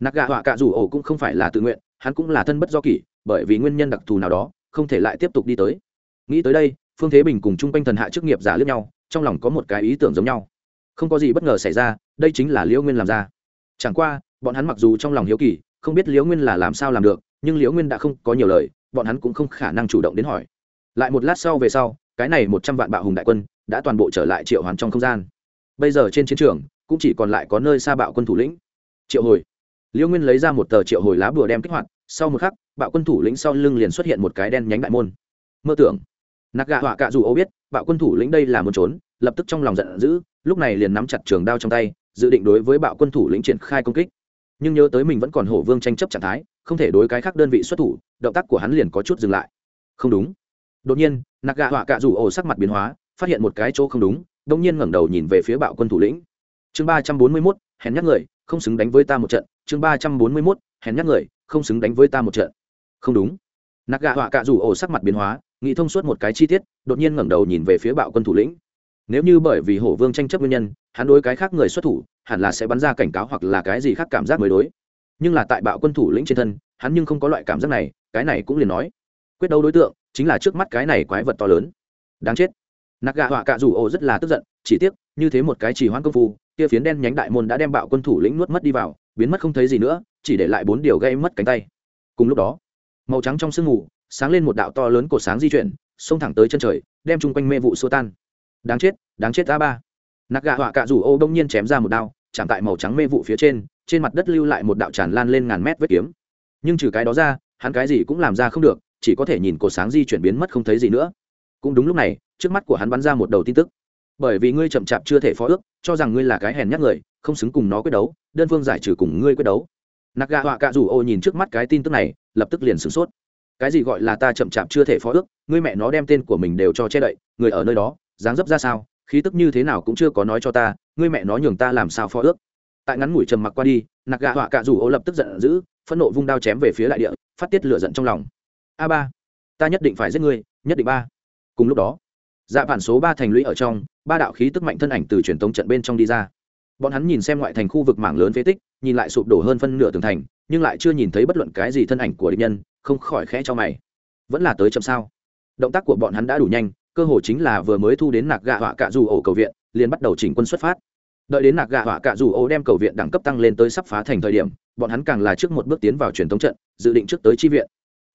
nạc gạ họa cạ dù ô cũng không phải là tự nguyện, hắn cũng là thân bất do kỷ, bởi vì nguyên nhân đặc thù nào đó, không thể lại tiếp tục đi tới. Nghĩ tới đây, phương thế bình cùng chung quanh thần hạ chức nghiệp giả lướt nhau, trong lòng có một cái ý tưởng giống nhau. Không có gì bất ngờ xảy ra, đây chính là liễu nguyên làm ra. Chẳng qua bọn hắn mặc dù trong lòng hiếu kỳ, không biết liễu nguyên là làm sao làm được, nhưng liễu nguyên đã không có nhiều lời, bọn hắn cũng không khả năng chủ động đến hỏi. Lại một lát sau về sau, cái này một trăm vạn bạo hùng đại quân đã toàn bộ trở lại triệu hoàn trong không gian. Bây giờ trên chiến trường, cũng chỉ còn lại có nơi xa bạo quân thủ lĩnh. Triệu hồi. Liễu nguyên lấy ra một tờ triệu hồi lá bùa đem kích hoạt, sau một khắc, bạo quân thủ lĩnh sau lưng liền xuất hiện một cái đen nhánh đại môn. Mơ tưởng. Nạc gạ họa cạ dù ô biết, bạo quân thủ lĩnh đây là muốn trốn, lập tức trong lòng giận dữ, lúc này liền nắm chặt trường đao trong tay, dự định đối với bạo quân thủ lĩnh triển khai công kích nhưng nhớ tới mình vẫn còn hổ vương tranh chấp trạng thái, không thể đối cái khác đơn vị xuất thủ, động tác của hắn liền có chút dừng lại. Không đúng. Đột nhiên nạc gạ họa cạ rủ ổ sắc mặt biến hóa, phát hiện một cái chỗ không đúng, đông nhiên ngẩng đầu nhìn về phía bạo quân thủ lĩnh. Chương ba trăm bốn mươi mốt, hèn nhắc người, không xứng đánh với ta một trận. Chương ba trăm bốn mươi mốt, hèn nhắc người, không xứng đánh với ta một trận. Không đúng. Nạc gạ họa cạ rủ ổ sắc mặt biến hóa, nghĩ thông suốt một cái chi tiết, đột nhiên ngẩng đầu nhìn về phía bạo quân thủ lĩnh nếu như bởi vì hổ vương tranh chấp nguyên nhân, hắn đối cái khác người xuất thủ, hẳn là sẽ bắn ra cảnh cáo hoặc là cái gì khác cảm giác mới đối. Nhưng là tại bạo quân thủ lĩnh trên thân, hắn nhưng không có loại cảm giác này, cái này cũng liền nói. Quyết đấu đối tượng, chính là trước mắt cái này quái vật to lớn. Đáng chết. Nạc gạ họa cạ rủ ổ rất là tức giận, chỉ tiếc, như thế một cái chỉ hoãn công phu, kia phiến đen nhánh đại môn đã đem bạo quân thủ lĩnh nuốt mất đi vào, biến mất không thấy gì nữa, chỉ để lại bốn điều gây mất cánh tay. Cùng lúc đó, màu trắng trong sương mù, sáng lên một đạo to lớn cột sáng di chuyển, xông thẳng tới chân trời, đem chung quanh mê vụ xua tan đáng chết đáng chết ta ba. Nạc gạ họa cạ rủ ô đông nhiên chém ra một đao, chạm tại màu trắng mê vụ phía trên trên mặt đất lưu lại một đạo tràn lan lên ngàn mét vết kiếm. Nhưng trừ cái đó ra, hắn cái gì cũng làm ra không được, chỉ có thể nhìn cột sáng di chuyển biến mất không thấy gì nữa. Cũng đúng lúc này, trước mắt của hắn bắn ra một đầu tin tức. Bởi vì ngươi chậm chạp chưa thể phó ước, cho rằng ngươi là cái hèn nhát người, không xứng cùng nó quyết đấu, đơn phương giải trừ cùng ngươi quyết đấu. Nạc gạ họa cạ rủ ô nhìn trước mắt cái tin tức này, lập tức liền sửng sốt. Cái gì gọi là ta chậm chạp chưa thể phó ước, ngươi mẹ nó đem tên của mình đều cho che đậy, người ở nơi đó dáng dấp ra sao, khí tức như thế nào cũng chưa có nói cho ta, ngươi mẹ nó nhường ta làm sao phó ước. Tại ngắn ngủi trầm mặc qua đi, nạc gạ họa cạ rủ ô lập tức giận dữ, phẫn nộ vung đao chém về phía đại địa, phát tiết lửa giận trong lòng. A ba, ta nhất định phải giết ngươi, nhất định ba. Cùng lúc đó dạ bản số ba thành lũy ở trong, ba đạo khí tức mạnh thân ảnh từ truyền tống trận bên trong đi ra. Bọn hắn nhìn xem ngoại thành khu vực mảng lớn phế tích, nhìn lại sụp đổ hơn phân nửa tường thành, nhưng lại chưa nhìn thấy bất luận cái gì thân ảnh của địch nhân, không khỏi khẽ cho mày. Vẫn là tới chậm sao? Động tác của bọn hắn đã đủ nhanh cơ hồ chính là vừa mới thu đến nạc gạ họa cạ dù ổ cầu viện, liền bắt đầu chỉnh quân xuất phát. Đợi đến nạc gạ họa cạ dù ổ đem cầu viện đẳng cấp tăng lên tới sắp phá thành thời điểm, bọn hắn càng là trước một bước tiến vào truyền thống trận, dự định trước tới chi viện.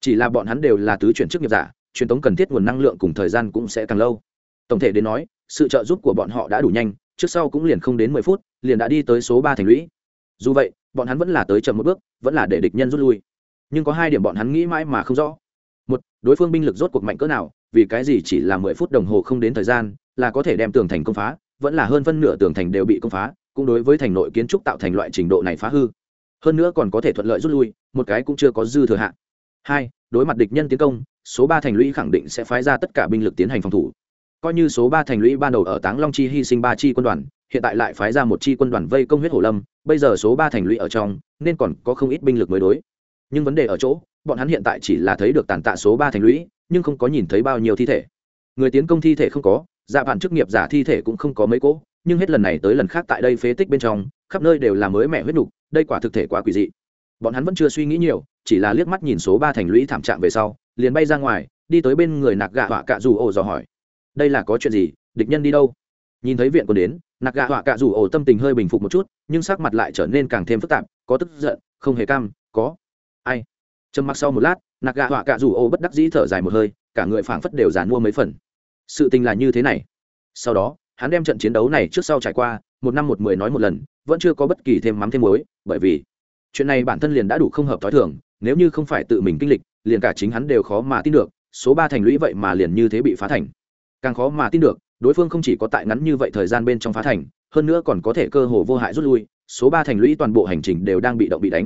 Chỉ là bọn hắn đều là tứ chuyển chức nghiệp giả, truyền thống cần thiết nguồn năng lượng cùng thời gian cũng sẽ càng lâu. Tổng thể đến nói, sự trợ giúp của bọn họ đã đủ nhanh, trước sau cũng liền không đến mười phút, liền đã đi tới số ba thành lũy. Dù vậy, bọn hắn vẫn là tới chậm một bước, vẫn là để địch nhân rút lui. Nhưng có hai điểm bọn hắn nghĩ mãi mà không rõ một, đối phương binh lực rốt cuộc mạnh cỡ nào, vì cái gì chỉ là mười phút đồng hồ không đến thời gian, là có thể đem tường thành công phá, vẫn là hơn phân nửa tường thành đều bị công phá, cũng đối với thành nội kiến trúc tạo thành loại trình độ này phá hư. Hơn nữa còn có thể thuận lợi rút lui, một cái cũng chưa có dư thừa hạn hai, đối mặt địch nhân tiến công, số ba thành lũy khẳng định sẽ phái ra tất cả binh lực tiến hành phòng thủ. Coi như số ba thành lũy ban đầu ở táng long chi hy sinh ba chi quân đoàn, hiện tại lại phái ra một chi quân đoàn vây công huyết hổ lâm, bây giờ số ba thành lũy ở trong, nên còn có không ít binh lực mới đối nhưng vấn đề ở chỗ, bọn hắn hiện tại chỉ là thấy được tàn tạ số ba thành lũy, nhưng không có nhìn thấy bao nhiêu thi thể. Người tiến công thi thể không có dạ bản chức nghiệp giả thi thể cũng không có mấy cỗ, nhưng hết lần này tới lần khác tại đây phế tích bên trong, khắp nơi đều là mới mẻ huyết nục, đây quả thực thể quá quỷ dị. Bọn hắn vẫn chưa suy nghĩ nhiều, chỉ là liếc mắt nhìn số ba thành lũy thảm trạng về sau, liền bay ra ngoài, đi tới bên người nạc gạ họa cạ dù ổ dò hỏi. Đây là có chuyện gì? Địch nhân đi đâu? Nhìn thấy viện quân đến, nạc gạ họa cạ dù ổ tâm tình hơi bình phục một chút, nhưng sắc mặt lại trở nên càng thêm phức tạp, có tức giận, không hề cam, có ai? Trầm mặc sau một lát, nạc gạ họa cạ rủ ô bất đắc dĩ thở dài một hơi, cả người phảng phất đều dàn mua mấy phần. Sự tình là như thế này. Sau đó, hắn đem trận chiến đấu này trước sau trải qua, một năm một mười nói một lần, vẫn chưa có bất kỳ thêm mắm thêm muối, bởi vì chuyện này bản thân liền đã đủ không hợp t h ó i thường, nếu như không phải tự mình kinh lịch, liền cả chính hắn đều khó mà tin được, số ba thành lũy vậy mà liền như thế bị phá thành. Càng khó mà tin được, đối phương không chỉ có tại ngắn như vậy thời gian bên trong phá thành, hơn nữa còn có thể cơ hồ vô hại rút lui, số ba thành lũy toàn bộ hành trình đều đang bị động bị đánh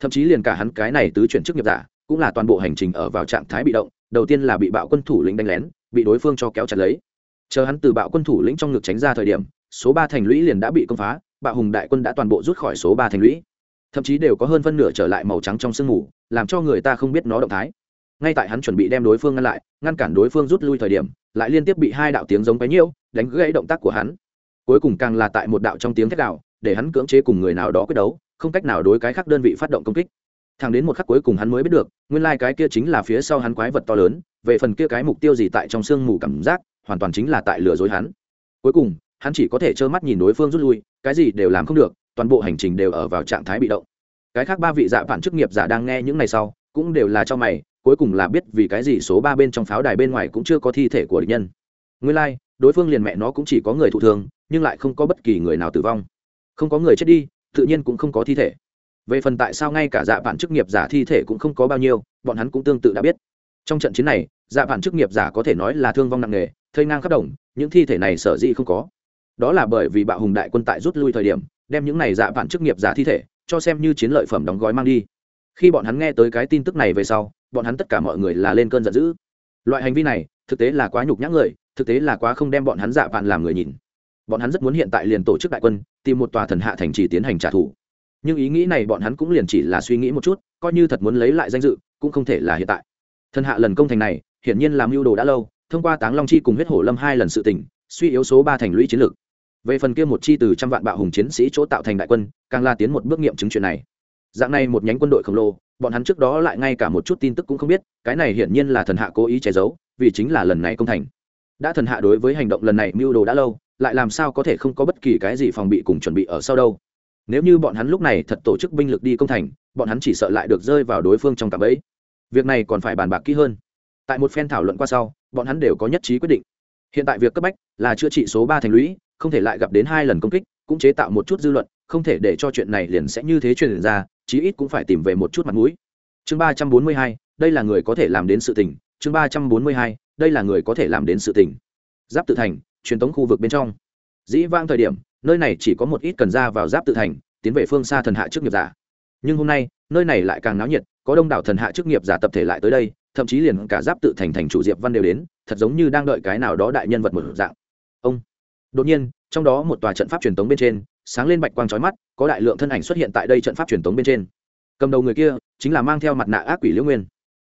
thậm chí liền cả hắn cái này tứ chuyển chức nghiệp giả, cũng là toàn bộ hành trình ở vào trạng thái bị động, đầu tiên là bị bạo quân thủ lĩnh đánh lén, bị đối phương cho kéo chặt lấy. Chờ hắn từ bạo quân thủ lĩnh trong ngực tránh ra thời điểm, số ba thành lũy liền đã bị công phá, bạo hùng đại quân đã toàn bộ rút khỏi số ba thành lũy. Thậm chí đều có hơn phân nửa trở lại màu trắng trong sương mù, làm cho người ta không biết nó động thái. Ngay tại hắn chuẩn bị đem đối phương ngăn lại, ngăn cản đối phương rút lui thời điểm, lại liên tiếp bị hai đạo tiếng giống bấy nhiêu đánh gãy động tác của hắn. Cuối cùng càng là tại một đạo trong tiếng thét đạo, để hắn cưỡng chế cùng người nào đó quyết đấu không cách nào đối cái khác đơn vị phát động công kích. Thẳng đến một khắc cuối cùng hắn mới biết được nguyên lai、like、cái kia chính là phía sau hắn quái vật to lớn về phần kia cái mục tiêu gì tại trong sương mù cảm giác hoàn toàn chính là tại lừa dối hắn. Cuối cùng hắn chỉ có thể trơ mắt nhìn đối phương rút lui cái gì đều làm không được toàn bộ hành trình đều ở vào trạng thái bị động. Cái khác ba vị dạ vạn chức nghiệp giả đang nghe những ngày sau cũng đều là cho mày cuối cùng là biết vì cái gì số ba bên trong pháo đài bên ngoài cũng chưa có thi thể của địch nhân. Nguyên lai、like, đối phương liền mẹ nó cũng chỉ có người thụ thương nhưng lại không có bất kỳ người nào tử vong. Không có người chết đi tự nhiên cũng không có thi thể. Về phần tại sao ngay cả dạ vạn chức nghiệp giả thi thể cũng không có bao nhiêu, bọn hắn cũng tương tự đã biết. Trong trận chiến này dạ vạn chức nghiệp giả có thể nói là thương vong nặng nề, thây ngang khắp đồng, những thi thể này sở dĩ không có. Đó là bởi vì bạo hùng đại quân tại rút lui thời điểm, đem những này dạ vạn chức nghiệp giả thi thể, cho xem như chiến lợi phẩm đóng gói mang đi. Khi bọn hắn nghe tới cái tin tức này về sau, bọn hắn tất cả mọi người là lên cơn giận dữ. Loại hành vi này, thực tế là quá nhục nhã người, thực tế là quá không đem bọn hắn dạ vạn làm người nhìn bọn hắn rất muốn hiện tại liền tổ chức đại quân, tìm một tòa thần hạ thành trì tiến hành trả thù. Nhưng ý nghĩ này bọn hắn cũng liền chỉ là suy nghĩ một chút, coi như thật muốn lấy lại danh dự, cũng không thể là hiện tại. Thần hạ lần công thành này, hiển nhiên làm mưu đồ đã lâu, thông qua táng long chi cùng huyết hổ lâm hai lần sự tỉnh suy yếu số ba thành lũy chiến lược. Về phần kia một chi từ trăm vạn bạo hùng chiến sĩ chỗ tạo thành đại quân, càng la tiến một bước nghiệm chứng chuyện này. Dạng này một nhánh quân đội khổng lồ, bọn hắn trước đó lại ngay cả một chút tin tức cũng không biết, cái này hiển nhiên là thần hạ cố ý che giấu, vì chính là lần này công thành. Đã thần hạ đối với hành động lần này mưu đồ đã lâu lại làm sao có thể không có bất kỳ cái gì phòng bị cùng chuẩn bị ở sau đâu. Nếu như bọn hắn lúc này thật tổ chức binh lực đi công thành, bọn hắn chỉ sợ lại được rơi vào đối phương trong cạm ấy việc này còn phải bàn bạc kỹ hơn. Tại một phen thảo luận qua sau, bọn hắn đều có nhất trí quyết định. Hiện tại việc cấp bách là chữa trị số ba thành lũy, không thể lại gặp đến hai lần công kích, cũng chế tạo một chút dư luận, không thể để cho chuyện này liền sẽ như thế truyền ra, chí ít cũng phải tìm về một chút mặt mũi. Chương ba trăm bốn mươi hai, đây là người có thể làm đến sự tình. Chương ba trăm bốn mươi hai, đây là người có thể làm đến sự tình. Giáp tự thành truyền tống khu vực bên trong. Dĩ vang thời điểm, nơi này chỉ có một ít cần ra vào giáp tự thành, tiến về phương xa thần hạ trước nghiệp giả. Nhưng hôm nay, nơi này lại càng náo nhiệt, có đông đảo thần hạ chức nghiệp giả tập thể lại tới đây, thậm chí liền cả giáp tự thành thành chủ diệp văn đều đến, thật giống như đang đợi cái nào đó đại nhân vật một dạng. Ông. Đột nhiên, trong đó một tòa trận pháp truyền tống bên trên, sáng lên bạch quang trói mắt, có đại lượng thân ảnh xuất hiện tại đây trận pháp truyền tống bên trên. Cầm đầu người kia, chính là mang theo mặt nạ ác quỷ liễu nguyên.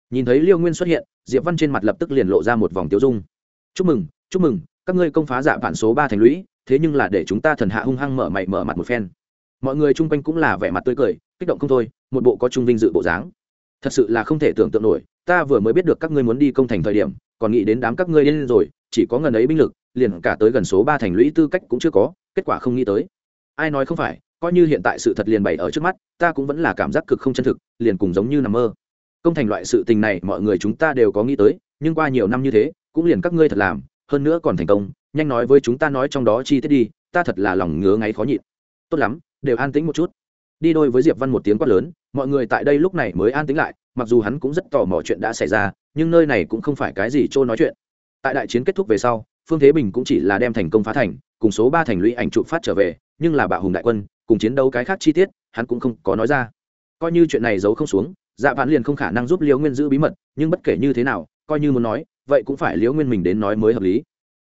Nhìn thấy liễu nguyên xuất hiện, diệp văn trên mặt lập tức liền lộ ra một vòng tiêu dung. Chúc mừng chúc mừng các ngươi công phá dạ vạn số ba thành lũy, thế nhưng là để chúng ta thần hạ hung hăng mở mày mở mặt một phen. Mọi người chung quanh cũng là vẻ mặt tươi cười, kích động không thôi, một bộ có trung vinh dự bộ dáng. Thật sự là không thể tưởng tượng nổi, ta vừa mới biết được các ngươi muốn đi công thành thời điểm, còn nghĩ đến đám các ngươi lên rồi, chỉ có ngần ấy binh lực, liền cả tới gần số ba thành lũy tư cách cũng chưa có, kết quả không nghĩ tới. Ai nói không phải, coi như hiện tại sự thật liền bày ở trước mắt, ta cũng vẫn là cảm giác cực không chân thực, liền cùng giống như nằm mơ. Công thành loại sự tình này, mọi người chúng ta đều có nghĩ tới, nhưng qua nhiều năm như thế, cũng liền các ngươi thật làm hơn nữa còn thành công, nhanh nói với chúng ta nói trong đó chi tiết đi, ta thật là lòng ngứa ngáy khó nhịn. Tốt lắm, đều an tĩnh một chút. Đi đôi với diệp văn một tiếng quát lớn, mọi người tại đây lúc này mới an tĩnh lại, mặc dù hắn cũng rất tò mò chuyện đã xảy ra, nhưng nơi này cũng không phải cái gì trôi nói chuyện. Tại đại chiến kết thúc về sau, phương thế bình cũng chỉ là đem thành công phá thành, cùng số ba thành lũy ảnh trụ phát trở về, nhưng là bạo hùng đại quân, cùng chiến đấu cái khác chi tiết, hắn cũng không có nói ra. Coi như chuyện này giấu không xuống dạ vạn liền không khả năng giúp liều nguyên giữ bí mật, nhưng bất kể như thế nào, coi như muốn nói vậy cũng phải liễu nguyên mình đến nói mới hợp lý.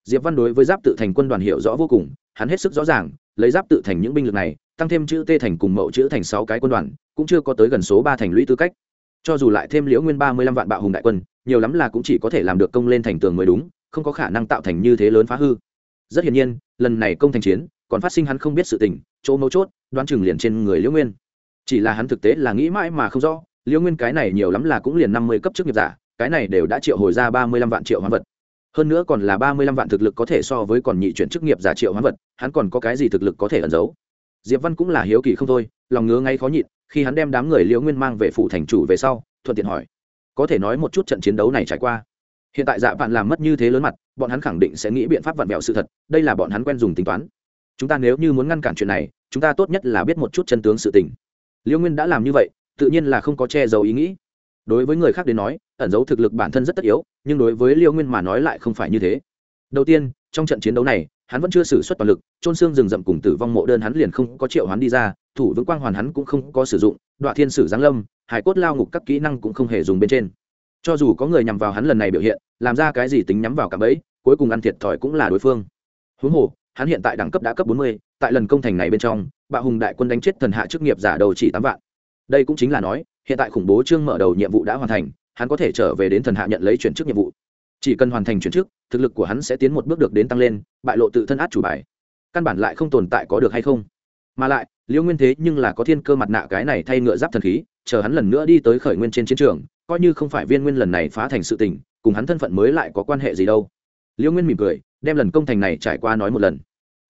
Diệp văn đối với giáp tự thành quân đoàn hiểu rõ vô cùng, hắn hết sức rõ ràng, lấy giáp tự thành những binh lực này, tăng thêm chữ t thành cùng mẫu chữ thành sáu cái quân đoàn, cũng chưa có tới gần số ba thành lũy tư cách. Cho dù lại thêm liễu nguyên ba mươi lăm vạn bạo hùng đại quân, nhiều lắm là cũng chỉ có thể làm được công lên thành tường mới đúng, không có khả năng tạo thành như thế lớn phá hư. Rất hiển nhiên, lần này công thành chiến, còn phát sinh hắn không biết sự tình, chỗ mấu chốt, đoán chừng liền trên người liễu nguyên. Chỉ là hắn thực tế là nghĩ mãi mà không rõ, liễu nguyên cái này nhiều lắm là cũng liền năm mươi cấp chức nghiệp giả cái này đều đã triệu hồi ra ba mươi lăm vạn triệu hoán vật. Hơn nữa còn là ba mươi lăm vạn thực lực có thể so với còn nhị chuyển chức nghiệp giả triệu hoán vật, hắn còn có cái gì thực lực có thể ẩn giấu? Diệp văn cũng là hiếu kỳ không thôi, lòng ngứa ngay khó nhịn, khi hắn đem đám người liễu nguyên mang về phủ thành chủ về sau, thuận tiện hỏi, có thể nói một chút trận chiến đấu này trải qua? Hiện tại dạ vạn làm mất như thế lớn mặt, bọn hắn khẳng định sẽ nghĩ biện pháp vặn vẹo sự thật, đây là bọn hắn quen dùng tính toán. Chúng ta nếu như muốn ngăn cản chuyện này, chúng ta tốt nhất là biết một chút chân tướng sự tình. Liễu nguyên đã làm như vậy, tự nhiên là không có che giấu ý nghĩ đối với người khác đến nói, ẩn giấu thực lực bản thân rất tất yếu, nhưng đối với liêu nguyên mà nói lại không phải như thế. Đầu tiên, trong trận chiến đấu này, hắn vẫn chưa xử suất toàn lực trôn xương rừng rậm cùng tử vong mộ đơn hắn liền không có triệu hắn đi ra, thủ vững quang hoàn hắn cũng không có sử dụng đoạn thiên sử giáng lâm, hải cốt lao ngục các kỹ năng cũng không hề dùng bên trên. Cho dù có người nhằm vào hắn lần này biểu hiện, làm ra cái gì tính nhắm vào cả bẫy, cuối cùng ăn thiệt thòi cũng là đối phương. Huống hồ, hắn hiện tại đẳng cấp đã cấp bốn mươi, tại lần công thành này bên trong, bạo hùng đại quân đánh chết thần hạ chức nghiệp giả đầu chỉ tám vạn. Đây cũng chính là nói hiện tại khủng bố trương mở đầu nhiệm vụ đã hoàn thành, hắn có thể trở về đến thần hạ nhận lấy chuyển chức nhiệm vụ. Chỉ cần hoàn thành chuyển chức, thực lực của hắn sẽ tiến một bước được đến tăng lên, bại lộ tự thân át chủ bài. Căn bản lại không tồn tại có được hay không. Mà lại liễu nguyên thế nhưng là có thiên cơ mặt nạ cái này thay ngựa giáp thần khí, chờ hắn lần nữa đi tới khởi nguyên trên chiến trường, coi như không phải viên nguyên lần này phá thành sự tình, cùng hắn thân phận mới lại có quan hệ gì đâu. Liễu nguyên mỉm cười, đem lần công thành này trải qua nói một lần.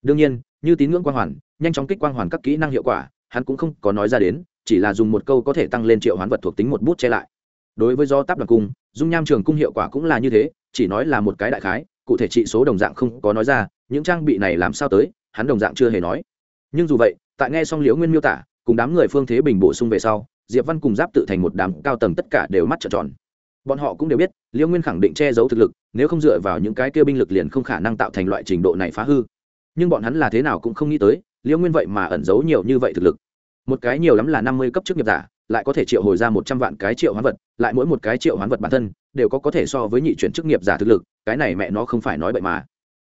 Đương nhiên, như tín ngưỡng quang hoàn, nhanh chóng kích quang hoàn các kỹ năng hiệu quả, hắn cũng không có nói ra đến chỉ là dùng một câu có thể tăng lên triệu hoán vật thuộc tính một bút che lại. Đối với do táp đặc cung, dung nham trường cung hiệu quả cũng là như thế, chỉ nói là một cái đại khái, cụ thể trị số đồng dạng không có nói ra, những trang bị này làm sao tới, hắn đồng dạng chưa hề nói. Nhưng dù vậy, tại nghe xong liễu nguyên miêu tả, cùng đám người phương thế bình bổ sung về sau, diệp văn cùng giáp tự thành một đám cao tầng tất cả đều mắt trợn tròn. Bọn họ cũng đều biết, liễu nguyên khẳng định che giấu thực lực, nếu không dựa vào những cái kia binh lực liền không khả năng tạo thành loại trình độ này phá hư. Nhưng bọn hắn là thế nào cũng không nghĩ tới, liễu nguyên vậy mà ẩn giấu nhiều như vậy thực lực một cái nhiều lắm là năm mươi cấp chức nghiệp giả, lại có thể triệu hồi ra một trăm vạn cái triệu hoán vật, lại mỗi một cái triệu hoán vật bản thân đều có có thể so với nhị chuyển chức nghiệp giả thực lực, cái này mẹ nó không phải nói bậy mà.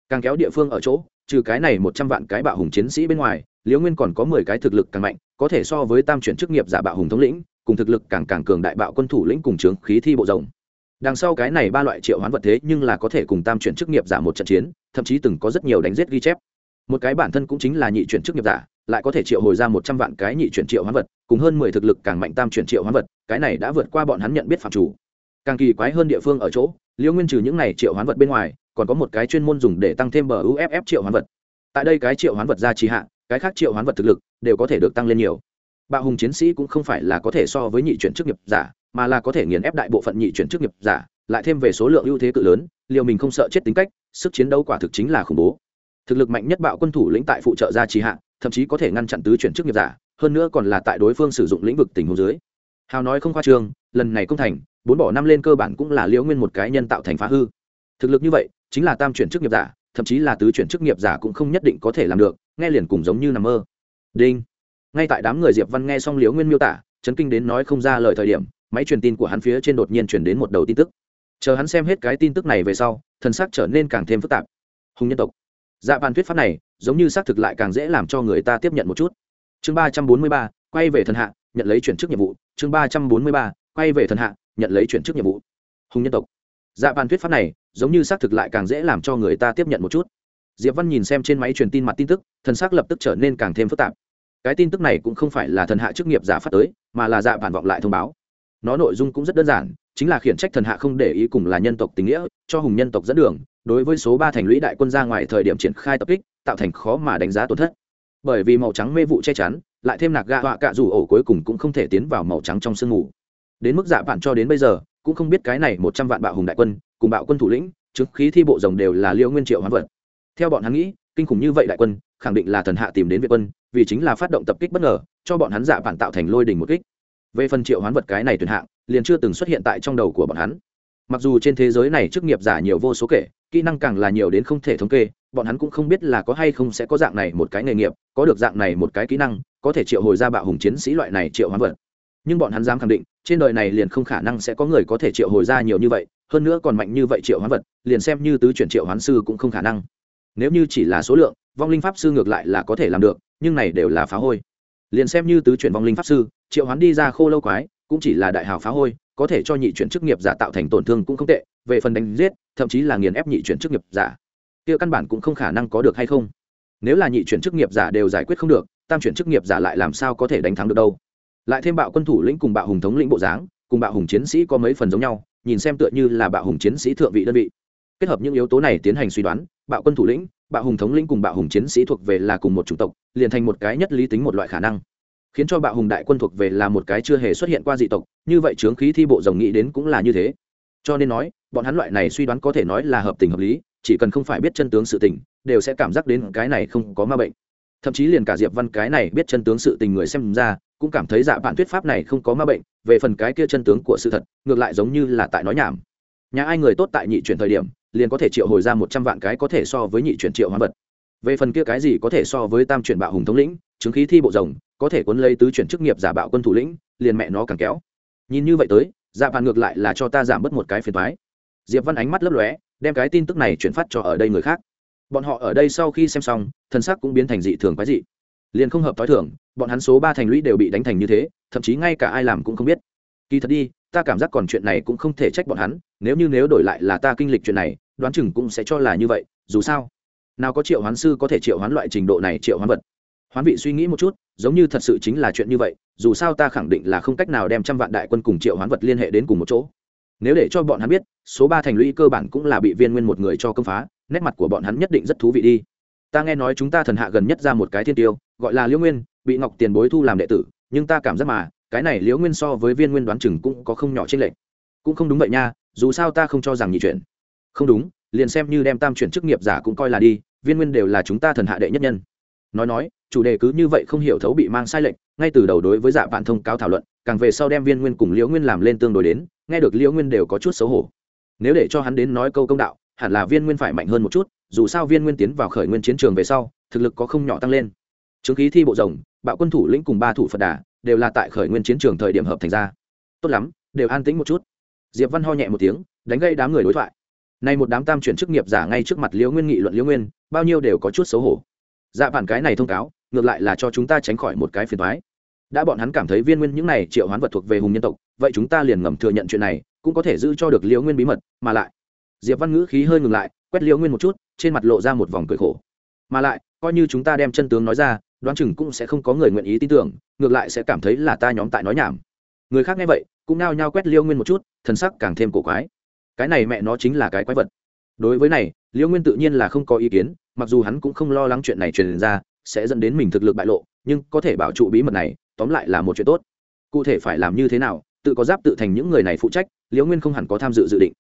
Càng kéo địa phương ở chỗ, trừ cái này một trăm vạn cái bạo hùng chiến sĩ bên ngoài, liễu nguyên còn có mười cái thực lực càng mạnh, có thể so với tam chuyển chức nghiệp giả bạo hùng thống lĩnh, cùng thực lực càng càng cường đại bạo quân thủ lĩnh cùng trướng khí thi bộ rồng. Đằng sau cái này ba loại triệu hoán vật thế nhưng là có thể cùng tam chuyển chức nghiệp giả một trận chiến, thậm chí từng có rất nhiều đánh giết ghi chép. Một cái bản thân cũng chính là nhị chuyển chức nghiệp giả lại có thể triệu hồi ra một trăm vạn cái nhị chuyển triệu hoán vật, cùng hơn mười thực lực càng mạnh tam chuyển triệu hoán vật, cái này đã vượt qua bọn hắn nhận biết phạm chủ. Càng kỳ quái hơn địa phương ở chỗ liễu nguyên trừ những này triệu hoán vật bên ngoài, còn có một cái chuyên môn dùng để tăng thêm bờ uff triệu hoán vật. Tại đây cái triệu hoán vật ra trì hạ, cái khác triệu hoán vật thực lực đều có thể được tăng lên nhiều. Bạo hùng chiến sĩ cũng không phải là có thể so với nhị chuyển chức nghiệp giả, mà là có thể nghiền ép đại bộ phận nhị chuyển chức nghiệp giả, lại thêm về số lượng ưu thế cự lớn liều mình không sợ chết tính cách, sức chiến đấu quả thực chính là khủng bố thực lực mạnh nhất bạo quân thủ lĩnh tại phụ trợ gia trì hạ, thậm chí có thể ngăn chặn tứ chuyển chức nghiệp giả, hơn nữa còn là tại đối phương sử dụng lĩnh vực tình huống dưới. Hào nói không khoa trương, lần này công thành, bốn bỏ năm lên cơ bản cũng là liễu nguyên một cái nhân tạo thành phá hư. Thực lực như vậy, chính là tam chuyển chức nghiệp giả, thậm chí là tứ chuyển chức nghiệp giả cũng không nhất định có thể làm được, nghe liền cùng giống như nằm mơ. Đinh. Ngay tại đám người diệp văn nghe xong liễu nguyên miêu tả, chấn kinh đến nói không ra lời thời điểm, máy truyền tin của hắn phía trên đột nhiên chuyển đến một đầu tin tức. Chờ hắn xem hết cái tin tức này về sau, thần sắc trở nên càng thêm phức tạp. Hùng nhân tộc dạ bàn thuyết pháp này, giống như xác thực lại càng dễ làm cho người ta tiếp nhận một chút. Chương ba trăm bốn mươi ba, quay về thần hạ, nhận lấy chuyển chức nhiệm vụ. Chương ba trăm bốn mươi ba, quay về thần hạ, nhận lấy chuyển chức nhiệm vụ. Hùng nhân tộc. Dạ bàn thuyết pháp này, giống như xác thực lại càng dễ làm cho người ta tiếp nhận một chút. Diệp văn nhìn xem trên máy truyền tin mặt tin tức, thần xác lập tức trở nên càng thêm phức tạp. Cái tin tức này cũng không phải là thần hạ chức nghiệp giả phát tới, mà là dạ bản vọng lại thông báo. Nó nội dung cũng rất đơn giản, chính là khiển trách thần hạ không để ý cùng là nhân tộc tình nghĩa, cho hùng nhân tộc dẫn đường đối với số ba thành lũy đại quân ra ngoài thời điểm triển khai tập kích, tạo thành khó mà đánh giá tổn thất. Bởi vì màu trắng mê vụ che chắn, lại thêm nạc gạ họa cạ dù ổ cuối cùng cũng không thể tiến vào màu trắng trong sương mù. Đến mức dạ bạn cho đến bây giờ, cũng không biết cái này một trăm vạn bạo hùng đại quân, cùng bạo quân thủ lĩnh, trước khí thi bộ rồng đều là liêu nguyên triệu hoán vật theo bọn hắn nghĩ, kinh khủng như vậy đại quân, khẳng định là thần hạ tìm đến việt quân, vì chính là phát động tập kích bất ngờ, cho bọn hắn dạ bạn tạo thành lôi đình một kích. Về phần triệu hoán vật cái này tuyển hạng, liền chưa từng xuất hiện tại trong đầu của bọn hắn. Mặc dù trên thế giới này chức nghiệp giả nhiều vô số kể kỹ năng càng là nhiều đến không thể thống kê, bọn hắn cũng không biết là có hay không sẽ có dạng này một cái nghề nghiệp, có được dạng này một cái kỹ năng, có thể triệu hồi ra bạo hùng chiến sĩ loại này triệu hoán vật. Nhưng bọn hắn dám khẳng định, trên đời này liền không khả năng sẽ có người có thể triệu hồi ra nhiều như vậy, hơn nữa còn mạnh như vậy triệu hoán vật, liền xem như tứ chuyển triệu hoán sư cũng không khả năng. Nếu như chỉ là số lượng, vong linh pháp sư ngược lại là có thể làm được, nhưng này đều là phá hôi. Liền xem như tứ chuyển vong linh pháp sư, triệu hoán đi ra khô lâu quái, cũng chỉ là đại hào phá hôi, có thể cho nhị chuyển chức nghiệp giả tạo thành tổn thương cũng không tệ, về phần đánh giết thậm chí là nghiền ép nhị chuyển chức nghiệp giả. Kia căn bản cũng không khả năng có được hay không? Nếu là nhị chuyển chức nghiệp giả đều giải quyết không được, tam chuyển chức nghiệp giả lại làm sao có thể đánh thắng được đâu? Lại thêm bạo quân thủ lĩnh cùng bạo hùng thống lĩnh bộ dáng, cùng bạo hùng chiến sĩ có mấy phần giống nhau, nhìn xem tựa như là bạo hùng chiến sĩ thượng vị đơn vị. Kết hợp những yếu tố này tiến hành suy đoán, bạo quân thủ lĩnh, bạo hùng thống lĩnh cùng bạo hùng chiến sĩ thuộc về là cùng một chủng tộc, liền thành một cái nhất lý tính một loại khả năng. Khiến cho bạo hùng đại quân thuộc về là một cái chưa hề xuất hiện qua dị tộc, như vậy trướng khí thi bộ rồng nghĩ đến cũng là như thế. Cho nên nói bọn hắn loại này suy đoán có thể nói là hợp tình hợp lý, chỉ cần không phải biết chân tướng sự tình, đều sẽ cảm giác đến cái này không có ma bệnh. Thậm chí liền cả diệp văn cái này biết chân tướng sự tình người xem ra, cũng cảm thấy dạ bản thuyết pháp này không có ma bệnh, về phần cái kia chân tướng của sự thật, ngược lại giống như là tại nói nhảm. Nhà ai người tốt tại nhị chuyển thời điểm, liền có thể triệu hồi ra một trăm vạn cái có thể so với nhị chuyển triệu hóa vật. Về phần kia cái gì có thể so với tam chuyển bạo hùng thống lĩnh, chứng khí thi bộ rồng, có thể cuốn lấy tứ chuyển chức nghiệp giả bạo quân thủ lĩnh, liền mẹ nó càng kéo. Nhìn như vậy tới dạ bản ngược lại là cho ta giảm bớt một cái phiền thoái diệp văn ánh mắt lấp lóe, đem cái tin tức này chuyển phát cho ở đây người khác. Bọn họ ở đây sau khi xem xong thân sắc cũng biến thành dị thường quái dị. Liền không hợp t h o i thường, bọn hắn số ba thành lũy đều bị đánh thành như thế, thậm chí ngay cả ai làm cũng không biết. Kỳ thật đi, ta cảm giác còn chuyện này cũng không thể trách bọn hắn, nếu như nếu đổi lại là ta kinh lịch chuyện này, đoán chừng cũng sẽ cho là như vậy, dù sao, nào có triệu hoán sư có thể triệu hoán loại trình độ này triệu hoán vật. Hoán vị suy nghĩ một chút, giống như thật sự chính là chuyện như vậy, dù sao ta khẳng định là không cách nào đem trăm vạn đại quân cùng triệu hoán vật liên hệ đến cùng một chỗ nếu để cho bọn hắn biết, số ba thành lũy cơ bản cũng là bị viên nguyên một người cho công phá, nét mặt của bọn hắn nhất định rất thú vị đi. Ta nghe nói chúng ta thần hạ gần nhất ra một cái thiên tiêu, gọi là liễu nguyên, bị ngọc tiền bối thu làm đệ tử, nhưng ta cảm giác mà, cái này liễu nguyên so với viên nguyên đoán chừng cũng có không nhỏ trên lệch. Cũng không đúng vậy nha, dù sao ta không cho rằng nhị chuyển không đúng, liền xem như đem tam chuyển chức nghiệp giả cũng coi là đi, viên nguyên đều là chúng ta thần hạ đệ nhất nhân nói nói, chủ đề cứ như vậy không hiểu thấu bị mang sai lệch, ngay từ đầu đối với dạ bạn thông cáo thảo luận, càng về sau đem viên nguyên cùng liễu nguyên làm lên tương đối đến, nghe được liễu nguyên đều có chút xấu hổ. Nếu để cho hắn đến nói câu công đạo, hẳn là viên nguyên phải mạnh hơn một chút, dù sao viên nguyên tiến vào khởi nguyên chiến trường về sau, thực lực có không nhỏ tăng lên. Chứng khí thi bộ rồng, bạo quân thủ lĩnh cùng ba thủ phật đà, đều là tại khởi nguyên chiến trường thời điểm hợp thành ra. Tốt lắm, đều an tĩnh một chút. Diệp văn ho nhẹ một tiếng, đánh gây đám người đối thoại. Nay một đám tam chuyển chức nghiệp giả ngay trước mặt liễu nguyên nghị luận liễu nguyên, bao nhiêu đều có chút xấu hổ dạ bản cái này thông cáo, ngược lại là cho chúng ta tránh khỏi một cái phiền thoái đã bọn hắn cảm thấy viên nguyên những này triệu hoán vật thuộc về hùng nhân tộc, vậy chúng ta liền ngầm thừa nhận chuyện này, cũng có thể giữ cho được liễu nguyên bí mật, mà lại, diệp văn ngữ khí hơi ngừng lại, quét liễu nguyên một chút, trên mặt lộ ra một vòng cười khổ. Mà lại, coi như chúng ta đem chân tướng nói ra, đoán chừng cũng sẽ không có người nguyện ý tin tưởng, ngược lại sẽ cảm thấy là ta nhóm tại nói nhảm. Người khác nghe vậy, cũng nao nhao quét liễu nguyên một chút, thần sắc càng thêm cổ quái. Cái này mẹ nó chính là cái quái vật đối với này liễu nguyên tự nhiên là không có ý kiến, mặc dù hắn cũng không lo lắng chuyện này truyền ra, sẽ dẫn đến mình thực lực bại lộ, nhưng có thể bảo trụ bí mật này, tóm lại là một chuyện tốt. Cụ thể phải làm như thế nào, tự có giáp tự thành những người này phụ trách liễu nguyên không hẳn có tham dự dự định.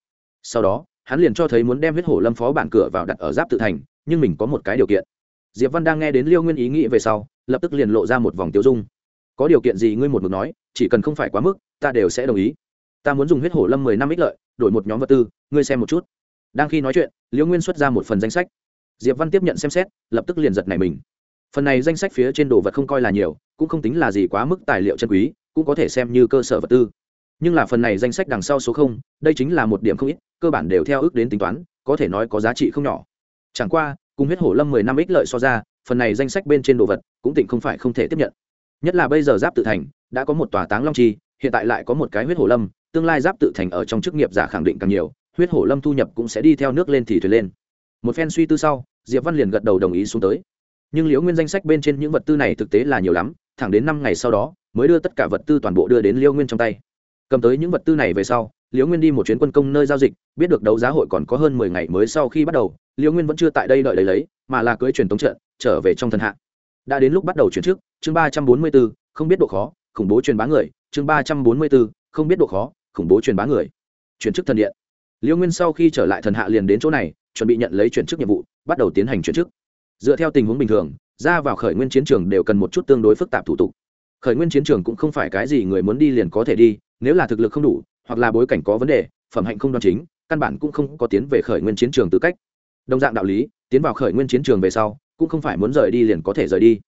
Sau đó, hắn liền cho thấy muốn đem huyết hổ lâm phó bản cửa vào đặt ở giáp tự thành, nhưng mình có một cái điều kiện. Diệp văn đang nghe đến liêu nguyên ý nghĩ về sau, lập tức liền lộ ra một vòng tiêu dung. Có điều kiện gì ngươi một mực nói, chỉ cần không phải quá mức, ta đều sẽ đồng ý. Ta muốn dùng huyết hổ lâm mười năm ích lợi, đổi một nhóm vật tư, ngươi xem một chút đang khi nói chuyện, liễu nguyên xuất ra một phần danh sách. Diệp văn tiếp nhận xem xét, lập tức liền giật này mình. Phần này danh sách phía trên đồ vật không coi là nhiều, cũng không tính là gì quá mức tài liệu chân quý, cũng có thể xem như cơ sở vật tư. Nhưng là phần này danh sách đằng sau số không, đây chính là một điểm không ít, cơ bản đều theo ước đến tính toán, có thể nói có giá trị không nhỏ. Chẳng qua, cùng huyết hổ lâm mười năm ích lợi so ra, phần này danh sách bên trên đồ vật, cũng tỉnh không phải không thể tiếp nhận. Nhất là bây giờ giáp tự thành, đã có một tòa táng long chi, hiện tại lại có một cái huyết hổ lâm, tương lai giáp tự thành ở trong chức nghiệp giả khẳng định càng nhiều huyết hổ lâm thu nhập cũng sẽ đi theo nước lên thì thuyền lên. Một phen suy tư sau, diệp văn liền gật đầu đồng ý xuống tới. Nhưng liễu nguyên danh sách bên trên những vật tư này thực tế là nhiều lắm, thẳng đến năm ngày sau đó, mới đưa tất cả vật tư toàn bộ đưa đến liễu nguyên trong tay. Cầm tới những vật tư này về sau, liễu nguyên đi một chuyến quân công nơi giao dịch, biết được đấu giá hội còn có hơn mười ngày mới sau khi bắt đầu, liễu nguyên vẫn chưa tại đây đợi lấy lấy, mà là cưới truyền tống trận, trở về trong thần hạ. Đã đến lúc bắt đầu chuyển trước, chương ba trăm bốn mươi bốn, không biết độ khó, khủng bố truyền bá người, chương ba trăm bốn mươi bốn, không biết độ khó, khủng bố truyền bá người. Chuyển chức thần điện. Liêu nguyên sau khi trở lại thần hạ liền đến chỗ này, chuẩn bị nhận lấy chuyển chức nhiệm vụ, bắt đầu tiến hành chuyển chức. Dựa theo tình huống bình thường, ra vào khởi nguyên chiến trường đều cần một chút tương đối phức tạp thủ tục. Khởi nguyên chiến trường cũng không phải cái gì người muốn đi liền có thể đi, nếu là thực lực không đủ, hoặc là bối cảnh có vấn đề, phẩm hạnh không đoan chính, căn bản cũng không có tiến về khởi nguyên chiến trường tư cách. Đồng dạng đạo lý, tiến vào khởi nguyên chiến trường về sau, cũng không phải muốn rời đi liền có thể rời đi.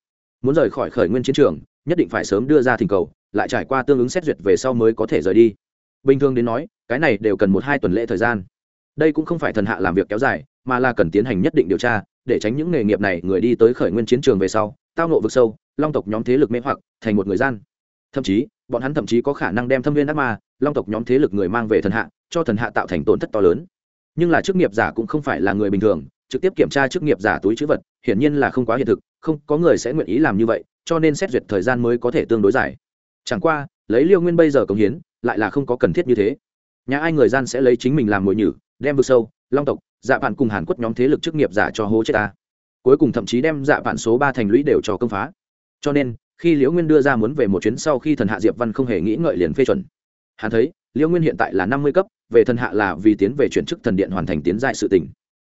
Muốn rời khỏi khởi nguyên chiến trường, nhất định phải sớm đưa ra thỉnh cầu, lại trải qua tương ứng xét duyệt về sau mới có thể rời đi bình thường đến nói, cái này đều cần một hai tuần lễ thời gian. Đây cũng không phải thần hạ làm việc kéo dài, mà là cần tiến hành nhất định điều tra, để tránh những nghề nghiệp này người đi tới khởi nguyên chiến trường về sau, tao nộ vực sâu, long tộc nhóm thế lực mê hoặc, thành một người gian. Thậm chí, bọn hắn thậm chí có khả năng đem thâm viên ác ma, long tộc nhóm thế lực người mang về thần hạ, cho thần hạ tạo thành tổn thất to lớn. Nhưng là chức nghiệp giả cũng không phải là người bình thường, trực tiếp kiểm tra chức nghiệp giả túi chữ vật, hiển nhiên là không quá hiện thực, không có người sẽ nguyện ý làm như vậy, cho nên xét duyệt thời gian mới có thể tương đối dài. Chẳng qua, lấy liêu nguyên bây giờ công hiến lại là không có cần thiết như thế. Nhà ai người gian sẽ lấy chính mình làm mồi nhử, đem vực sâu, long tộc dạ vạn cùng hàn quất nhóm thế lực chức nghiệp giả cho hố chết ta. Cuối cùng thậm chí đem dạ vạn số ba thành lũy đều cho công phá. Cho nên, khi liễu nguyên đưa ra muốn về một chuyến sau khi thần hạ diệp văn không hề nghĩ ngợi liền phê chuẩn. Hắn thấy, liễu nguyên hiện tại là năm mươi cấp, về thần hạ là vì tiến về chuyển chức thần điện hoàn thành tiến giai sự tỉnh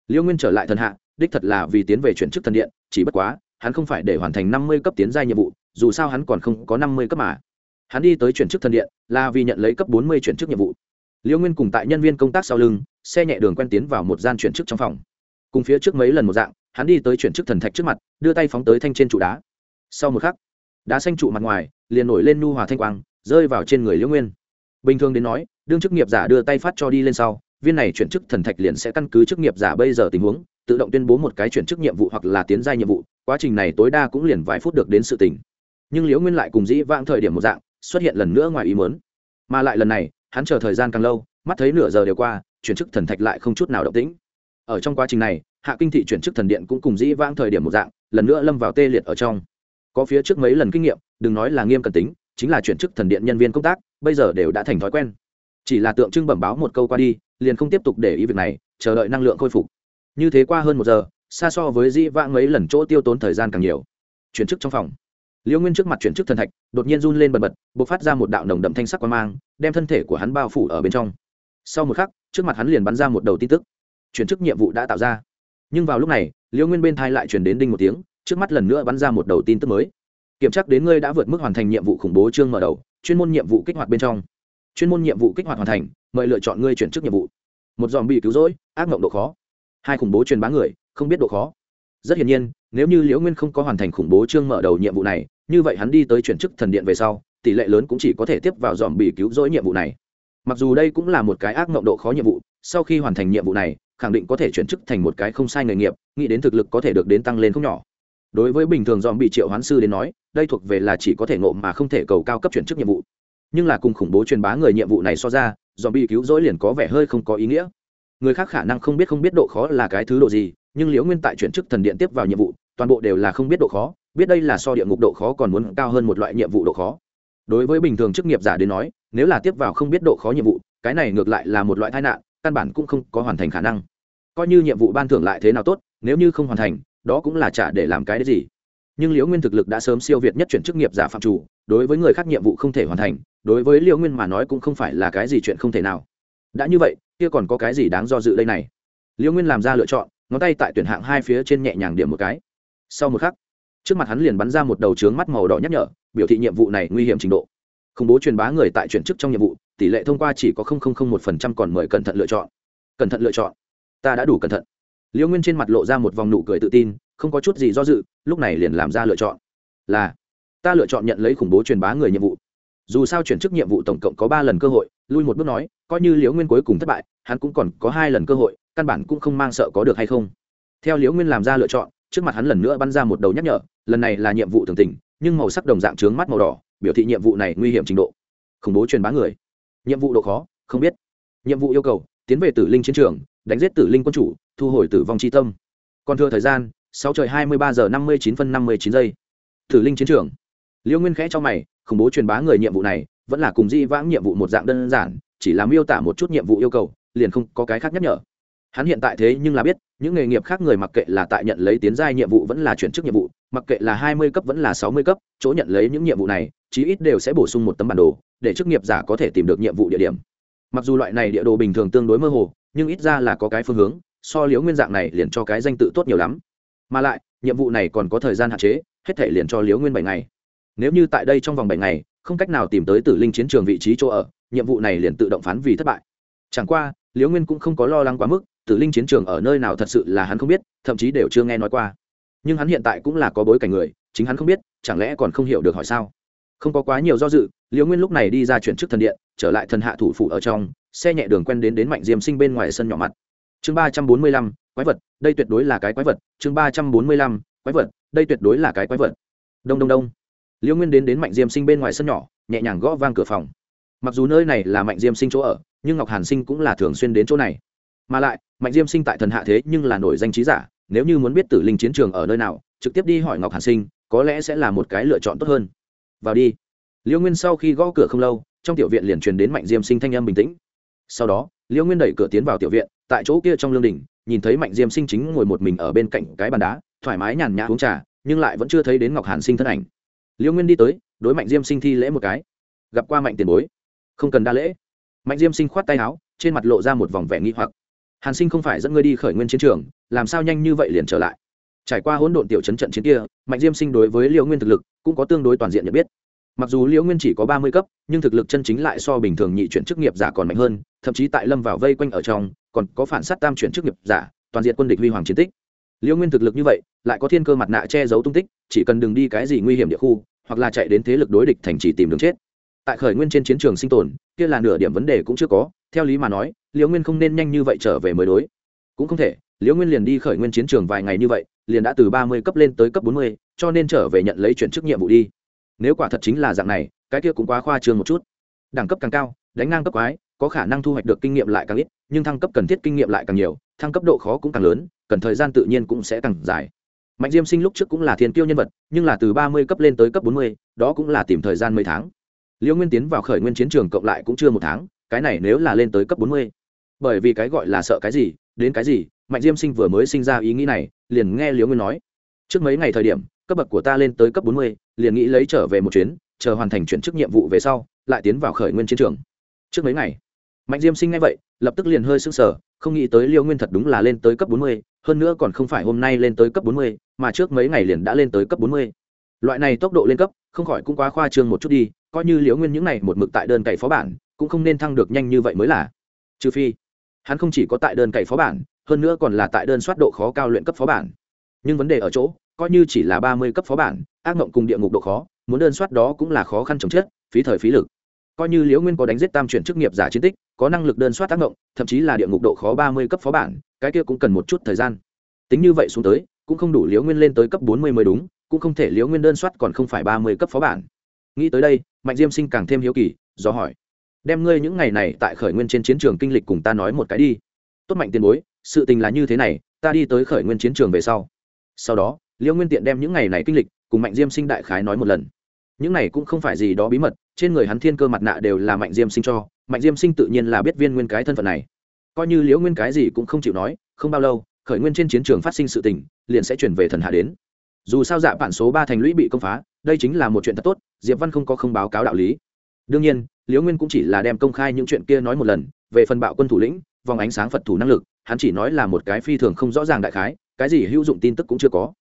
liễu nguyên trở lại thần hạ, đích thật là vì tiến về chuyển chức thần điện, chỉ bất quá, hắn không phải để hoàn thành năm mươi cấp tiến giai nhiệm vụ, dù sao hắn còn không có năm mươi cấp mà hắn đi tới chuyển chức thần điện, là vì nhận lấy cấp bốn mươi chuyển chức nhiệm vụ. Liễu nguyên cùng tại nhân viên công tác sau lưng, xe nhẹ đường quen tiến vào một gian chuyển chức trong phòng. Cùng phía trước mấy lần một dạng, hắn đi tới chuyển chức thần thạch trước mặt, đưa tay phóng tới thanh trên trụ đá. Sau một khắc, đá xanh trụ mặt ngoài, liền nổi lên nu hòa thanh quang, rơi vào trên người liễu nguyên. Bình thường đến nói, đương chức nghiệp giả đưa tay phát cho đi lên sau, viên này chuyển chức thần thạch liền sẽ căn cứ chức nghiệp giả bây giờ tình huống, tự động tuyên bố một cái chuyển chức nhiệm vụ hoặc là tiến gia nhiệm vụ, quá trình này tối đa cũng liền vài phút được đến sự tỉnh nhưng liễu nguyên lại cùng dĩ vãng thời điểm một dạng xuất hiện lần nữa ngoài ý muốn. Mà lại lần này, hắn chờ thời gian càng lâu, mắt thấy nửa giờ đều qua, chuyển chức thần thạch lại không chút nào động tĩnh. Ở trong quá trình này, hạ kinh thị chuyển chức thần điện cũng cùng dĩ vãng thời điểm một dạng, lần nữa lâm vào tê liệt ở trong. Có phía trước mấy lần kinh nghiệm, đừng nói là nghiêm cần tính, chính là chuyển chức thần điện nhân viên công tác, bây giờ đều đã thành thói quen. Chỉ là tượng trưng bẩm báo một câu qua đi, liền không tiếp tục để ý việc này, chờ đợi năng lượng khôi phục. Như thế qua hơn một giờ, xa so với dĩ vãng mấy lần chỗ tiêu tốn thời gian càng nhiều. Chuyển chức trong phòng liêu nguyên trước mặt chuyển chức thần thạch, đột nhiên run lên bần bật b ộ c phát ra một đạo nồng đậm thanh sắc quan mang, đem thân thể của hắn bao phủ ở bên trong. Sau một khắc, trước mặt hắn liền bắn ra một đầu tin tức. Chuyển chức nhiệm vụ đã tạo ra. Nhưng vào lúc này, liêu nguyên bên thai lại chuyển đến đinh một tiếng, trước mắt lần nữa bắn ra một đầu tin tức mới. Kiểm tra đến ngươi đã vượt mức hoàn thành nhiệm vụ khủng bố chương mở đầu, chuyên môn nhiệm vụ kích hoạt bên trong. Chuyên môn nhiệm vụ kích hoạt hoàn thành, mời lựa chọn ngươi chuyển chức nhiệm vụ. Một dòm bị cứu rỗi, ác mộng độ khó. Hai khủng bố truyền bá người, không biết độ khó. Rất hiển nhiên nếu như liễu nguyên không có hoàn thành khủng bố chương mở đầu nhiệm vụ này, như vậy hắn đi tới chuyển chức thần điện về sau, tỷ lệ lớn cũng chỉ có thể tiếp vào dòm bị cứu rỗi nhiệm vụ này. Mặc dù đây cũng là một cái ác mộng độ khó nhiệm vụ, sau khi hoàn thành nhiệm vụ này, khẳng định có thể chuyển chức thành một cái không sai nghề nghiệp, nghĩ đến thực lực có thể được đến tăng lên không nhỏ. Đối với bình thường dòm bị triệu hoán sư đến nói, đây thuộc về là chỉ có thể ngộ mà không thể cầu cao cấp chuyển chức nhiệm vụ. Nhưng là cùng khủng bố truyền bá người nhiệm vụ này so ra dòm bị cứu rỗi liền có vẻ hơi không có ý nghĩa. Người khác khả năng không biết không biết độ khó là cái thứ độ gì nhưng liễu nguyên tại chuyển chức thần điện tiếp vào nhiệm vụ, toàn bộ đều là không biết độ khó, biết đây là so địa ngục độ khó còn muốn cao hơn một loại nhiệm vụ độ khó. Đối với bình thường chức nghiệp giả đến nói, nếu là tiếp vào không biết độ khó nhiệm vụ, cái này ngược lại là một loại tai nạn, căn bản cũng không có hoàn thành khả năng. Coi như nhiệm vụ ban thưởng lại thế nào tốt, nếu như không hoàn thành, đó cũng là trả để làm cái đấy gì. Nhưng liễu nguyên thực lực đã sớm siêu việt nhất chuyển chức nghiệp giả phạm chủ, đối với người khác nhiệm vụ không thể hoàn thành, đối với liễu nguyên mà nói cũng không phải là cái gì chuyện không thể nào. Đã như vậy, kia còn có cái gì đáng do dự đây này? Liễu nguyên làm ra lựa chọn ngón tay tại tuyển hạng hai phía trên nhẹ nhàng điểm một cái. Sau một khắc, trước mặt hắn liền bắn ra một đầu trướng mắt màu đỏ nhắc nhở, biểu thị nhiệm vụ này nguy hiểm trình độ. Khủng bố truyền bá người tại chuyển chức trong nhiệm vụ, tỷ lệ thông qua chỉ có một phần trăm còn mời cẩn thận lựa chọn. Cẩn thận lựa chọn. Ta đã đủ cẩn thận. Liễu nguyên trên mặt lộ ra một vòng nụ cười tự tin, không có chút gì do dự, lúc này liền làm ra lựa chọn. Là, ta lựa chọn nhận lấy khủng bố truyền bá người nhiệm vụ. Dù sao chuyển chức nhiệm vụ tổng cộng có ba lần cơ hội, lui một bước nói, coi như liễu nguyên cuối cùng thất bại, hắn cũng còn có hai lần cơ hội căn bản cũng không mang sợ có được hay không. Theo liễu nguyên làm ra lựa chọn, trước mặt hắn lần nữa bắn ra một đầu nhắc nhở, lần này là nhiệm vụ thường tình, nhưng màu sắc đồng dạng trướng mắt màu đỏ, biểu thị nhiệm vụ này nguy hiểm trình độ. Khủng bố truyền bá người. Nhiệm vụ độ khó, không biết. Nhiệm vụ yêu cầu, tiến về tử linh chiến trường, đánh giết tử linh quân chủ, thu hồi tử vong c tâm. Còn thừa thời gian, sáu trời hai mươi ba giờ năm mươi chín phân năm mươi chín giây. Tử linh chiến trường. Liễu nguyên khẽ cho mày, khủng bố truyền bá người nhiệm vụ này, vẫn là cùng di vãng nhiệm vụ một dạng đơn giản, chỉ là miêu tả một chút nhiệm vụ yêu cầu, liền không có cái khác nhắc nhở hắn hiện tại thế nhưng là biết, những nghề nghiệp khác người mặc kệ là tại nhận lấy tiến giai nhiệm vụ vẫn là chuyển chức nhiệm vụ, mặc kệ là hai mươi cấp vẫn là sáu mươi cấp, chỗ nhận lấy những nhiệm vụ này, chí ít đều sẽ bổ sung một tấm bản đồ, để chức nghiệp giả có thể tìm được nhiệm vụ địa điểm. Mặc dù loại này địa đồ bình thường tương đối mơ hồ, nhưng ít ra là có cái phương hướng, so liếu nguyên dạng này liền cho cái danh tự tốt nhiều lắm. Mà lại, nhiệm vụ này còn có thời gian hạn chế, hết thể liền cho liếu nguyên bảy ngày. Nếu như tại đây trong vòng bảy ngày, không cách nào tìm tới tử linh chiến trường vị trí chỗ ở, nhiệm vụ này liền tự động phán vì thất bại. Chẳng qua, liếu nguyên cũng không có lo lắng quá mức tử linh chiến trường ở nơi nào thật sự là hắn không biết, thậm chí đều chưa nghe nói qua. Nhưng hắn hiện tại cũng là có bối cảnh người, chính hắn không biết, chẳng lẽ còn không hiểu được hỏi sao? Không có quá nhiều do dự, liễu nguyên lúc này đi ra chuyển chức thần điện, trở lại thần hạ thủ phủ ở trong, xe nhẹ đường quen đến đến mạnh diêm sinh bên ngoài sân nhỏ mặt. Chương ba trăm bốn mươi lăm, quái vật, đây tuyệt đối là cái quái vật. Chương ba trăm bốn mươi lăm, quái vật, đây tuyệt đối là cái quái vật. Đông đông đông. Liễu nguyên đến đến mạnh diêm sinh bên ngoài sân nhỏ, nhẹ nhàng gõ vang cửa phòng. Mặc dù nơi này là mạnh diêm sinh chỗ ở, nhưng ngọc hàn sinh cũng là thường xuyên đến chỗ này. Mà lại mạnh diêm sinh tại thần hạ thế nhưng là nổi danh trí giả, nếu như muốn biết tử linh chiến trường ở nơi nào, trực tiếp đi hỏi ngọc hàn sinh, có lẽ sẽ là một cái lựa chọn tốt hơn. Vào đi. Liễu nguyên sau khi gõ cửa không lâu, trong tiểu viện liền truyền đến mạnh diêm sinh thanh âm bình tĩnh. Sau đó liễu nguyên đẩy cửa tiến vào tiểu viện, tại chỗ kia trong lương đình nhìn thấy mạnh diêm sinh chính ngồi một mình ở bên cạnh cái bàn đá, thoải mái nhàn nhã uống trà, nhưng lại vẫn chưa thấy đến ngọc hàn sinh thân ảnh. Liễu nguyên đi tới, đối mạnh diêm sinh thi lễ một cái. Gặp qua mạnh tiền bối. Không cần đa lễ. Mạnh diêm sinh khoát tay áo, trên mặt lộ ra một vòng vẻ nghi hoặc hàn sinh không phải dẫn ngươi đi khởi nguyên chiến trường, làm sao nhanh như vậy liền trở lại? Trải qua hỗn độn tiểu chấn trận chiến kia, mạnh diêm sinh đối với liễu nguyên thực lực cũng có tương đối toàn diện nhận biết. Mặc dù liễu nguyên chỉ có ba mươi cấp, nhưng thực lực chân chính lại so bình thường nhị chuyển chức nghiệp giả còn mạnh hơn, thậm chí tại lâm vào vây quanh ở trong, còn có phản s á t tam chuyển chức nghiệp giả, toàn diện quân địch huy hoàng chiến tích. Liễu nguyên thực lực như vậy, lại có thiên cơ mặt nạ che giấu tung tích, chỉ cần đừng đi cái gì nguy hiểm địa khu, hoặc là chạy đến thế lực đối địch thành chỉ tìm đường chết. Tại khởi nguyên trên chiến trường sinh tồn, kia là nửa điểm vấn đề cũng chưa có theo lý mà nói, liễu nguyên không nên nhanh như vậy trở về mới đối. Cũng không thể, liễu nguyên liền đi khởi nguyên chiến trường vài ngày như vậy, liền đã từ ba mươi cấp lên tới cấp bốn mươi, cho nên trở về nhận lấy chuyển chức nhiệm vụ đi. Nếu quả thật chính là dạng này, cái kia cũng quá khoa trương một chút. Đẳng cấp càng cao, đánh ngang cấp quái, có khả năng thu hoạch được kinh nghiệm lại càng ít, nhưng thăng cấp cần thiết kinh nghiệm lại càng nhiều, thăng cấp độ khó cũng càng lớn, cần thời gian tự nhiên cũng sẽ càng dài. Mạnh diêm sinh lúc trước cũng là thiên tiêu nhân vật, nhưng là từ ba mươi cấp lên tới cấp bốn mươi, đó cũng là tìm thời gian mấy tháng. Liễu nguyên tiến vào khởi nguyên chiến trường cộng lại cũng chưa một tháng cái này nếu là lên tới cấp bốn mươi, bởi vì cái gọi là sợ cái gì, đến cái gì, mạnh diêm sinh vừa mới sinh ra ý nghĩ này, liền nghe liễu nguyên nói, trước mấy ngày thời điểm, cấp bậc của ta lên tới cấp bốn mươi, liền nghĩ lấy trở về một chuyến, chờ hoàn thành chuyển chức nhiệm vụ về sau, lại tiến vào khởi nguyên chiến trường. Trước mấy ngày, mạnh diêm sinh ngay vậy, lập tức liền hơi sưng sờ, không nghĩ tới liêu nguyên thật đúng là lên tới cấp bốn mươi, hơn nữa còn không phải hôm nay lên tới cấp bốn mươi, mà trước mấy ngày liền đã lên tới cấp bốn mươi. Loại này tốc độ lên cấp, không khỏi cũng quá khoa trương một chút đi, coi như liễu nguyên những này một mực tại đơn cày phó bản cũng không nên thăng được nhanh như vậy mới là. Trừ phi, hắn không chỉ có tại đơn cày phó bản, hơn nữa còn là tại đơn soát độ khó cao luyện cấp phó bản. Nhưng vấn đề ở chỗ, coi như chỉ là ba mươi cấp phó bản, ác mộng cùng địa ngục độ khó, muốn đơn soát đó cũng là khó khăn chồng chết, phí thời phí lực. Coi như liễu nguyên có đánh giết tam chuyển chức nghiệp giả chiến tích, có năng lực đơn soát tác động thậm chí là địa ngục độ khó ba mươi cấp phó bản, cái kia cũng cần một chút thời gian. Tính như vậy xuống tới, cũng không đủ liễu nguyên lên tới cấp bốn mươi mới đúng, cũng không thể liễu nguyên đơn soát còn không phải ba mươi cấp phó bản. Nghĩ tới đây, mạnh diêm sinh càng thêm hiếu kỳ, do hỏi đem ngươi những ngày này tại khởi nguyên trên chiến trường kinh lịch cùng ta nói một cái đi. Tốt mạnh tiền bối, sự tình là như thế này, ta đi tới khởi nguyên chiến trường về sau. Sau đó liễu nguyên tiện đem những ngày này kinh lịch cùng mạnh diêm sinh đại khái nói một lần. Những này cũng không phải gì đó bí mật, trên người hắn thiên cơ mặt nạ đều là mạnh diêm sinh cho. Mạnh diêm sinh tự nhiên là biết viên nguyên cái thân phận này. Coi như liễu nguyên cái gì cũng không chịu nói, không bao lâu, khởi nguyên trên chiến trường phát sinh sự tình, liền sẽ chuyển về thần hạ đến. Dù sao dạ bản số ba thành lũy bị công phá, đây chính là một chuyện thật tốt, diệp văn không có không báo cáo đạo lý đương nhiên, liễu nguyên cũng chỉ là đem công khai những chuyện kia nói một lần, về phần bạo quân thủ lĩnh, vòng ánh sáng phật thủ năng lực, hắn chỉ nói là một cái phi thường không rõ ràng đại khái, cái gì hữu dụng tin tức cũng chưa có.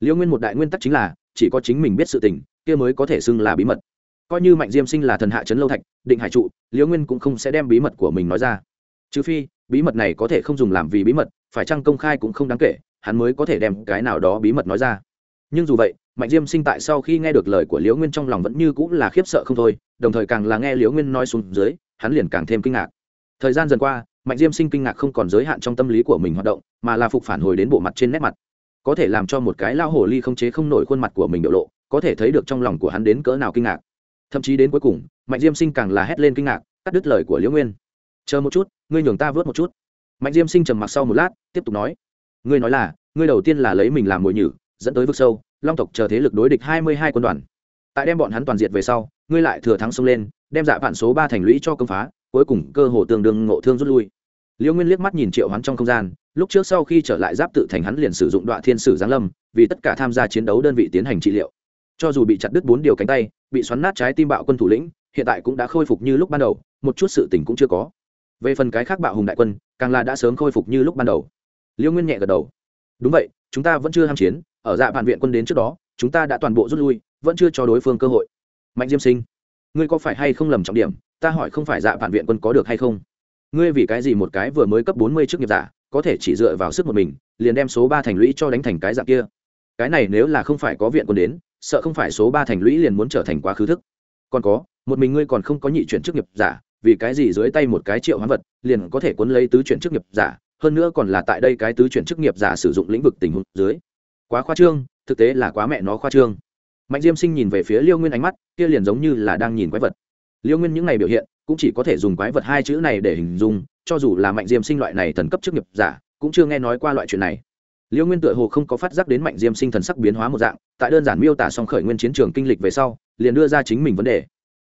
Liễu nguyên một đại nguyên tắc chính là, chỉ có chính mình biết sự tình, kia mới có thể xưng là bí mật. Coi như mạnh diêm sinh là thần hạ trấn lâu thạch, định hải trụ, liễu nguyên cũng không sẽ đem bí mật của mình nói ra. Trừ phi, bí mật này có thể không dùng làm vì bí mật, phải chăng công khai cũng không đáng kể, hắn mới có thể đem cái nào đó bí mật nói ra nhưng dù vậy, mạnh diêm sinh tại sau khi nghe được lời của liễu nguyên trong lòng vẫn như cũng là khiếp sợ không thôi, đồng thời càng là nghe liễu nguyên nói xuống dưới, hắn liền càng thêm kinh ngạc. Thời gian dần qua, mạnh diêm sinh kinh ngạc không còn giới hạn trong tâm lý của mình hoạt động, mà là phục phản hồi đến bộ mặt trên nét mặt. Có thể làm cho một cái lao hồ ly không chế không nổi khuôn mặt của mình biểu lộ, có thể thấy được trong lòng của hắn đến cỡ nào kinh ngạc. Thậm chí đến cuối cùng, mạnh diêm sinh càng là hét lên kinh ngạc, cắt đứt lời của liễu nguyên. Chờ một chút, ngươi nhường ta vớt một chút. Mạnh diêm sinh trầm mặc sau một lát, tiếp tục nói, ngươi nói là, ngươi đầu tiên là lấy mình làm mồi nhử dẫn tới vực sâu, long tộc chờ thế lực đối địch hai mươi hai quân đoàn. Tại đem bọn hắn toàn diệt về sau, ngươi lại thừa thắng xông lên, đem dạ vạn số ba thành lũy cho công phá, cuối cùng cơ hồ tương đương ngộ thương rút lui. Liễu nguyên liếc mắt nhìn triệu hắn trong không gian, lúc trước sau khi trở lại giáp tự thành hắn liền sử dụng đoạn thiên sử giáng lâm, vì tất cả tham gia chiến đấu đơn vị tiến hành trị liệu. Cho dù bị chặt đứt bốn điều cánh tay, bị xoắn nát trái tim bạo quân thủ lĩnh, hiện tại cũng đã khôi phục như lúc ban đầu, một chút sự tình cũng chưa có. Về phần cái khác bạo hùng đại quân, càng là đã sớm khôi phục như lúc ban đầu. Liễu nguyên nhẹ gật đầu. Đúng vậy, chúng ta vẫn chưa ham chiến ở dạ vạn viện quân đến trước đó, chúng ta đã toàn bộ rút lui, vẫn chưa cho đối phương cơ hội. Mạnh diêm sinh, ngươi có phải hay không lầm trọng điểm? Ta hỏi không phải dạ vạn viện quân có được hay không? Ngươi vì cái gì một cái vừa mới cấp bốn mươi chức nghiệp giả, có thể chỉ dựa vào sức một mình, liền đem số ba thành lũy cho đánh thành cái dạng kia? Cái này nếu là không phải có viện quân đến, sợ không phải số ba thành lũy liền muốn trở thành quá khứ thức. Còn có, một mình ngươi còn không có nhị chuyển chức nghiệp giả, vì cái gì dưới tay một cái triệu hoán vật, liền có thể cuốn lấy tứ chuyển chức nghiệp giả? Hơn nữa còn là tại đây cái tứ chuyển chức nghiệp giả sử dụng lĩnh vực tình huống dưới quá khoa trương, thực tế là quá mẹ nó khoa trương. Mạnh diêm sinh nhìn về phía liêu nguyên ánh mắt, kia liền giống như là đang nhìn quái vật. Liêu nguyên những ngày biểu hiện, cũng chỉ có thể dùng quái vật hai chữ này để hình dung, cho dù là mạnh diêm sinh loại này thần cấp chức nghiệp giả, cũng chưa nghe nói qua loại chuyện này. Liêu nguyên tựa hồ không có phát giác đến mạnh diêm sinh thần sắc biến hóa một dạng, tại đơn giản miêu tả xong khởi nguyên chiến trường kinh lịch về sau, liền đưa ra chính mình vấn đề.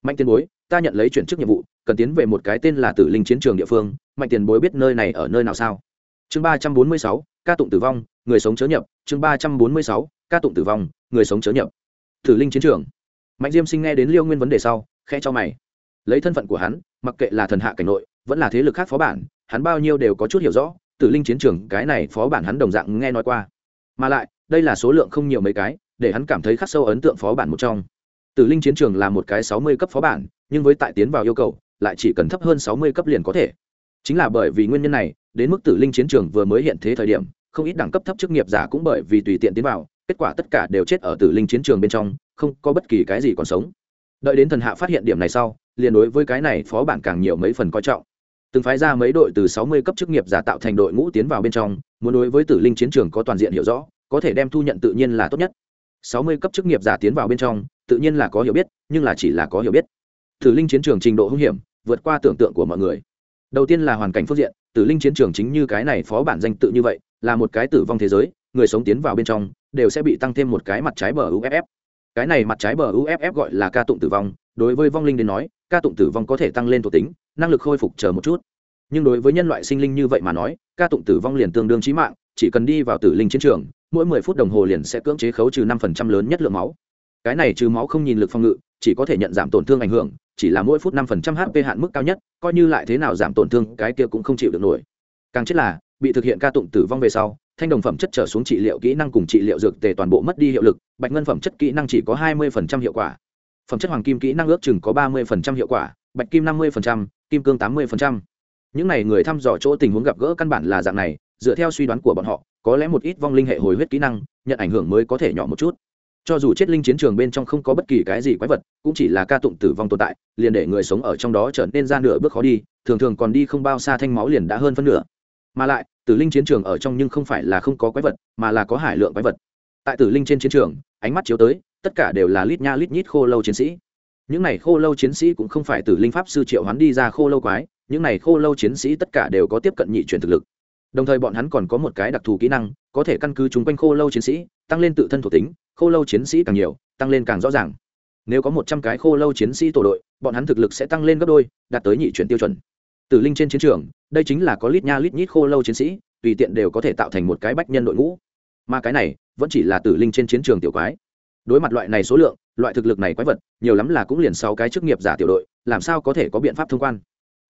Mạnh tiền bối, ta nhận lấy chuyển chức nhiệm vụ, cần tiến về một cái tên là tử linh chiến trường địa phương, mạnh tiền bối biết nơi này ở nơi nào sao? Chương ba trăm bốn mươi sáu, ca tụng tử vong người sống chớ nhập, chương ba trăm bốn mươi sáu, ca tụng tử vong, người sống chớ nhập. Tử linh chiến trường. Mạnh diêm sinh nghe đến liêu nguyên vấn đề sau khe cho mày. Lấy thân phận của hắn, mặc kệ là thần hạ cảnh nội, vẫn là thế lực khác phó bản, hắn bao nhiêu đều có chút hiểu rõ, tử linh chiến trường, cái này phó bản hắn đồng dạng nghe nói qua. Mà lại, đây là số lượng không nhiều mấy cái, để hắn cảm thấy khắc sâu ấn tượng phó bản một trong. Tử linh chiến trường là một cái sáu mươi cấp phó bản, nhưng với tại tiến vào yêu cầu, lại chỉ cần thấp hơn sáu mươi cấp liền có thể. Chính là bởi vì nguyên nhân này, đến mức tử linh chiến trường vừa mới hiện thế thời điểm không ít đẳng cấp thấp chức nghiệp giả cũng bởi vì tùy tiện tiến vào, kết quả tất cả đều chết ở tử linh chiến trường bên trong, không có bất kỳ cái gì còn sống. Đợi đến thần hạ phát hiện điểm này sau, liền đối với cái này phó bản càng nhiều mấy phần coi trọng. Từng phái ra mấy đội từ sáu mươi cấp chức nghiệp giả tạo thành đội ngũ tiến vào bên trong, muốn đối với tử linh chiến trường có toàn diện hiểu rõ, có thể đem thu nhận tự nhiên là tốt nhất. Sáu mươi cấp chức nghiệp giả tiến vào bên trong, tự nhiên là có hiểu biết, nhưng là chỉ là có hiểu biết. Tử linh chiến trường trình độ hung hiểm, vượt qua tưởng tượng của mọi người. Đầu tiên là hoàn cảnh phương diện tử linh chiến trường chính như cái này phó bản danh tự như vậy, là một cái tử vong thế giới, người sống tiến vào bên trong, đều sẽ bị tăng thêm một cái mặt trái bờ uff cái này mặt trái bờ uff gọi là ca tụng tử vong, đối với vong linh đến nói, ca tụng tử vong có thể tăng lên thuộc tính, năng lực khôi phục chờ một chút. Nhưng đối với nhân loại sinh linh như vậy mà nói, ca tụng tử vong liền tương đương trí mạng, chỉ cần đi vào tử linh chiến trường, mỗi mười phút đồng hồ liền sẽ cưỡng chế khấu trừ năm phần trăm lớn nhất lượng máu. Cái này trừ máu không nhìn lực phòng ngự chỉ có thể nhận giảm tổn thương ảnh hưởng, chỉ là mỗi phút năm phần trăm hp hạn mức cao nhất, coi như lại thế nào giảm tổn thương, cái kia cũng không chịu được nổi. Càng chết là, bị thực hiện ca tụng tử vong về sau, thanh đồng phẩm chất trở xuống trị liệu kỹ năng cùng trị liệu dược tề toàn bộ mất đi hiệu lực, bạch ngân phẩm chất kỹ năng chỉ có hai mươi phần trăm hiệu quả. Phẩm chất hoàng kim kỹ năng ước chừng có ba mươi phần trăm hiệu quả, bạch kim năm mươi phần trăm, kim cương tám mươi phần trăm. Những n à y người thăm dò chỗ tình huống gặp gỡ căn bản là dạng này, dựa theo suy đoán của bọn họ, có lẽ một ít vong linh hệ hồi huyết kỹ năng, nhận ảnh hưởng mới có thể nhỏ một chút cho dù chết linh chiến trường bên trong không có bất kỳ cái gì quái vật, cũng chỉ là ca tụng tử vong tồn tại, liền để người sống ở trong đó trở nên ra nửa bước khó đi, thường thường còn đi không bao xa thanh máu liền đã hơn phân nửa. Mà lại, tử linh chiến trường ở trong nhưng không phải là không có quái vật, mà là có hải lượng quái vật. Tại tử linh trên chiến trường, ánh mắt chiếu tới, tất cả đều là lít nha lít nhít khô lâu chiến sĩ. Những này khô lâu chiến sĩ cũng không phải tử linh pháp sư triệu hoán đi ra khô lâu quái, những này khô lâu chiến sĩ tất cả đều có tiếp cận nhị chuyển thực lực đồng thời bọn hắn còn có một cái đặc thù kỹ năng, có thể căn cứ chúng quanh khô lâu chiến sĩ, tăng lên tự thân thuộc tính, khô lâu chiến sĩ càng nhiều, tăng lên càng rõ ràng. Nếu có một trăm cái khô lâu chiến sĩ tổ đội, bọn hắn thực lực sẽ tăng lên gấp đôi, đạt tới nhị chuyển tiêu chuẩn. Tử linh trên chiến trường, đây chính là có lít nha lít nhít khô lâu chiến sĩ, tùy tiện đều có thể tạo thành một cái bách nhân đội ngũ. Mà cái này, vẫn chỉ là tử linh trên chiến trường tiểu quái. Đối mặt loại này số lượng, loại thực lực này quái vật, nhiều lắm là cũng liền sáu cái chức nghiệp giả tiểu đội, làm sao có thể có biện pháp thông quan?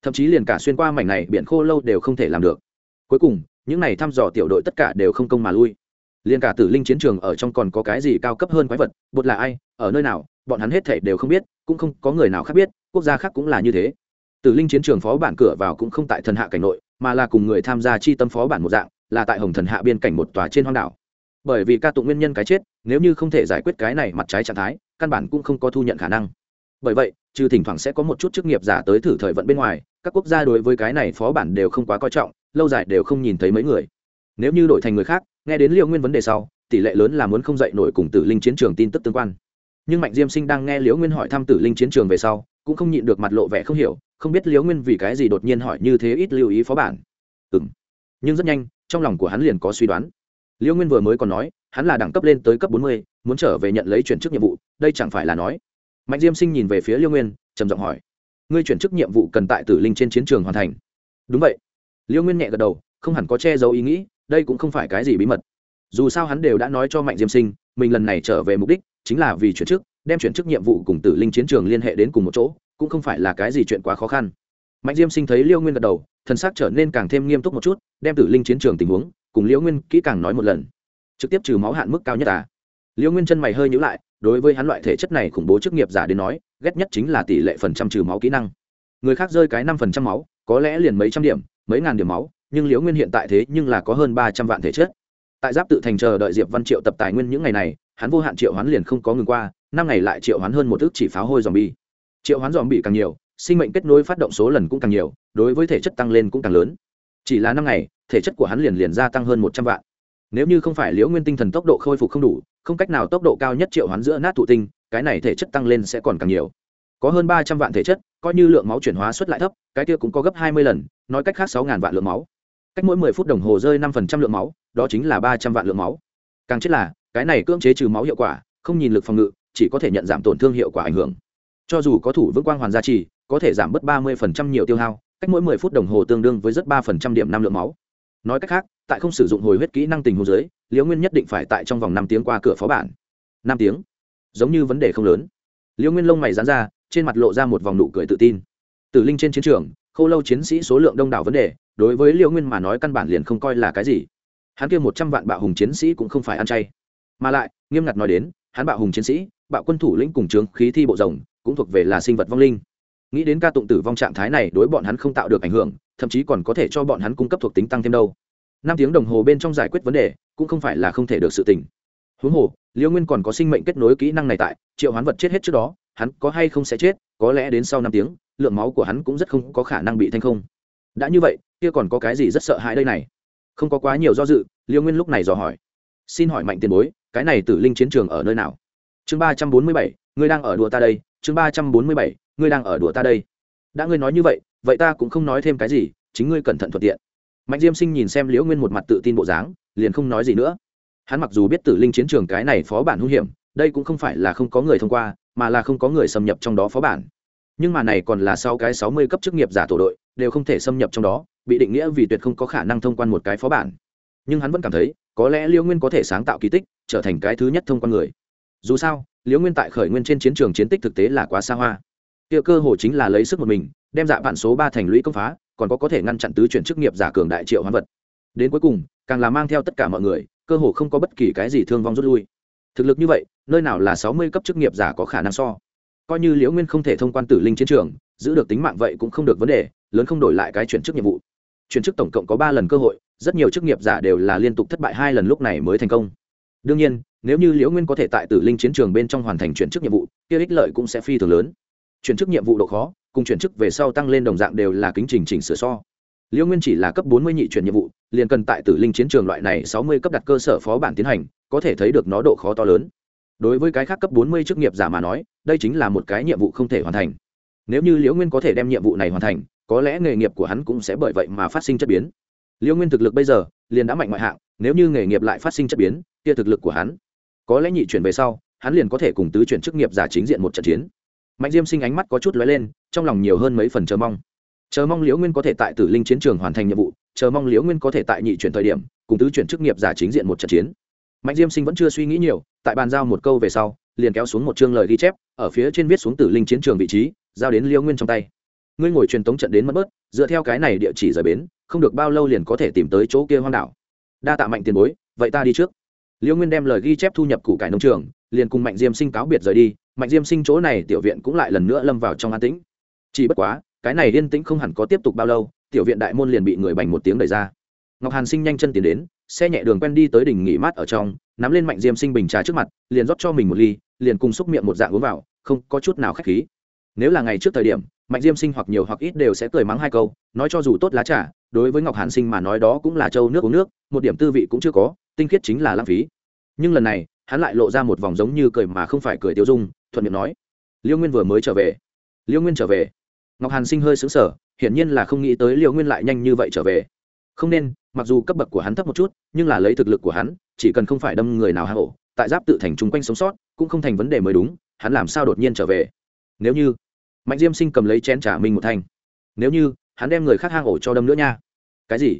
Thậm chí liền cả xuyên qua mảnh này biển khô lâu đều không thể làm được cuối cùng, những này thăm dò tiểu đội tất cả đều không công mà lui. Liền cả tử linh chiến trường ở trong còn có cái gì cao cấp hơn quái vật, bột là ai, ở nơi nào, bọn hắn hết thể đều không biết, cũng không có người nào khác biết, quốc gia khác cũng là như thế. Tử linh chiến trường phó bản cửa vào cũng không tại thần hạ cảnh nội, mà là cùng người tham gia chi tâm phó bản một dạng, là tại hồng thần hạ biên cảnh một tòa trên hoang đảo. Bởi vì ca tụng nguyên nhân cái chết, nếu như không thể giải quyết cái này mặt trái trạng thái, căn bản cũng không có thu nhận khả năng. Bởi vậy, trừ thỉnh thoảng sẽ có một chút chức nghiệp giả tới thử thời vận bên ngoài, các quốc gia đối với cái này phó bản đều không quá coi trọng lâu dài đều không nhìn thấy mấy người. Nếu như đổi thành người khác, nghe đến liễu nguyên vấn đề sau, tỷ lệ lớn là muốn không dậy nổi cùng tử linh chiến trường tin tức tương quan. Nhưng mạnh diêm sinh đang nghe liễu nguyên hỏi thăm tử linh chiến trường về sau, cũng không nhịn được mặt lộ vẻ không hiểu, không biết liễu nguyên vì cái gì đột nhiên hỏi như thế ít lưu ý phó bản. Ừ m nhưng rất nhanh, trong lòng của hắn liền có suy đoán. Liễu nguyên vừa mới còn nói, hắn là đẳng cấp lên tới cấp bốn mươi, muốn trở về nhận lấy chuyển chức nhiệm vụ, đây chẳng phải là nói. Mạnh diêm sinh nhìn về phía liễu nguyên, trầm giọng hỏi, ngươi chuyển chức nhiệm vụ cần tại tử linh trên chiến trường hoàn thành. Đúng vậy. Liêu nguyên nhẹ gật đầu, không hẳn có che giấu ý nghĩ, đây cũng không phải cái gì bí mật. Dù sao hắn đều đã nói cho mạnh diêm sinh, mình lần này trở về mục đích chính là vì chuyển chức, đem chuyển chức nhiệm vụ cùng tử linh chiến trường liên hệ đến cùng một chỗ, cũng không phải là cái gì chuyện quá khó khăn. Mạnh diêm sinh thấy liêu nguyên gật đầu, thần xác trở nên càng thêm nghiêm túc một chút, đem tử linh chiến trường tình huống cùng liễu nguyên kỹ càng nói một lần. Trực tiếp trừ máu hạn mức cao nhất à? Liễu nguyên chân mày hơi nhữ lại, đối với hắn loại thể chất này khủng bố chức nghiệp giả đến nói, ghét nhất chính là tỷ lệ phần trăm trừ máu kỹ năng. Người khác rơi cái năm phần trăm máu, có lẽ liền mấy trăm điểm mấy ngàn điểm máu, nhưng liễu nguyên hiện tại thế nhưng là có hơn ba trăm vạn thể chất. Tại giáp tự thành chờ đợi diệp văn triệu tập tài nguyên những ngày này, hắn vô hạn triệu hoán liền không có ngừng qua, năm ngày lại triệu hoán hơn một ước chỉ pháo hôi dòm bi triệu hoán dòm bị càng nhiều, sinh mệnh kết nối phát động số lần cũng càng nhiều, đối với thể chất tăng lên cũng càng lớn. Chỉ là năm ngày, thể chất của hắn liền liền gia tăng hơn một trăm vạn. Nếu như không phải liễu nguyên tinh thần tốc độ khôi phục không đủ, không cách nào tốc độ cao nhất triệu hoán giữa nát thụ tinh, cái này thể chất tăng lên sẽ còn càng nhiều. Có hơn ba trăm vạn thể chất coi như lượng máu chuyển hóa suất lại thấp, cái kia cũng có gấp hai mươi lần, nói cách khác sáu ngàn vạn lượng máu. Cách mỗi mười phút đồng hồ rơi năm phần trăm lượng máu, đó chính là ba trăm vạn lượng máu. Càng chết là, cái này cưỡng chế trừ máu hiệu quả, không nhìn lực phòng ngự, chỉ có thể nhận giảm tổn thương hiệu quả ảnh hưởng. Cho dù có thủ vững quang hoàn gia trì, có thể giảm bớt ba mươi phần trăm nhiều tiêu hao, cách mỗi mười phút đồng hồ tương đương với rất ba phần trăm điểm năm lượng máu. Nói cách khác, tại không sử dụng hồi huyết kỹ năng tình hồ dưới, liễu nguyên nhất định phải tại trong vòng năm tiếng qua cửa phó bản. Năm tiếng? Giống như vấn đề không lớn. Liễu nguyên lông mày dán ra trên mặt lộ ra một vòng nụ cười tự tin. Tử linh trên chiến trường, khâu lâu chiến sĩ số lượng đông đảo vấn đề, đối với liễu nguyên mà nói căn bản liền không coi là cái gì. Hắn kia một trăm vạn bạo hùng chiến sĩ cũng không phải ăn chay. Mà lại, nghiêm ngặt nói đến, hắn bạo hùng chiến sĩ, bạo quân thủ lĩnh cùng trướng khí thi bộ rồng, cũng thuộc về là sinh vật vong linh. Nghĩ đến ca tụng tử vong trạng thái này đối bọn hắn không tạo được ảnh hưởng, thậm chí còn có thể cho bọn hắn cung cấp thuộc tính tăng thêm đâu. Năm tiếng đồng hồ bên trong giải quyết vấn đề, cũng không phải là không thể được sự tỉnh. Huống hồ, liễu nguyên còn có sinh mệnh kết nối kỹ năng này tại, triệu hoán vật chết hết trước đó hắn có hay không sẽ chết, có lẽ đến sau năm tiếng, lượng máu của hắn cũng rất không có khả năng bị thanh không. Đã như vậy, kia còn có cái gì rất sợ hãi đây này? Không có quá nhiều do dự liễu nguyên lúc này dò hỏi. Xin hỏi mạnh tiền bối, cái này tử linh chiến trường ở nơi nào? Chương ba trăm bốn mươi bảy, ngươi đang ở đùa ta đây. Chương ba trăm bốn mươi bảy, ngươi đang ở đùa ta đây. Đã ngươi nói như vậy vậy ta cũng không nói thêm cái gì, chính ngươi cẩn thận thuận tiện. Mạnh diêm sinh nhìn xem liễu nguyên một mặt tự tin bộ dáng, liền không nói gì nữa. Hắn mặc dù biết tử linh chiến trường cái này phó bản hung hiểm, đây cũng không phải là không có người thông qua mà là không có người xâm nhập trong đó phó bản. Nhưng mà này còn là sau cái sáu mươi cấp chức nghiệp giả tổ đội, đều không thể xâm nhập trong đó, bị định nghĩa vì tuyệt không có khả năng thông quan một cái phó bản. Nhưng hắn vẫn cảm thấy, có lẽ liễu nguyên có thể sáng tạo kỳ tích, trở thành cái thứ nhất thông quan người. Dù sao, liễu nguyên tại khởi nguyên trên chiến trường chiến tích thực tế là quá xa hoa. Kia cơ hồ chính là lấy sức một mình, đem dạ vạn số ba thành lũy công phá, còn có có thể ngăn chặn tứ chuyển chức nghiệp giả cường đại triệu hoán vật. Đến cuối cùng, càng là mang theo tất cả mọi người, cơ hồ không có bất kỳ cái gì thương vong rút lui thực lực như vậy, nơi nào là sáu mươi cấp chức nghiệp giả có khả năng so? Coi như liễu nguyên không thể thông quan tử linh chiến trường, giữ được tính mạng vậy cũng không được vấn đề, lớn không đổi lại cái chuyển chức nhiệm vụ. Chuyển chức tổng cộng có ba lần cơ hội, rất nhiều chức nghiệp giả đều là liên tục thất bại hai lần lúc này mới thành công. Đương nhiên, nếu như liễu nguyên có thể tại tử linh chiến trường bên trong hoàn thành chuyển chức nhiệm vụ, kia ích lợi cũng sẽ phi thường lớn. Chuyển chức nhiệm vụ độ khó, cùng chuyển chức về sau tăng lên đồng dạng đều là kính trình chỉnh sửa so liễu nguyên chỉ là cấp bốn mươi nhị chuyển nhiệm vụ, liền cần tại tử linh chiến trường loại này sáu mươi cấp đặt cơ sở phó bản tiến hành, có thể thấy được nó độ khó to lớn. Đối với cái khác cấp bốn mươi chức nghiệp giả mà nói, đây chính là một cái nhiệm vụ không thể hoàn thành. Nếu như liễu nguyên có thể đem nhiệm vụ này hoàn thành, có lẽ nghề nghiệp của hắn cũng sẽ bởi vậy mà phát sinh chất biến. Liễu nguyên thực lực bây giờ, liền đã mạnh ngoại hạng, nếu như nghề nghiệp lại phát sinh chất biến, kia thực lực của hắn, có lẽ nhị chuyển về sau, hắn liền có thể cùng tứ chuyển chức nghiệp giả chính diện một trận chiến. Mạnh diêm sinh ánh mắt có chút lóe lên, trong lòng nhiều hơn mấy phần chờ mong chờ mong liễu nguyên có thể tại tử linh chiến trường hoàn thành nhiệm vụ, chờ mong liễu nguyên có thể tại nhị chuyển thời điểm, cùng tứ chuyển chức nghiệp giả chính diện một trận chiến. Mạnh diêm sinh vẫn chưa suy nghĩ nhiều, tại bàn giao một câu về sau, liền kéo xuống một chương lời ghi chép, ở phía trên viết xuống tử linh chiến trường vị trí, giao đến liễu nguyên trong tay. Ngươi ngồi truyền tống trận đến mất bớt, dựa theo cái này địa chỉ rời bến, không được bao lâu liền có thể tìm tới chỗ kia hoang đảo. Đa tạ mạnh tiền bối, vậy ta đi trước. Liễu nguyên đem lời ghi chép thu nhập củ cải nông trường, liền cùng mạnh diêm sinh cáo biệt rời đi, mạnh diêm sinh chỗ này tiểu viện cũng lại lần nữa lâm vào trong an tĩnh. Chỉ bất quá cái này yên tĩnh không hẳn có tiếp tục bao lâu, tiểu viện đại môn liền bị người bành một tiếng đẩy ra. Ngọc hàn sinh nhanh chân tiến đến, xe nhẹ đường quen đi tới đỉnh nghỉ mát ở trong, nắm lên mạnh diêm sinh bình trà trước mặt, liền rót cho mình một ly, liền cùng xúc miệng một dạng uống vào, không có chút nào khách khí. Nếu là ngày trước thời điểm, mạnh diêm sinh hoặc nhiều hoặc ít đều sẽ cười mắng hai câu, nói cho dù tốt lá trà, đối với ngọc hàn sinh mà nói đó cũng là trâu nước uống nước, một điểm tư vị cũng chưa có, tinh khiết chính là lãng phí. Nhưng lần này, hắn lại lộ ra một vòng giống như cười mà không phải cười tiêu dung, thuận miệng nói, liêu nguyên vừa mới trở về. Liêu nguyên trở về? Ngọc hàn sinh hơi xứng sở hiển nhiên là không nghĩ tới liêu nguyên lại nhanh như vậy trở về. Không nên, mặc dù cấp bậc của hắn thấp một chút, nhưng là lấy thực lực của hắn, chỉ cần không phải đâm người nào hạ hổ tại giáp tự thành chung quanh sống sót, cũng không thành vấn đề mới đúng, hắn làm sao đột nhiên trở về? Nếu như mạnh diêm sinh cầm lấy chén trả mình một thanh nếu như hắn đem người khác hang ổ cho đâm nữa nha. Cái gì?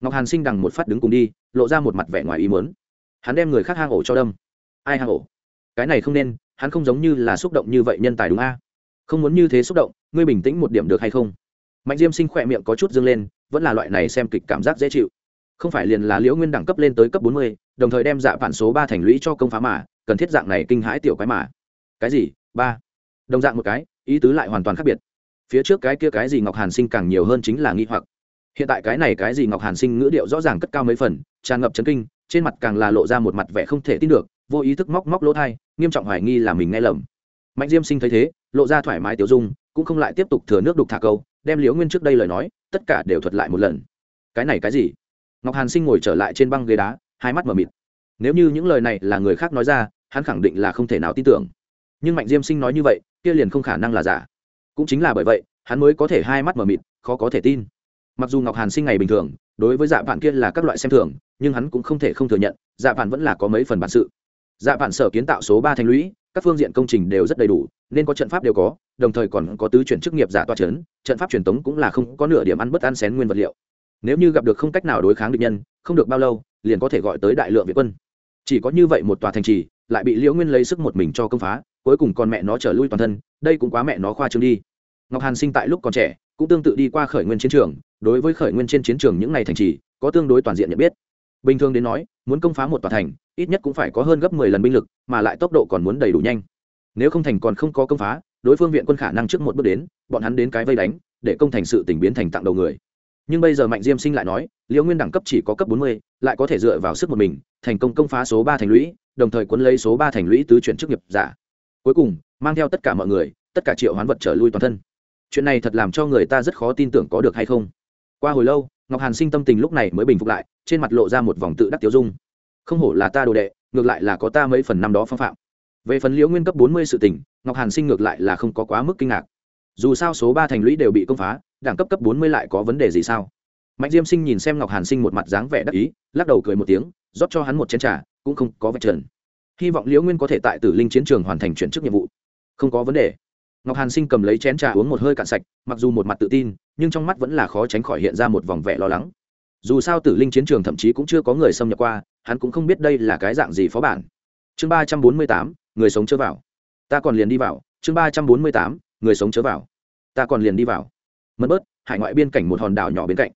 Ngọc hàn sinh đằng một phát đứng cùng đi, lộ ra một mặt vẻ ngoài ý muốn. hắn đem người khác hang ổ cho đâm. Ai hang ổ? Cái này không nên, hắn không giống như là xúc động như vậy nhân tài đúng a. Không muốn như thế xúc động ngươi bình tĩnh một điểm được hay không? Mạnh diêm sinh khỏe miệng có chút dâng lên, vẫn là loại này xem kịch cảm giác dễ chịu. Không phải liền là liễu nguyên đẳng cấp lên tới cấp bốn mươi, đồng thời đem dạ phản số ba thành lũy cho công phá mà, cần thiết dạng này kinh hãi tiểu cái mà. Cái gì? Ba. Đồng dạng một cái, ý tứ lại hoàn toàn khác biệt. Phía trước cái kia cái gì ngọc hàn sinh càng nhiều hơn chính là nghi hoặc. Hiện tại cái này cái gì ngọc hàn sinh ngữ điệu rõ ràng cất cao mấy phần, tràn ngập chấn kinh, trên mặt càng là lộ ra một mặt vẻ không thể tin được, vô ý thức móc móc lỗ thai nghiêm trọng hoài nghi là mình nghe lầm. Mạnh diêm sinh thấy thế, lộ ra thoải mái tiểu dung cũng không lại tiếp tục thừa nước đục thả câu, đem liễu nguyên trước đây lời nói, tất cả đều thuật lại một lần. Cái này cái gì? Ngọc hàn sinh ngồi trở lại trên băng ghế đá, hai mắt mờ mịt. Nếu như những lời này là người khác nói ra, hắn khẳng định là không thể nào tin tưởng. Nhưng mạnh diêm sinh nói như vậy, kia liền không khả năng là giả. Cũng chính là bởi vậy, hắn mới có thể hai mắt mờ mịt, khó có thể tin. Mặc dù ngọc hàn sinh ngày bình thường, đối với dạ vạn kia là các loại xem thường, nhưng hắn cũng không thể không thừa nhận dạ vạn vẫn là có mấy phần bản sự. Dạ vạn sở kiến tạo số ba thành lũy các phương diện công trình đều rất đầy đủ, nên có trận pháp đều có, đồng thời còn có tứ chuyển chức nghiệp giả toa c h ấ n trận pháp truyền tống cũng là không có nửa điểm ăn bất ăn xén nguyên vật liệu. Nếu như gặp được không cách nào đối kháng địch nhân, không được bao lâu, liền có thể gọi tới đại lượng việt quân. Chỉ có như vậy một tòa thành trì, lại bị liễu nguyên lấy sức một mình cho công phá, cuối cùng con mẹ nó trở lui toàn thân, đây cũng quá mẹ nó khoa trương đi. Ngọc hàn sinh tại lúc còn trẻ, cũng tương tự đi qua khởi nguyên chiến trường, đối với khởi nguyên trên chiến trường những ngày thành trì, có tương đối toàn diện nhận biết bình thường đến nói, muốn công phá một tòa thành, ít nhất cũng phải có hơn gấp mười lần binh lực, mà lại tốc độ còn muốn đầy đủ nhanh. Nếu không thành còn không có công phá, đối phương viện quân khả năng trước một bước đến, bọn hắn đến cái vây đánh, để công thành sự tình biến thành tặng đầu người. Nhưng bây giờ mạnh diêm sinh lại nói liễu nguyên đẳng cấp chỉ có cấp bốn mươi, lại có thể dựa vào sức một mình, thành công công phá số ba thành lũy, đồng thời cuốn lấy số ba thành lũy tứ chuyển chức nghiệp giả. Cuối cùng, mang theo tất cả mọi người, tất cả triệu hoán vật trở lui toàn thân. Chuyện này thật làm cho người ta rất khó tin tưởng có được hay không. Qua hồi lâu ngọc hàn sinh tâm tình lúc này mới bình phục lại, trên mặt lộ ra một vòng tự đắc tiêu dung. Không hổ là ta đồ đệ, ngược lại là có ta mấy phần năm đó phong phạm. Về phần liễu nguyên cấp bốn mươi sự tỉnh ngọc hàn sinh ngược lại là không có quá mức kinh ngạc. Dù sao số ba thành lũy đều bị công phá, đẳng cấp cấp bốn mươi lại có vấn đề gì sao? Mạnh diêm sinh nhìn xem ngọc hàn sinh một mặt dáng vẻ đắc ý, lắc đầu cười một tiếng, rót cho hắn một chén t r à cũng không có vật trần. Hy vọng liễu nguyên có thể tại tử linh chiến trường hoàn thành chuyển chức nhiệm vụ. Không có vấn đề. Ngọc hàn sinh cầm lấy chén trà uống một hơi cạn sạch, mặc dù một mặt tự tin nhưng trong mắt vẫn là khó tránh khỏi hiện ra một vòng vẻ lo lắng. Dù sao tử linh chiến trường thậm chí cũng chưa có người xâm nhập qua, hắn cũng không biết đây là cái dạng gì phó bản. Chương ba trăm bốn mươi tám, người sống chớ vào. Ta còn liền đi vào. Chương ba trăm bốn mươi tám, người sống chớ vào. Ta còn liền đi vào. Mất bớt, hải ngoại biên cảnh một hòn đảo nhỏ bên cạnh.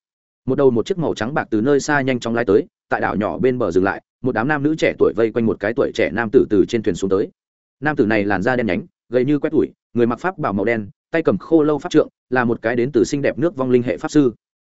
Một đầu một chiếc màu trắng bạc từ nơi xa nhanh chóng lai tới, tại đảo nhỏ bên bờ dừng lại, một đám nam nữ trẻ tuổi vây quanh một cái tuổi trẻ nam tử từ trên thuyền xuống tới. Nam tử này làn da đen nhánh, gầy như quét tủi người mặc pháp bảo màu đen tay cầm khô lâu pháp trượng, là một cái đến từ xinh đẹp nước vong linh hệ pháp sư.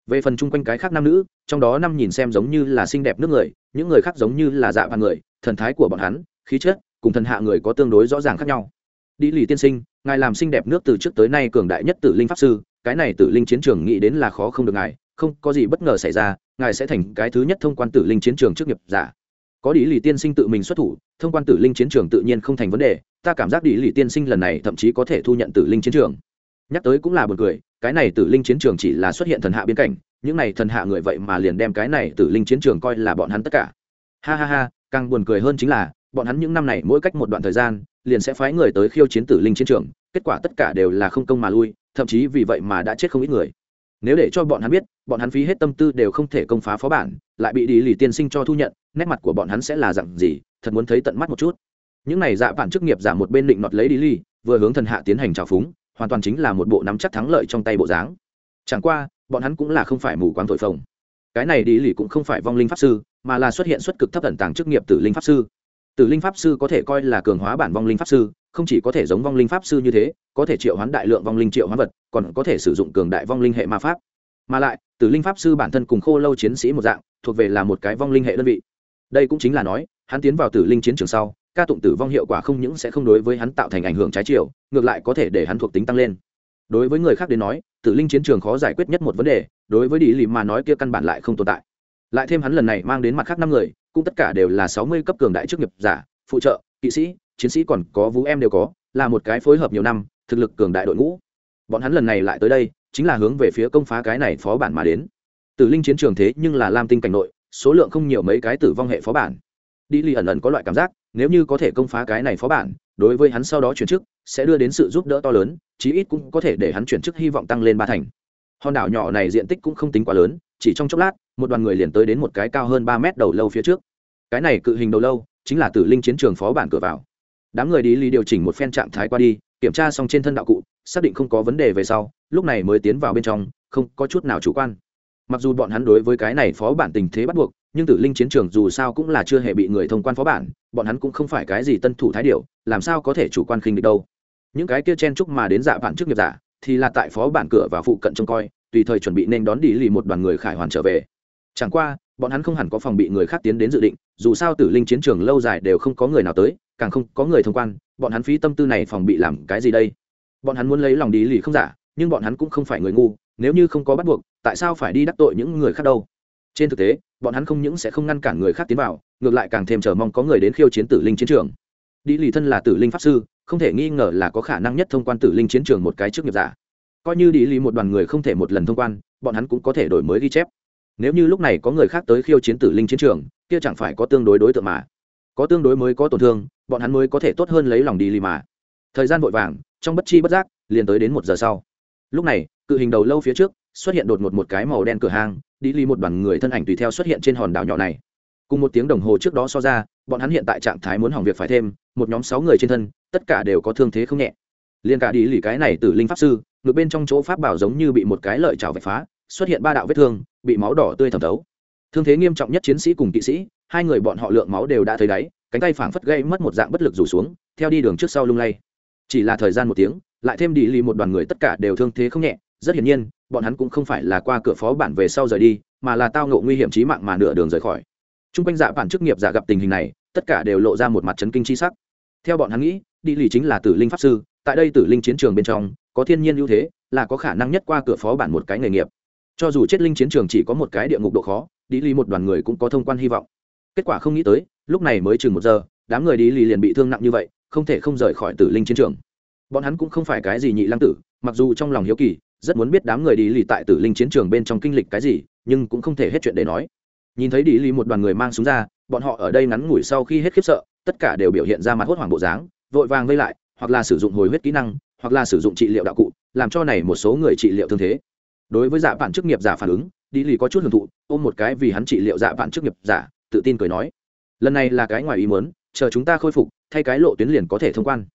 Về phần chung quanh cái khác nam nữ, trong đó năm nhìn xem giống như là xinh đẹp nước người, những người khác giống như là dạ vàng người, thần thái của bọn hắn, khí chất cùng thần hạ người có tương đối rõ ràng khác nhau. Đi lì tiên sinh, ngài làm xinh đẹp nước từ trước tới nay cường đại nhất tử linh pháp sư, cái này tử linh chiến trường nghĩ đến là khó không được ngài, không có gì bất ngờ xảy ra, ngài sẽ thành cái thứ nhất thông quan tử linh chiến trường trước nghiệp giả có đi lì tiên sinh tự mình xuất thủ, thông quan tử linh chiến trường tự nhiên không thành vấn đề, ta cảm giác đi lì tiên sinh lần này thậm chí có thể thu nhận tử linh chiến trường. Nhắc tới cũng là b u ồ n cười, cái này tử linh chiến trường chỉ là xuất hiện thần hạ biên cảnh, những này thần hạ người vậy mà liền đem cái này tử linh chiến trường coi là bọn hắn tất cả. Ha ha ha, càng buồn cười hơn chính là, bọn hắn những năm này mỗi cách một đoạn thời gian, liền sẽ phái người tới khiêu chiến tử linh chiến trường, kết quả tất cả đều là không công mà lui, thậm chí vì vậy mà đã chết không ít người nếu để cho bọn hắn biết, bọn hắn phí hết tâm tư đều không thể công phá phó bản, lại bị đi lì tiên sinh cho thu nhận, nét mặt của bọn hắn sẽ là dặn gì, thật muốn thấy tận mắt một chút. Những này dạ bản chức nghiệp giả một bên định nọt lấy đi lì, vừa hướng thần hạ tiến hành trào phúng, hoàn toàn chính là một bộ nắm chắc thắng lợi trong tay bộ dáng. Chẳng qua, bọn hắn cũng là không phải mù quáng thổi phồng. Cái này đi lì cũng không phải vong linh pháp sư, mà là xuất hiện xuất cực thấp tận tàng chức nghiệp tử linh pháp sư. Tử linh pháp sư có thể coi là cường hóa bản vong linh pháp sư không chỉ có thể giống vong linh pháp sư như thế, có thể triệu hoán đại lượng vong linh triệu hoán vật, còn có thể sử dụng cường đại vong linh hệ ma pháp. Mà lại, tử linh pháp sư bản thân cùng khô lâu chiến sĩ một dạng, thuộc về là một cái vong linh hệ đơn vị. Đây cũng chính là nói, hắn tiến vào tử linh chiến trường sau, ca tụng tử vong hiệu quả không những sẽ không đối với hắn tạo thành ảnh hưởng trái chiều, ngược lại có thể để hắn thuộc tính tăng lên. Đối với người khác đến nói, tử linh chiến trường khó giải quyết nhất một vấn đề, đối với đi lì mà nói kia căn bản lại không tồn tại. Lại thêm hắn lần này mang đến mặt khác năm người, cũng tất cả đều là sáu mươi cấp cường đại chức nghiệp giả, phụ trợ, kỵ sĩ chiến sĩ còn có vũ em đều có, là một cái phối hợp nhiều năm, thực lực cường đại đội ngũ. Bọn hắn lần này lại tới đây, chính là hướng về phía công phá cái này phó bản mà đến. Tử linh chiến trường thế nhưng là lam tinh cảnh nội, số lượng không nhiều mấy cái tử vong hệ phó bản. Đi ly ẩn ẩn có loại cảm giác, nếu như có thể công phá cái này phó bản, đối với hắn sau đó chuyển chức, sẽ đưa đến sự giúp đỡ to lớn, chí ít cũng có thể để hắn chuyển chức hy vọng tăng lên ba thành. Hòn đảo nhỏ này diện tích cũng không tính quá lớn, chỉ trong chốc lát, một đoàn người liền tới đến một cái cao hơn ba mét đầu lâu phía trước. Cái này cự hình đầu lâu, chính là tử linh chiến trường phó bản cửa vào đám người đi lý điều chỉnh một phen trạng thái qua đi, kiểm tra xong trên thân đạo cụ, xác định không có vấn đề về sau, lúc này mới tiến vào bên trong, không có chút nào chủ quan. Mặc dù bọn hắn đối với cái này phó bản tình thế bắt buộc, nhưng tử linh chiến trường dù sao cũng là chưa hề bị người thông quan phó bản, bọn hắn cũng không phải cái gì tân thủ thái điệu làm sao có thể chủ quan khinh địch đâu. Những cái kia chen chúc mà đến dạ bản trước nghiệp giả thì là tại phó bản cửa và phụ cận trông coi, tùy thời chuẩn bị nên đón đi lì một đoàn người khải hoàn trở về. Chẳng qua, bọn hắn không hẳn có phòng bị người khác tiến đến dự định, dù sao tử linh chiến trường lâu dài đều không có người nào tới càng không có người thông quan, bọn hắn phí tâm tư này phòng bị làm cái gì đây? Bọn hắn muốn lấy lòng đi lì không giả, nhưng bọn hắn cũng không phải người ngu, nếu như không có bắt buộc, tại sao phải đi đắc tội những người khác đâu? Trên thực tế, bọn hắn không những sẽ không ngăn cản người khác tiến vào, ngược lại càng thêm chờ mong có người đến khiêu chiến tử linh chiến trường. Đi lì thân là tử linh pháp sư, không thể nghi ngờ là có khả năng nhất thông quan tử linh chiến trường một cái trước nghiệp giả. Coi như đi lì một đoàn người không thể một lần thông quan, bọn hắn cũng có thể đổi mới ghi chép. Nếu như lúc này có người khác tới khiêu chiến tử linh chiến trường, kia chẳng phải có tương đối đối tượng mà có tương đối mới có tổn thương, bọn hắn mới có thể tốt hơn lấy lòng đi lì mà. Thời gian vội vàng, trong bất chi bất giác, liền tới đến một giờ sau. Lúc này, cự hình đầu lâu phía trước, xuất hiện đột ngột một cái màu đen cửa hàng, đi lì một đoàn người thân ảnh tùy theo xuất hiện trên hòn đảo nhỏ này. Cùng một tiếng đồng hồ trước đó so ra, bọn hắn hiện tại trạng thái muốn hỏng việc phải thêm, một nhóm sáu người trên thân, tất cả đều có thương thế không nhẹ. Liên cả đi lì cái này từ linh pháp sư, ngược bên trong chỗ pháp bảo giống như bị một cái lợi chảo vạch phá, xuất hiện ba đạo vết thương, bị máu đỏ tươi thẩm thấu. Thương thế nghiêm trọng nhất chiến sĩ cùng kỵ sĩ hai người bọn họ lượng máu đều đã thấy đáy, cánh tay phảng phất gây mất một dạng bất lực rủ xuống, theo đi đường trước sau lung lay. Chỉ là thời gian một tiếng, lại thêm đi lì một đoàn người tất cả đều thương thế không nhẹ, rất hiển nhiên, bọn hắn cũng không phải là qua cửa phó bản về sau rời đi, mà là tao ngộ nguy hiểm trí mạng mà nửa đường rời khỏi. T r u n g quanh dạ bản chức nghiệp giả gặp tình hình này, tất cả đều lộ ra một mặt chấn kinh c sắc. Theo bọn hắn nghĩ, đi lì chính là tử linh pháp sư, tại đây tử linh chiến trường bên trong, có thiên nhiên ưu thế, là có khả năng nhất qua cửa phó bản một cái nghề nghiệp. Cho dù chết linh chiến trường chỉ có một cái địa ngục độ khó, đi lì một đoàn người cũng có thông quan hy vọng kết quả không nghĩ tới, lúc này mới chừng một giờ, đám người đi lì liền bị thương nặng như vậy, không thể không rời khỏi tử linh chiến trường. Bọn hắn cũng không phải cái gì nhị lăng tử, mặc dù trong lòng hiếu kỳ, rất muốn biết đám người đi lì tại tử linh chiến trường bên trong kinh lịch cái gì, nhưng cũng không thể hết chuyện để nói. Nhìn thấy đi lì một đoàn người mang súng ra, bọn họ ở đây ngắn ngủi sau khi hết khiếp sợ, tất cả đều biểu hiện ra mặt hốt hoảng bộ dáng, vội vàng vây lại, hoặc là sử dụng hồi huyết kỹ năng, hoặc là sử dụng trị liệu đạo cụ, làm cho này một số người trị liệu thương thế. Đối với dạ giả bản chức nghiệp giả phản ứng, đi lì có chút hưởng thụ, ôm một cái vì hắn trị liệu dạ giả bản chức nghiệp giả tự tin cười nói, lần này là cái ngoài ý muốn, chờ chúng ta khôi phục, thay cái lộ tuyến liền có thể thông quan.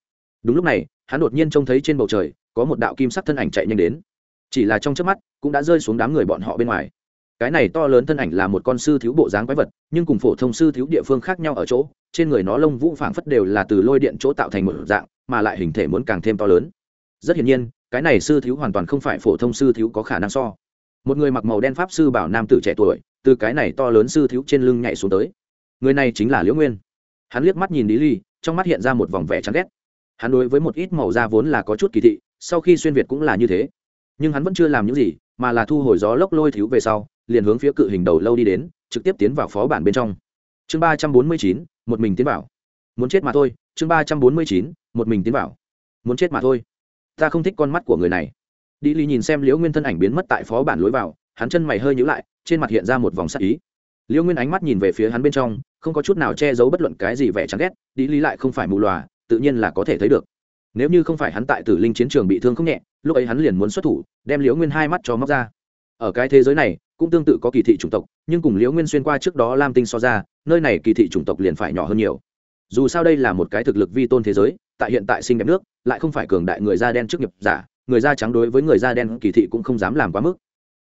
Đúng lúc này, hắn đột nhiên trông thấy trên bầu trời, có một đạo kim sắc thân ảnh chạy nhanh đến. Chỉ là trong trước mắt, cũng đã rơi xuống đám người bọn họ bên ngoài. Cái này to lớn thân ảnh là một con sư thiếu bộ dáng quái vật, nhưng cùng phổ thông sư thiếu địa phương khác nhau ở chỗ, trên người nó lông vũ phảng phất đều là từ lôi điện chỗ tạo thành một dạng, mà lại hình thể muốn càng thêm to lớn. Rất hiển nhiên, cái này sư thiếu hoàn toàn không phải phổ thông sư thiếu có khả năng so một người mặc màu đen pháp sư bảo nam tử trẻ tuổi, từ cái này to lớn sư thiếu trên lưng nhảy xuống tới. Người này chính là liễu nguyên. Hắn liếc mắt nhìn lý ly, trong mắt hiện ra một vòng vẻ chán ghét. Hắn đối với một ít màu da vốn là có chút kỳ thị, sau khi xuyên việt cũng là như thế. Nhưng hắn vẫn chưa làm những gì, mà là thu hồi gió lốc lôi thiếu về sau, liền hướng phía cự hình đầu lâu đi đến, trực tiếp tiến vào phó bản bên trong. Chương ba trăm bốn mươi chín, một mình tiến vào. Muốn chết mà thôi, chương ba trăm bốn mươi chín, một mình tiến vào. Muốn chết mà thôi. Ta không thích con mắt của người này đi ly nhìn xem liễu nguyên thân ảnh biến mất tại phó bản lối vào, hắn chân mày hơi nhữ lại, trên mặt hiện ra một vòng sắc ý. Liễu nguyên ánh mắt nhìn về phía hắn bên trong, không có chút nào che giấu bất luận cái gì vẻ chán ghét đi ly lại không phải mù lòa, tự nhiên là có thể thấy được. Nếu như không phải hắn tại tử linh chiến trường bị thương không nhẹ, lúc ấy hắn liền muốn xuất thủ, đem liễu nguyên hai mắt cho móc ra. Ở cái thế giới này, cũng tương tự có kỳ thị chủng tộc, nhưng cùng liễu nguyên xuyên qua trước đó lam tinh so ra, nơi này kỳ thị chủng tộc liền phải nhỏ hơn nhiều. Dù sao đây là một cái thực lực vi tôn thế giới, tại hiện tại sinh đẹp nước, lại không phải cường đại người da đen trước nghiệp giả người da trắng đối với người da đen kỳ thị cũng không dám làm quá mức.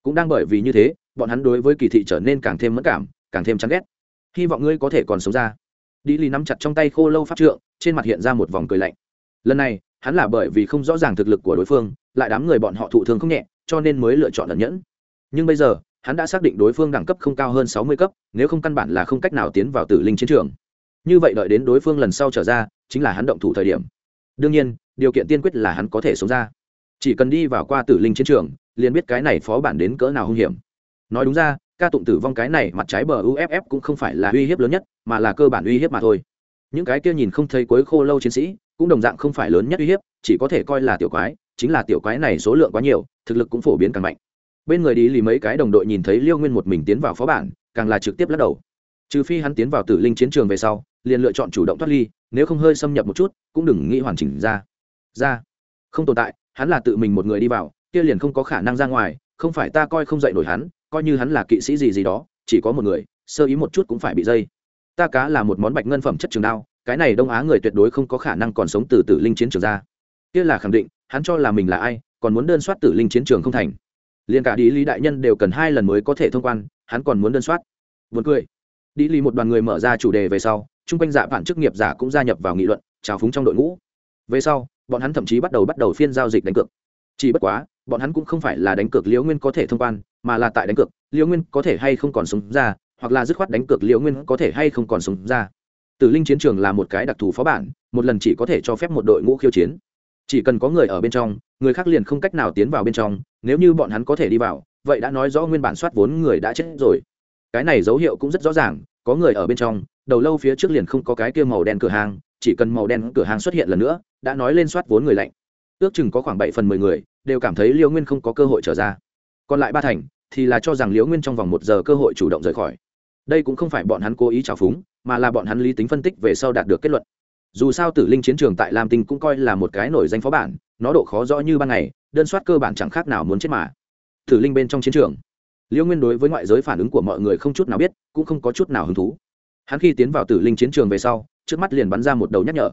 Cũng đang bởi vì như thế, bọn hắn đối với kỳ thị trở nên càng thêm mất cảm, càng thêm chán ghét. Hy vọng ngươi có thể còn sống ra. Đi lì nắm chặt trong tay khô lâu pháp trượng, trên mặt hiện ra một vòng cười lạnh. Lần này, hắn là bởi vì không rõ ràng thực lực của đối phương, lại đám người bọn họ thụ thương không nhẹ, cho nên mới lựa chọn ẩn nhẫn. Nhưng bây giờ, hắn đã xác định đối phương đẳng cấp không cao hơn sáu mươi cấp, nếu không căn bản là không cách nào tiến vào tử linh chiến trường. Như vậy đợi đến đối phương lần sau trở ra, chính là hắn động thủ thời điểm. Đương nhiên, điều kiện tiên quyết là hắn có thể sống ra chỉ cần đi vào qua tử linh chiến trường, liền biết cái này phó bản đến cỡ nào hung hiểm. Nói đúng ra, ca tụng tử vong cái này mặt trái bờ uff cũng không phải là uy hiếp lớn nhất, mà là cơ bản uy hiếp mà thôi. Những cái kia nhìn không thấy cuối khô lâu chiến sĩ, cũng đồng dạng không phải lớn nhất uy hiếp, chỉ có thể coi là tiểu quái, chính là tiểu quái này số lượng quá nhiều, thực lực cũng phổ biến càng mạnh. Bên người đi lì mấy cái đồng đội nhìn thấy liêu nguyên một mình tiến vào phó bản, càng là trực tiếp lắc đầu. Trừ phi hắn tiến vào tử linh chiến trường về sau, liền lựa chọn chủ động thoát ly, nếu không hơi xâm nhập một chút, cũng đừng nghĩ hoàn chỉnh ra. Ra. Không tồn tại hắn là tự mình một người đi vào, kia liền không có khả năng ra ngoài, không phải ta coi không dậy nổi hắn, coi như hắn là kỵ sĩ gì gì đó, chỉ có một người, sơ ý một chút cũng phải bị dây. Ta cá là một món bạch ngân phẩm chất trường đao, cái này đông á người tuyệt đối không có khả năng còn sống từ tử linh chiến trường ra. Kia là khẳng định, hắn cho là mình là ai, còn muốn đơn soát tử linh chiến trường không thành. Liền cả đi lý đại nhân đều cần hai lần mới có thể thông quan, hắn còn muốn đơn soát. Vượt cười. Đi lý một đoàn người mở ra chủ đề về sau, chung quanh dạ vạn chức nghiệp giả cũng gia nhập vào nghị luận, trào phúng trong đội ngũ. Về sau bọn hắn thậm chí bắt đầu bắt đầu phiên giao dịch đánh cược. Chỉ bất quá, bọn hắn cũng không phải là đánh cược liễu nguyên có thể thông quan, mà là tại đánh cược, liễu nguyên có thể hay không còn sống ra, hoặc là dứt khoát đánh cược liễu nguyên có thể hay không còn sống ra. Tử linh chiến trường là một cái đặc thù phó bản, một lần chỉ có thể cho phép một đội ngũ khiêu chiến. Chỉ cần có người ở bên trong, người khác liền không cách nào tiến vào bên trong, nếu như bọn hắn có thể đi vào, vậy đã nói rõ nguyên bản soát vốn người đã chết rồi. Cái này dấu hiệu cũng rất rõ ràng, có người ở bên trong, đầu lâu phía trước liền không có cái kia màu đen cửa hàng chỉ cần màu đen cửa hàng xuất hiện lần nữa, đã nói lên soát vốn người lạnh. Ước chừng có khoảng bảy phần mười người, đều cảm thấy liễu nguyên không có cơ hội trở ra. Còn lại ba thành, thì là cho rằng liễu nguyên trong vòng một giờ cơ hội chủ động rời khỏi. Đây cũng không phải bọn hắn cố ý trào phúng, mà là bọn hắn lý tính phân tích về sau đạt được kết luận. Dù sao tử linh chiến trường tại lam tinh cũng coi là một cái nổi danh phó bản, nó độ khó rõ như ban ngày, đơn soát cơ bản chẳng khác nào muốn chết mà. Tử linh bên trong chiến trường. Liễu nguyên đối với ngoại giới phản ứng của mọi người không chút nào biết, cũng không có chút nào hứng thú. Hắn khi tiến vào tử linh chiến trường về sau trước mắt liền bắn ra một đầu nhắc nhở.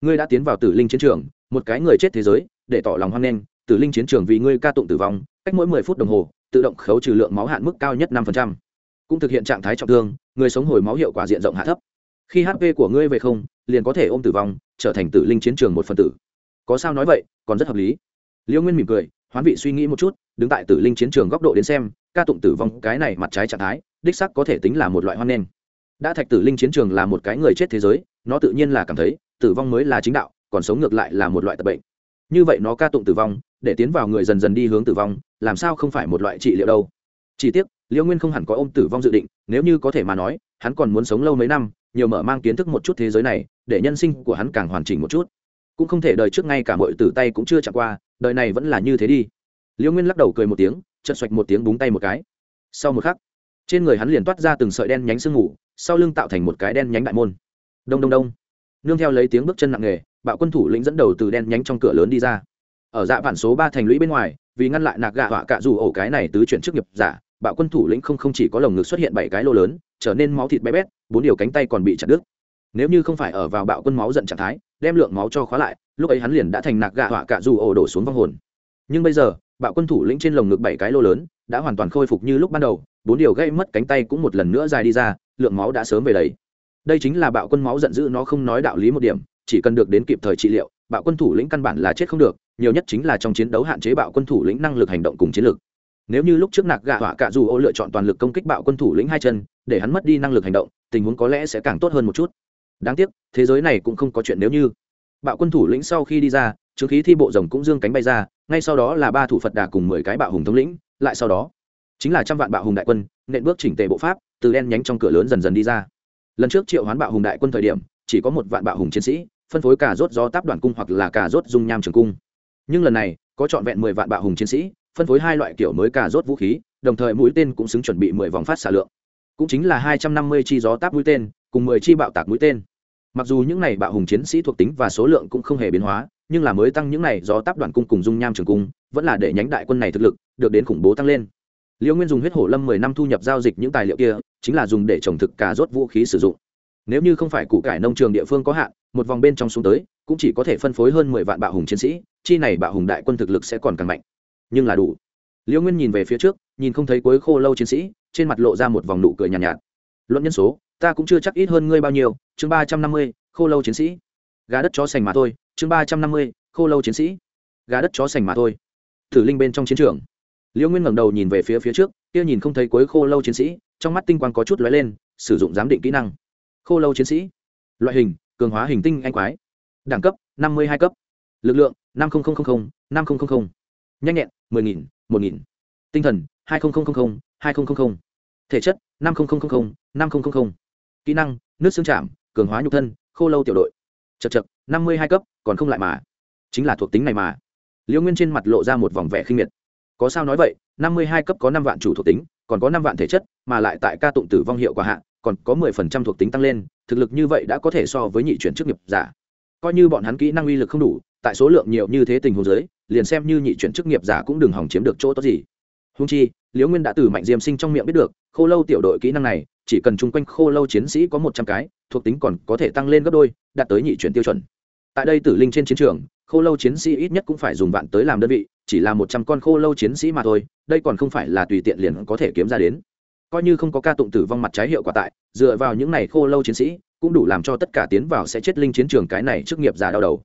Ngươi đã tiến vào tử linh chiến trường, một cái người chết thế giới, để tỏ lòng hoan nghênh, tử linh chiến trường vì ngươi ca tụng tử vong, cách mỗi mười phút đồng hồ, tự động khấu trừ lượng máu hạn mức cao nhất năm phần trăm. Cũng thực hiện trạng thái trọng thương, người sống hồi máu hiệu quả diện rộng hạ thấp. Khi hp của ngươi về không, liền có thể ôm tử vong, trở thành tử linh chiến trường một phần tử. Có sao nói vậy, còn rất hợp lý. Liễu nguyên mỉm cười, hoán vị suy nghĩ một chút, đứng tại tử linh chiến trường góc độ đến xem, ca tụng tử vong, cái này mặt trái trạng thái, đích sắc có thể tính là một loại hoan nghênh đã thạch tử linh chiến trường là một cái người chết thế giới, nó tự nhiên là cảm thấy, tử vong mới là chính đạo, còn sống ngược lại là một loại tập bệnh. Như vậy nó ca tụng tử vong, để tiến vào người dần dần đi hướng tử vong, làm sao không phải một loại trị liệu đâu? Chỉ tiếc, liễu nguyên không hẳn có ôm tử vong dự định, nếu như có thể mà nói, hắn còn muốn sống lâu mấy năm, nhiều mở mang kiến thức một chút thế giới này, để nhân sinh của hắn càng hoàn chỉnh một chút. Cũng không thể đời trước ngay cả mọi tử tay cũng chưa chạm qua, đời này vẫn là như thế đi. Liễu nguyên lắc đầu cười một tiếng chật xoạch một tiếng búng tay một cái. Sau một khắc, trên người hắn liền toát ra từng sợi đen nhánh sương ngủ sau lưng tạo thành một cái đen nhánh đại môn. Đông đông đông. Nương theo lấy tiếng bước chân nặng nề, bạo quân thủ lĩnh dẫn đầu từ đen nhánh trong cửa lớn đi ra. Ở dạ bản số ba thành lũy bên ngoài, vì ngăn lại nạc gạ họa cạ dù ổ cái này tứ chuyển chức nghiệp giả, bạo quân thủ lĩnh không không chỉ có lồng ngực xuất hiện bảy cái lô lớn, trở nên máu thịt bé bét, bốn điều cánh tay còn bị chặt đứt. Nếu như không phải ở vào bạo quân máu giận trạng thái, đem lượng máu cho khóa lại, lúc ấy hắn liền đã thành nạc gạ họa cạ dù ổ đổ xuống vong hồn. Nhưng bây giờ, bạo quân thủ lĩnh trên lồng ngực bảy cái lô lớn, đã hoàn toàn khôi phục như lúc ban đầu, bốn điều gây mất cánh tay cũng một lần nữa dài đi ra lượng máu đã sớm về đấy đây chính là bạo quân máu giận dữ nó không nói đạo lý một điểm, chỉ cần được đến kịp thời trị liệu, bạo quân thủ lĩnh căn bản là chết không được, nhiều nhất chính là trong chiến đấu hạn chế bạo quân thủ lĩnh năng lực hành động cùng chiến lược nếu như lúc trước nạc gạ họa cạ dù ô lựa chọn toàn lực công kích bạo quân thủ lĩnh hai chân, để hắn mất đi năng lực hành động, tình huống có lẽ sẽ càng tốt hơn một chút. Đáng tiếc, thế giới này cũng không có chuyện nếu như. Bạo quân thủ lĩnh sau khi đi ra, chứng khí thi bộ rồng cũng dương cánh bay ra, ngay sau đó là ba thủ phật đà cùng mười cái bạo hùng thống lĩnh, lại sau đó, chính là trăm vạn bạo hùng đại quân, nện bước chỉnh tề bộ pháp từ đen nhánh trong cửa lớn dần dần đi ra. Lần trước triệu hoán bạo hùng đại quân thời điểm, chỉ có một vạn bạo hùng chiến sĩ, phân phối cả rốt gió táp đoàn cung hoặc là cả rốt dung nham trường cung. Nhưng lần này, có trọn vẹn mười vạn bạo hùng chiến sĩ, phân phối hai loại kiểu mới cả rốt vũ khí, đồng thời mũi tên cũng xứng chuẩn bị mười vòng phát xạ lượng. Cũng chính là hai trăm năm mươi chi gió táp mũi tên, cùng mười chi bạo tạc mũi tên. Mặc dù những này bạo hùng chiến sĩ thuộc tính và số lượng cũng không hề biến hóa, nhưng là mới tăng những này do táp đoàn cung cùng dung nham trường cung, vẫn là để nhánh đại quân này thực lực, được đến khủng bố tăng lên. Liễu nguyên dùng huyết hổ lâm mười năm thu nhập giao dịch những tài liệu kia chính là dùng để trồng thực cà rốt vũ khí sử dụng. Nếu như không phải củ cải nông trường địa phương có hạn một vòng bên trong xuống tới cũng chỉ có thể phân phối hơn mười vạn bạo hùng chiến sĩ chi này bạo hùng đại quân thực lực sẽ còn càng mạnh. Nhưng là đủ. Liễu nguyên nhìn về phía trước nhìn không thấy cuối khô lâu chiến sĩ trên mặt lộ ra một vòng nụ cười nhàn nhạt, nhạt. Luận nhân số ta cũng chưa chắc ít hơn ngươi bao nhiêu chương ba trăm năm mươi khô lâu chiến sĩ. Gà đất chó sành mà thôi chương ba trăm năm mươi khô lâu chiến sĩ. Gà đất chó sành mà thôi. Thử linh bên trong chiến trường. Liễu nguyên ngẩng đầu nhìn về phía phía trước kia nhìn không thấy cuối khô lâu chiến sĩ trong mắt tinh quang có chút lóe lên, sử dụng giám định kỹ năng. Khô lâu chiến sĩ. Loại hình, cường hóa hình tinh anh quái. Đẳng cấp, năm mươi hai cấp. Lực lượng, năm nghìn năm nghìn nhanh nhẹn, mười nghìn, một nghìn. Tinh thần, hai nghìn hai nghìn thể chất, năm nghìn năm nghìn kỹ năng, nước xương chạm, cường hóa nhục thân, khô lâu tiểu đội. Chật chật, năm mươi hai cấp, còn không lại mà. Chính là thuộc tính này mà. Liễu nguyên trên mặt lộ ra một vòng vẻ khinh miệt. Có sao nói vậy, năm mươi hai cấp có năm vạn chủ thuộc tính còn có năm vạn thể chất, mà lại tại ca tụng tử vong hiệu quả hạ, còn có mười phần trăm thuộc tính tăng lên, thực lực như vậy đã có thể so với nhị chuyển chức nghiệp giả. Coi như bọn hắn kỹ năng uy lực không đủ, tại số lượng nhiều như thế tình huống giới liền xem như nhị chuyển chức nghiệp giả cũng đừng hỏng chiếm được chỗ tốt gì. Húng chi, liễu nguyên đã từ mạnh diêm sinh trong miệng biết được, khô lâu tiểu đội kỹ năng này, chỉ cần chung quanh khô lâu chiến sĩ có một trăm cái, thuộc tính còn có thể tăng lên gấp đôi, đạt tới nhị chuyển tiêu chuẩn. Tại đây tử linh trên chiến trường, khô lâu chiến sĩ ít nhất cũng phải dùng vạn tới làm đơn vị chỉ là một trăm con khô lâu chiến sĩ mà thôi, đây còn không phải là tùy tiện liền có thể kiếm ra đến. Coi như không có ca tụng tử vong mặt trái hiệu quả tại, dựa vào những này khô lâu chiến sĩ, cũng đủ làm cho tất cả tiến vào sẽ chết linh chiến trường cái này trước nghiệp giả đau đầu.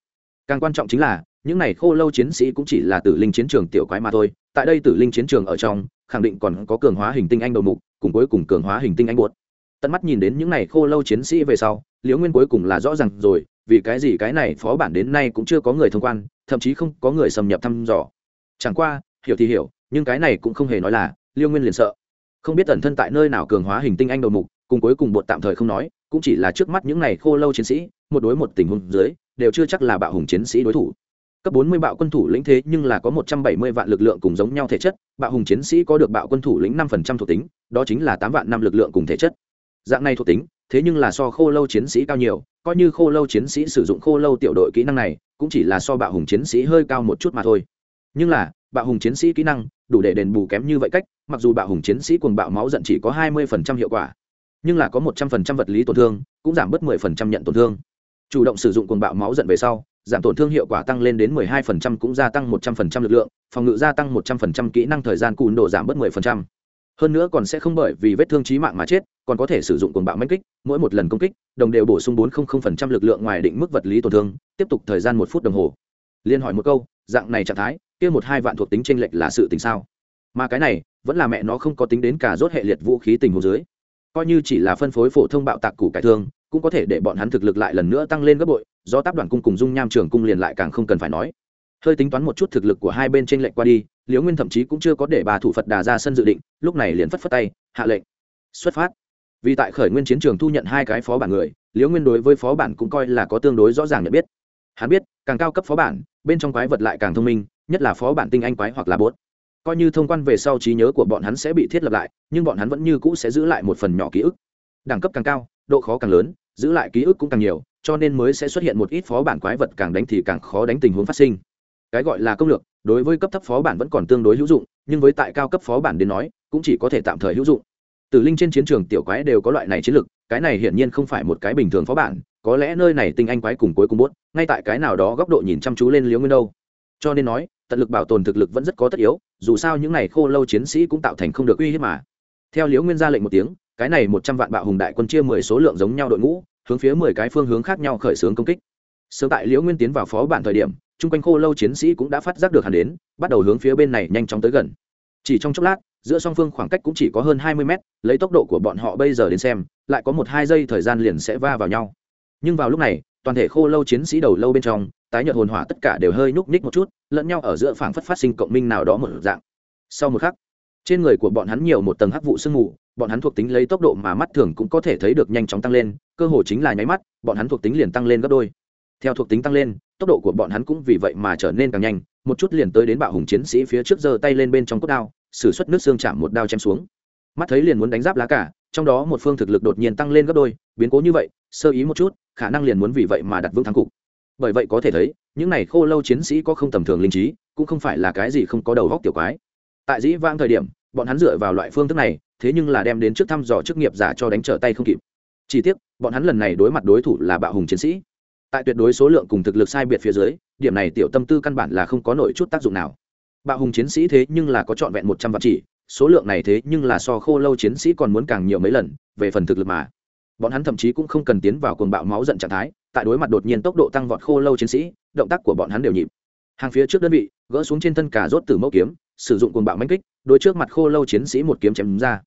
Càng quan trọng chính là, những này khô lâu chiến sĩ cũng chỉ là tử linh chiến trường tiểu quái mà thôi, tại đây tử linh chiến trường ở trong, khẳng định còn có cường hóa hình tinh anh đầu mục, cùng cuối cùng cường hóa hình tinh anh buốt tận mắt nhìn đến những này khô lâu chiến sĩ về sau, liễu nguyên cuối cùng là rõ ràng rồi, vì cái gì cái này phó bản đến nay cũng chưa có người thông quan, thậm chí không có người xâm nhập thăm dò chẳng qua, hiểu thì hiểu, nhưng cái này cũng không hề nói là, liêu nguyên liền sợ. Không biết tẩn thân tại nơi nào cường hóa hình tinh anh đầu mục, cùng cuối cùng bột tạm thời không nói, cũng chỉ là trước mắt những này khô lâu chiến sĩ, một đối một tình huống dưới, đều chưa chắc là bạo hùng chiến sĩ đối thủ. Cấp bốn mươi bạo quân thủ lĩnh thế nhưng là có một trăm bảy mươi vạn lực lượng cùng giống nhau thể chất, bạo hùng chiến sĩ có được bạo quân thủ lĩnh năm phần trăm thuộc tính, đó chính là tám vạn năm lực lượng cùng thể chất. Dạng này thuộc tính, thế nhưng là so khô lâu chiến sĩ cao nhiều, coi như khô lâu chiến sĩ sử dụng khô lâu tiểu đội kỹ năng này, cũng chỉ là so bạo hùng chiến sĩ hơi cao một chút mà thôi nhưng là, bạo hùng chiến sĩ kỹ năng, đủ để đền bù kém như vậy cách, mặc dù bạo hùng chiến sĩ cuồng bạo máu giận chỉ có hai mươi phần trăm hiệu quả, nhưng là có một trăm phần trăm vật lý tổn thương, cũng giảm bớt mười phần trăm nhận tổn thương. Chủ động sử dụng cuồng bạo máu giận về sau, giảm tổn thương hiệu quả tăng lên đến mười hai phần trăm cũng gia tăng một trăm phần trăm lực lượng, phòng ngự gia tăng một trăm phần trăm kỹ năng thời gian cùn độ giảm bớt mười phần trăm. Hơn nữa còn sẽ không bởi vì vết thương trí mạng mà chết, còn có thể sử dụng cuồng bạo mãnh kích, mỗi một lần công kích, đồng đều bổ sung bốn lực lượng ngoài định mức vật lý tổn thương, tiếp tục thời gian một phút đồng hồ. Liên hỏi một câu, dạng này trạng thái kia một hai vạn thuộc tính chênh lệch là sự tình sao? Mà cái này, vẫn là mẹ nó không có tính đến cả rốt hệ liệt vũ khí tình huống dưới. Coi như chỉ là phân phối phổ thông bạo tạc củ cải thương, cũng có thể để bọn hắn thực lực lại lần nữa tăng lên gấp bội, do tác đoàn cung cùng dung nham trường cung liền lại càng không cần phải nói. Hơi tính toán một chút thực lực của hai bên trên lệch qua đi, liễu nguyên thậm chí cũng chưa có để bà thủ phật đà ra sân dự định, lúc này liền phất phất tay, hạ lệnh. Xuất phát. Vì tại khởi nguyên chiến trường thu nhận hai cái phó bản người, liễu nguyên đối với phó bản cũng coi là có tương đối rõ ràng nhận biết. Hắn biết, càng cao cấp phó bản, bên trong quái vật lại càng thông minh nhất là phó bản tinh anh quái hoặc là bốt. Coi như thông quan về sau trí nhớ của bọn hắn sẽ bị thiết lập lại, nhưng bọn hắn vẫn như cũ sẽ giữ lại một phần nhỏ ký ức. Đẳng cấp càng cao, độ khó càng lớn, giữ lại ký ức cũng càng nhiều, cho nên mới sẽ xuất hiện một ít phó bản quái vật càng đánh thì càng khó đánh tình huống phát sinh. Cái gọi là công lược, đối với cấp thấp phó bản vẫn còn tương đối hữu dụng, nhưng với tại cao cấp phó bản đến nói, cũng chỉ có thể tạm thời hữu dụng. Tử linh trên chiến trường tiểu quái đều có loại này chiến lược cái này hiển nhiên không phải một cái bình thường phó bản, có lẽ nơi này tinh anh quái cùng cuối cùng bốt, ngay tại cái nào đó góc độ nhìn chăm chú lên liễu nguyên đâu cho nên nói tận lực bảo tồn thực lực vẫn rất có tất yếu, dù sao những này khô lâu chiến sĩ cũng tạo thành không được uy hiếp mà. Theo liễu nguyên ra lệnh một tiếng, cái này một trăm vạn bạo hùng đại quân chia mười số lượng giống nhau đội ngũ, hướng phía mười cái phương hướng khác nhau khởi xướng công kích. Sớm tại liễu nguyên tiến vào phó bản thời điểm, chung quanh khô lâu chiến sĩ cũng đã phát giác được hắn đến, bắt đầu hướng phía bên này nhanh chóng tới gần. Chỉ trong chốc lát, giữa song phương khoảng cách cũng chỉ có hơn hai mươi mét, lấy tốc độ của bọn họ bây giờ đến xem, lại có một hai giây thời gian liền sẽ va vào nhau. Nhưng vào lúc này toàn thể khô lâu chiến sĩ đầu lâu bên trong, tái nhợt hồn hỏa tất cả đều hơi nhúc nhích một chút, lẫn nhau ở giữa phảng phất phát sinh cộng minh nào đó một dạng. Sau một khắc, trên người của bọn hắn nhiều một tầng hắc vụ sương mù, bọn hắn thuộc tính lấy tốc độ mà mắt thường cũng có thể thấy được nhanh chóng tăng lên, cơ hồ chính là nháy mắt, bọn hắn thuộc tính liền tăng lên gấp đôi. Theo thuộc tính tăng lên, tốc độ của bọn hắn cũng vì vậy mà trở nên càng nhanh, một chút liền tới đến bạo hùng chiến sĩ phía trước giơ tay lên bên trong cốt đao, sử xuất nước xương chạm một đao chém xuống. Mắt thấy liền muốn đánh giáp lá cả, trong đó một phương thực lực đột nhiên tăng lên gấp đôi, biến cố như vậy, sơ ý một chút khả năng liền muốn vì vậy mà đặt vững thắng cục. Bởi vậy có thể thấy, những này khô lâu chiến sĩ có không tầm thường linh trí, cũng không phải là cái gì không có đầu góc tiểu quái. Tại dĩ vãng thời điểm, bọn hắn dựa vào loại phương thức này, thế nhưng là đem đến trước thăm dò chức nghiệp giả cho đánh trở tay không kịp. Chỉ tiếc, bọn hắn lần này đối mặt đối thủ là bạo hùng chiến sĩ. Tại tuyệt đối số lượng cùng thực lực sai biệt phía dưới, điểm này tiểu tâm tư căn bản là không có nổi chút tác dụng nào. Bạo hùng chiến sĩ thế nhưng là có trọn vẹn một trăm vạn chỉ, số lượng này thế nhưng là so khô lâu chiến sĩ còn muốn càng nhiều mấy lần, về phần thực lực mà bọn hắn thậm chí cũng không cần tiến vào cuồng bạo máu giận trạng thái, tại đối mặt đột nhiên tốc độ tăng vọt khô lâu chiến sĩ, động tác của bọn hắn đều nhịp. Hàng phía trước đơn vị, gỡ xuống trên thân cả rốt từ mẫu kiếm, sử dụng cuồng bạo manh kích, đối trước mặt khô lâu chiến sĩ một kiếm chém ra.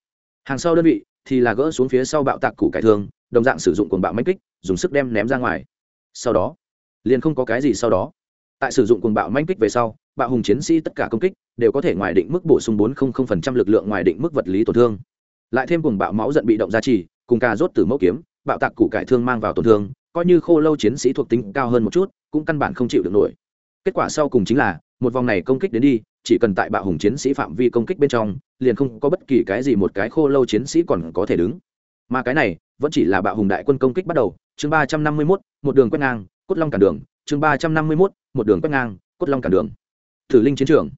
Hàng sau đơn vị thì là gỡ xuống phía sau bạo tạc củ cải thương, đồng dạng sử dụng cuồng bạo manh kích, dùng sức đem ném ra ngoài. Sau đó, liền không có cái gì sau đó. Tại sử dụng cuồng bạo manh kích về sau, bạo hùng chiến sĩ tất cả công kích đều có thể ngoài định mức bổ sung 400% lực lượng, ngoài định mức vật lý tổn thương. Lại thêm cuồng bạo máu giận bị động gia trì cùng cà rốt từ mẫu kiếm, bạo tạc củ cải thương mang vào tổn thương, coi như khô lâu chiến sĩ thuộc tính cao hơn một chút, cũng căn bản không chịu được nổi. Kết quả sau cùng chính là, một vòng này công kích đến đi, chỉ cần tại bạo hùng chiến sĩ phạm vi công kích bên trong, liền không có bất kỳ cái gì một cái khô lâu chiến sĩ còn có thể đứng. Mà cái này, vẫn chỉ là bạo hùng đại quân công kích bắt đầu, chương ba trăm năm mươi mốt, một đường quét ngang, cốt long cản đường, chương ba trăm năm mươi mốt, một đường quét ngang, cốt long cản đường. Thử linh chiến trường.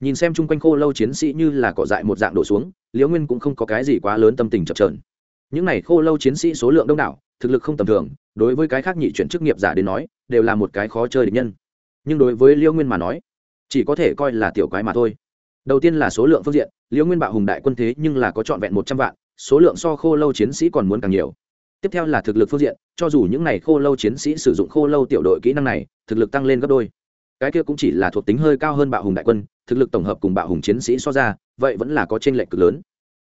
Nhìn xem chung quanh khô lâu chiến sĩ như là cỏ dại một dạng đổ xuống, liễu nguyên cũng không có cái gì quá lớn tâm tình chập trờn những này khô lâu chiến sĩ số lượng đông đảo, thực lực không tầm thường, đối với cái khác nhị chuyển chức nghiệp giả đến nói, đều là một cái khó chơi địch nhân. Nhưng đối với Liêu nguyên mà nói, chỉ có thể coi là tiểu quái mà thôi. Đầu tiên là số lượng phương diện, Liêu nguyên bạo hùng đại quân thế nhưng là có trọn vẹn một trăm vạn, số lượng so khô lâu chiến sĩ còn muốn càng nhiều. Tiếp theo là thực lực phương diện, cho dù những n à y khô lâu chiến sĩ sử dụng khô lâu tiểu đội kỹ năng này, thực lực tăng lên gấp đôi. Cái kia cũng chỉ là thuộc tính hơi cao hơn bạo hùng đại quân, thực lực tổng hợp cùng bạo hùng chiến sĩ so ra, vậy vẫn là có t r ê n lệch cực lớn.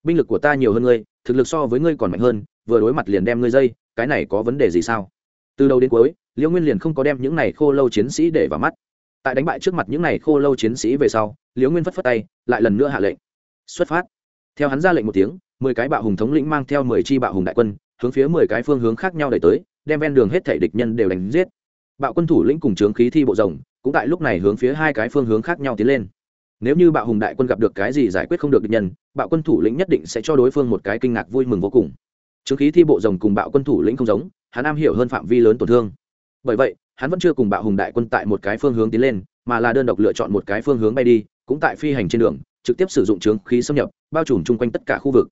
Binh lực của ta nhiều hơn ngươi thực lực so với ngươi còn mạnh hơn, vừa đối mặt liền đem ngươi dây, cái này có vấn đề gì sao? Từ đầu đến cuối, liễu nguyên liền không có đem những này khô lâu chiến sĩ để vào mắt. Tại đánh bại trước mặt những này khô lâu chiến sĩ về sau, liễu nguyên phất phất tay, lại lần nữa hạ lệnh. Xuất phát. Theo hắn ra lệnh một tiếng, mười cái bạo hùng thống lĩnh mang theo mười chi bạo hùng đại quân, hướng phía mười cái phương hướng khác nhau đẩy tới, đem ven đường hết thể địch nhân đều đánh giết. Bạo quân thủ lĩnh cùng trướng khí thi bộ rồng, cũng tại lúc này hướng phía hai cái phương hướng khác nhau tiến lên nếu như bạo hùng đại quân gặp được cái gì giải quyết không được địch nhân, bạo quân thủ lĩnh nhất định sẽ cho đối phương một cái kinh ngạc vui mừng vô cùng. Trướng khí thi bộ rồng cùng bạo quân thủ lĩnh không giống, hắn am hiểu hơn phạm vi lớn tổn thương. Bởi vậy, hắn vẫn chưa cùng bạo hùng đại quân tại một cái phương hướng tiến lên, mà là đơn độc lựa chọn một cái phương hướng bay đi, cũng tại phi hành trên đường, trực tiếp sử dụng trướng khí xâm nhập, bao trùm chung quanh tất cả khu vực.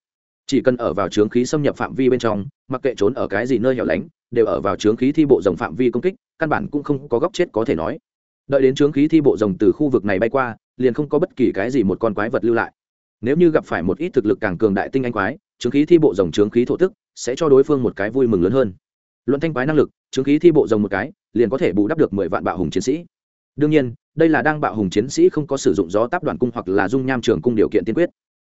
Chỉ cần ở vào trướng khí xâm nhập phạm vi bên trong, mặc kệ trốn ở cái gì nơi hẻo lánh, đều ở vào trướng khí thi bộ rồng phạm vi công kích, căn bản cũng không có góc chết có thể nói. Đợi đến trướng khí thi bộ rồng từ khu vực này bay qua liền không có bất kỳ cái gì một con quái vật lưu lại. Nếu như gặp phải một ít thực lực càng cường đại tinh anh quái, chứng khí thi bộ rồng chứng khí thổ tức sẽ cho đối phương một cái vui mừng lớn hơn. Luận thanh quái năng lực, chứng khí thi bộ rồng một cái, liền có thể bù đắp được mười vạn bạo hùng chiến sĩ. Đương nhiên, đây là đang bạo hùng chiến sĩ không có sử dụng gió táp đoàn cung hoặc là dung nham trường cung điều kiện tiên quyết.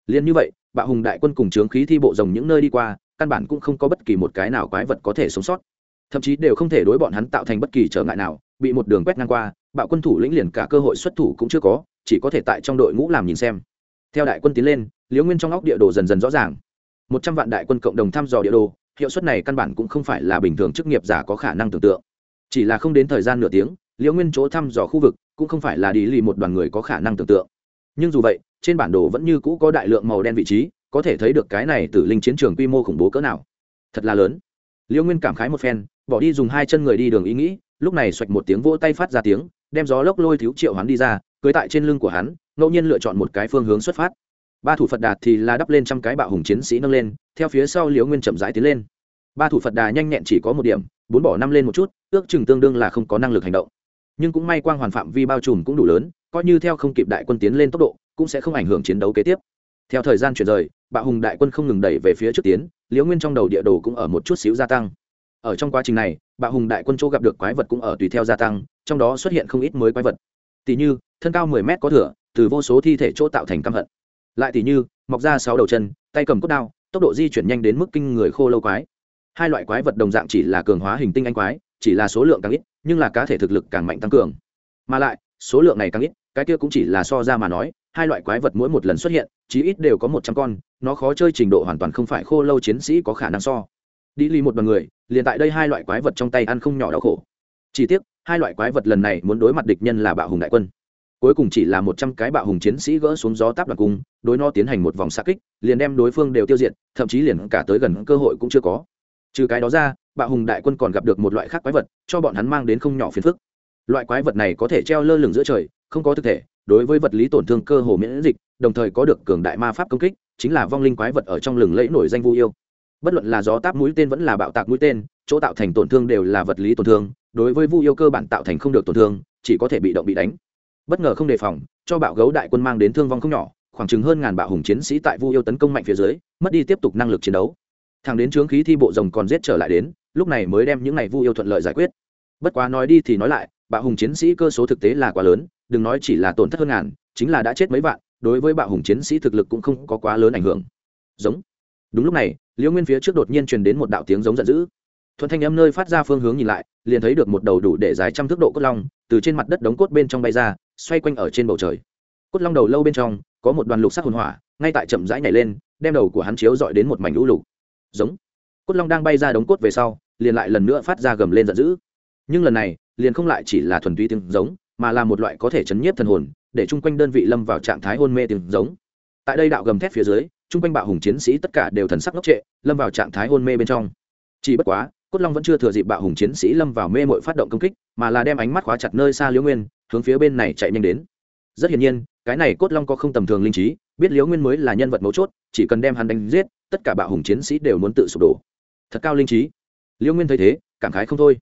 Liền như vậy, bạo hùng đại quân cùng trướng khí thi bộ rồng những nơi đi qua, căn bản cũng không có bất kỳ một cái nào quái vật có thể sống sót. Thậm chí đều không thể đối bọn hắn tạo thành bất kỳ trở ngại nào, bị một đường quét ngang qua, bạo quân thủ lĩnh liền cả cơ hội xuất thủ cũng chưa có chỉ có thể tại trong đội ngũ làm nhìn xem. Theo đại quân tiến lên, liễu nguyên trong óc địa đồ dần dần rõ ràng. Một trăm vạn đại quân cộng đồng thăm dò địa đồ, hiệu suất này căn bản cũng không phải là bình thường chức nghiệp giả có khả năng tưởng tượng. Chỉ là không đến thời gian nửa tiếng, liễu nguyên chỗ thăm dò khu vực cũng không phải là đi lì một đoàn người có khả năng tưởng tượng. Nhưng dù vậy, trên bản đồ vẫn như cũ có đại lượng màu đen vị trí, có thể thấy được cái này từ linh chiến trường quy mô khủng bố cỡ nào. Thật là lớn. Liễu nguyên cảm khái một phen, bỏ đi dùng hai chân người đi đường ý nghĩ, lúc này xoạch một tiếng vỗ tay phát ra tiếng, đem gió lốc lôi thiếu triệu hắn đi ra cưới tại trên lưng của hắn, ngẫu nhiên lựa chọn một cái phương hướng xuất phát. Ba thủ phật đạt thì là đắp lên trăm cái bạo hùng chiến sĩ nâng lên, theo phía sau liễu nguyên chậm rãi tiến lên. Ba thủ phật đà nhanh nhẹn chỉ có một điểm, bốn bỏ năm lên một chút, ước chừng tương đương là không có năng lực hành động. Nhưng cũng may quang hoàn phạm vi bao trùm cũng đủ lớn, coi như theo không kịp đại quân tiến lên tốc độ, cũng sẽ không ảnh hưởng chiến đấu kế tiếp. Theo thời gian chuyển rời, bạo hùng đại quân không ngừng đẩy về phía trước tiến, liễu nguyên trong đầu địa đồ cũng ở một chút xíu gia tăng. Ở trong quá trình này, bạo hùng đại quân chỗ gặp được quái vật cũng ở tùy theo gia tăng, trong đó xuất hiện không ít mới quái vật. Tỷ như thân cao mười mét có thửa từ vô số thi thể chỗ tạo thành căm hận. Lại thì như, mọc ra sáu đầu chân, tay cầm cốt đao, tốc độ di chuyển nhanh đến mức kinh người khô lâu quái. Hai loại quái vật đồng dạng chỉ là cường hóa hình tinh anh quái, chỉ là số lượng càng ít, nhưng là cá thể thực lực càng mạnh tăng cường. Mà lại, số lượng này càng ít, cái kia cũng chỉ là so ra mà nói, hai loại quái vật mỗi một lần xuất hiện, chí ít đều có một trăm con, nó khó chơi trình độ hoàn toàn không phải khô lâu chiến sĩ có khả năng so. Đi lì một đoàn người, liền tại đây hai loại quái vật trong tay ăn không nhỏ đau khổ. Chỉ tiếc, hai loại quái vật lần này muốn đối mặt địch nhân là bạo hùng đại quân cuối cùng chỉ là một trăm cái bạo hùng chiến sĩ gỡ xuống gió táp đoàn cung, đối nó tiến hành một vòng xa kích, liền đem đối phương đều tiêu diệt, thậm chí liền cả tới gần cơ hội cũng chưa có. Trừ cái đó ra, bạo hùng đại quân còn gặp được một loại khác quái vật, cho bọn hắn mang đến không nhỏ phiền phức. Loại quái vật này có thể treo lơ lửng giữa trời, không có thực thể, đối với vật lý tổn thương cơ hồ miễn dịch, đồng thời có được cường đại ma pháp công kích, chính là vong linh quái vật ở trong lừng lẫy nổi danh vu yêu. Bất luận là gió táp mũi tên vẫn là bạo tạc mũi tên, chỗ tạo thành tổn thương đều là vật lý tổn thương, đối với vu yêu cơ bản tạo thành không được tổn thương, chỉ có thể bị động bị đánh bất ngờ không đề phòng, cho bạo gấu đại quân mang đến thương vong không nhỏ, khoảng chừng hơn ngàn bạo hùng chiến sĩ tại vu yêu tấn công mạnh phía dưới, mất đi tiếp tục năng lực chiến đấu. Thằng đến trướng khí thi bộ rồng còn giết trở lại đến, lúc này mới đem những này vu yêu thuận lợi giải quyết. Bất quá nói đi thì nói lại, bạo hùng chiến sĩ cơ số thực tế là quá lớn, đừng nói chỉ là tổn thất hơn ngàn, chính là đã chết mấy vạn, đối với bạo hùng chiến sĩ thực lực cũng không có quá lớn ảnh hưởng. Giống. Đúng lúc này, liễu nguyên phía trước đột nhiên truyền đến một đạo tiếng giống giận dữ. Thuận thanh âm nơi phát ra phương hướng nhìn lại, liền thấy được một đầu đủ để dài trăm thước độ cốt long, từ trên mặt đất đống cốt bên trong bay ra xoay quanh ở trên bầu trời. Cốt long đầu lâu bên trong, có một đoàn lục sắc hồn hỏa, ngay tại chậm rãi nhảy lên, đem đầu của hắn chiếu dọi đến một mảnh lũ lục giống. Cốt long đang bay ra đống cốt về sau, liền lại lần nữa phát ra gầm lên giận dữ. Nhưng lần này, liền không lại chỉ là thuần túy tiếng giống, mà là một loại có thể chấn nhiếp thần hồn, để chung quanh đơn vị lâm vào trạng thái hôn mê tiếng giống. Tại đây đạo gầm thét phía dưới, chung quanh bạo hùng chiến sĩ tất cả đều thần sắc ngốc trệ, lâm vào trạng thái hôn mê bên trong. Chỉ bất quá, cốt long vẫn chưa thừa dịp bạo hùng chiến sĩ lâm vào mê mội phát động công kích, mà là đem ánh mắt khóa chặt nơi xa liễu nguyên hướng phía bên này chạy nhanh đến. Rất hiển nhiên, cái này cốt long có không tầm thường linh trí, biết liễu nguyên mới là nhân vật mấu chốt, chỉ cần đem hắn đánh giết, tất cả bạo hùng chiến sĩ đều muốn tự sụp đổ. Thật cao linh trí. Liễu nguyên thấy thế, cảm khái không thôi.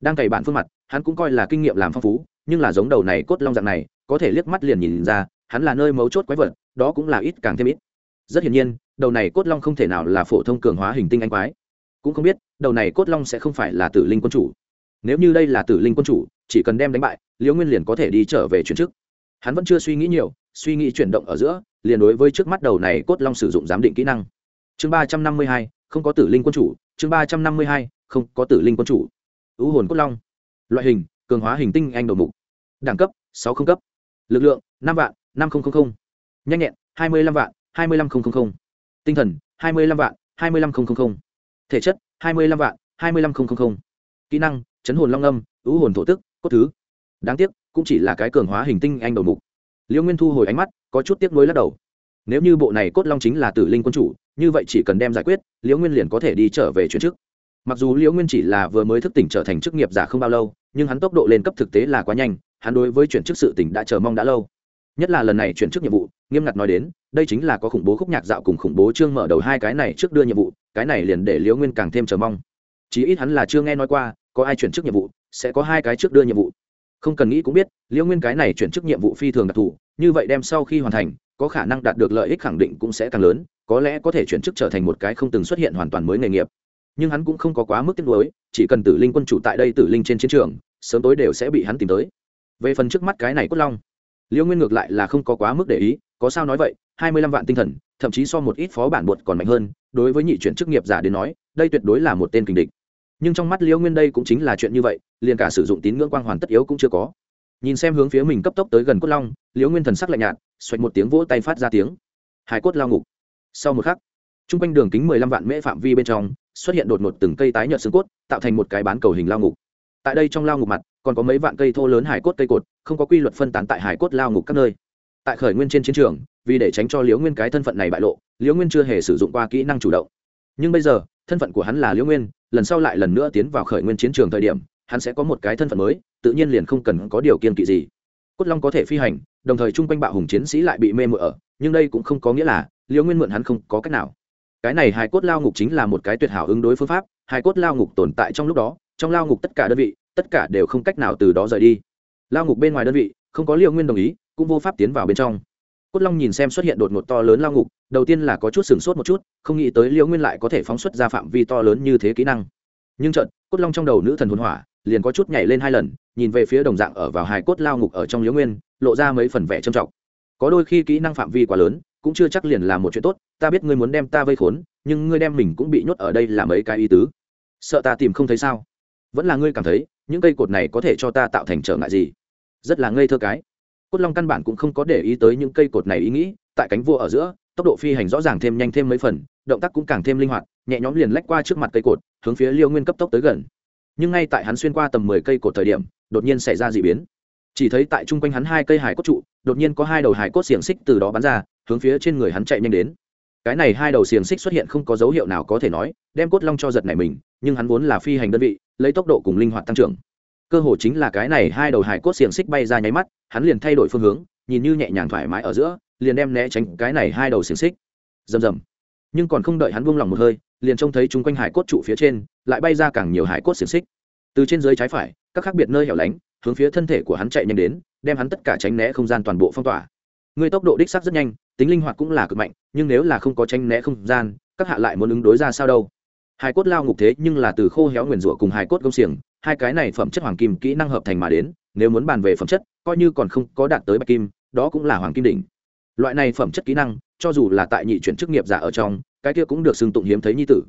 Đang cày bản phương mặt, hắn cũng coi là kinh nghiệm làm phong phú, nhưng là giống đầu này cốt long dạng này, có thể liếc mắt liền nhìn ra, hắn là nơi mấu chốt quái vật, đó cũng là ít càng thêm ít. Rất hiển nhiên, đầu này cốt long không thể nào là phổ thông cường hóa hình tinh anh quái. Cũng không biết, đầu này cốt long sẽ không phải là tử linh quân chủ nếu như đây là tử linh quân chủ, chỉ cần đem đánh bại, liễu nguyên liền có thể đi trở về chuyển chức. Hắn vẫn chưa suy nghĩ nhiều, suy nghĩ chuyển động ở giữa, liền đối với trước mắt đầu này cốt long sử dụng giám định kỹ năng. Chương ba trăm năm mươi hai, không có tử linh quân chủ, chương ba trăm năm mươi hai, không có tử linh quân chủ. Ưu hồn cốt long. Loại hình, cường hóa hình tinh anh đầu mục. Đẳng cấp, sáu không cấp. Lực lượng, năm vạn, năm nghìn nhanh nhẹn, hai mươi năm vạn, hai mươi năm nghìn tinh thần, hai mươi năm vạn, hai mươi năm nghìn thể chất, hai mươi năm vạn, hai mươi năm nghìn kỹ năng chấn hồn long âm, ứ hồn thổ tức, cốt thứ. Đáng tiếc, cũng chỉ là cái cường hóa hình tinh anh đầu mục. Liêu nguyên thu hồi ánh mắt, có chút tiếc nuối lắc đầu. Nếu như bộ này cốt long chính là tử linh quân chủ, như vậy chỉ cần đem giải quyết liễu nguyên liền có thể đi trở về chuyển chức. Mặc dù liễu nguyên chỉ là vừa mới thức tỉnh trở thành chức nghiệp giả không bao lâu, nhưng hắn tốc độ lên cấp thực tế là quá nhanh, hắn đối với chuyển chức sự tỉnh đã chờ mong đã lâu. Nhất là lần này chuyển chức nhiệm vụ, nghiêm ngặt nói đến, đây chính là có khủng bố khúc nhạc dạo cùng khủng bố chương mở đầu hai cái này trước đưa nhiệm vụ, cái này liền để liễu nguyên càng thêm chờ mong. Chí ít hắn là chưa nghe nói qua có ai chuyển chức nhiệm vụ, sẽ có hai cái trước đưa nhiệm vụ. Không cần nghĩ cũng biết, liễu nguyên cái này chuyển chức nhiệm vụ phi thường đặc thù, như vậy đem sau khi hoàn thành, có khả năng đạt được lợi ích khẳng định cũng sẽ càng lớn, có lẽ có thể chuyển chức trở thành một cái không từng xuất hiện hoàn toàn mới nghề nghiệp. Nhưng hắn cũng không có quá mức tiếc nuối, chỉ cần tử linh quân chủ tại đây tử linh trên chiến trường, sớm tối đều sẽ bị hắn tìm tới. Về phần trước mắt cái này cốt long, liễu nguyên ngược lại là không có quá mức để ý, có sao nói vậy, hai mươi lăm vạn tinh thần, thậm chí so một ít phó bản bột còn mạnh hơn, đối với nhị chuyển chức nghiệp giả đến nói, đây tuyệt đối là một tên kình địch nhưng trong mắt liễu nguyên đây cũng chính là chuyện như vậy, liền cả sử dụng tín ngưỡng quang hoàn tất yếu cũng chưa có. Nhìn xem hướng phía mình cấp tốc tới gần cốt long, liễu nguyên thần sắc lạnh nhạt xoạch một tiếng vỗ tay phát ra tiếng. Hải cốt lao ngục. Sau một khắc t r u n g quanh đường kính mười lăm vạn mễ phạm vi bên trong, xuất hiện đột ngột từng cây tái nhợt xương cốt, tạo thành một cái bán cầu hình lao ngục. Tại đây trong lao ngục mặt, còn có mấy vạn cây thô lớn hải cốt cây cột, không có quy luật phân tán tại hải cốt lao ngục các nơi. Tại khởi nguyên trên chiến trường, vì để tránh cho liễu nguyên cái thân phận này bại lộ, liễu nguyên chưa hề sử dụng qua kỹ năng chủ động nhưng bây giờ, thân phận của hắn là liễu nguyên, lần sau lại lần nữa tiến vào khởi nguyên chiến trường thời điểm, hắn sẽ có một cái thân phận mới, tự nhiên liền không cần có điều kiên kỵ gì. Cốt long có thể phi hành, đồng thời chung quanh bạo hùng chiến sĩ lại bị mê mờ ở, nhưng đây cũng không có nghĩa là liễu nguyên mượn hắn không có cách nào. Cái này hài cốt lao ngục chính là một cái tuyệt hảo ứng đối phương pháp hài cốt lao ngục tồn tại trong lúc đó, trong lao ngục tất cả đơn vị, tất cả đều không cách nào từ đó rời đi. Lao ngục bên ngoài đơn vị, không có liễu nguyên đồng ý, cũng vô pháp tiến vào bên trong cốt long nhìn xem xuất hiện đột ngột to lớn lao ngục, đầu tiên là có chút sửng sốt một chút, không nghĩ tới liễu nguyên lại có thể phóng xuất ra phạm vi to lớn như thế kỹ năng. Nhưng trận cốt long trong đầu nữ thần hồn hỏa liền có chút nhảy lên hai lần, nhìn về phía đồng dạng ở vào hài cốt lao ngục ở trong liễu nguyên, lộ ra mấy phần vẻ trầm trọng. Có đôi khi kỹ năng phạm vi quá lớn, cũng chưa chắc liền là một chuyện tốt, ta biết ngươi muốn đem ta vây khốn, nhưng ngươi đem mình cũng bị nhốt ở đây là mấy cái ý tứ. Sợ ta tìm không thấy sao? Vẫn là ngươi cảm thấy, những cây cột này có thể cho ta tạo thành trở ngại gì? Rất là ngây thơ cái cốt long căn bản cũng không có để ý tới những cây cột này ý nghĩ, tại cánh vua ở giữa, tốc độ phi hành rõ ràng thêm nhanh thêm mấy phần, động tác cũng càng thêm linh hoạt, nhẹ nhõm liền lách qua trước mặt cây cột, hướng phía liêu nguyên cấp tốc tới gần. Nhưng ngay tại hắn xuyên qua tầm mười cây cột thời điểm, đột nhiên xảy ra d ị biến. Chỉ thấy tại chung quanh hắn hai cây hải cốt trụ, đột nhiên có hai đầu hải cốt xiềng xích từ đó bắn ra, hướng phía trên người hắn chạy nhanh đến. Cái này hai đầu xiềng xích xuất hiện không có dấu hiệu nào có thể nói, đem cốt long cho giật này mình, nhưng hắn vốn là phi hành đơn vị, lấy tốc độ cùng linh hoạt tăng trưởng cơ hồ chính là cái này hai đầu hải cốt xiềng xích bay ra nháy mắt, hắn liền thay đổi phương hướng, nhìn như nhẹ nhàng thoải mái ở giữa, liền đem né tránh cái này hai đầu xiềng xích. Rầm rầm. Nhưng còn không đợi hắn buông lòng một hơi, liền trông thấy chung quanh hải cốt trụ phía trên, lại bay ra càng nhiều hải cốt xiềng xích. Từ trên dưới trái phải, các khác biệt nơi hẻo lánh, hướng phía thân thể của hắn chạy nhanh đến, đem hắn tất cả tránh né không gian toàn bộ phong tỏa. Người tốc độ đích sắc rất nhanh, tính linh hoạt cũng là cực mạnh, nhưng nếu là không có tránh né không gian, các hạ lại muốn ứng đối ra sao đâu? Hải cốt lao ngục thế nhưng là từ khô héo nguyền rủa cùng hải cốt công xiềng hai cái này phẩm chất hoàng kim kỹ năng hợp thành mà đến, nếu muốn bàn về phẩm chất, coi như còn không có đạt tới bạch kim, đó cũng là hoàng kim đỉnh. Loại này phẩm chất kỹ năng, cho dù là tại nhị chuyển chức nghiệp giả ở trong, cái kia cũng được xưng tụng hiếm thấy nhi tử.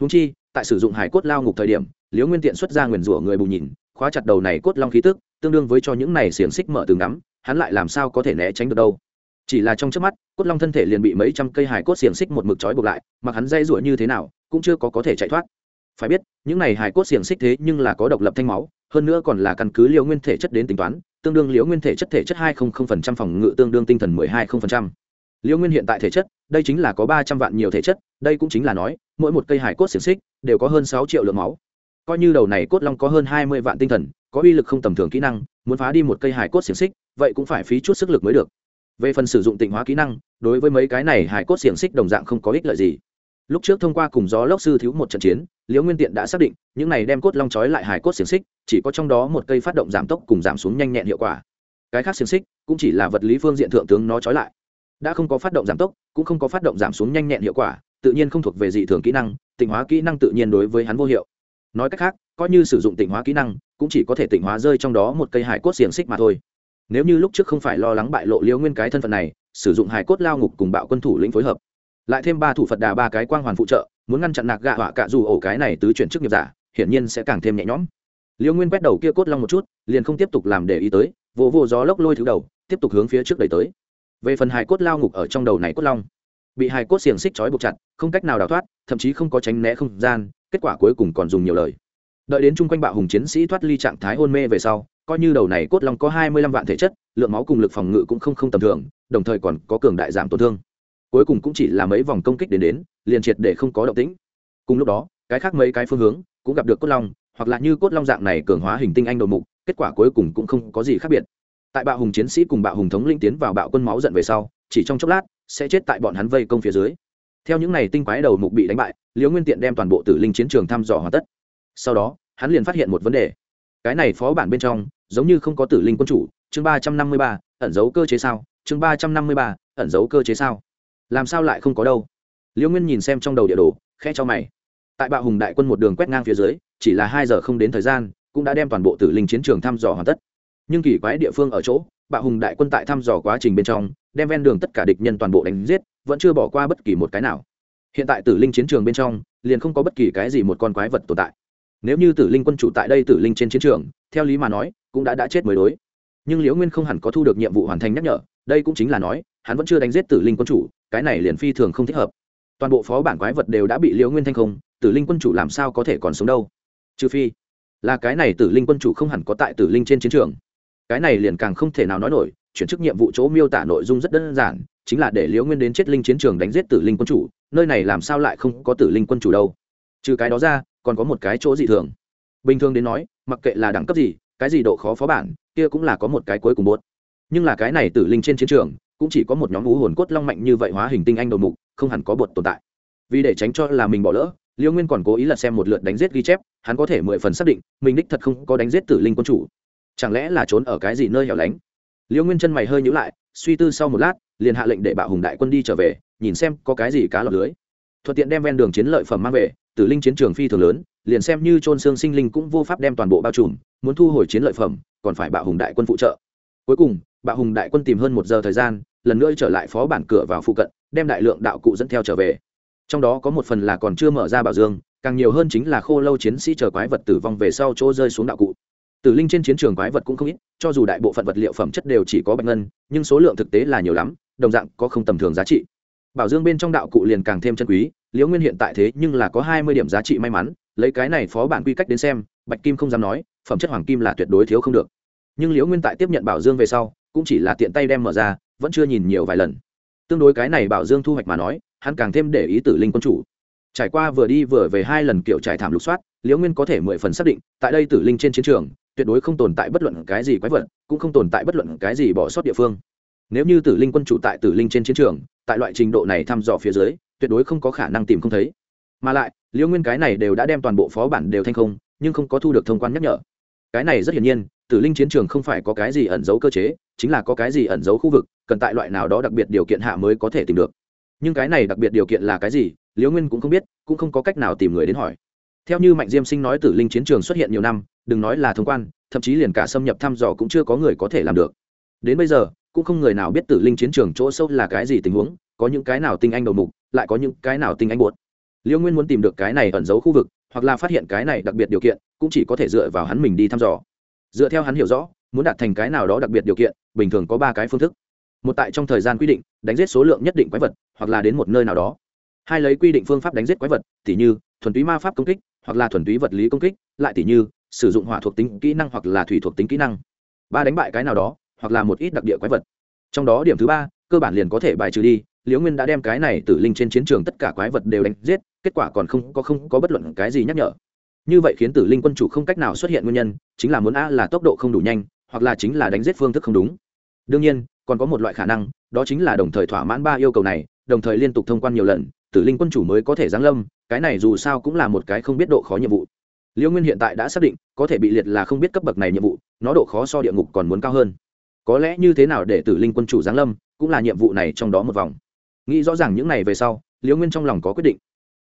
Húng chi, tại sử dụng hải cốt lao ngục thời điểm, liễu nguyên tiện xuất ra nguyền rủa người bù nhìn, khóa chặt đầu này cốt long khí tức, tương đương với cho những này xiềng xích mở từng ngắm, hắn lại làm sao có thể né tránh được đâu. Chỉ là trong trước mắt, cốt long thân thể liền bị mấy trăm cây hải cốt xiềng xích một mực trói buộc lại, mặc hắn dây rủa như thế nào, cũng chưa có có thể chạy thoát phải biết, những này hải cốt xiềng xích thế nhưng là có độc lập thanh máu, hơn nữa còn là căn cứ liễu nguyên thể chất đến tính toán, tương đương liễu nguyên thể chất thể chất hai phòng ngự tương đương tinh thần mười hai liễu nguyên hiện tại thể chất, đây chính là có ba trăm vạn nhiều thể chất, đây cũng chính là nói, mỗi một cây hải cốt xiềng xích đều có hơn sáu triệu lượng máu. Coi như đầu này cốt long có hơn hai mươi vạn tinh thần, có uy lực không tầm thường kỹ năng, muốn phá đi một cây hải cốt xiềng xích, vậy cũng phải phí chút sức lực mới được. Về phần sử dụng tịnh hóa kỹ năng, đối với mấy cái này hải cốt xiềng xích đồng dạng không có ích lợi gì lúc trước thông qua cùng gió lốc sư thiếu một trận chiến, liễu nguyên tiện đã xác định, những này đem cốt long trói lại hải cốt xiềng xích, chỉ có trong đó một cây phát động giảm tốc cùng giảm xuống nhanh nhẹn hiệu quả. Cái khác xiềng xích cũng chỉ là vật lý phương diện thượng tướng nó trói lại. Đã không có phát động giảm tốc, cũng không có phát động giảm xuống nhanh nhẹn hiệu quả, tự nhiên không thuộc về dị thường kỹ năng, tịnh hóa kỹ năng tự nhiên đối với hắn vô hiệu. Nói cách khác, coi như sử dụng tịnh hóa kỹ năng, cũng chỉ có thể tịnh hóa rơi trong đó một cây hải cốt xiềng xích mà thôi. Nếu như lúc trước không phải lo lắng bại lộ liễu nguyên cái thân phận này, sử dụng hải cốt lao ngục cùng bạo quân thủ lĩnh phối hợp lại thêm ba thủ phật đà ba cái quang hoàn phụ trợ, muốn ngăn chặn nạc gạ họa cạ dù ổ cái này tứ chuyển chức nghiệp giả, hiển nhiên sẽ càng thêm nhẹ nhõm. Liễu nguyên quét đầu kia cốt long một chút, liền không tiếp tục làm để ý tới, vỗ vỗ gió lốc lôi thứ đầu, tiếp tục hướng phía trước đẩy tới. Về phần hải cốt lao ngục ở trong đầu này cốt long, bị hải cốt xiềng xích trói buộc chặt, không cách nào đào thoát, thậm chí không có tránh né không gian, kết quả cuối cùng còn dùng nhiều lời. Đợi đến chung quanh bạo hùng chiến sĩ thoát ly trạng thái hôn mê về sau, coi như đầu này cốt long có hai mươi lăm vạn thể chất, lượng máu cùng lực phòng ngự cũng không không tầm thường, đồng thời còn có cường đại giảm tổn thương cuối cùng cũng chỉ là mấy vòng công kích đến đến, liền triệt để không có động tĩnh. Cùng lúc đó, cái khác mấy cái phương hướng cũng gặp được cốt long, hoặc là như cốt long dạng này cường hóa hình tinh anh đầu mục, kết quả cuối cùng cũng không có gì khác biệt. Tại bạo hùng chiến sĩ cùng bạo hùng thống linh tiến vào bạo quân máu giận về sau, chỉ trong chốc lát, sẽ chết tại bọn hắn vây công phía dưới. Theo những này tinh quái đầu mục bị đánh bại, liễu nguyên tiện đem toàn bộ tử linh chiến trường thăm dò hoàn tất. Sau đó, hắn liền phát hiện một vấn đề. Cái này phó bản bên trong, giống như không có tử linh quân chủ, chương ba trăm năm mươi ba, ẩn dấu cơ chế sao? Chương ba trăm năm mươi ba, ẩn dấu cơ chế sao? Làm sao lại không có đâu? Liễu nguyên nhìn xem trong đầu địa đồ khe cho mày. Tại bạo hùng đại quân một đường quét ngang phía dưới, chỉ là hai giờ không đến thời gian, cũng đã đem toàn bộ tử linh chiến trường thăm dò hoàn tất. Nhưng kỳ quái địa phương ở chỗ, bạo hùng đại quân tại thăm dò quá trình bên trong, đem ven đường tất cả địch nhân toàn bộ đánh giết, vẫn chưa bỏ qua bất kỳ một cái nào. Hiện tại tử linh chiến trường bên trong, liền không có bất kỳ cái gì một con quái vật tồn tại. Nếu như tử linh quân chủ tại đây tử linh trên chiến trường, theo lý mà nói, cũng đã đã chết mới đối. Nhưng liễu nguyên không hẳn có thu được nhiệm vụ hoàn thành nhắc nhở, đây cũng chính là nói hắn vẫn chưa đánh giết tử linh quân chủ, cái này liền phi thường không thích hợp. Toàn bộ phó bản quái vật đều đã bị liễu nguyên thanh không, tử linh quân chủ làm sao có thể còn sống đâu? Trừ phi là cái này tử linh quân chủ không hẳn có tại tử linh trên chiến trường. Cái này liền càng không thể nào nói nổi, chuyển chức nhiệm vụ chỗ miêu tả nội dung rất đơn giản, chính là để liễu nguyên đến chết linh chiến trường đánh giết tử linh quân chủ, nơi này làm sao lại không có tử linh quân chủ đâu? Trừ cái đó ra, còn có một cái chỗ dị thường. Bình thường đến nói, mặc kệ là đẳng cấp gì, cái gì độ khó phó bản, kia cũng là có một cái cuối cùng bốt nhưng là cái này tử linh trên chiến trường cũng chỉ có một nhóm ngũ hồn cốt long mạnh như vậy hóa hình tinh anh đầu mục, không hẳn có bột tồn tại. Vì để tránh cho là mình bỏ lỡ, liêu nguyên còn cố ý là xem một lượt đánh giết ghi chép, hắn có thể mười phần xác định, mình đích thật không có đánh giết tử linh quân chủ. Chẳng lẽ là trốn ở cái gì nơi hẻo lánh? Liêu nguyên chân mày hơi nhữ lại, suy tư sau một lát, liền hạ lệnh để bạo hùng đại quân đi trở về, nhìn xem có cái gì cá lọc lưới. Thuận tiện đem ven đường chiến lợi phẩm mang về, tử linh chiến trường phi thường lớn, liền xem như trôn xương sinh linh cũng vô pháp đem toàn bộ bao trùm, muốn thu hồi chiến lợi phẩm, còn phải bạo hùng đại quân phụ trợ. Cuối cùng, bạo hùng đại quân tìm hơn một giờ thời gian lần nữa trở lại phó bản cửa vào phụ cận, đem đại lượng đạo cụ dẫn theo trở về. Trong đó có một phần là còn chưa mở ra bảo dương, càng nhiều hơn chính là khô lâu chiến sĩ chờ quái vật tử vong về sau chỗ rơi xuống đạo cụ. Tử linh trên chiến trường quái vật cũng không ít, cho dù đại bộ phận vật liệu phẩm chất đều chỉ có bạch ngân, nhưng số lượng thực tế là nhiều lắm, đồng dạng có không tầm thường giá trị. Bảo dương bên trong đạo cụ liền càng thêm chân quý, liễu nguyên hiện tại thế nhưng là có hai mươi điểm giá trị may mắn, lấy cái này phó bản quy cách đến xem, bạch kim không dám nói, phẩm chất hoàng kim là tuyệt đối thiếu không được. Nhưng liễu nguyên tại tiếp nhận bảo dương về sau, cũng chỉ là tiện tay đem mở ra vẫn chưa nhìn nhiều vài lần. Tương đối cái này bảo dương thu hoạch mà nói, hắn càng thêm để ý tử linh quân chủ. Trải qua vừa đi vừa về hai lần kiểu trải thảm lục soát, liễu nguyên có thể mười phần xác định, tại đây tử linh trên chiến trường, tuyệt đối không tồn tại bất luận cái gì quái vật, cũng không tồn tại bất luận cái gì bỏ sót địa phương. Nếu như tử linh quân chủ tại tử linh trên chiến trường, tại loại trình độ này thăm dò phía dưới, tuyệt đối không có khả năng tìm không thấy. Mà lại, liễu nguyên cái này đều đã đem toàn bộ phó bản đều thành không, nhưng không có thu được thông quan nhắc nhở. Cái này rất hiển nhiên, tử linh chiến trường không phải có cái gì ẩn giấu cơ chế chính là có cái gì ẩn giấu khu vực, cần tại loại nào đó đặc biệt điều kiện hạ mới có thể tìm được. Nhưng cái này đặc biệt điều kiện là cái gì, liễu nguyên cũng không biết, cũng không có cách nào tìm người đến hỏi. Theo như mạnh diêm sinh nói tử linh chiến trường xuất hiện nhiều năm, đừng nói là thông quan, thậm chí liền cả xâm nhập thăm dò cũng chưa có người có thể làm được. Đến bây giờ, cũng không người nào biết tử linh chiến trường chỗ sâu là cái gì tình huống, có những cái nào tinh anh đầu mục, lại có những cái nào tinh anh buột liễu nguyên muốn tìm được cái này ẩn giấu khu vực, hoặc là phát hiện cái này đặc biệt điều kiện, cũng chỉ có thể dựa vào hắn mình đi thăm dò. Dựa theo hắn hiểu rõ muốn đạt thành cái nào đó đặc biệt điều kiện, bình thường có ba cái phương thức. Một tại trong thời gian quy định, đánh giết số lượng nhất định quái vật, hoặc là đến một nơi nào đó. Hai lấy quy định phương pháp đánh giết quái vật, tỉ như, thuần túy ma pháp công kích, hoặc là thuần túy vật lý công kích, lại tỉ như, sử dụng hỏa thuộc tính kỹ năng hoặc là thủy thuộc tính kỹ năng. Ba đánh bại cái nào đó, hoặc là một ít đặc địa quái vật. Trong đó điểm thứ ba, cơ bản liền có thể bài trừ đi, liễu nguyên đã đem cái này tử linh trên chiến trường tất cả quái vật đều đánh giết, kết quả còn không có không có bất luận cái gì nhắc nhở. Như vậy khiến tử linh quân chủ không cách nào xuất hiện nguyên nhân, chính là muốn a là tốc độ không đủ nhanh hoặc là chính là đánh giết phương thức không đúng. Đương nhiên, còn có một loại khả năng, đó chính là đồng thời thỏa mãn ba yêu cầu này, đồng thời liên tục thông quan nhiều lần, tử linh quân chủ mới có thể giáng lâm, cái này dù sao cũng là một cái không biết độ khó nhiệm vụ. Liêu nguyên hiện tại đã xác định, có thể bị liệt là không biết cấp bậc này nhiệm vụ, nó độ khó so địa ngục còn muốn cao hơn. Có lẽ như thế nào để tử linh quân chủ giáng lâm, cũng là nhiệm vụ này trong đó một vòng. Nghĩ rõ ràng những này về sau, liêu nguyên trong lòng có quyết định.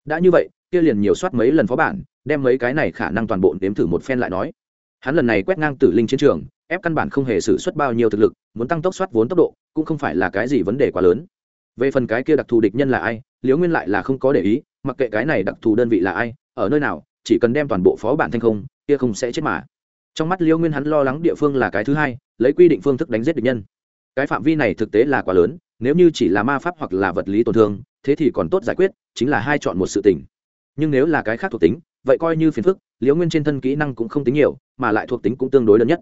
Đã như vậy, kia liền nhiều soát mấy lần phó bản, đem mấy cái này khả năng toàn bộ nếm thử một phen lại nói. Hắn lần này quét ngang tử linh chiến trường ép căn bản không hề xử suất bao nhiêu thực lực, muốn tăng tốc soát vốn tốc độ, cũng không phải là cái gì vấn đề quá lớn. Về phần cái kia đặc thù địch nhân là ai, liễu nguyên lại là không có để ý, mặc kệ cái này đặc thù đơn vị là ai, ở nơi nào, chỉ cần đem toàn bộ phó bản thanh không, kia không sẽ chết mà. Trong mắt liễu nguyên hắn lo lắng địa phương là cái thứ hai, lấy quy định phương thức đánh giết địch nhân. Cái phạm vi này thực tế là quá lớn, nếu như chỉ là ma pháp hoặc là vật lý tổn thương, thế thì còn tốt giải quyết, chính là hai chọn một sự tình. Nhưng nếu là cái khác thuộc tính, vậy coi như phiền phức, liễu nguyên trên thân kỹ năng cũng không tính nhiều, mà lại thuộc tính cũng tương đối lớn nhất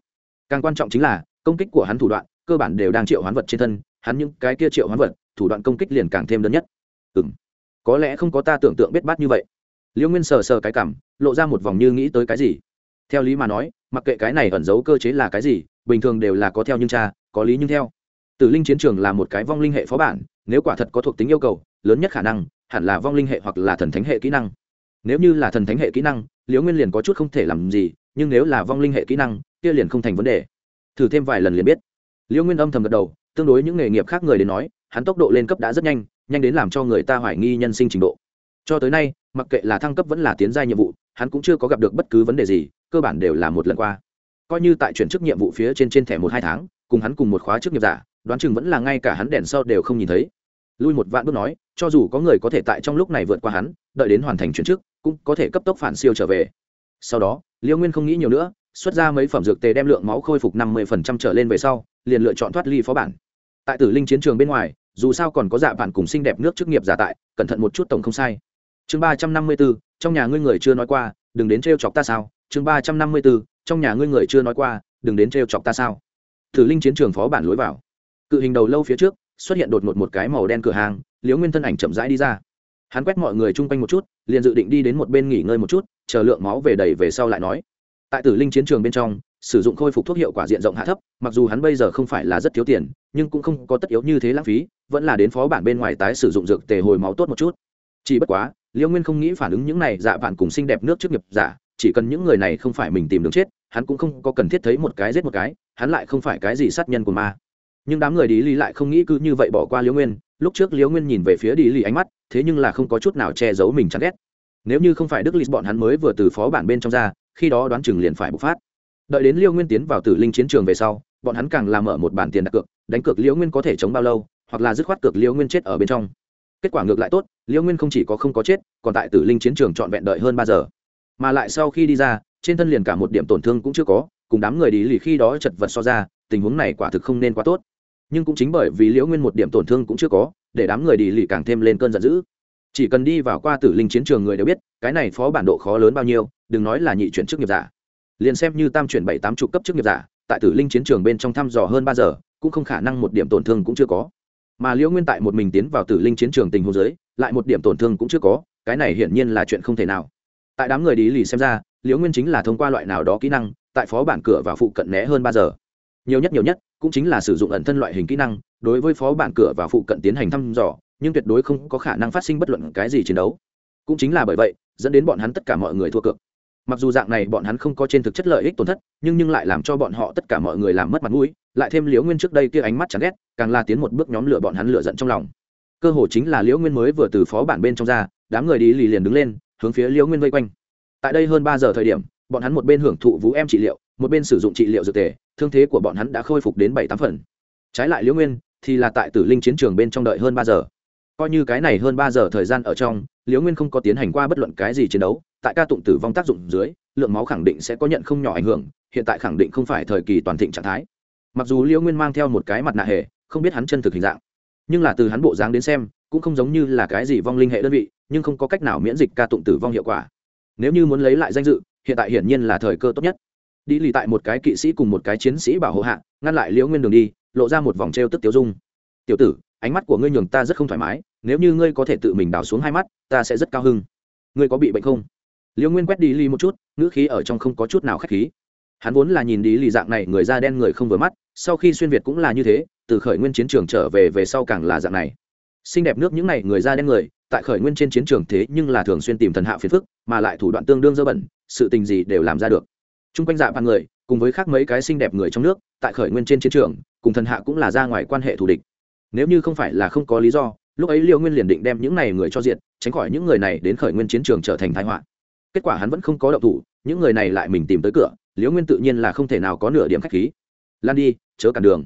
càng quan trọng chính là, công kích của hắn thủ đoạn, cơ bản đều đang triệu hoán vật trên thân, hắn những cái kia triệu hoán vật, thủ đoạn công kích liền càng thêm đơn nhất. Ừ m có lẽ không có ta tưởng tượng biết bát như vậy. Liễu nguyên sờ sờ cái cảm, lộ ra một vòng như nghĩ tới cái gì. Theo lý mà nói, mặc kệ cái này ẩn giấu cơ chế là cái gì, bình thường đều là có theo nhưng cha, có lý nhưng theo. Tử linh chiến trường là một cái vong linh hệ phó bản, nếu quả thật có thuộc tính yêu cầu, lớn nhất khả năng, hẳn là vong linh hệ hoặc là thần thánh hệ kỹ năng. Nếu như là thần thánh hệ kỹ năng liễu nguyên liền có chút không thể làm gì, nhưng nếu là vong linh hệ kỹ năng kia liền không thành vấn đề. Thử thêm vài lần liền biết. Liễu nguyên âm thầm gật đầu, tương đối những nghề nghiệp khác người đến nói, hắn tốc độ lên cấp đã rất nhanh nhanh đến làm cho người ta hoài nghi nhân sinh trình độ. Cho tới nay, mặc kệ là thăng cấp vẫn là tiến gia nhiệm vụ, hắn cũng chưa có gặp được bất cứ vấn đề gì, cơ bản đều là một lần qua. Coi như tại chuyển chức nhiệm vụ phía trên trên thẻ một hai tháng, cùng hắn cùng một khóa chức nghiệp giả, đoán chừng vẫn là ngay cả hắn đèn sau đều không nhìn thấy. Lui một vạn bước nói, cho dù có người có thể tại trong lúc này vượt qua hắn, đợi đến hoàn thành chuyển chức, cũng có thể cấp tốc phản siêu trở về. Sau đó, liêu nguyên không nghĩ nhiều nữa xuất ra mấy phẩm dược tề đem lượng máu khôi phục năm mươi trở lên về sau, liền lựa chọn thoát ly phó bản. Tại tử linh chiến trường bên ngoài, dù sao còn có dạ bản cùng xinh đẹp nước chức nghiệp giả tại, cẩn thận một chút tổng không sai. Chương ba trăm năm mươi bốn trong nhà ngươi người chưa nói qua, đừng đến trêu chọc ta sao? Chương ba trăm năm mươi bốn trong nhà ngươi người chưa nói qua, đừng đến trêu chọc ta sao? Tử linh chiến trường phó bản lối vào. Cự hình đầu lâu phía trước, xuất hiện đột ngột một cái màu đen cửa hàng liếu nguyên thân ảnh chậm rãi đi ra. Hắn quét mọi người chung quanh một chút, liền dự định đi đến một bên nghỉ ngơi một chút, chờ lượng máu về đầy về sau lại nói tại tử linh chiến trường bên trong, sử dụng khôi phục thuốc hiệu quả diện rộng hạ thấp, mặc dù hắn bây giờ không phải là rất thiếu tiền, nhưng cũng không có tất yếu như thế lãng phí, vẫn là đến phó bản bên ngoài tái sử dụng dược tề hồi máu tốt một chút. Chỉ bất quá Liễu nguyên không nghĩ phản ứng những này dạ bạn cùng xinh đẹp nước trước nghiệp giả, chỉ cần những người này không phải mình tìm đường chết, hắn cũng không có cần thiết thấy một cái giết một cái, hắn lại không phải cái gì sát nhân của ma. Nhưng đám người đi lý lại không nghĩ cứ như vậy bỏ qua Liễu nguyên, lúc trước Liễu nguyên nhìn về phía đi lý ánh mắt, thế nhưng là không có chút nào che giấu mình chán ghét nếu như không phải đức lịch bọn hắn mới vừa từ phó bản bên trong ra, khi đó đoán chừng liền phải bộc phát. Đợi đến liêu nguyên tiến vào tử linh chiến trường về sau, bọn hắn càng làm mở một bản tiền đặt cược, đánh cược Liễu nguyên có thể chống bao lâu, hoặc là dứt khoát cược Liễu nguyên chết ở bên trong. Kết quả ngược lại tốt liễu nguyên không chỉ có không có chết, còn tại tử linh chiến trường trọn vẹn đợi hơn ba giờ. Mà lại sau khi đi ra, trên thân liền cả một điểm tổn thương cũng chưa có, cùng đám người đi lì khi đó chật vật so ra, tình huống này quả thực không nên quá tốt. Nhưng cũng chính bởi vì liễu nguyên một điểm tổn thương cũng chưa có, để đám người đi lì càng thêm lên cơn giận dữ chỉ cần đi vào qua tử linh chiến trường người đều biết, cái này phó bản độ khó lớn bao nhiêu, đừng nói là nhị chuyển chức nghiệp giả. Liền xem như tam chuyển bảy tám chục cấp chức nghiệp giả, tại tử linh chiến trường bên trong thăm dò hơn ba giờ, cũng không khả năng một điểm tổn thương cũng chưa có. Mà liễu nguyên tại một mình tiến vào tử linh chiến trường tình hồ dưới, lại một điểm tổn thương cũng chưa có, cái này hiển nhiên là chuyện không thể nào. Tại đám người đi lì xem ra, liễu nguyên chính là thông qua loại nào đó kỹ năng, tại phó bản cửa và phụ cận né hơn ba giờ. Nhiều nhất nhiều nhất, cũng chính là sử dụng ẩn thân loại hình kỹ năng, đối với phó bản cửa và phụ cận tiến hành thăm dò nhưng tuyệt đối không có khả năng phát sinh bất luận cái gì chiến đấu. Cũng chính là bởi vậy, dẫn đến bọn hắn tất cả mọi người thua cược. Mặc dù dạng này bọn hắn không có trên thực chất lợi ích tổn thất, nhưng nhưng lại làm cho bọn họ tất cả mọi người làm mất mặt mũi, lại thêm liễu nguyên trước đây kia ánh mắt chán ghét, càng là tiến một bước nhóm lửa bọn hắn lửa giận trong lòng. Cơ hồ chính là liễu nguyên mới vừa từ phó bản bên trong ra, đám người đi lì liền đứng lên, hướng phía liễu nguyên vây quanh. Tại đây hơn ba giờ thời điểm, bọn hắn một bên hưởng thụ vũ em trị liệu, một bên sử dụng trị liệu dược tề, thương thế của bọn hắn đã khôi phục đến bảy tám phần. Trái lại liễu nguyên thì là tại tử linh chiến trường bên trong đợi hơn ba giờ coi như cái này hơn ba giờ thời gian ở trong, liễu nguyên không có tiến hành qua bất luận cái gì chiến đấu, tại ca tụng tử vong tác dụng dưới, lượng máu khẳng định sẽ có nhận không nhỏ ảnh hưởng, hiện tại khẳng định không phải thời kỳ toàn thịnh trạng thái. Mặc dù liễu nguyên mang theo một cái mặt nạ hề không biết hắn chân thực hình dạng, nhưng là từ hắn bộ dáng đến xem, cũng không giống như là cái gì vong linh hệ đơn vị, nhưng không có cách nào miễn dịch ca tụng tử vong hiệu quả. Nếu như muốn lấy lại danh dự, hiện tại hiển nhiên là thời cơ tốt nhất. Đi lì tại một cái kỵ sĩ cùng một cái chiến sĩ bảo hộ hạ, ngăn lại liễu nguyên đường đi, lộ ra một vòng t r e o tức tiêu dung. Tiểu tử ánh mắt của ngươi nhường ta rất không thoải mái, nếu như ngươi có thể tự mình đào xuống hai mắt, ta sẽ rất cao hưng ngươi có bị bệnh không? Liễu nguyên quét đi ly một chút, ngữ khí ở trong không có chút nào k h á c h khí. Hắn vốn là nhìn đi lì dạng này, người da đen người không vừa mắt, sau khi xuyên việt cũng là như thế, từ khởi nguyên chiến trường trở về về sau càng là dạng này. Xinh đẹp nước những n à y người da đen người, tại khởi nguyên trên chiến trường thế nhưng là thường xuyên tìm thần hạ phiền phức, mà lại thủ đoạn tương đương dơ bẩn, sự tình gì đều làm ra được. T r u n g quanh dạ bằng người, cùng với khác mấy cái xinh đẹp người trong nước, tại khởi nguyên trên chiến trường, cùng thần hạ cũng là ra ngoài quan hệ thù địch nếu như không phải là không có lý do, lúc ấy liêu nguyên liền định đem những này người cho diện tránh khỏi những người này đến khởi nguyên chiến trường trở thành thái họa. Kết quả hắn vẫn không có động thủ, những người này lại mình tìm tới cửa liễu nguyên tự nhiên là không thể nào có nửa điểm khách khí. Lan đi, chớ cản đường.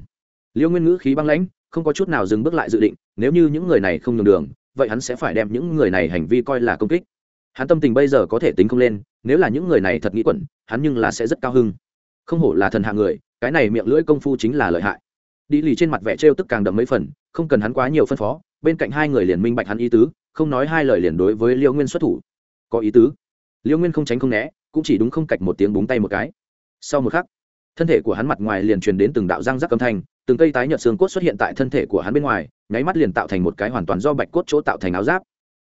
Liễu nguyên ngữ khí băng lãnh, không có chút nào dừng bước lại dự định, nếu như những người này không nhường đường, vậy hắn sẽ phải đem những người này hành vi coi là công kích. Hắn tâm tình bây giờ có thể tính không lên, nếu là những người này thật nghĩ quẩn, hắn nhưng là sẽ rất cao hưng không hổ là thần hạ người, cái này miệng lưỡi công phu chính là lợi hại đi lì trên mặt vẻ trêu tức càng đậm mấy phần, không cần hắn quá nhiều phân phó, bên cạnh hai người liền minh bạch hắn ý tứ, không nói hai lời liền đối với liêu nguyên xuất thủ. Có ý tứ. Liêu nguyên không tránh không né, cũng chỉ đúng không cạch một tiếng búng tay một cái. Sau một khắc, thân thể của hắn mặt ngoài liền truyền đến từng đạo răng rắc âm thanh, từng cây tái nhợt xương cốt xuất hiện tại thân thể của hắn bên ngoài, nháy mắt liền tạo thành một cái hoàn toàn do bạch cốt chỗ tạo thành áo giáp.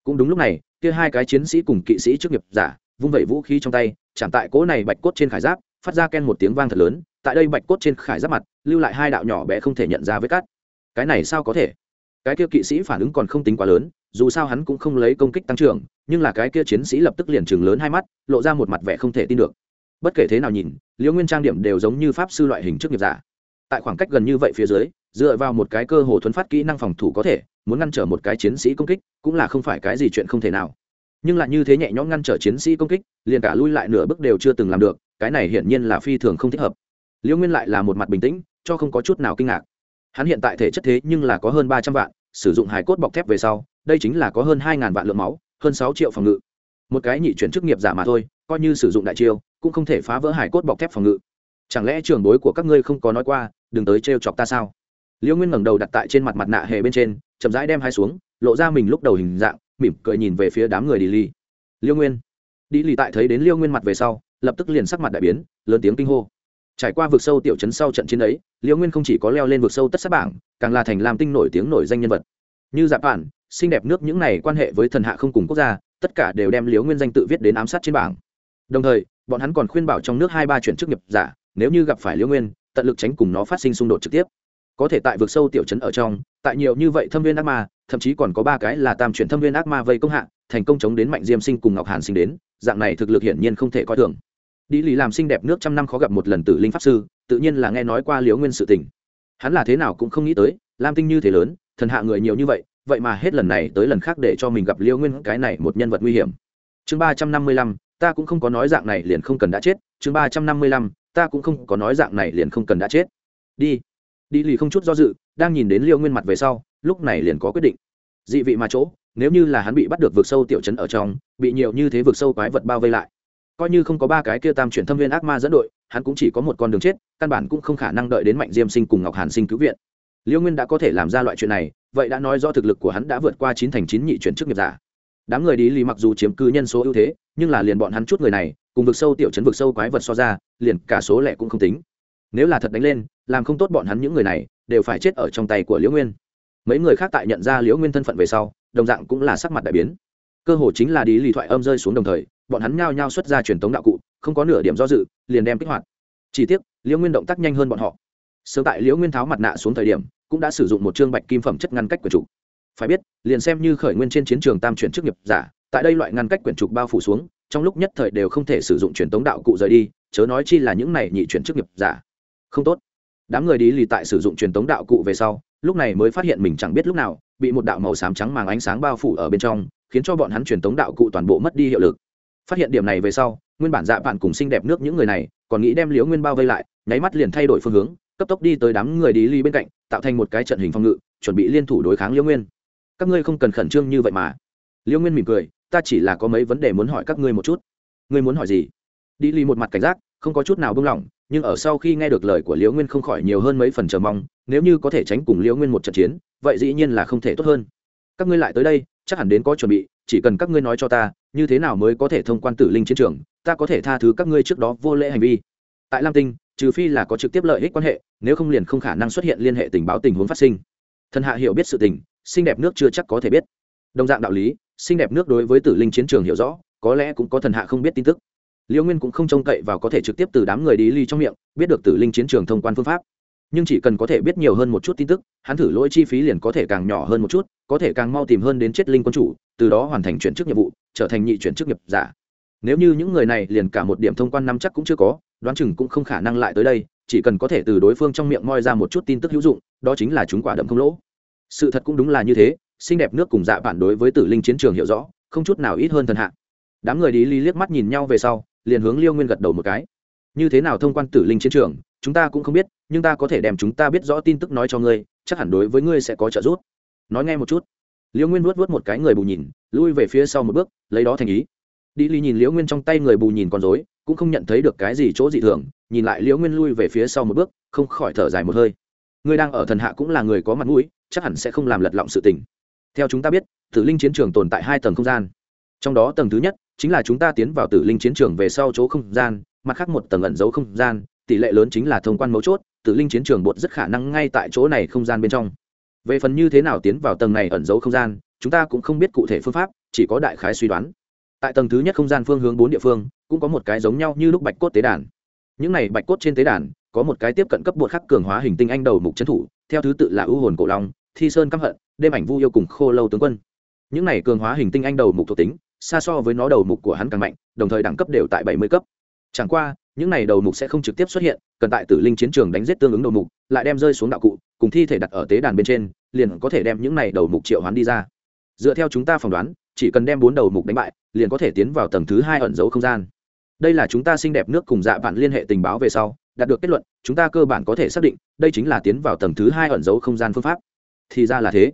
Cũng đúng lúc này, kia hai cái chiến sĩ cùng kỵ sĩ trước nghiệp giả, vung vẩy vũ khí trong tay, chạm tại cỗ này bạch cốt trên khải giáp, phát ra ken một tiếng vang thật lớn tại đây bạch cốt trên khải giáp mặt, lưu lại hai đạo nhỏ bé không thể nhận ra với cát cái này sao có thể? Cái kia kỵ sĩ phản ứng còn không tính quá lớn, dù sao hắn cũng không lấy công kích tăng trưởng, nhưng là cái kia chiến sĩ lập tức liền chừng lớn hai mắt, lộ ra một mặt vẻ không thể tin được. Bất kể thế nào nhìn, liễu nguyên trang điểm đều giống như pháp sư loại hình chức nghiệp giả. Tại khoảng cách gần như vậy phía dưới, dựa vào một cái cơ hồ thuấn phát kỹ năng phòng thủ có thể, muốn ngăn trở một cái chiến sĩ công kích, cũng là không phải cái gì chuyện không thể nào. Nhưng lại như thế nhẹ nhõm ngăn trở chiến sĩ công kích, liền cả lui lại nửa bước đều chưa từng làm được, cái này hiển nhiên là phi thường không thích hợp liễu nguyên lại là một mặt bình tĩnh, cho không có chút nào kinh ngạc. Hắn hiện tại thể chất thế nhưng là có hơn ba trăm vạn, sử dụng hải cốt bọc thép về sau, đây chính là có hơn hai ngàn vạn lượng máu, hơn sáu triệu phòng ngự. Một cái nhị chuyển chức nghiệp giả mà thôi, coi như sử dụng đại chiêu, cũng không thể phá vỡ hải cốt bọc thép phòng ngự. Chẳng lẽ trường bối của các ngươi không có nói qua, đừng tới trêu chọc ta sao? Liễu nguyên ngẩng đầu đặt tại trên mặt mặt nạ hề bên trên, chậm rãi đem hai xuống, lộ ra mình lúc đầu hình dạng, mỉm cười nhìn về phía đám người đi ly liêu nguyên. Đi ly tại thấy đến liêu nguyên mặt về sau, lập tức liền sắc mặt đại biến, lớn tiếng kinh hô trải qua vực sâu tiểu trấn sau trận chiến ấy, liễu nguyên không chỉ có leo lên vực sâu tất sát bảng, càng là thành làm tinh nổi tiếng nổi danh nhân vật. Như dạ giạp bản xinh đẹp nước những này quan hệ với thần hạ không cùng quốc gia, tất cả đều đem liễu nguyên danh tự viết đến ám sát trên bảng. Đồng thời, bọn hắn còn khuyên bảo trong nước hai ba chuyển chức nghiệp giả, nếu như gặp phải liễu nguyên, tận lực tránh cùng nó phát sinh xung đột trực tiếp. Có thể tại vực sâu tiểu trấn ở trong, tại nhiều như vậy thâm viên ác ma, thậm chí còn có ba cái là tam chuyển thâm viên ác ma vây công hạ, thành công chống đến mạnh diêm sinh cùng ngọc hàn sinh đến, dạng này thực lực hiển nhiên không thể coi thường đi lý làm xinh đẹp nước trăm năm khó gặp một lần tử linh pháp sư, tự nhiên là nghe nói qua liễu nguyên sự tình. Hắn là thế nào cũng không nghĩ tới, lam tinh như thế lớn, thần hạ người nhiều như vậy vậy mà hết lần này tới lần khác để cho mình gặp liễu nguyên cái này một nhân vật nguy hiểm. Chương ba trăm năm mươi lăm, ta cũng không có nói dạng này liền không cần đã chết. Chương ba trăm năm mươi lăm, ta cũng không có nói dạng này liền không cần đã chết. Đi. Đi lì không chút do dự, đang nhìn đến liễu nguyên mặt về sau, lúc này liền có quyết định. Dị vị mà chỗ, nếu như là hắn bị bắt được vực sâu tiểu trấn ở trong, bị nhiều như thế vực sâu quái vật bao vây lại coi như không có ba cái kia tam chuyển thâm viên ác ma dẫn đội, hắn cũng chỉ có một con đường chết, căn bản cũng không khả năng đợi đến mạnh diêm sinh cùng ngọc hàn sinh cứu viện. Liêu nguyên đã có thể làm ra loại chuyện này, vậy đã nói do thực lực của hắn đã vượt qua chín thành chín nhị chuyển chức nghiệp giả. Đám người đi lý mặc dù chiếm cứ nhân số ưu thế, nhưng là liền bọn hắn chút người này, cùng vực sâu tiểu chấn vực sâu quái vật so ra, liền cả số lẻ cũng không tính. Nếu là thật đánh lên, làm không tốt bọn hắn những người này, đều phải chết ở trong tay của liễu nguyên. Mấy người khác tại nhận ra liễu nguyên thân phận về sau, đồng dạng cũng là sắc mặt đại biến. Cơ hồ chính là đi lì thoại âm rơi xuống đồng thời bọn hắn nhao nhao xuất ra truyền tống đạo cụ, không có nửa điểm do dự, liền đem kích hoạt. Chỉ tiếc, liễu nguyên động tác nhanh hơn bọn họ. Sớm tại liễu nguyên tháo mặt nạ xuống thời điểm, cũng đã sử dụng một chương bạch kim phẩm chất ngăn cách quyển trục. Phải biết, liền xem như khởi nguyên trên chiến trường tam chuyển chức nghiệp giả, tại đây loại ngăn cách quyển trục bao phủ xuống, trong lúc nhất thời đều không thể sử dụng truyền tống đạo cụ rời đi, chớ nói chi là những này nhị chuyển chức nghiệp giả. Không tốt. Đám người đi lì tại sử dụng truyền tống đạo cụ về sau, lúc này mới phát hiện mình chẳng biết lúc nào, bị một đạo màu xám trắng màng ánh sáng bao phủ ở bên trong, khiến cho bọn hắn truyền tống đạo cụ toàn bộ mất đi hiệu lực phát hiện điểm này về sau, nguyên bản dạ bạn cùng xinh đẹp nước những người này, còn nghĩ đem liễu nguyên bao vây lại, nháy mắt liền thay đổi phương hướng, cấp tốc đi tới đám người đi ly bên cạnh, tạo thành một cái trận hình phòng ngự, chuẩn bị liên thủ đối kháng liễu nguyên. Các ngươi không cần khẩn trương như vậy mà. Liễu nguyên mỉm cười, ta chỉ là có mấy vấn đề muốn hỏi các ngươi một chút. Ngươi muốn hỏi gì? Đi ly một mặt cảnh giác, không có chút nào buông lỏng, nhưng ở sau khi nghe được lời của liễu nguyên không khỏi nhiều hơn mấy phần chờ mong, nếu như có thể tránh cùng liễu nguyên một trận chiến, vậy dĩ nhiên là không thể tốt hơn. Các ngươi lại tới đây, chắc hẳn đến có chuẩn bị chỉ cần các ngươi nói cho ta, như thế nào mới có thể thông quan tử linh chiến trường, ta có thể tha thứ các ngươi trước đó vô lễ hành vi. Tại lam tinh, trừ phi là có trực tiếp lợi ích quan hệ, nếu không liền không khả năng xuất hiện liên hệ tình báo tình huống phát sinh. Thần hạ hiểu biết sự tình, xinh đẹp nước chưa chắc có thể biết. Đồng dạng đạo lý, xinh đẹp nước đối với tử linh chiến trường hiểu rõ, có lẽ cũng có thần hạ không biết tin tức. Liêu nguyên cũng không trông cậy và có thể trực tiếp từ đám người đi ly trong miệng, biết được tử linh chiến trường thông quan phương pháp nhưng chỉ cần có thể biết nhiều hơn một chút tin tức, hắn thử lỗi chi phí liền có thể càng nhỏ hơn một chút, có thể càng mau tìm hơn đến chết linh quân chủ, từ đó hoàn thành chuyển chức nhiệm vụ, trở thành nhị chuyển chức nghiệp giả. Nếu như những người này liền cả một điểm thông quan năm chắc cũng chưa có, đoán chừng cũng không khả năng lại tới đây, chỉ cần có thể từ đối phương trong miệng moi ra một chút tin tức hữu dụng, đó chính là chúng quả đậm không lỗ. Sự thật cũng đúng là như thế, xinh đẹp nước cùng dạ bản đối với tử linh chiến trường hiểu rõ, không chút nào ít hơn thần hạ. Đám người đi li liếc mắt nhìn nhau về sau, liền hướng liêu nguyên gật đầu một cái. Như thế nào thông quan tử linh chiến trường, chúng ta cũng không biết nhưng ta có thể đem chúng ta biết rõ tin tức nói cho ngươi, chắc hẳn đối với ngươi sẽ có trợ giúp. Nói nghe một chút. Liễu nguyên vuốt vuốt một cái người bù nhìn, lui về phía sau một bước, lấy đó thành ý. Đi ly nhìn liễu nguyên trong tay người bù nhìn con dối cũng không nhận thấy được cái gì chỗ dị thường, nhìn lại liễu nguyên lui về phía sau một bước, không khỏi thở dài một hơi. Ngươi đang ở thần hạ cũng là người có mặt mũi, chắc hẳn sẽ không làm lật lọng sự tình. Theo chúng ta biết, tử linh chiến trường tồn tại hai tầng không gian. Trong đó tầng thứ nhất, chính là chúng ta tiến vào tử linh chiến trường về sau chỗ không gian, mặt khác một tầng ẩn giấu không gian, tỷ lệ lớn chính là thông quan mấu chốt tử linh chiến trường bột rất khả năng ngay tại chỗ này không gian bên trong. Về phần như thế nào tiến vào tầng này ẩn giấu không gian, chúng ta cũng không biết cụ thể phương pháp, chỉ có đại khái suy đoán. Tại tầng thứ nhất không gian phương hướng bốn địa phương, cũng có một cái giống nhau như lúc bạch cốt tế đàn. Những này bạch cốt trên tế đàn, có một cái tiếp cận cấp bột khắc cường hóa hình tinh anh đầu mục trấn thủ, theo thứ tự là ưu hồn cổ long, thi sơn căm hận, đêm ảnh vu yêu cùng khô lâu tướng quân. Những này cường hóa hình tinh anh đầu mục thuộc tính, xa so với nó đầu mục của hắn càng mạnh, đồng thời đẳng cấp đều tại bảy mươi cấp. Chẳng qua những này đầu mục sẽ không trực tiếp xuất hiện, cần tại tử linh chiến trường đánh giết tương ứng đầu mục, lại đem rơi xuống đạo cụ, cùng thi thể đặt ở tế đàn bên trên, liền có thể đem những này đầu mục triệu hoán đi ra. Dựa theo chúng ta phỏng đoán, chỉ cần đem bốn đầu mục đánh bại, liền có thể tiến vào tầng thứ hai ẩn dấu không gian. Đây là chúng ta xinh đẹp nước cùng dạ bạn liên hệ tình báo về sau, đạt được kết luận, chúng ta cơ bản có thể xác định, đây chính là tiến vào tầng thứ hai ẩn dấu không gian phương pháp. Thì ra là thế.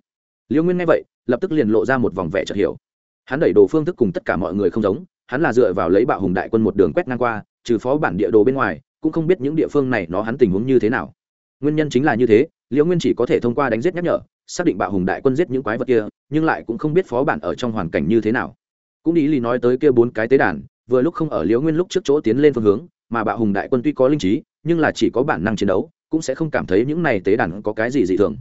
Liễu nguyên nghe vậy, lập tức liền lộ ra một vòng vẻ chợt hiểu. Hắn đẩy đồ phương thức cùng tất cả mọi người không giống, hắn là dựa vào lấy bạo hùng đại quân một đường quét ngang qua trừ phó bản địa đồ bên ngoài, cũng không biết những địa phương này nó hắn tình huống như thế nào. Nguyên nhân chính là như thế, liễu nguyên chỉ có thể thông qua đánh giết nhắc nhở, xác định bạo hùng đại quân giết những quái vật kia, nhưng lại cũng không biết phó bản ở trong hoàn cảnh như thế nào. Cũng ý lì nói tới kia bốn cái tế đàn, vừa lúc không ở liễu nguyên lúc trước chỗ tiến lên phương hướng, mà bạo hùng đại quân tuy có linh trí, nhưng là chỉ có bản năng chiến đấu, cũng sẽ không cảm thấy những này tế đàn có cái gì dị thường.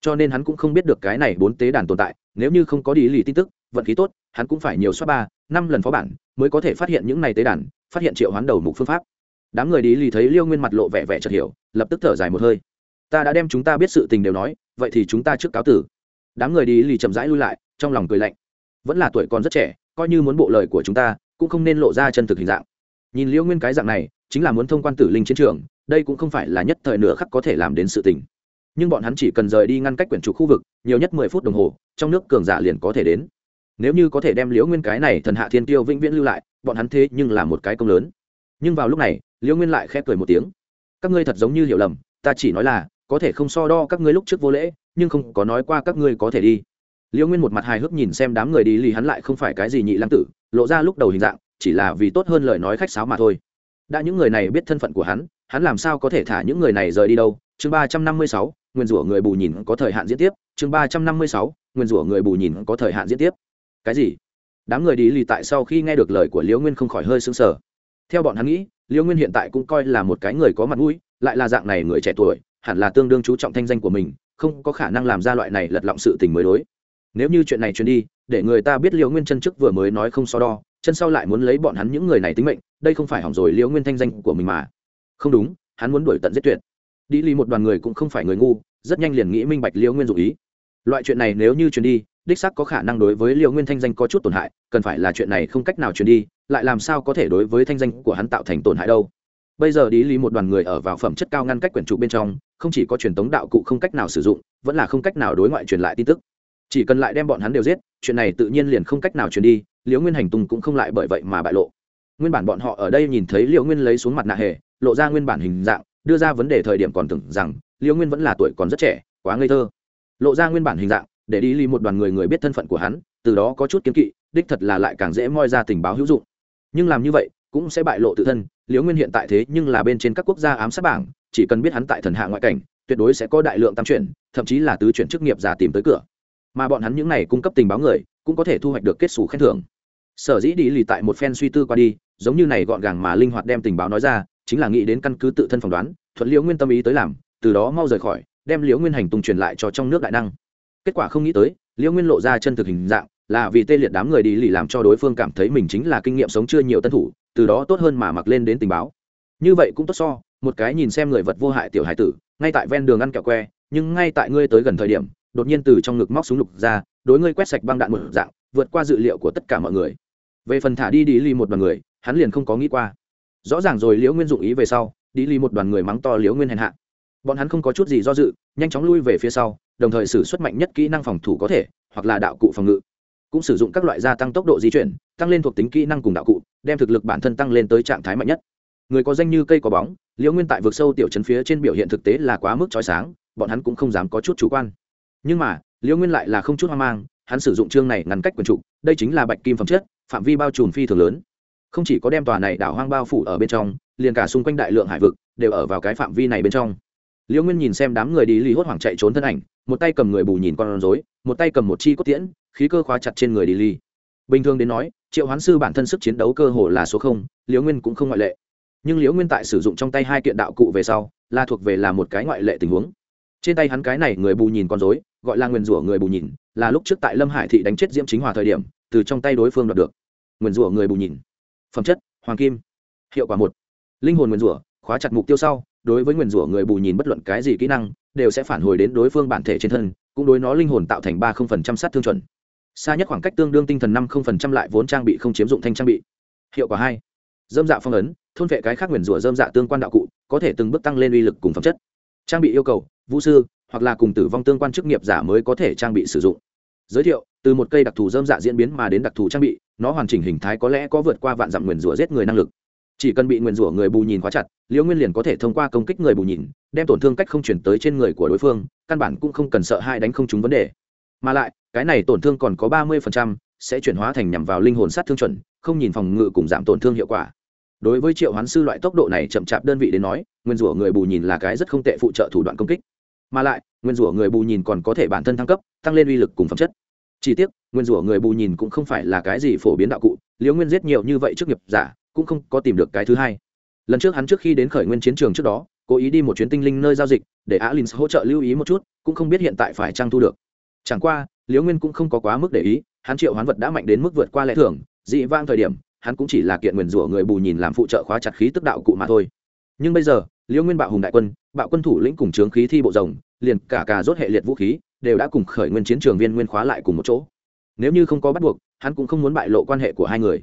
Cho nên hắn cũng không biết được cái này bốn tế đàn tồn tại, nếu như không có đi lì tin tức, vận khí tốt, hắn cũng phải nhiều soát ba, năm lần phó bản, mới có thể phát hiện những này tế đàn phát hiện triệu hoán đầu mục phương pháp. Đám người đi lì thấy liêu nguyên mặt lộ vẻ vẻ chợt hiểu, lập tức thở dài một hơi. Ta đã đem chúng ta biết sự tình đều nói, vậy thì chúng ta trước cáo tử. Đám người đi lì chậm rãi lui lại, trong lòng cười lạnh. Vẫn là tuổi còn rất trẻ, coi như muốn bộ lời của chúng ta, cũng không nên lộ ra chân thực hình dạng. Nhìn liêu nguyên cái dạng này, chính là muốn thông quan tử linh chiến trường, đây cũng không phải là nhất thời nửa khắc có thể làm đến sự tình. Nhưng bọn hắn chỉ cần rời đi ngăn cách quyển trục khu vực, nhiều nhất mười phút đồng hồ, trong nước cường giả liền có thể đến. Nếu như có thể đem liễu nguyên cái này thần hạ thiên tiêu vĩnh viễn lưu lại bọn hắn thế nhưng là một cái công lớn. Nhưng vào lúc này, liễu nguyên lại khẽ cười một tiếng. Các ngươi thật giống như hiểu lầm, ta chỉ nói là, có thể không so đo các ngươi lúc trước vô lễ, nhưng không có nói qua các ngươi có thể đi. Liễu nguyên một mặt hài hước nhìn xem đám người đi, lì hắn lại không phải cái gì nhị lăng tử, lộ ra lúc đầu hình dạng, chỉ là vì tốt hơn lời nói khách sáo mà thôi. Đã những người này biết thân phận của hắn hắn làm sao có thể thả những người này rời đi đâu? Chương ba trăm năm mươi sáu, nguyên rủa người bù nhìn có thời hạn diễn tiếp. Chương ba trăm năm mươi sáu, nguyên rủa người bù nhìn có thời hạn diễn tiếp. Cái gì? Đám người đi lì tại sau khi nghe được lời của liễu nguyên không khỏi hơi sững sờ. Theo bọn hắn nghĩ, liễu nguyên hiện tại cũng coi là một cái người có mặt mũi, lại là dạng này người trẻ tuổi, hẳn là tương đương chú trọng thanh danh của mình, không có khả năng làm ra loại này lật lọng sự tình mới đối. Nếu như chuyện này truyền đi, để người ta biết liễu nguyên chân chức vừa mới nói không so đo, chân sau lại muốn lấy bọn hắn những người này tính mệnh, đây không phải hỏng rồi liễu nguyên thanh danh của mình mà. Không đúng, hắn muốn đuổi tận giết tuyệt. Đi lì một đoàn người cũng không phải người ngu, rất nhanh liền nghĩ minh bạch liễu nguyên dụ ý loại chuyện này nếu như truyền đi, đích sắc có khả năng đối với liễu nguyên thanh danh có chút tổn hại, cần phải là chuyện này không cách nào truyền đi, lại làm sao có thể đối với thanh danh của hắn tạo thành tổn hại đâu. Bây giờ đi lý một đoàn người ở vào phẩm chất cao ngăn cách quyển trụ bên trong, không chỉ có truyền tống đạo cụ không cách nào sử dụng, vẫn là không cách nào đối ngoại truyền lại tin tức. Chỉ cần lại đem bọn hắn đều giết, chuyện này tự nhiên liền không cách nào truyền đi liễu nguyên hành tung cũng không lại bởi vậy mà bại lộ. Nguyên bản bọn họ ở đây nhìn thấy liễu nguyên lấy xuống mặt nạ hề, lộ ra nguyên bản hình dạng, đưa ra vấn đề thời điểm còn tưởng rằng liễu nguyên vẫn là tuổi còn rất trẻ, quá ngây thơ lộ ra nguyên bản hình dạng, để đi ly một đoàn người người biết thân phận của hắn, từ đó có chút kiếm kỵ, đích thật là lại càng dễ moi ra tình báo hữu dụng. Nhưng làm như vậy, cũng sẽ bại lộ tự thân, liễu nguyên hiện tại thế nhưng là bên trên các quốc gia ám sát bảng, chỉ cần biết hắn tại thần hạ ngoại cảnh, tuyệt đối sẽ có đại lượng tam chuyển, thậm chí là tứ chuyển chức nghiệp giả tìm tới cửa. Mà bọn hắn những này cung cấp tình báo người, cũng có thể thu hoạch được kết xù khen thưởng. Sở dĩ đi lì tại một phen suy tư qua đi, giống như này gọn gàng mà linh hoạt đem tình báo nói ra, chính là nghĩ đến căn cứ tự thân phỏng đoán, thuận liễu nguyên tâm ý tới làm, từ đó mau rời khỏi đem liễu nguyên hành tung truyền lại cho trong nước đại năng. Kết quả không nghĩ tới, liễu nguyên lộ ra chân thực hình dạng, là vì tê liệt đám người đi lì làm cho đối phương cảm thấy mình chính là kinh nghiệm sống chưa nhiều tân thủ, từ đó tốt hơn mà mặc lên đến tình báo. Như vậy cũng tốt so, một cái nhìn xem người vật vô hại tiểu hải tử, ngay tại ven đường ăn kẹo que, nhưng ngay tại ngươi tới gần thời điểm, đột nhiên từ trong ngực móc súng lục ra, đối ngươi quét sạch băng đạn một dạng, vượt qua dự liệu của tất cả mọi người. Về phần thả đi đi ly một đoàn người, hắn liền không có nghĩ qua. Rõ ràng rồi liễu nguyên dụng ý về sau, đi ly một đoàn người mắng to liễu nguyên hèn hạ bọn hắn không có chút gì do dự, nhanh chóng lui về phía sau, đồng thời sử xuất mạnh nhất kỹ năng phòng thủ có thể, hoặc là đạo cụ phòng ngự. Cũng sử dụng các loại gia tăng tốc độ di chuyển, tăng lên thuộc tính kỹ năng cùng đạo cụ, đem thực lực bản thân tăng lên tới trạng thái mạnh nhất. Người có danh như cây có bóng, liễu nguyên tại vực sâu tiểu chấn phía trên biểu hiện thực tế là quá mức trói sáng, bọn hắn cũng không dám có chút chủ quan. Nhưng mà, liễu nguyên lại là không chút hoang mang, hắn sử dụng chương này ngăn cách quần trụ đây chính là bạch kim phẩm chất, phạm vi bao trùm phi thường lớn. Không chỉ có đem tòa này đảo hoang bao phủ ở bên trong, liền cả xung quanh đại lượng hải vực đều ở vào cái phạm vi này bên trong liễu nguyên nhìn xem đám người đi ly hốt hoảng chạy trốn thân ảnh một tay cầm người bù nhìn con rối một tay cầm một chi cốt tiễn khí cơ khóa chặt trên người đi ly bình thường đến nói triệu hoán sư bản thân sức chiến đấu cơ hồ là số không liễu nguyên cũng không ngoại lệ. Nhưng liễu nguyên tại sử dụng trong tay hai kiện đạo cụ về sau là thuộc về là một cái ngoại lệ tình huống. Trên tay hắn cái này người bù nhìn con rối, gọi là nguyền rủa người bù nhìn là lúc trước tại lâm hải thị đánh chết diễm chính hòa thời điểm từ trong tay đối phương đoạt được. Nguyền rủa người bù nhìn. Phẩm chất hoàng kim. Hiệu quả một. Linh hồn nguyền rủa khóa chặt mục tiêu sau đối với nguyền rủa người bù nhìn bất luận cái gì kỹ năng, đều sẽ phản hồi đến đối phương bản thể trên thân, cũng đối nó linh hồn tạo thành ba sát thương chuẩn. Xa nhất khoảng cách tương đương tinh thần năm lại vốn trang bị không chiếm dụng thanh trang bị. Hiệu quả hai. Dâm dạ phong ấn, thôn vệ cái khác nguyền rủa dâm dạ tương quan đạo cụ, có thể từng bước tăng lên uy lực cùng phẩm chất. Trang bị yêu cầu, vũ sư, hoặc là cùng tử vong tương quan chức nghiệp giả mới có thể trang bị sử dụng. Giới thiệu, từ một cây đặc thù dơm dạ diễn biến mà đến đặc thù trang bị, nó hoàn chỉnh hình thái có lẽ có vượt qua vạn dặm nguyền rủa giết người năng lực chỉ cần bị nguyền rủa người bù nhìn quá chặt, liễu nguyên liền có thể thông qua công kích người bù nhìn, đem tổn thương cách không chuyển tới trên người của đối phương, căn bản cũng không cần sợ hai đánh không trúng vấn đề. Mà lại, cái này tổn thương còn có ba mươi sẽ chuyển hóa thành nhằm vào linh hồn sát thương chuẩn, không nhìn phòng ngự cùng giảm tổn thương hiệu quả. Đối với triệu hoán sư loại tốc độ này chậm chạp đơn vị đến nói nguyên rủa người bù nhìn là cái rất không tệ phụ trợ thủ đoạn công kích. Mà lại nguyên rủa người bù nhìn còn có thể bản thân thăng cấp, tăng lên uy lực cùng phẩm chất. Chỉ tiếc nguyên rủa người bù nhìn cũng không phải là cái gì phổ biến đạo cụ, liễu nguyên giết nhiều như vậy trước nghiệp giả cũng không có tìm được cái thứ hai. Lần trước hắn trước khi đến khởi nguyên chiến trường trước đó, cố ý đi một chuyến tinh linh nơi giao dịch, để alin hỗ trợ lưu ý một chút, cũng không biết hiện tại phải trang thu được. Chẳng qua, liễu nguyên cũng không có quá mức để ý, hắn triệu hoán vật đã mạnh đến mức vượt qua lẽ thường, dị vang thời điểm, hắn cũng chỉ là kiện nguyền rủa người bù nhìn làm phụ trợ khóa chặt khí tức đạo cụ mà thôi. Nhưng bây giờ, liễu nguyên bạo hùng đại quân, bạo quân thủ lĩnh cùng trướng khí thi bộ rồng, liền cả cả rốt hệ liệt vũ khí, đều đã cùng khởi nguyên chiến trường viên nguyên khóa lại cùng một chỗ. Nếu như không có bắt buộc, hắn cũng không muốn bại lộ quan hệ của hai người.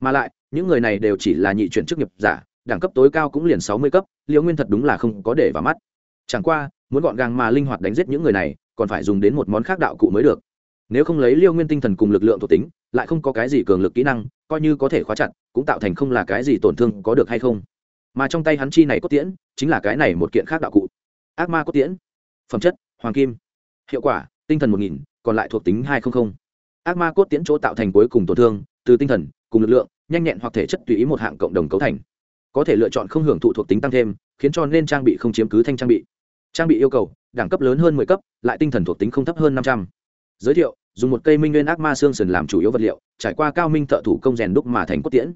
Mà lại những người này đều chỉ là nhị chuyển chức nghiệp giả, đẳng cấp tối cao cũng liền sáu mươi cấp, liễu nguyên thật đúng là không có để vào mắt. Chẳng qua, muốn gọn gàng mà linh hoạt đánh giết những người này, còn phải dùng đến một món khác đạo cụ mới được. Nếu không lấy liêu nguyên tinh thần cùng lực lượng thuộc tính, lại không có cái gì cường lực kỹ năng, coi như có thể khóa chặt, cũng tạo thành không là cái gì tổn thương có được hay không. Mà trong tay hắn chi này cốt tiễn, chính là cái này một kiện khác đạo cụ. Ác ma cốt tiễn. Phẩm chất, hoàng kim. Hiệu quả, tinh thần một nghìn, còn lại thuộc tính hai trăm linh ác ma cốt tiễn chỗ tạo thành cuối cùng tổn thương, từ tinh thần, cùng lực lượng nhanh nhẹn hoặc thể chất tùy ý một hạng cộng đồng cấu thành. Có thể lựa chọn không hưởng thụ thuộc tính tăng thêm, khiến cho nên trang bị không chiếm cứ thanh trang bị. Trang bị yêu cầu, đẳng cấp lớn hơn mười cấp, lại tinh thần thuộc tính không thấp hơn năm trăm. Giới thiệu, dùng một cây minh nguyên ác ma xương sườn làm chủ yếu vật liệu, trải qua cao minh thợ thủ công rèn đúc mà thành cốt tiễn.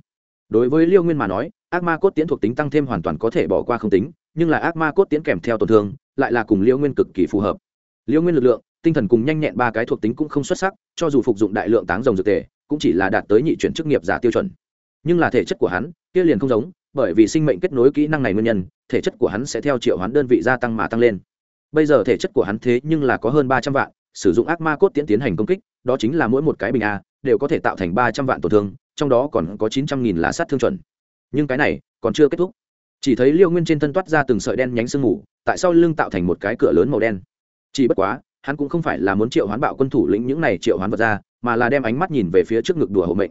Đối với liêu nguyên mà nói, ác ma cốt tiễn thuộc tính tăng thêm hoàn toàn có thể bỏ qua không tính, nhưng là ác ma cốt tiễn kèm theo tổn thương, lại là cùng liêu nguyên cực kỳ phù hợp. Liêu nguyên lực lượng, tinh thần cùng nhanh nhẹn ba cái thuộc tính cũng không xuất sắc, cho dù phục dụng đại lượng táng rồng dược tề, cũng chỉ là đạt tới nhị chuyển chức nghiệp giả tiêu chuẩn nhưng là thể chất của hắn, kia liền không giống, bởi vì sinh mệnh kết nối kỹ năng này nguyên nhân, thể chất của hắn sẽ theo triệu hoán đơn vị gia tăng mà tăng lên. Bây giờ thể chất của hắn thế nhưng là có hơn ba trăm vạn, sử dụng ác ma cốt tiến tiến hành công kích, đó chính là mỗi một cái bình a, đều có thể tạo thành ba trăm vạn tổn thương, trong đó còn có chín trăm nghìn lá sát thương chuẩn. Nhưng cái này, còn chưa kết thúc. Chỉ thấy liêu nguyên trên thân toát ra từng sợi đen nhánh sương mù, tại sao lưng tạo thành một cái cửa lớn màu đen. Chỉ bất quá, hắn cũng không phải là muốn triệu hoán bạo quân thủ lĩnh những này triệu hoán vật ra, mà là đem ánh mắt nhìn về phía trước ngực đùa hộ mệnh.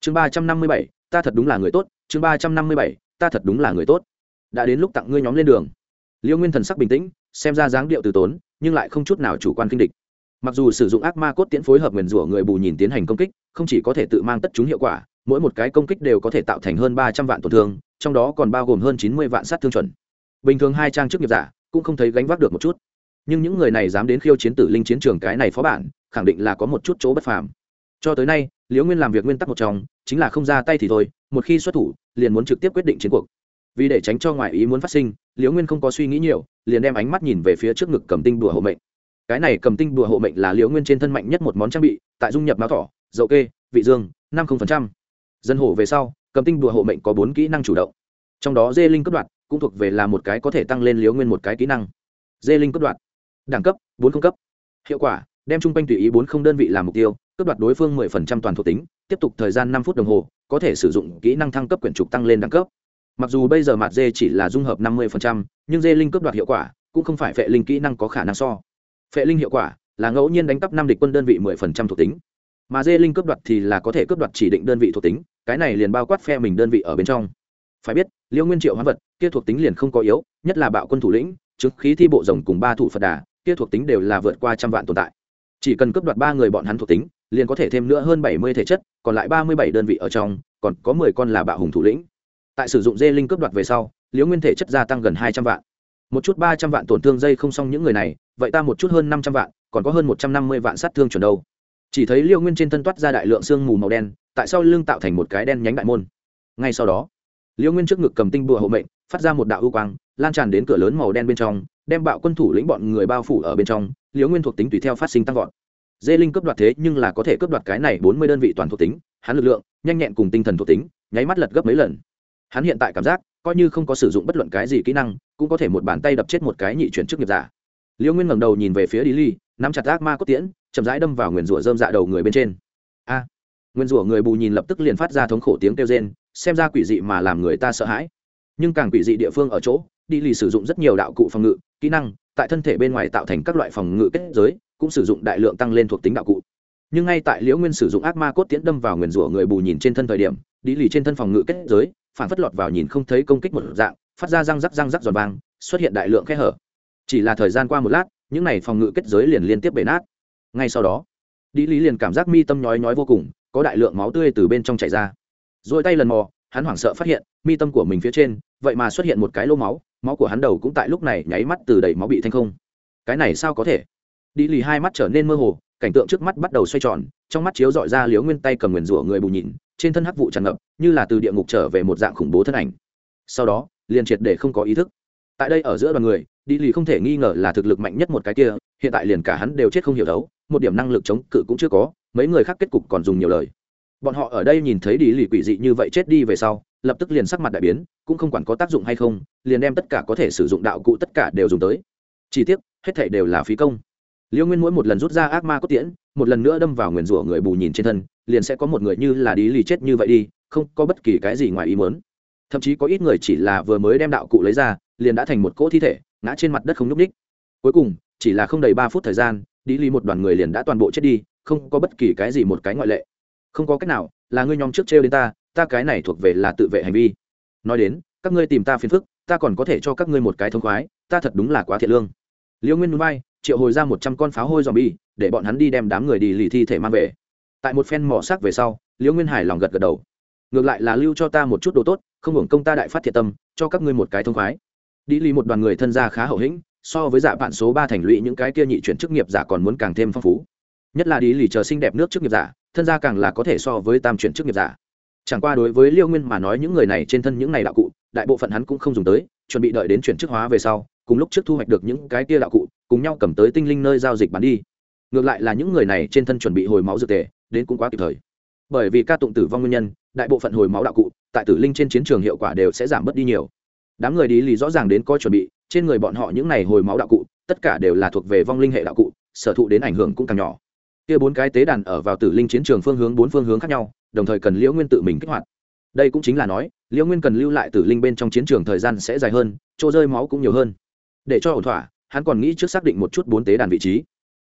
Chương ba trăm năm mươi bảy ta thật đúng là người tốt, chương ba trăm năm mươi bảy, ta thật đúng là người tốt. Đã đến lúc tặng ngươi nhóm lên đường. Liêu nguyên thần sắc bình tĩnh, xem ra dáng điệu từ tốn, nhưng lại không chút nào chủ quan kinh địch. Mặc dù sử dụng ác ma cốt tiễn phối hợp nguyền rủa người bù nhìn tiến hành công kích, không chỉ có thể tự mang tất chúng hiệu quả, mỗi một cái công kích đều có thể tạo thành hơn ba trăm vạn tổn thương, trong đó còn bao gồm hơn chín mươi vạn sát thương chuẩn. Bình thường hai trang chức nghiệp giả cũng không thấy gánh vác được một chút. Nhưng những người này dám đến khiêu chiến tử linh chiến trường cái này phó bản, khẳng định là có một chút chỗ bất phàm cho tới nay, liễu nguyên làm việc nguyên tắc một trong, chính là không ra tay thì thôi, một khi xuất thủ, liền muốn trực tiếp quyết định chiến cuộc. Vì để tránh cho ngoại ý muốn phát sinh, liễu nguyên không có suy nghĩ nhiều, liền đem ánh mắt nhìn về phía trước ngực cầm tinh đùa hộ mệnh. Cái này cầm tinh đùa hộ mệnh là liễu nguyên trên thân mạnh nhất một món trang bị, tại dung nhập máu thỏ dậu kê, vị dương, năm mươi dân hổ về sau, cầm tinh đùa hộ mệnh có bốn kỹ năng chủ động. Trong đó dê linh cấp đoạt, cũng thuộc về là một cái có thể tăng lên liễu nguyên một cái kỹ năng. Dê linh cấp đoạt. Đẳng cấp, bốn không cấp. Hiệu quả, đem chung quanh tùy ý bốn không đơn vị làm mục tiêu cấp đoạt đối phương mười phần trăm toàn thuộc tính, tiếp tục thời gian 5 phút đồng hồ, có thể sử dụng kỹ năng thăng cấp quyển trục tăng lên đẳng cấp. Mặc dù bây giờ mặt dê chỉ là dung hợp năm mươi nhưng dê linh cấp đoạt hiệu quả cũng không phải phệ linh kỹ năng có khả năng so. Phệ linh hiệu quả là ngẫu nhiên đánh cắp năm địch quân đơn vị mười phần trăm thuộc tính. Mà dê linh cấp đoạt thì là có thể cấp đoạt chỉ định đơn vị thuộc tính, cái này liền bao quát phe mình đơn vị ở bên trong. Phải biết, liêu nguyên triệu hóa vật, kia thuộc tính liền không có yếu, nhất là bạo quân thủ lĩnh, trước khí thi bộ rồng cùng ba thủ phật đà, kia thuộc tính đều là vượt qua trăm vạn tồn tại. Chỉ cần cấp đoạt ba người bọn hắn thuộc tính liền có thể thêm nữa hơn bảy mươi thể chất, còn lại ba mươi bảy đơn vị ở trong, còn có mười con là bạo hùng thủ lĩnh. Tại sử dụng dê linh cấp đoạt về sau, liễu nguyên thể chất gia tăng gần hai trăm vạn. Một chút ba trăm vạn tổn thương dây không xong những người này, vậy ta một chút hơn năm trăm vạn, còn có hơn một trăm năm mươi vạn sát thương chuẩn đâu. Chỉ thấy liễu nguyên trên thân toát ra đại lượng sương mù màu đen, tại sao lưng tạo thành một cái đen nhánh đại môn. Ngay sau đó, liễu nguyên trước ngực cầm tinh bùa hộ mệnh, phát ra một đạo ưu quang, lan tràn đến cửa lớn màu đen bên trong, đem bạo quân thủ lĩnh bọn người bao phủ ở bên trong. Liễu nguyên thuộc tính tùy theo phát sinh tăng vọt dê linh cấp đoạt thế nhưng là có thể cấp đoạt cái này bốn mươi đơn vị toàn thuộc tính hắn lực lượng nhanh nhẹn cùng tinh thần thuộc tính nháy mắt lật gấp mấy lần. Hắn hiện tại cảm giác coi như không có sử dụng bất luận cái gì kỹ năng cũng có thể một bàn tay đập chết một cái nhị chuyển chức nghiệp giả. Liêu nguyên ngẩng đầu nhìn về phía đi ly nắm chặt ác ma cốt tiễn chậm rãi đâm vào nguyền rủa dơm dạ đầu người bên trên. A! À, nguyên rủa người bù nhìn lập tức liền phát ra thống khổ tiếng kêu rên xem ra quỷ dị mà làm người ta sợ hãi. Nhưng càng quỷ dị địa phương ở chỗ đi lì sử dụng rất nhiều đạo cụ phòng ngự kỹ năng tại thân thể bên ngoài tạo thành các loại phòng ngự kết giới cũng sử dụng đại lượng tăng lên thuộc tính đạo cụ. Nhưng ngay tại liễu nguyên sử dụng ác ma cốt tiễn đâm vào nguyền rủa người bù nhìn trên thân thời điểm đi lì trên thân phòng ngự kết giới, phản phất lọt vào nhìn không thấy công kích một dạng, phát ra răng rắc răng rắc giòn vang, xuất hiện đại lượng khe hở. Chỉ là thời gian qua một lát, những n à y phòng ngự kết giới liền liên tiếp bể nát. Ngay sau đó đi lý liền cảm giác mi tâm nhói nhói vô cùng, có đại lượng máu tươi từ bên trong chảy ra. Rồi tay lần mò, hắn hoảng sợ phát hiện, mi tâm của mình phía trên, vậy mà xuất hiện một cái lô máu máu của hắn đầu cũng tại lúc này nháy mắt từ đầy máu bị thanh không. Cái này sao có thể? Đi lì hai mắt trở nên mơ hồ, cảnh tượng trước mắt bắt đầu xoay tròn, trong mắt chiếu dọi ra liếu nguyên tay cầm nguyền rủa người bù nhìn, trên thân hắc vụ tràn ngập, như là từ địa ngục trở về một dạng khủng bố thân ảnh. Sau đó, liền triệt để không có ý thức. Tại đây ở giữa đoàn người, đi lì không thể nghi ngờ là thực lực mạnh nhất một cái kia, hiện tại liền cả hắn đều chết không hiểu đấu, một điểm năng lực chống cự cũng chưa có, mấy người khác kết cục còn dùng nhiều lời. Bọn họ ở đây nhìn thấy đi lì quỷ dị như vậy chết đi về sau, lập tức liền sắc mặt đại biến, cũng không quản có tác dụng hay không, liền đem tất cả có thể sử dụng đạo cụ tất cả đều dùng tới. Chi tiết hết thể đều là phí công liêu nguyên mỗi một lần rút ra ác ma cốt tiễn, một lần nữa đâm vào nguyền rủa người bù nhìn trên thân, liền sẽ có một người như là đi lì chết như vậy đi, không có bất kỳ cái gì ngoài ý muốn. Thậm chí có ít người chỉ là vừa mới đem đạo cụ lấy ra, liền đã thành một cỗ thi thể, ngã trên mặt đất không nhúc ních cuối cùng, chỉ là không đầy ba phút thời gian đi lì một đoàn người liền đã toàn bộ chết đi, không có bất kỳ cái gì một cái ngoại lệ. Không có cách nào, là ngươi nhóm trước trêu đến ta ta cái này thuộc về là tự vệ hành vi. Nói đến, các ngươi tìm ta phiền phức, ta còn có thể cho các ngươi một cái thông khoái, ta thật đúng là quá thiệt lương. Liễu nguyên núi bay triệu hồi ra một trăm con pháo hôi dòm bi để bọn hắn đi đem đám người đi lì thi thể mang về. Tại một phen mỏ xác về sau, liễu nguyên hải lòng gật gật đầu. Ngược lại là lưu cho ta một chút đồ tốt, không hưởng công ta đại phát thiệt tâm, cho các ngươi một cái thông khoái. Đi lì một đoàn người thân gia khá hậu hĩnh, so với giả bạn số ba thành lũy những cái kia nhị chuyển chức nghiệp giả còn muốn càng thêm phong phú. Nhất là đi lì chờ xinh đẹp nước chức nghiệp giả, thân gia càng là có thể so với tam chuyển chức nghiệp giả. Chẳng qua đối với liêu nguyên mà nói những người này trên thân những này đạo cụ, đại bộ phận hắn cũng không dùng tới, chuẩn bị đợi đến chuyển chức hóa về sau, cùng lúc trước thu hoạch được những cái kia đạo cụ cùng nhau cầm tới tinh linh nơi giao dịch bán đi. Ngược lại là những người này trên thân chuẩn bị hồi máu dược tề, đến cũng quá kịp thời. Bởi vì ca tụng tử vong nguyên nhân, đại bộ phận hồi máu đạo cụ, tại tử linh trên chiến trường hiệu quả đều sẽ giảm bớt đi nhiều. Đám người đi lì rõ ràng đến coi chuẩn bị, trên người bọn họ những này hồi máu đạo cụ, tất cả đều là thuộc về vong linh hệ đạo cụ, sở thụ đến ảnh hưởng cũng càng nhỏ. Kia bốn cái tế đàn ở vào tử linh chiến trường phương hướng bốn phương hướng khác nhau, đồng thời cần liễu nguyên tự mình kích hoạt. Đây cũng chính là nói, liễu nguyên cần lưu lại tử linh bên trong chiến trường thời gian sẽ dài hơn, chỗ rơi máu cũng nhiều hơn. Để cho ổn thỏa hắn còn nghĩ trước xác định một chút bốn tế đàn vị trí.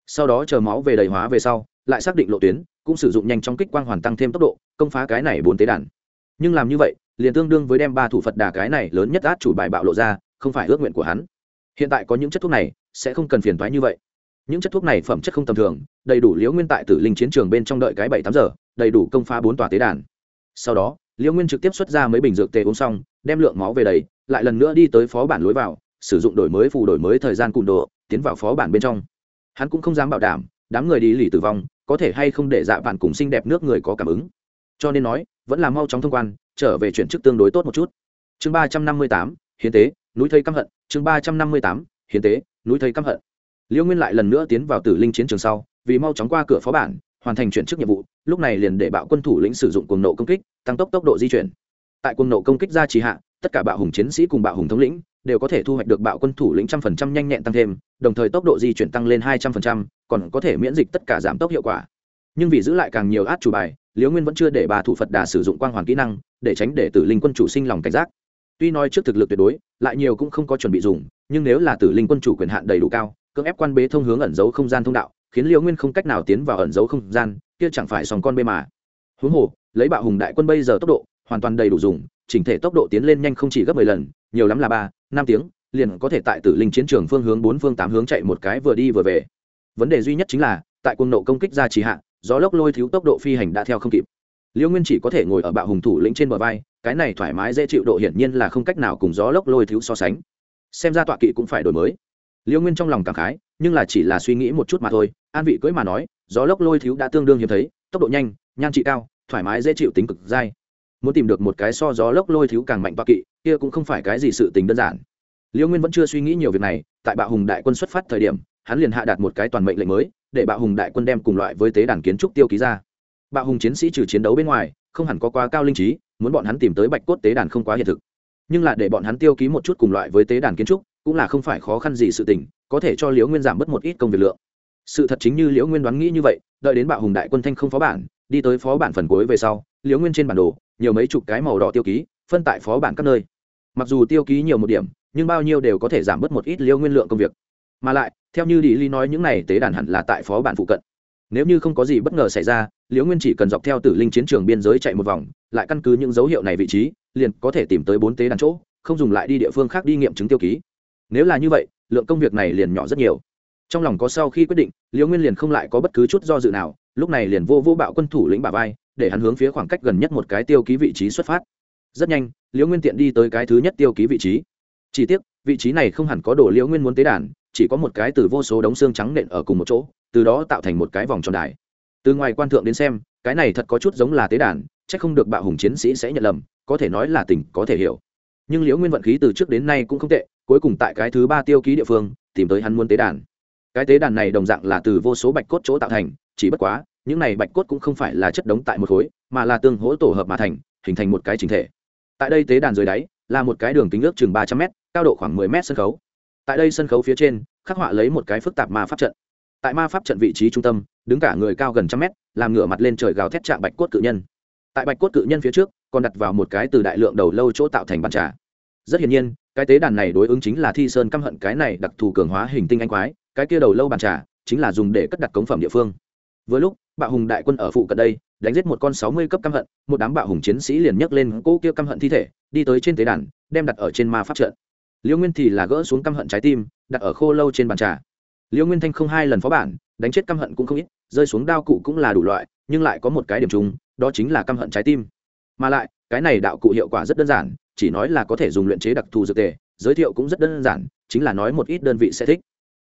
Sau đó chờ máu về đầy hóa về sau, lại xác định lộ tuyến, cũng sử dụng nhanh trong kích quang hoàn tăng thêm tốc độ, công phá cái này bốn tế đàn. Nhưng làm như vậy, liền tương đương với đem ba thủ phật đà cái này lớn nhất át chủ bài bạo lộ ra, không phải ước nguyện của hắn. Hiện tại có những chất thuốc này, sẽ không cần phiền thoái như vậy. Những chất thuốc này phẩm chất không tầm thường, đầy đủ liễu nguyên tại tử linh chiến trường bên trong đợi cái bảy tám giờ, đầy đủ công phá bốn tòa tế đàn. Sau đó, liễu nguyên trực tiếp xuất ra mấy bình dược tê uống xong, đem lượng máu về đầy, lại lần nữa đi tới phó bản lối vào sử dụng đổi mới phù đổi mới thời gian cùn độ, tiến vào phó bản bên trong. Hắn cũng không dám bảo đảm, đám người đi lì tử vong, có thể hay không để dạ bạn cùng xinh đẹp nước người có cảm ứng. Cho nên nói, vẫn là mau chóng thông quan, trở về chuyển chức tương đối tốt một chút. Chương ba trăm năm mươi tám, hiến tế, núi thây căm hận. Chương ba trăm năm mươi tám, hiến tế, núi thây căm hận. Liêu nguyên lại lần nữa tiến vào tử linh chiến trường sau, vì mau chóng qua cửa phó bản, hoàn thành chuyển chức nhiệm vụ, lúc này liền để bạo quân thủ lĩnh sử dụng cuồng nộ công kích, tăng tốc tốc độ di chuyển. Tại cuồng nộ công kích ra trì hạ, tất cả bạo hùng chiến sĩ cùng bạo hùng thống lĩnh đều có thể thu hoạch được bạo quân thủ lĩnh trăm phần trăm nhanh nhẹn tăng thêm, đồng thời tốc độ di chuyển tăng lên hai trăm phần trăm, còn có thể miễn dịch tất cả giảm tốc hiệu quả. Nhưng vì giữ lại càng nhiều át chủ bài, liễu nguyên vẫn chưa để bà thủ phật đà sử dụng quang hoàn kỹ năng, để tránh để tử linh quân chủ sinh lòng cảnh giác. Tuy nói trước thực lực tuyệt đối, lại nhiều cũng không có chuẩn bị dùng, nhưng nếu là tử linh quân chủ quyền hạn đầy đủ cao, cưỡng ép quan bế thông hướng ẩn giấu không gian thông đạo, khiến liễu nguyên không cách nào tiến vào ẩn giấu không gian, kia chẳng phải sòng con bê mà. Huống hồ, lấy bạo hùng đại quân bây giờ tốc độ, hoàn toàn đầy đủ dùng, chỉnh thể tốc độ tiến lên nhanh không chỉ gấp mười lần, nhiều lắm là ba năm tiếng, liền có thể tại tử linh chiến trường phương hướng bốn phương tám hướng chạy một cái vừa đi vừa về. Vấn đề duy nhất chính là, tại quân nộ công kích ra trì hạ, gió lốc lôi thiếu tốc độ phi hành đã theo không kịp. Liễu nguyên chỉ có thể ngồi ở bạo hùng thủ lĩnh trên bờ vai, cái này thoải mái dễ chịu độ hiển nhiên là không cách nào cùng gió lốc lôi thiếu so sánh. Xem ra tọa kỵ cũng phải đổi mới. Liễu nguyên trong lòng cảm khái, nhưng là chỉ là suy nghĩ một chút mà thôi, an vị cưỡi mà nói, gió lốc lôi thiếu đã tương đương hiếm thấy, tốc độ nhanh, nhan trị cao, thoải mái dễ chịu tính cực dai muốn tìm được một cái so gió lốc lôi thiếu càng mạnh bạc kỵ, kia cũng không phải cái gì sự tình đơn giản. Liễu nguyên vẫn chưa suy nghĩ nhiều việc này, tại bạo hùng đại quân xuất phát thời điểm, hắn liền hạ đạt một cái toàn mệnh lệnh mới, để bạo hùng đại quân đem cùng loại với tế đàn kiến trúc tiêu ký ra. Bạo hùng chiến sĩ trừ chiến đấu bên ngoài, không hẳn có quá cao linh trí, muốn bọn hắn tìm tới bạch cốt tế đàn không quá hiện thực. Nhưng là để bọn hắn tiêu ký một chút cùng loại với tế đàn kiến trúc, cũng là không phải khó khăn gì sự tình, có thể cho liễu nguyên giảm bớt một ít công việc lượng. Sự thật chính như liễu nguyên đoán nghĩ như vậy, đợi đến bạo hùng đại quân thanh không phó bản, đi tới phó bản phần cuối về sau, liễu nguyên trên bản đồ nhiều mấy chục cái màu đỏ tiêu ký, phân tại phó bản các nơi. Mặc dù tiêu ký nhiều một điểm, nhưng bao nhiêu đều có thể giảm bớt một ít liêu nguyên lượng công việc. Mà lại, theo như đi ly nói, những này tế đàn hẳn là tại phó bản phụ cận. Nếu như không có gì bất ngờ xảy ra liễu nguyên chỉ cần dọc theo tử linh chiến trường biên giới chạy một vòng, lại căn cứ những dấu hiệu này vị trí, liền có thể tìm tới bốn tế đàn chỗ, không dùng lại đi địa phương khác đi nghiệm chứng tiêu ký. Nếu là như vậy, lượng công việc này liền nhỏ rất nhiều. Trong lòng có sau khi quyết định liễu nguyên liền không lại có bất cứ chút do dự nào, lúc này liền vô vô bạo quân thủ lĩnh bà vai để hắn hướng phía khoảng cách gần nhất một cái tiêu ký vị trí xuất phát. Rất nhanh, liễu nguyên tiện đi tới cái thứ nhất tiêu ký vị trí. Chỉ tiếc, vị trí này không hẳn có đồ liễu nguyên muốn tế đàn, chỉ có một cái từ vô số đống xương trắng nện ở cùng một chỗ, từ đó tạo thành một cái vòng tròn đài. Từ ngoài quan thượng đến xem, cái này thật có chút giống là tế đàn c h ắ c không được bạo hùng chiến sĩ sẽ nhận lầm, có thể nói là tình có thể hiểu. Nhưng liễu nguyên vận khí từ trước đến nay cũng không tệ, cuối cùng tại cái thứ ba tiêu ký địa phương, tìm tới hắn muốn tế đàn. Cái tế đàn này đồng dạng là từ vô số bạch cốt chỗ tạo thành, chỉ bất quá những này bạch cốt cũng không phải là chất đống tại một khối, mà là tương hỗ tổ hợp mà thành, hình thành một cái chính thể. Tại đây tế đàn dưới đáy, là một cái đường kính ước chừng ba trăm m cao độ khoảng mười m sân khấu. Tại đây sân khấu phía trên, khắc họa lấy một cái phức tạp ma pháp trận. Tại ma pháp trận vị trí trung tâm, đứng cả người cao gần trăm mét, làm ngửa mặt lên trời gào thét chạm bạch cốt cự nhân. Tại bạch cốt cự nhân phía trước, còn đặt vào một cái từ đại lượng đầu lâu chỗ tạo thành bàn trà. Rất hiển nhiên, cái tế đàn này đối ứng chính là thi sơn căm hận cái này đặc thù cường hóa hình tinh anh quái, cái kia đầu lâu bàn trà, chính là dùng để cất đặt cống phẩm địa phương. Với lúc bạo hùng đại quân ở phụ cận đây, đánh giết một con sáu mươi cấp căm hận, một đám bạo hùng chiến sĩ liền nhấc lên cỗ kia căm hận thi thể, đi tới trên tế đàn, đem đặt ở trên ma pháp trận. Liễu nguyên thì là gỡ xuống căm hận trái tim, đặt ở khô lâu trên bàn trà. Liễu nguyên thanh không hai lần phó bản, đánh chết căm hận cũng không ít, rơi xuống đao cụ cũng là đủ loại, nhưng lại có một cái điểm chung, đó chính là căm hận trái tim. Mà lại, cái này đạo cụ hiệu quả rất đơn giản, chỉ nói là có thể dùng luyện chế đặc thù dược tề, giới thiệu cũng rất đơn giản, chính là nói một ít đơn vị sẽ thích.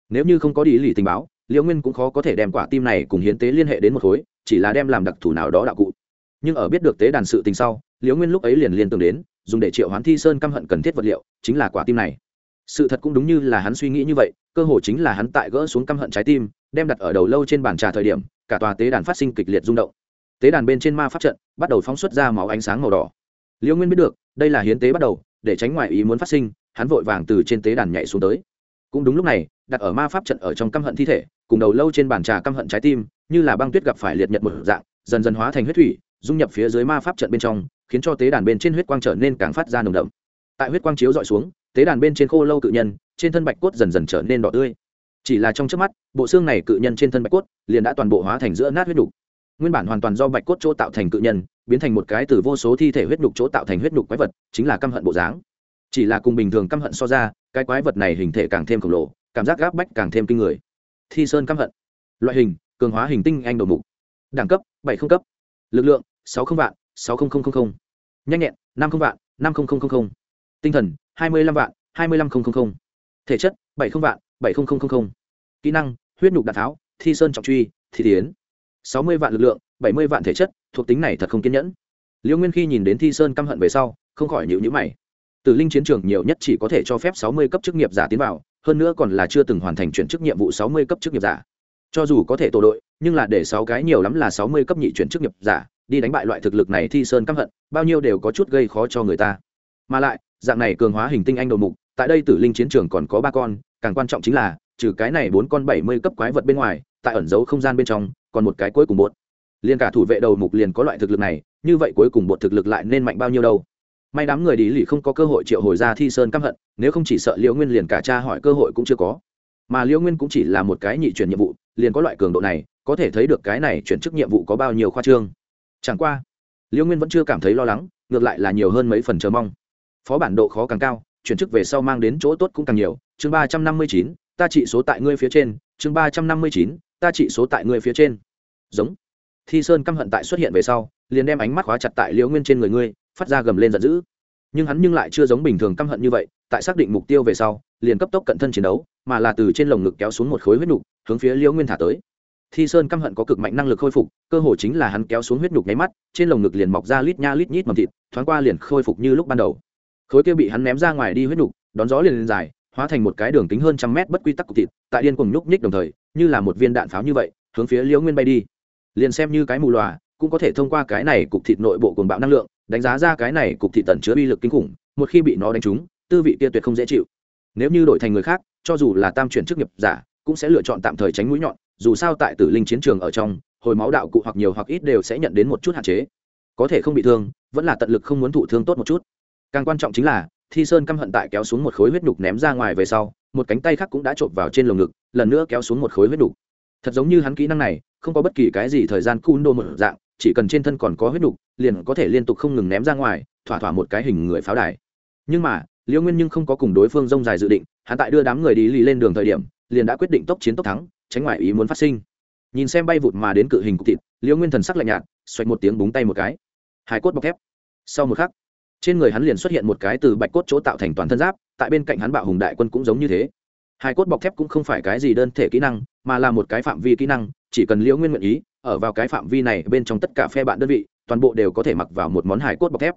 Nếu như không có đi lì tình báo liễu nguyên cũng khó có thể đem quả tim này cùng hiến tế liên hệ đến một khối, chỉ là đem làm đặc thù nào đó đạo cụ. Nhưng ở biết được tế đàn sự tình sau, liễu nguyên lúc ấy liền liên tưởng đến, dùng để triệu hoán thi sơn căm hận cần thiết vật liệu, chính là quả tim này. Sự thật cũng đúng như là hắn suy nghĩ như vậy, cơ hồ chính là hắn tại gỡ xuống căm hận trái tim, đem đặt ở đầu lâu trên bàn trà thời điểm, cả tòa tế đàn phát sinh kịch liệt rung động. Tế đàn bên trên ma phát trận bắt đầu phóng xuất ra máu ánh sáng màu đỏ. Liễu nguyên biết được, đây là hiến tế bắt đầu, để tránh ngoại ý muốn phát sinh, hắn vội vàng từ trên tế đàn nhảy xuống tới cũng đúng lúc này, đặt ở ma pháp trận ở trong căm hận thi thể, cùng đầu lâu trên bàn trà căm hận trái tim, như là băng tuyết gặp phải liệt nhật một dạng, dần dần hóa thành huyết thủy, dung nhập phía dưới ma pháp trận bên trong, khiến cho tế đàn bên trên huyết quang trở nên càng phát ra nồng đậm. Tại huyết quang chiếu dọi xuống, tế đàn bên trên khô lâu cự nhân, trên thân bạch cốt dần dần trở nên đỏ tươi. Chỉ là trong trước mắt, bộ xương này cự nhân trên thân bạch cốt liền đã toàn bộ hóa thành giữa nát huyết đục nguyên bản hoàn toàn do bạch cốt chỗ tạo thành cự nhân, biến thành một cái từ vô số thi thể huyết đục chỗ tạo thành huyết đục quái vật, chính là căm hận bộ dáng. Chỉ là cùng bình thường căm hận so ra cái quái vật này hình thể càng thêm khổng lồ, cảm giác gáp bách càng thêm kinh người. Thi sơn căm hận. Loại hình, cường hóa hình tinh anh đầu mục. Đẳng cấp, bảy không cấp. Lực lượng, sáu không vạn, sáu không nhanh nhẹn, năm không vạn, năm không tinh thần, hai mươi lăm vạn, hai mươi lăm không thể chất, bảy không vạn, bảy không kỹ năng, huyết nhục đạn tháo, thi sơn trọng truy, thi tiến. sáu mươi vạn lực lượng, bảy mươi vạn thể chất, thuộc tính này thật không kiên nhẫn. Liễu nguyên khi nhìn đến thi sơn căm hận về sau, không khỏi nhịu nhữ mày. Tử linh chiến trường nhiều nhất chỉ có thể cho phép sáu mươi cấp chức nghiệp giả tiến vào, hơn nữa còn là chưa từng hoàn thành chuyển chức nhiệm vụ sáu mươi cấp chức nghiệp giả. Cho dù có thể tổ đội, nhưng là để sáu cái nhiều lắm là sáu mươi cấp nhị chuyển chức nghiệp giả, đi đánh bại loại thực lực này thi sơn căm hận, bao nhiêu đều có chút gây khó cho người ta. Mà lại, dạng này cường hóa hình tinh anh đầu mục, tại đây tử linh chiến trường còn có ba con, càng quan trọng chính là, trừ cái này bốn con bảy mươi cấp quái vật bên ngoài, tại ẩn giấu không gian bên trong, còn một cái cuối cùng bột. Liền cả thủ vệ đầu mục liền có loại thực lực này, như vậy cuối cùng bột thực lực lại nên mạnh bao nhiêu đâu? May đám người đi lì không có cơ hội triệu hồi ra thi sơn căm hận, nếu không chỉ sợ liễu nguyên liền cả cha hỏi cơ hội cũng chưa có. Mà liễu nguyên cũng chỉ là một cái nhị chuyển nhiệm vụ, liền có loại cường độ này, có thể thấy được cái này chuyển chức nhiệm vụ có bao nhiêu khoa trương. Chẳng qua, liễu nguyên vẫn chưa cảm thấy lo lắng, ngược lại là nhiều hơn mấy phần chờ mong. Phó bản độ khó càng cao, chuyển chức về sau mang đến chỗ tốt cũng càng nhiều. Chương ba trăm năm mươi chín, ta trị số tại ngươi phía trên. Chương ba trăm năm mươi chín, ta trị số tại ngươi phía trên. Giống. Thi sơn căm hận tại xuất hiện về sau, liền đem ánh mắt khóa chặt tại liễu nguyên trên người ngươi phát ra gầm lên giận dữ. Nhưng hắn nhưng lại chưa giống bình thường căm hận như vậy, tại xác định mục tiêu về sau, liền cấp tốc cận thân chiến đấu, mà là từ trên lồng ngực kéo xuống một khối huyết nhục hướng phía liễu nguyên thả tới. Thi sơn căm hận có cực mạnh năng lực khôi phục, cơ hồ chính là hắn kéo xuống huyết nhục nháy mắt, trên lồng ngực liền mọc ra lít nha lít nhít mầm thịt, thoáng qua liền khôi phục như lúc ban đầu. Khối kia bị hắn ném ra ngoài đi huyết nhục đón gió liền lên dài, hóa thành một cái đường kính hơn trăm mét bất quy tắc cục thịt, tại điên cùng nhúc nhích đồng thời, như là một viên đạn pháo như vậy, hướng phía liễu nguyên bay đi. Liền xem như cái mù loà, cũng có thể thông qua cái này cục thịt nội bộ cồn bạo năng lượng đánh giá ra cái này cục thị tần chứa uy lực kinh khủng, một khi bị nó đánh trúng, tư vị kia tuyệt không dễ chịu. Nếu như đổi thành người khác, cho dù là tam chuyển chức nghiệp giả, cũng sẽ lựa chọn tạm thời tránh mũi nhọn, dù sao tại tử linh chiến trường ở trong, hồi máu đạo cụ hoặc nhiều hoặc ít đều sẽ nhận đến một chút hạn chế. Có thể không bị thương, vẫn là tận lực không muốn thụ thương tốt một chút. Càng quan trọng chính là, thi sơn căm hận tại kéo xuống một khối huyết nhục ném ra ngoài về sau, một cánh tay khác cũng đã trộm vào trên lồng ngực, lần nữa kéo xuống một khối huyết nhục. Thật giống như hắn kỹ năng này, không có bất kỳ cái gì thời gian cun đô một dạng chỉ cần trên thân còn có huyết đục liền có thể liên tục không ngừng ném ra ngoài, thỏa thỏa một cái hình người pháo đài. Nhưng mà liễu nguyên nhưng không có cùng đối phương rông dài dự định, hắn tại đưa đám người đi lì lên đường thời điểm, liền đã quyết định tốc chiến tốc thắng, tránh ngoại ý muốn phát sinh. Nhìn xem bay vụt mà đến cự hình cục thịt liễu nguyên thần sắc lạnh nhạt, xoạch một tiếng búng tay một cái. Hai cốt bọc thép. Sau một khắc, trên người hắn liền xuất hiện một cái từ bạch cốt chỗ tạo thành toàn thân giáp, tại bên cạnh hắn bạo hùng đại quân cũng giống như thế. Hai cốt bọc thép cũng không phải cái gì đơn thể kỹ năng, mà là một cái phạm vi kỹ năng chỉ cần liễu nguyên nguyện ý, ở vào cái phạm vi này bên trong tất cả phe bạn đơn vị, toàn bộ đều có thể mặc vào một món hải cốt bọc thép.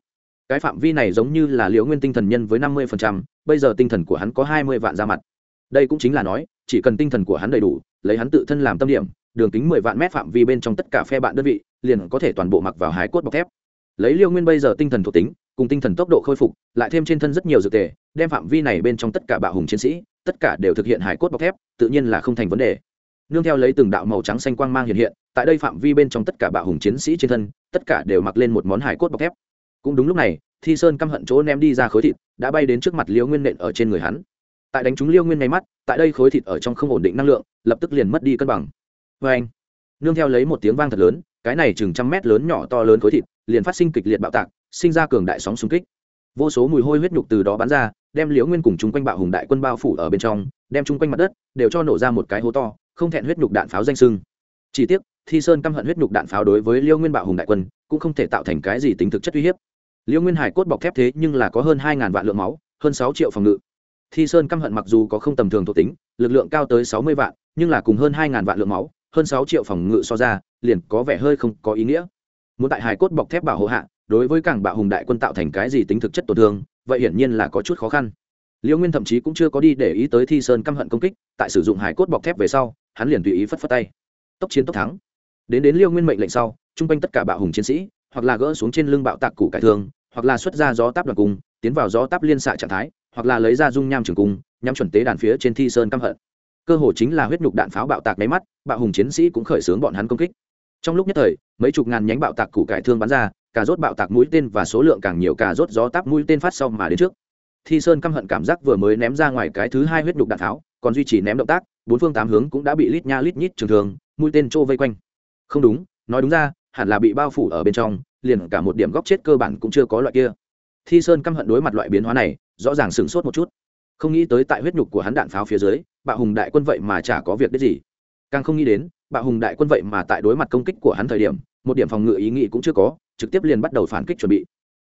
Cái phạm vi này giống như là liễu nguyên tinh thần nhân với năm mươi bây giờ tinh thần của hắn có hai mươi vạn ra mặt. Đây cũng chính là nói, chỉ cần tinh thần của hắn đầy đủ, lấy hắn tự thân làm tâm điểm, đường kính mười vạn mét phạm vi bên trong tất cả phe bạn đơn vị, liền có thể toàn bộ mặc vào hải cốt bọc thép. Lấy liễu nguyên bây giờ tinh thần thuộc tính, cùng tinh thần tốc độ khôi phục, lại thêm trên thân rất nhiều dược tề, đem phạm vi này bên trong tất cả bạo hùng chiến sĩ, tất cả đều thực hiện hải cốt bọc thép, tự nhiên là không thành vấn đề nương theo lấy từng đạo màu trắng xanh quang mang hiện hiện, tại đây phạm vi bên trong tất cả bạo hùng chiến sĩ trên thân, tất cả đều mặc lên một món hải cốt bọc thép. Cũng đúng lúc này, thi sơn căm hận chỗ ném đi ra khối thịt, đã bay đến trước mặt liêu nguyên nện ở trên người hắn. Tại đánh trúng liêu nguyên ngay mắt, tại đây khối thịt ở trong không ổn định năng lượng, lập tức liền mất đi cân bằng. Vê anh, nương theo lấy một tiếng vang thật lớn, cái này chừng trăm mét lớn nhỏ to lớn khối thịt, liền phát sinh kịch liệt bạo tạc, sinh ra cường đại sóng xung kích. Vô số mùi hôi huyết nhục từ đó bắn ra, đem liễu nguyên cùng chung quanh bạo hùng đại quân bao phủ ở bên trong, đem chung quanh mặt đất, đều cho nổ ra một cái hố to không thẹn huyết nhục đạn pháo danh sưng. Chỉ tiếc, thi sơn căm hận huyết nhục đạn pháo đối với liêu nguyên bạo hùng đại quân, cũng không thể tạo thành cái gì tính thực chất uy hiếp. Liêu nguyên hải cốt bọc thép thế nhưng là có hơn hai ngàn vạn lượng máu, hơn sáu triệu phòng ngự. Thi sơn căm hận mặc dù có không tầm thường thuộc tính, lực lượng cao tới sáu mươi vạn, nhưng là cùng hơn hai ngàn vạn lượng máu, hơn sáu triệu phòng ngự so ra, liền có vẻ hơi không có ý nghĩa. Muốn tại hải cốt bọc thép bảo hộ hạ, đối với cảng bạo hùng đại quân tạo thành cái gì tính thực chất tổn thương, vậy hiển nhiên là có chút khó khăn. Liêu nguyên thậm chí cũng chưa có đi để ý tới thi sơn căm hận công kích, tại sử dụng hải cốt bọc thép về sau hắn liền tùy ý phất phất tay. Tốc chiến tốc thắng. Đến đến liêu nguyên mệnh lệnh sau chung quanh tất cả bạo hùng chiến sĩ hoặc là gỡ xuống trên lưng bạo tạc củ cải thương hoặc là xuất ra gió táp đoàn cung tiến vào gió táp liên xạ trạng thái hoặc là lấy ra dung nham trường cung nhắm chuẩn tế đàn phía trên thi sơn căm hận. Cơ hồ chính là huyết nhục đạn pháo bạo tạc máy mắt bạo hùng chiến sĩ cũng khởi xướng bọn hắn công kích. Trong lúc nhất thời mấy chục ngàn nhánh bạo tạc củ cải thương bắn ra cà rốt bạo tạc mũi tên và số lượng càng nhiều cà rốt gió táp mũi tên phát sau mà đến trước. Thi sơn căm hận cảm giác vừa mới ném ra ngoài cái thứ hai huyết nhục đạn pháo, còn duy trì ném động tác bốn phương tám hướng cũng đã bị lít nha lít nhít trường thường mũi tên trô vây quanh. Không đúng, nói đúng ra, hẳn là bị bao phủ ở bên trong, liền cả một điểm góc chết cơ bản cũng chưa có loại kia. Thi sơn căm hận đối mặt loại biến hóa này, rõ ràng sửng sốt một chút. Không nghĩ tới tại huyết nhục của hắn đạn pháo phía dưới, bạo hùng đại quân vậy mà chả có việc đấy gì. Càng không nghĩ đến, bạo hùng đại quân vậy mà tại đối mặt công kích của hắn thời điểm, một điểm phòng ngự ý nghĩ cũng chưa có, trực tiếp liền bắt đầu phản kích chuẩn bị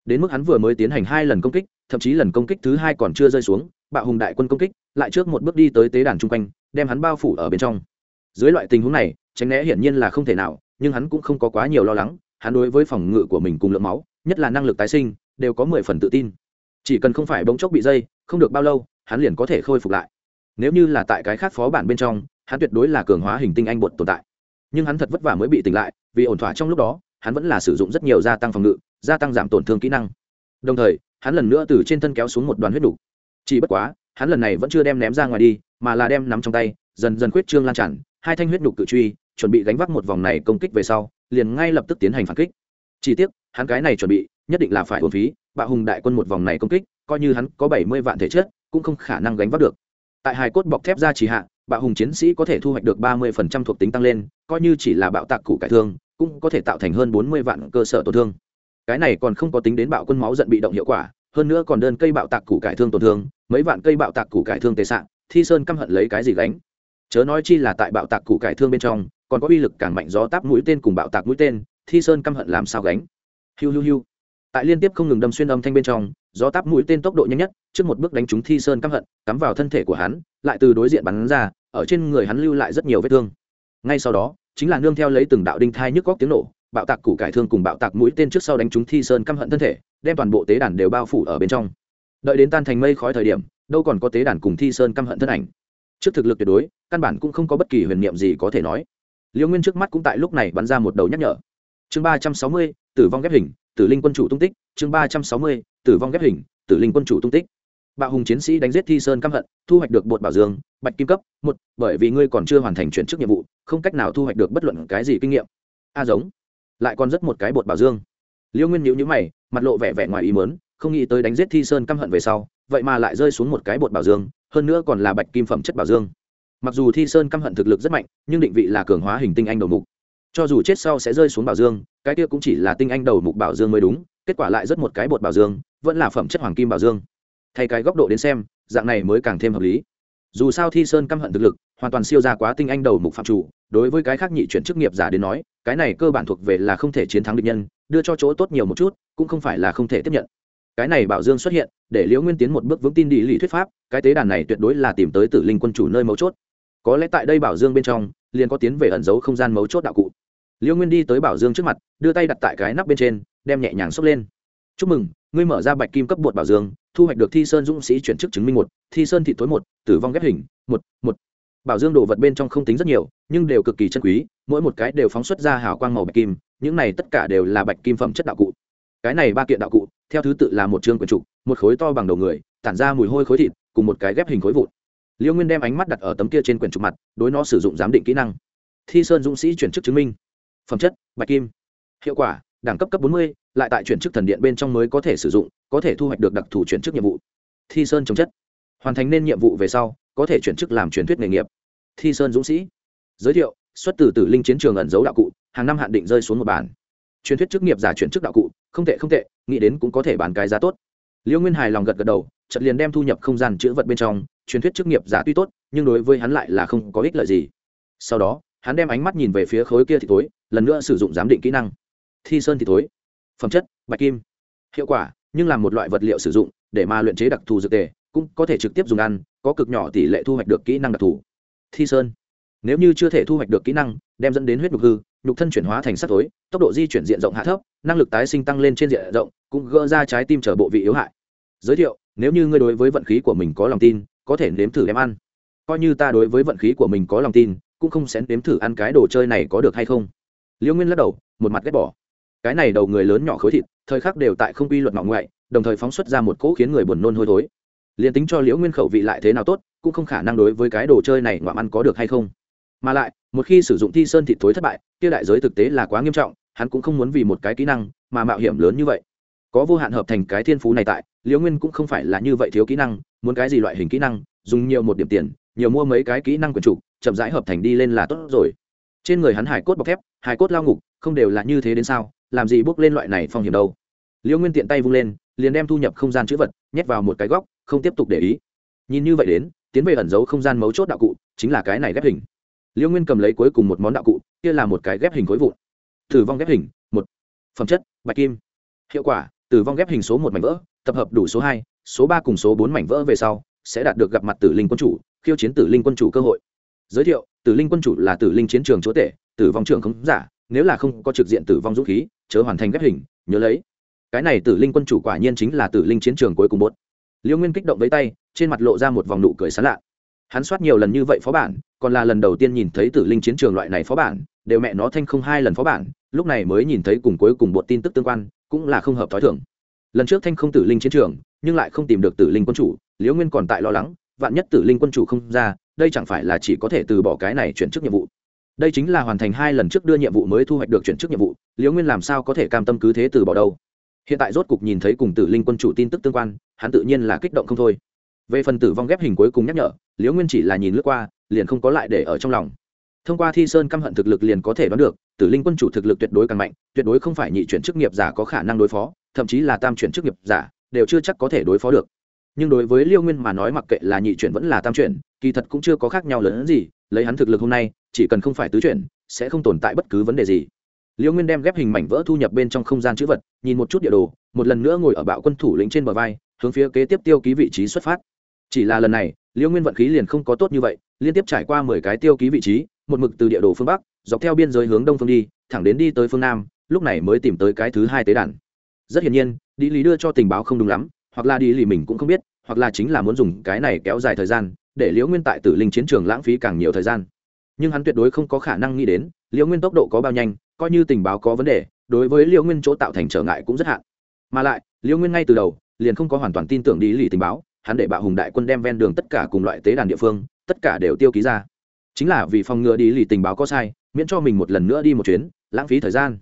đến mức hắn vừa mới tiến hành hai lần công kích, thậm chí lần công kích thứ hai còn chưa rơi xuống, bạo hùng đại quân công kích, lại trước một bước đi tới tế đàn chung quanh, đem hắn bao phủ ở bên trong. Dưới loại tình huống này, tránh né hiển nhiên là không thể nào, nhưng hắn cũng không có quá nhiều lo lắng, hắn đối với phòng ngự của mình cùng lượng máu, nhất là năng lực tái sinh, đều có mười phần tự tin. Chỉ cần không phải bỗng chốc bị dây, không được bao lâu, hắn liền có thể khôi phục lại. Nếu như là tại cái khác phó bản bên trong, hắn tuyệt đối là cường hóa hình tinh anh bột tồn tại. Nhưng hắn thật vất vả mới bị tỉnh lại, vì ổn thỏa trong lúc đó, hắn vẫn là sử dụng rất nhiều gia tăng phòng ngự gia tăng giảm tổn thương kỹ năng. Đồng thời, hắn lần nữa từ trên thân kéo xuống một đoàn huyết đủ. chỉ bất quá, hắn lần này vẫn chưa đem ném ra ngoài đi, mà là đem nắm trong tay, dần dần khuyết trương lan tràn, hai thanh huyết nhục cự truy, chuẩn bị gánh vác một vòng này công kích về sau, liền ngay lập tức tiến hành phản kích. Chỉ tiếc, hắn cái này chuẩn bị, nhất định là phải hồn phí bạo hùng đại quân một vòng này công kích, coi như hắn có bảy mươi vạn thể chất, cũng không khả năng gánh vác được. Tại hai cốt bọc thép ra chỉ hạ bạo hùng chiến sĩ có thể thu hoạch được ba mươi phần trăm thuộc tính tăng lên, coi như chỉ là bạo tạc củ cải thương, cũng có thể tạo thành hơn bốn mươi vạn cơ sở tổn thương cái này còn không có tính đến bạo quân máu giận bị động hiệu quả, hơn nữa còn đơn cây bạo tạc củ cải thương tổn thương, mấy vạn cây bạo tạc củ cải thương tệ sạn thi sơn căm hận lấy cái gì gánh? Chớ nói chi là tại bạo tạc củ cải thương bên trong, còn có uy lực càng mạnh gió táp mũi tên cùng bạo tạc mũi tên, thi sơn căm hận làm sao gánh? Hiu hiu hiu. Tại liên tiếp không ngừng đâm xuyên âm thanh bên trong, gió táp mũi tên tốc độ nhanh nhất, trước một bước đánh trúng thi sơn căm hận, cắm vào thân thể của hắn, lại từ đối diện bắn ra, ở trên người hắn lưu lại rất nhiều vết thương. Ngay sau đó, chính là nương theo lấy từng đạo đinh thai nhức góc tiếng nổ bạo tạc củ cải thương cùng bạo tạc mũi tên trước sau đánh trúng thi sơn căm hận thân thể, đem toàn bộ tế đàn đều bao phủ ở bên trong. Đợi đến tan thành mây khói thời điểm, đâu còn có tế đàn cùng thi sơn căm hận thân ảnh. Trước thực lực tuyệt đối, căn bản cũng không có bất kỳ huyền niệm gì có thể nói. Liêu nguyên trước mắt cũng tại lúc này bắn ra một đầu nhắc nhở. Chương ba trăm sáu mươi, tử vong ghép hình, tử linh quân chủ tung tích. Chương ba trăm sáu mươi, tử vong ghép hình, tử linh quân chủ tung tích. Bạo hùng chiến sĩ đánh giết thi sơn căm hận, thu hoạch được bột bảo dương, bạch kim cấp, một, bởi vì ngươi còn chưa hoàn thành chuyển chức nhiệm vụ, không cách nào thu hoạch được bất luận cái gì kinh nghiệm. A giống lại còn rất một cái bột bảo dương. Liêu nguyên nhíu nhíu mày, mặt lộ vẻ vẻ ngoài ý mớn không nghĩ tới đánh giết thi sơn căm hận về sau, vậy mà lại rơi xuống một cái bột bảo dương, hơn nữa còn là bạch kim phẩm chất bảo dương. Mặc dù thi sơn căm hận thực lực rất mạnh, nhưng định vị là cường hóa hình tinh anh đầu mục. Cho dù chết sau sẽ rơi xuống bảo dương, cái kia cũng chỉ là tinh anh đầu mục bảo dương mới đúng, kết quả lại rất một cái bột bảo dương, vẫn là phẩm chất hoàng kim bảo dương. Thay cái góc độ đến xem, dạng này mới càng thêm hợp lý. Dù sao thi sơn căm hận thực lực, hoàn toàn siêu ra quá tinh anh đầu mục phạm chủ, đối với cái khác nhị chuyển chức nghiệp giả đến nói cái này cơ bản thuộc về là không thể chiến thắng địch nhân, đưa cho chỗ tốt nhiều một chút, cũng không phải là không thể tiếp nhận. Cái này bảo dương xuất hiện, để liễu nguyên tiến một bước vững tin đi lý thuyết pháp, cái tế đàn này tuyệt đối là tìm tới tử linh quân chủ nơi mấu chốt. Có lẽ tại đây bảo dương bên trong, liền có tiến về ẩn giấu không gian mấu chốt đạo cụ. Liễu nguyên đi tới bảo dương trước mặt, đưa tay đặt tại cái nắp bên trên, đem nhẹ nhàng xốc lên. Chúc mừng, ngươi mở ra bạch kim cấp bột bảo dương, thu hoạch được thi sơn dũng sĩ chuyển chức chứng minh một, thi sơn thị tối một, tử vong ghép hình, một một. Bảo dương đồ vật bên trong không tính rất nhiều nhưng đều cực kỳ chân quý, mỗi một cái đều phóng xuất ra hào quang màu bạch kim, những này tất cả đều là bạch kim phẩm chất đạo cụ. Cái này ba kiện đạo cụ, theo thứ tự là một chương quyển trục, một khối to bằng đầu người, tản ra mùi hôi khối thịt, cùng một cái ghép hình khối vụn. Liêu nguyên đem ánh mắt đặt ở tấm kia trên quyển trục mặt, đối nó sử dụng giám định kỹ năng. Thi sơn dũng sĩ chuyển chức chứng minh. Phẩm chất, bạch kim. Hiệu quả, đẳng cấp cấp bốn mươi, lại tại chuyển chức thần điện bên trong mới có thể sử dụng, có thể thu hoạch được đặc thù chuyển chức nhiệm vụ. Thi sơn chống chất. Hoàn thành nên nhiệm vụ về sau, có thể chuyển chức làm truyền thuyết nghề nghiệp. Thi sơn dũng sĩ giới thiệu, xuất từ tử linh chiến trường ẩn dấu đạo cụ, hàng năm hạn định rơi xuống một bản. Truyền thuyết chức nghiệp giả chuyển chức đạo cụ, không tệ không tệ, nghĩ đến cũng có thể bán cái giá tốt. Liêu nguyên hài lòng gật gật đầu chật liền đem thu nhập không gian chữ vật bên trong, truyền thuyết chức nghiệp giả tuy tốt, nhưng đối với hắn lại là không có ích lợi gì. Sau đó, hắn đem ánh mắt nhìn về phía khối kia thì tối lần nữa sử dụng giám định kỹ năng. Thi sơn thì tối phẩm chất, bạch kim. Hiệu quả, nhưng là một loại vật liệu sử dụng, để mà luyện chế đặc thù dược tề, cũng có thể trực tiếp dùng ăn, có cực nhỏ tỷ lệ thu hoạch được kỹ năng đặc thù. Thi sơn nếu như chưa thể thu hoạch được kỹ năng, đem dẫn đến huyết nhục hư, nhục thân chuyển hóa thành sắc tối tốc độ di chuyển diện rộng hạ thấp, năng lực tái sinh tăng lên trên diện rộng, cũng gỡ ra trái tim trở bộ vị yếu hại. Giới thiệu, nếu như ngươi đối với vận khí của mình có lòng tin, có thể nếm thử đem ăn. Coi như ta đối với vận khí của mình có lòng tin, cũng không xén nếm thử ăn cái đồ chơi này có được hay không. Liễu nguyên lắc đầu, một mặt ghét bỏ. Cái này đầu người lớn nhỏ khối thịt, thời khắc đều tại không quy luật ngọ ngoại, đồng thời phóng xuất ra một cỗ khiến người buồn nôn hôi thối. Liền tính cho liễu nguyên khẩu vị lại thế nào tốt, cũng không khả năng đối với cái đồ chơi này ngoạm ăn có được hay không mà lại, một khi sử dụng thi sơn thịt thối thất bại, kia đại giới thực tế là quá nghiêm trọng, hắn cũng không muốn vì một cái kỹ năng mà mạo hiểm lớn như vậy. Có vô hạn hợp thành cái thiên phú này tại, liễu nguyên cũng không phải là như vậy thiếu kỹ năng, muốn cái gì loại hình kỹ năng, dùng nhiều một điểm tiền, nhiều mua mấy cái kỹ năng quyền chủ, chậm rãi hợp thành đi lên là tốt rồi. Trên người hắn hải cốt bọc thép, hải cốt lao ngục, không đều là như thế đến sao, làm gì bước lên loại này phong hiểm đâu. Liễu nguyên tiện tay vung lên, liền đem thu nhập không gian chữ vật nhét vào một cái góc, không tiếp tục để ý. Nhìn như vậy đến, tiến về ẩn giấu không gian mấu chốt đạo cụ, chính là cái này ghép hình liễu nguyên cầm lấy cuối cùng một món đạo cụ, kia là một cái ghép hình khối vụn. Thử vong ghép hình, một. Phẩm chất, bạch kim. Hiệu quả, tử vong ghép hình số một mảnh vỡ, tập hợp đủ số hai, số ba cùng số bốn mảnh vỡ về sau, sẽ đạt được gặp mặt tử linh quân chủ, khiêu chiến tử linh quân chủ cơ hội. Giới thiệu, tử linh quân chủ là tử linh chiến trường chúa tể, tử vong trường không giả, nếu là không có trực diện tử vong dũng khí, chớ hoàn thành ghép hình, nhớ lấy. Cái này tử linh quân chủ quả nhiên chính là tử linh chiến trường cuối cùng bốt liêu nguyên kích động với tay, trên mặt lộ ra một vòng nụ cười sán lạ hắn soát nhiều lần như vậy phó bản, còn là lần đầu tiên nhìn thấy tử linh chiến trường loại này phó bản, đều mẹ nó thanh không hai lần phó bản, lúc này mới nhìn thấy cùng cuối cùng bột tin tức tương quan, cũng là không hợp t h ó i thưởng lần trước thanh không tử linh chiến trường, nhưng lại không tìm được tử linh quân chủ, liễu nguyên còn tại lo lắng, vạn nhất tử linh quân chủ không ra, đây chẳng phải là chỉ có thể từ bỏ cái này chuyển chức nhiệm vụ. Đây chính là hoàn thành hai lần trước đưa nhiệm vụ mới thu hoạch được chuyển chức nhiệm vụ, liễu nguyên làm sao có thể cam tâm cứ thế từ bỏ đâu? Hiện tại rốt cục nhìn thấy cùng tử linh quân chủ tin tức tương quan, hắn tự nhiên là kích động không thôi về phần tử vong ghép hình cuối cùng nhắc nhở, liễu nguyên chỉ là nhìn lướt qua, liền không có lại để ở trong lòng. Thông qua thi sơn căm hận thực lực liền có thể đoán được, tử linh quân chủ thực lực tuyệt đối càng mạnh, tuyệt đối không phải nhị chuyển chức nghiệp giả có khả năng đối phó, thậm chí là tam chuyển chức nghiệp giả, đều chưa chắc có thể đối phó được. Nhưng đối với liêu nguyên mà nói mặc kệ là nhị chuyển vẫn là tam chuyển, kỳ thật cũng chưa có khác nhau lớn hơn gì, lấy hắn thực lực hôm nay, chỉ cần không phải tứ chuyển, sẽ không tồn tại bất cứ vấn đề gì. Liêu nguyên đem ghép hình mảnh vỡ thu nhập bên trong không gian chữ vật, nhìn một chút địa đồ, một lần nữa ngồi ở bạo quân thủ lĩnh trên bờ vai, hướng phía kế tiếp tiêu ký vị trí xuất phát chỉ là lần này Liễu nguyên vận khí liền không có tốt như vậy, liên tiếp trải qua mười cái tiêu ký vị trí, một mực từ địa đồ phương bắc, dọc theo biên giới hướng đông phương đi, thẳng đến đi tới phương nam, lúc này mới tìm tới cái thứ hai tế đàn. Rất hiển nhiên đi lý đưa cho tình báo không đúng lắm, hoặc là đi lì mình cũng không biết, hoặc là chính là muốn dùng cái này kéo dài thời gian, để liễu nguyên tại tử linh chiến trường lãng phí càng nhiều thời gian. Nhưng hắn tuyệt đối không có khả năng nghĩ đến liễu nguyên tốc độ có bao nhanh, coi như tình báo có vấn đề, đối với liễu nguyên chỗ tạo thành trở ngại cũng rất hạn. Mà lại liễu nguyên ngay từ đầu, liền không có hoàn toàn tin tưởng đi lì tình báo hắn để bạo hùng đại quân đem ven đường tất cả cùng loại tế đàn địa phương, tất cả đều tiêu ký ra. Chính là vì phòng ngừa đi lì tình báo có sai, miễn cho mình một lần nữa đi một chuyến, lãng phí thời gian.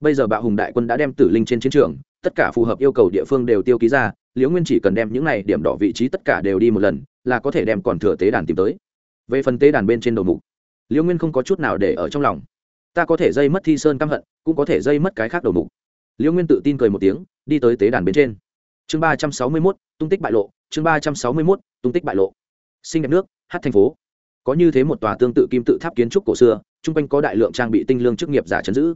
Bây giờ bạo hùng đại quân đã đem tử linh trên chiến trường, tất cả phù hợp yêu cầu địa phương đều tiêu ký ra, liễu nguyên chỉ cần đem những này điểm đỏ vị trí tất cả đều đi một lần, là có thể đem còn thừa tế đàn tìm tới. Về phần tế đàn bên trên đầu mục, liễu nguyên không có chút nào để ở trong lòng. Ta có thể dây mất thi sơn căm hận, cũng có thể dây mất cái khác đầu mục. Liễu nguyên tự tin cười một tiếng, đi tới tế đàn bên trên chương ba trăm sáu mươi mốt tung tích bại lộ. Chương ba trăm sáu mươi mốt tung tích bại lộ. Sinh đẹp nước hát thành phố. Có như thế một tòa tương tự kim tự tháp kiến trúc cổ xưa chung quanh có đại lượng trang bị tinh lương chức nghiệp giả chấn giữ.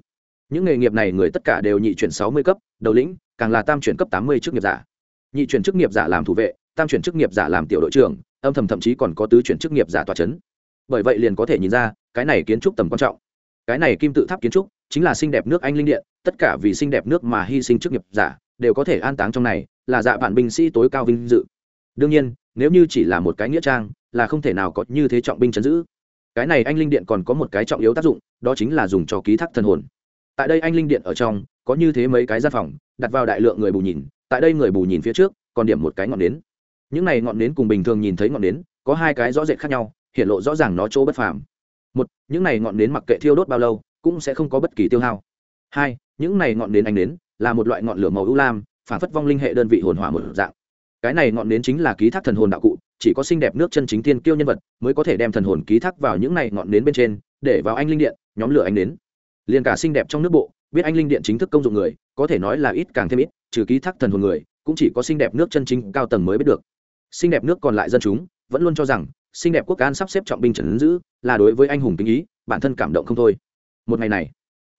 Những nghề nghiệp này người tất cả đều nhị chuyển sáu mươi cấp đầu lĩnh càng là tam chuyển cấp tám mươi chức nghiệp giả. Nhị chuyển chức nghiệp giả làm thủ vệ tam chuyển chức nghiệp giả làm tiểu đội trưởng âm thầm thậm chí còn có tứ chuyển chức nghiệp giả tòa trấn, bởi vậy liền có thể nhìn ra cái này kiến trúc tầm quan trọng. Cái này kim tự tháp kiến trúc chính là xinh đẹp nước anh linh điện tất cả vì xinh đẹp nước mà hy sinh chức nghiệp giả đều có thể an táng trong này là dạ vạn binh sĩ tối cao vinh dự. Đương nhiên, nếu như chỉ là một cái nghĩa trang, là không thể nào có như thế trọng binh chấn giữ. Cái này anh linh điện còn có một cái trọng yếu tác dụng, đó chính là dùng cho ký thác thần hồn. Tại đây anh linh điện ở trong, có như thế mấy cái gian phòng, đặt vào đại lượng người bù nhìn, tại đây người bù nhìn phía trước, còn điểm một cái ngọn nến. Những này ngọn nến cùng bình thường nhìn thấy ngọn nến, có hai cái rõ rệt khác nhau, hiện lộ rõ ràng nó chỗ bất phàm. Một, những này ngọn nến mặc kệ thiêu đốt bao lâu, cũng sẽ không có bất kỳ tiêu hao. Hai, những này ngọn nến ánh nến, là một loại ngọn lửa màu ưu lam phản phất vong linh hệ đơn vị hồn hỏa một dạng. Cái này ngọn nến chính là ký thác thần hồn đạo cụ, chỉ có xinh đẹp nước chân chính tiên kiêu nhân vật mới có thể đem thần hồn ký thác vào những này ngọn nến bên trên, để vào anh linh điện, nhóm lửa anh nến. Liền cả xinh đẹp trong nước bộ, biết anh linh điện chính thức công dụng người, có thể nói là ít càng thêm ít, trừ ký thác thần hồn người, cũng chỉ có xinh đẹp nước chân chính cao tầng mới biết được. Xinh đẹp nước còn lại dân chúng vẫn luôn cho rằng, xinh đẹp quốc an sắp xếp trọng binh trần giữ, là đối với anh hùng kính ý, bản thân cảm động không thôi. Một ngày này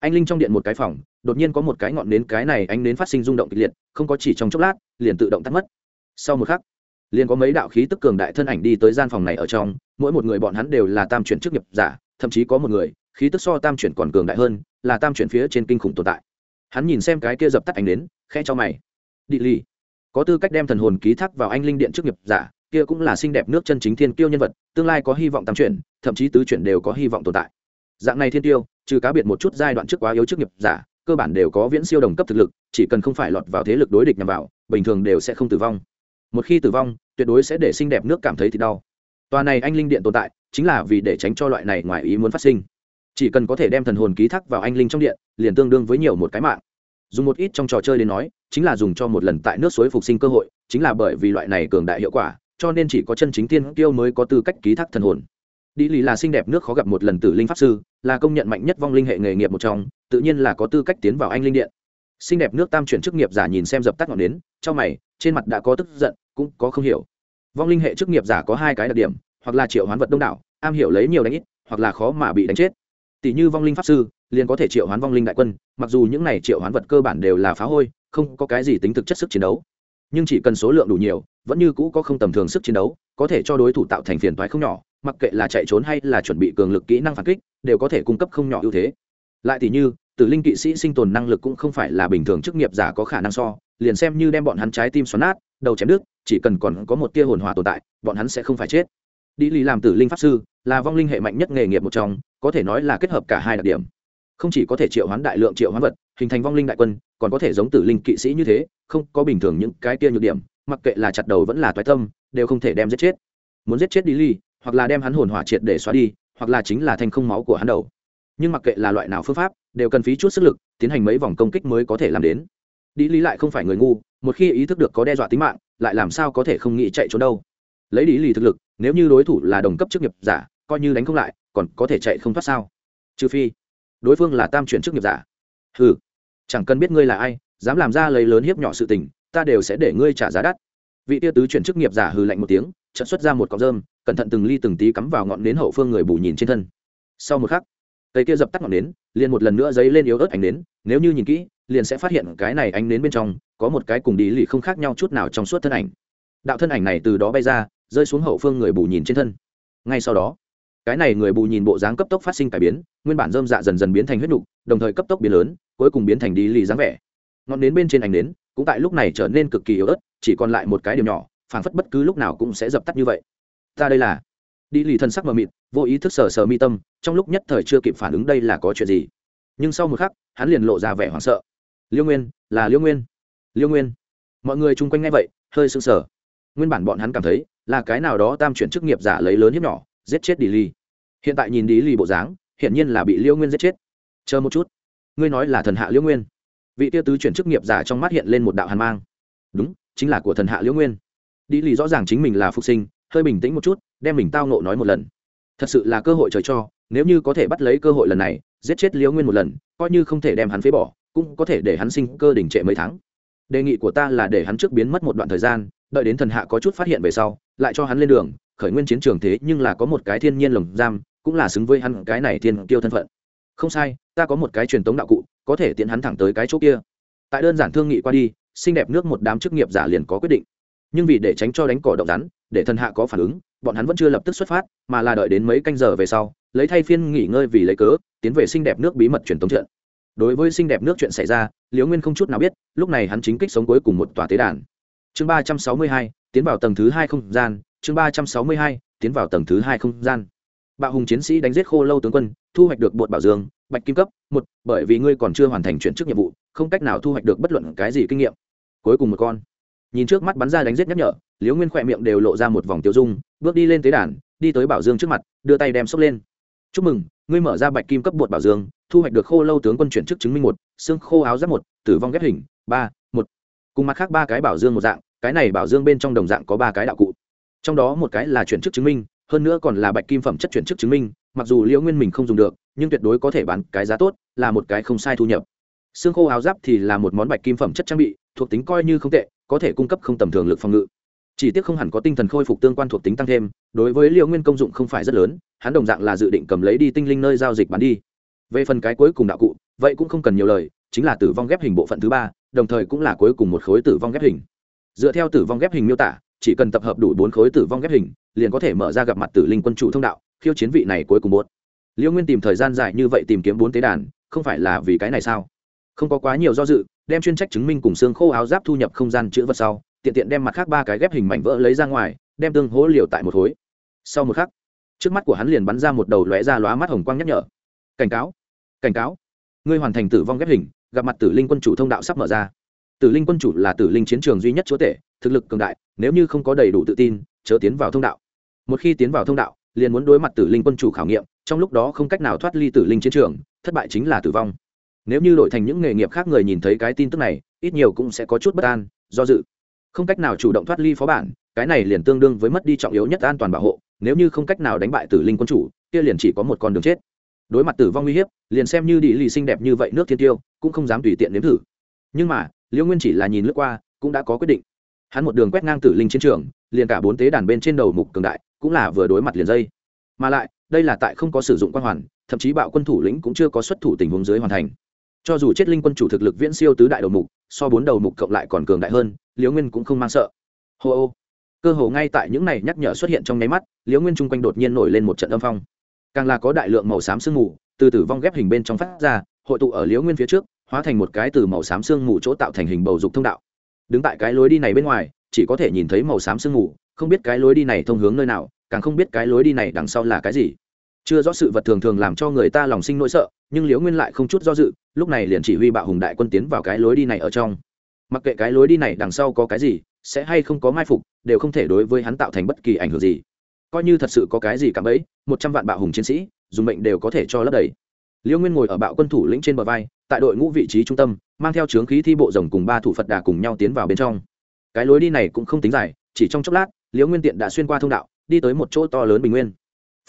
anh linh trong điện một cái phòng, đột nhiên có một cái ngọn nến, cái này anh nến phát sinh rung động kịch liệt, không có chỉ trong chốc lát, liền tự động tắt mất. Sau một khắc, liền có mấy đạo khí tức cường đại thân ảnh đi tới gian phòng này ở trong, mỗi một người bọn hắn đều là tam chuyển chức nghiệp giả, thậm chí có một người, khí tức so tam chuyển còn cường đại hơn, là tam chuyển phía trên kinh khủng tồn tại. Hắn nhìn xem cái kia dập tắt anh đến khe cho mày. Địa ly có tư cách đem thần hồn ký thác vào anh linh điện chức nghiệp giả, kia cũng là xinh đẹp nước chân chính thiên kiêu nhân vật, tương lai có hy vọng tam chuyển, thậm chí tứ chuyển đều có hy vọng tồn tại dạng này thiên tiêu, trừ cá biệt một chút giai đoạn trước quá yếu trước nghiệp giả, cơ bản đều có viễn siêu đồng cấp thực lực, chỉ cần không phải lọt vào thế lực đối địch nhằm vào, bình thường đều sẽ không tử vong. Một khi tử vong, tuyệt đối sẽ để xinh đẹp nước cảm thấy thì đau. Tòa này anh linh điện tồn tại, chính là vì để tránh cho loại này ngoài ý muốn phát sinh. Chỉ cần có thể đem thần hồn ký thác vào anh linh trong điện, liền tương đương với nhiều một cái mạng. Dùng một ít trong trò chơi đến nói, chính là dùng cho một lần tại nước suối phục sinh cơ hội, chính là bởi vì loại này cường đại hiệu quả, cho nên chỉ có chân chính tiên tiêu mới có tư cách ký thác thần hồn. Đi lì là xinh đẹp nước khó gặp một lần tử linh pháp sư là công nhận mạnh nhất vong linh hệ nghề nghiệp một trong, tự nhiên là có tư cách tiến vào anh linh điện. Xinh đẹp nước tam chuyển chức nghiệp giả nhìn xem dập tắt ngọn nến trong mày, trên mặt đã có tức giận, cũng có không hiểu. Vong linh hệ chức nghiệp giả có hai cái đặc điểm, hoặc là triệu hoán vật đông đảo, am hiểu lấy nhiều đánh ít, hoặc là khó mà bị đánh chết. Tỷ như vong linh pháp sư, liền có thể triệu hoán vong linh đại quân, mặc dù những này triệu hoán vật cơ bản đều là phá hôi, không có cái gì tính thực chất sức chiến đấu. Nhưng chỉ cần số lượng đủ nhiều, vẫn như cũ có không tầm thường sức chiến đấu, có thể cho đối thủ tạo thành phiền toái không nhỏ, mặc kệ là chạy trốn hay là chuẩn bị cường lực kỹ năng phản kích đều có thể cung cấp không nhỏ ưu thế. Lại thì như, tử linh kỵ sĩ sinh tồn năng lực cũng không phải là bình thường chức nghiệp giả có khả năng so, liền xem như đem bọn hắn trái tim xoắn nát, đầu chém đứt, chỉ cần còn có một tia hồn hòa tồn tại, bọn hắn sẽ không phải chết. Đi lý làm tử linh pháp sư, là vong linh hệ mạnh nhất nghề nghiệp một trong, có thể nói là kết hợp cả hai đặc điểm. Không chỉ có thể triệu hoán đại lượng triệu hoán vật, hình thành vong linh đại quân, còn có thể giống tử linh kỵ sĩ như thế, không có bình thường những cái tia nhược điểm, mặc kệ là chặt đầu vẫn là toái tâm, đều không thể đem giết chết. Muốn giết chết đi ly hoặc là đem hắn hồn hỏa triệt để xóa đi hoặc là chính là thanh không máu của hắn đầu. Nhưng mặc kệ là loại nào phương pháp, đều cần phí chút sức lực, tiến hành mấy vòng công kích mới có thể làm đến. Đi lý lại không phải người ngu, một khi ý thức được có đe dọa tính mạng, lại làm sao có thể không nghĩ chạy trốn đâu. Lấy đi lì thực lực, nếu như đối thủ là đồng cấp chức nghiệp giả, coi như đánh không lại, còn có thể chạy không thoát sao? Trừ phi, đối phương là tam chuyển chức nghiệp giả. Ừ chẳng cần biết ngươi là ai, dám làm ra lấy lớn hiếp nhỏ sự tình, ta đều sẽ để ngươi trả giá đắt. Vị tia tứ chuyển chức nghiệp giả hừ lạnh một tiếng trận xuất ra một cọc rơm cẩn thận từng ly từng tí cắm vào ngọn nến hậu phương người bù nhìn trên thân. Sau một khắc, cây kia dập tắt ngọn nến, liền một lần nữa dấy lên yếu ớt ánh nến. Nếu như nhìn kỹ, liền sẽ phát hiện cái này ánh nến bên trong có một cái cùng đi lì không khác nhau chút nào trong suốt thân ảnh. Đạo thân ảnh này từ đó bay ra, rơi xuống hậu phương người bù nhìn trên thân. Ngay sau đó, cái này người bù nhìn bộ dáng cấp tốc phát sinh cải biến, nguyên bản dơm dạ dần dần biến thành huyết nục, đồng thời cấp tốc biến lớn, cuối cùng biến thành đi lì dáng vẻ. Ngọn nến bên trên ánh nến cũng tại lúc này trở nên cực kỳ yếu ớt, chỉ còn lại một cái điểm nhỏ, phảng phất bất cứ lúc nào cũng sẽ dập tắt như vậy ta đây là. Đi lì thân sắc mờ mịt, vô ý thức sờ sờ mi tâm, trong lúc nhất thời chưa kịp phản ứng đây là có chuyện gì. Nhưng sau một khắc, hắn liền lộ ra vẻ hoảng sợ. Liêu nguyên, là liêu nguyên. Liêu nguyên. Mọi người chung quanh nghe vậy, hơi sưng sờ. Nguyên bản bọn hắn cảm thấy, là cái nào đó tam chuyển chức nghiệp giả lấy lớn hiếp nhỏ, giết chết đi lì. hiện tại nhìn đi lì bộ dáng hiện nhiên là bị liêu nguyên giết chết. Chờ một chút. Ngươi nói là thần hạ liêu nguyên. Vị tiêu tứ chuyển chức nghiệp giả trong mắt hiện lên một đạo hàn mang. Đúng, chính là của thần hạ liêu nguyên. Đi lì rõ ràng chính mình là phục sinh hơi bình tĩnh một chút, đem mình tao nộ nói một lần. Thật sự là cơ hội trời cho, nếu như có thể bắt lấy cơ hội lần này, giết chết liễu nguyên một lần, coi như không thể đem hắn phế bỏ, cũng có thể để hắn sinh cơ đình trệ mấy tháng. Đề nghị của ta là để hắn trước biến mất một đoạn thời gian, đợi đến thần hạ có chút phát hiện về sau, lại cho hắn lên đường, khởi nguyên chiến trường thế nhưng là có một cái thiên nhiên lồng giam, cũng là xứng với hắn cái này thiên tiêu thân phận. Không sai, ta có một cái truyền tống đạo cụ, có thể tiện hắn thẳng tới cái chỗ kia. Tại đơn giản thương nghị qua đi, xinh đẹp nước một đám chức nghiệp giả liền có quyết định nhưng vì để tránh cho đánh cỏ động rắn, để thần hạ có phản ứng, bọn hắn vẫn chưa lập tức xuất phát, mà là đợi đến mấy canh giờ về sau, lấy thay phiên nghỉ ngơi vì lấy cớ, tiến về xinh đẹp nước bí mật truyền tống trận. Đối với xinh đẹp nước chuyện xảy ra, liễu nguyên không chút nào biết, lúc này hắn chính kích sống cuối cùng một tòa tế đàn. Chương ba trăm sáu mươi hai, tiến vào tầng thứ hai không gian, chương ba trăm sáu mươi hai, tiến vào tầng thứ hai không gian. Bạo hùng chiến sĩ đánh giết khô lâu tướng quân, thu hoạch được bột bảo dương, bạch kim cấp, một, bởi vì ngươi còn chưa hoàn thành chuyển chức nhiệm vụ, không cách nào thu hoạch được bất luận cái gì kinh nghiệm. Cuối cùng một con nhìn trước mắt bắn ra đánh giết nhắc nhở, liễu nguyên khỏe miệng đều lộ ra một vòng tiêu dung, bước đi lên tế đàn, đi tới bảo dương trước mặt, đưa tay đem xốc lên. Chúc mừng, ngươi mở ra bạch kim cấp bột bảo dương, thu hoạch được khô lâu tướng quân chuyển chức chứng minh một, xương khô áo giáp một, tử vong ghép hình, ba, một. Cùng mặt khác ba cái bảo dương một dạng, cái này bảo dương bên trong đồng dạng có ba cái đạo cụ. Trong đó một cái là chuyển chức chứng minh, hơn nữa còn là bạch kim phẩm chất chuyển chức chứng minh, mặc dù liễu nguyên mình không dùng được, nhưng tuyệt đối có thể bán cái giá tốt, là một cái không sai thu nhập. Xương khô áo giáp thì là một món bạch kim phẩm chất trang bị, thuộc tính coi như không tệ có thể cung cấp không tầm thường lực phòng ngự. Chỉ tiếc không hẳn có tinh thần khôi phục tương quan thuộc tính tăng thêm, đối với liệu nguyên công dụng không phải rất lớn, hắn đồng dạng là dự định cầm lấy đi tinh linh nơi giao dịch bán đi. Về phần cái cuối cùng đạo cụ, vậy cũng không cần nhiều lời, chính là tử vong ghép hình bộ phận thứ ba, đồng thời cũng là cuối cùng một khối tử vong ghép hình. Dựa theo tử vong ghép hình miêu tả, chỉ cần tập hợp đủ bốn khối tử vong ghép hình, liền có thể mở ra gặp mặt tử linh quân chủ thông đạo, khiêu chiến vị này cuối cùng bốt liễu nguyên tìm thời gian dài như vậy tìm kiếm bốn tế đàn, không phải là vì cái này sao? Không có quá nhiều do dự đem chuyên trách chứng minh cùng xương khô áo giáp thu nhập không gian chữ vật sau, tiện tiện đem mặt khác ba cái ghép hình mảnh vỡ lấy ra ngoài, đem tương hỗ liều tại một khối sau một khắc, trước mắt của hắn liền bắn ra một đầu lóe ra lóa mắt hồng quang nhắc nhở. Cảnh cáo cảnh cáo, ngươi hoàn thành tử vong ghép hình, gặp mặt tử linh quân chủ thông đạo sắp mở ra. Tử linh quân chủ là tử linh chiến trường duy nhất chúa tể, thực lực cường đại, nếu như không có đầy đủ tự tin, chớ tiến vào thông đạo. Một khi tiến vào thông đạo, liền muốn đối mặt tử linh quân chủ khảo nghiệm, trong lúc đó không cách nào thoát ly tử linh chiến trường, thất bại chính là tử vong nếu như đổi thành những nghề nghiệp khác người nhìn thấy cái tin tức này, ít nhiều cũng sẽ có chút bất an, do dự. Không cách nào chủ động thoát ly phó bản, cái này liền tương đương với mất đi trọng yếu nhất an toàn bảo hộ. Nếu như không cách nào đánh bại tử linh quân chủ, kia liền chỉ có một con đường chết. Đối mặt tử vong uy hiếp liền xem như đi lì xinh đẹp như vậy nước thiên tiêu, cũng không dám tùy tiện nếm thử. Nhưng mà, liễu nguyên chỉ là nhìn lướt qua, cũng đã có quyết định. Hắn một đường quét ngang tử linh chiến trường, liền cả bốn tế đàn bên trên đầu mục cường đại, cũng là vừa đối mặt liền dây. Mà lại, đây là tại không có sử dụng quan hoàn, thậm chí bạo quân thủ lĩnh cũng chưa có xuất thủ tình huống dưới hoàn thành cho dù chết linh quân chủ thực lực viễn siêu tứ đại đầu mục, so bốn đầu mục cộng lại còn cường đại hơn, liễu nguyên cũng không mang sợ. Hô ô. Cơ hồ ngay tại những này nhắc nhở xuất hiện trong nháy mắt, liễu nguyên chung quanh đột nhiên nổi lên một trận âm phong. Càng là có đại lượng màu xám sương mù từ tử vong ghép hình bên trong phát ra, hội tụ ở liễu nguyên phía trước, hóa thành một cái từ màu xám sương mù chỗ tạo thành hình bầu dục thông đạo. Đứng tại cái lối đi này bên ngoài, chỉ có thể nhìn thấy màu xám sương mù, không biết cái lối đi này thông hướng nơi nào, càng không biết cái lối đi này đằng sau là cái gì. Chưa rõ sự vật thường thường làm cho người ta lòng sinh nỗi sợ nhưng liễu nguyên lại không chút do dự, lúc này liền chỉ huy bạo hùng đại quân tiến vào cái lối đi này ở trong. Mặc kệ cái lối đi này đằng sau có cái gì, sẽ hay không có mai phục, đều không thể đối với hắn tạo thành bất kỳ ảnh hưởng gì. Coi như thật sự có cái gì cảm ấy một trăm vạn bạo hùng chiến sĩ, dùng mệnh đều có thể cho lấp đầy. Liễu nguyên ngồi ở bạo quân thủ lĩnh trên bờ vai, tại đội ngũ vị trí trung tâm, mang theo trướng khí thi bộ rồng cùng ba thủ phật đà cùng nhau tiến vào bên trong. Cái lối đi này cũng không tính dài, chỉ trong chốc lát, liễu nguyên tiện đã xuyên qua thông đạo, đi tới một chỗ to lớn bình nguyên.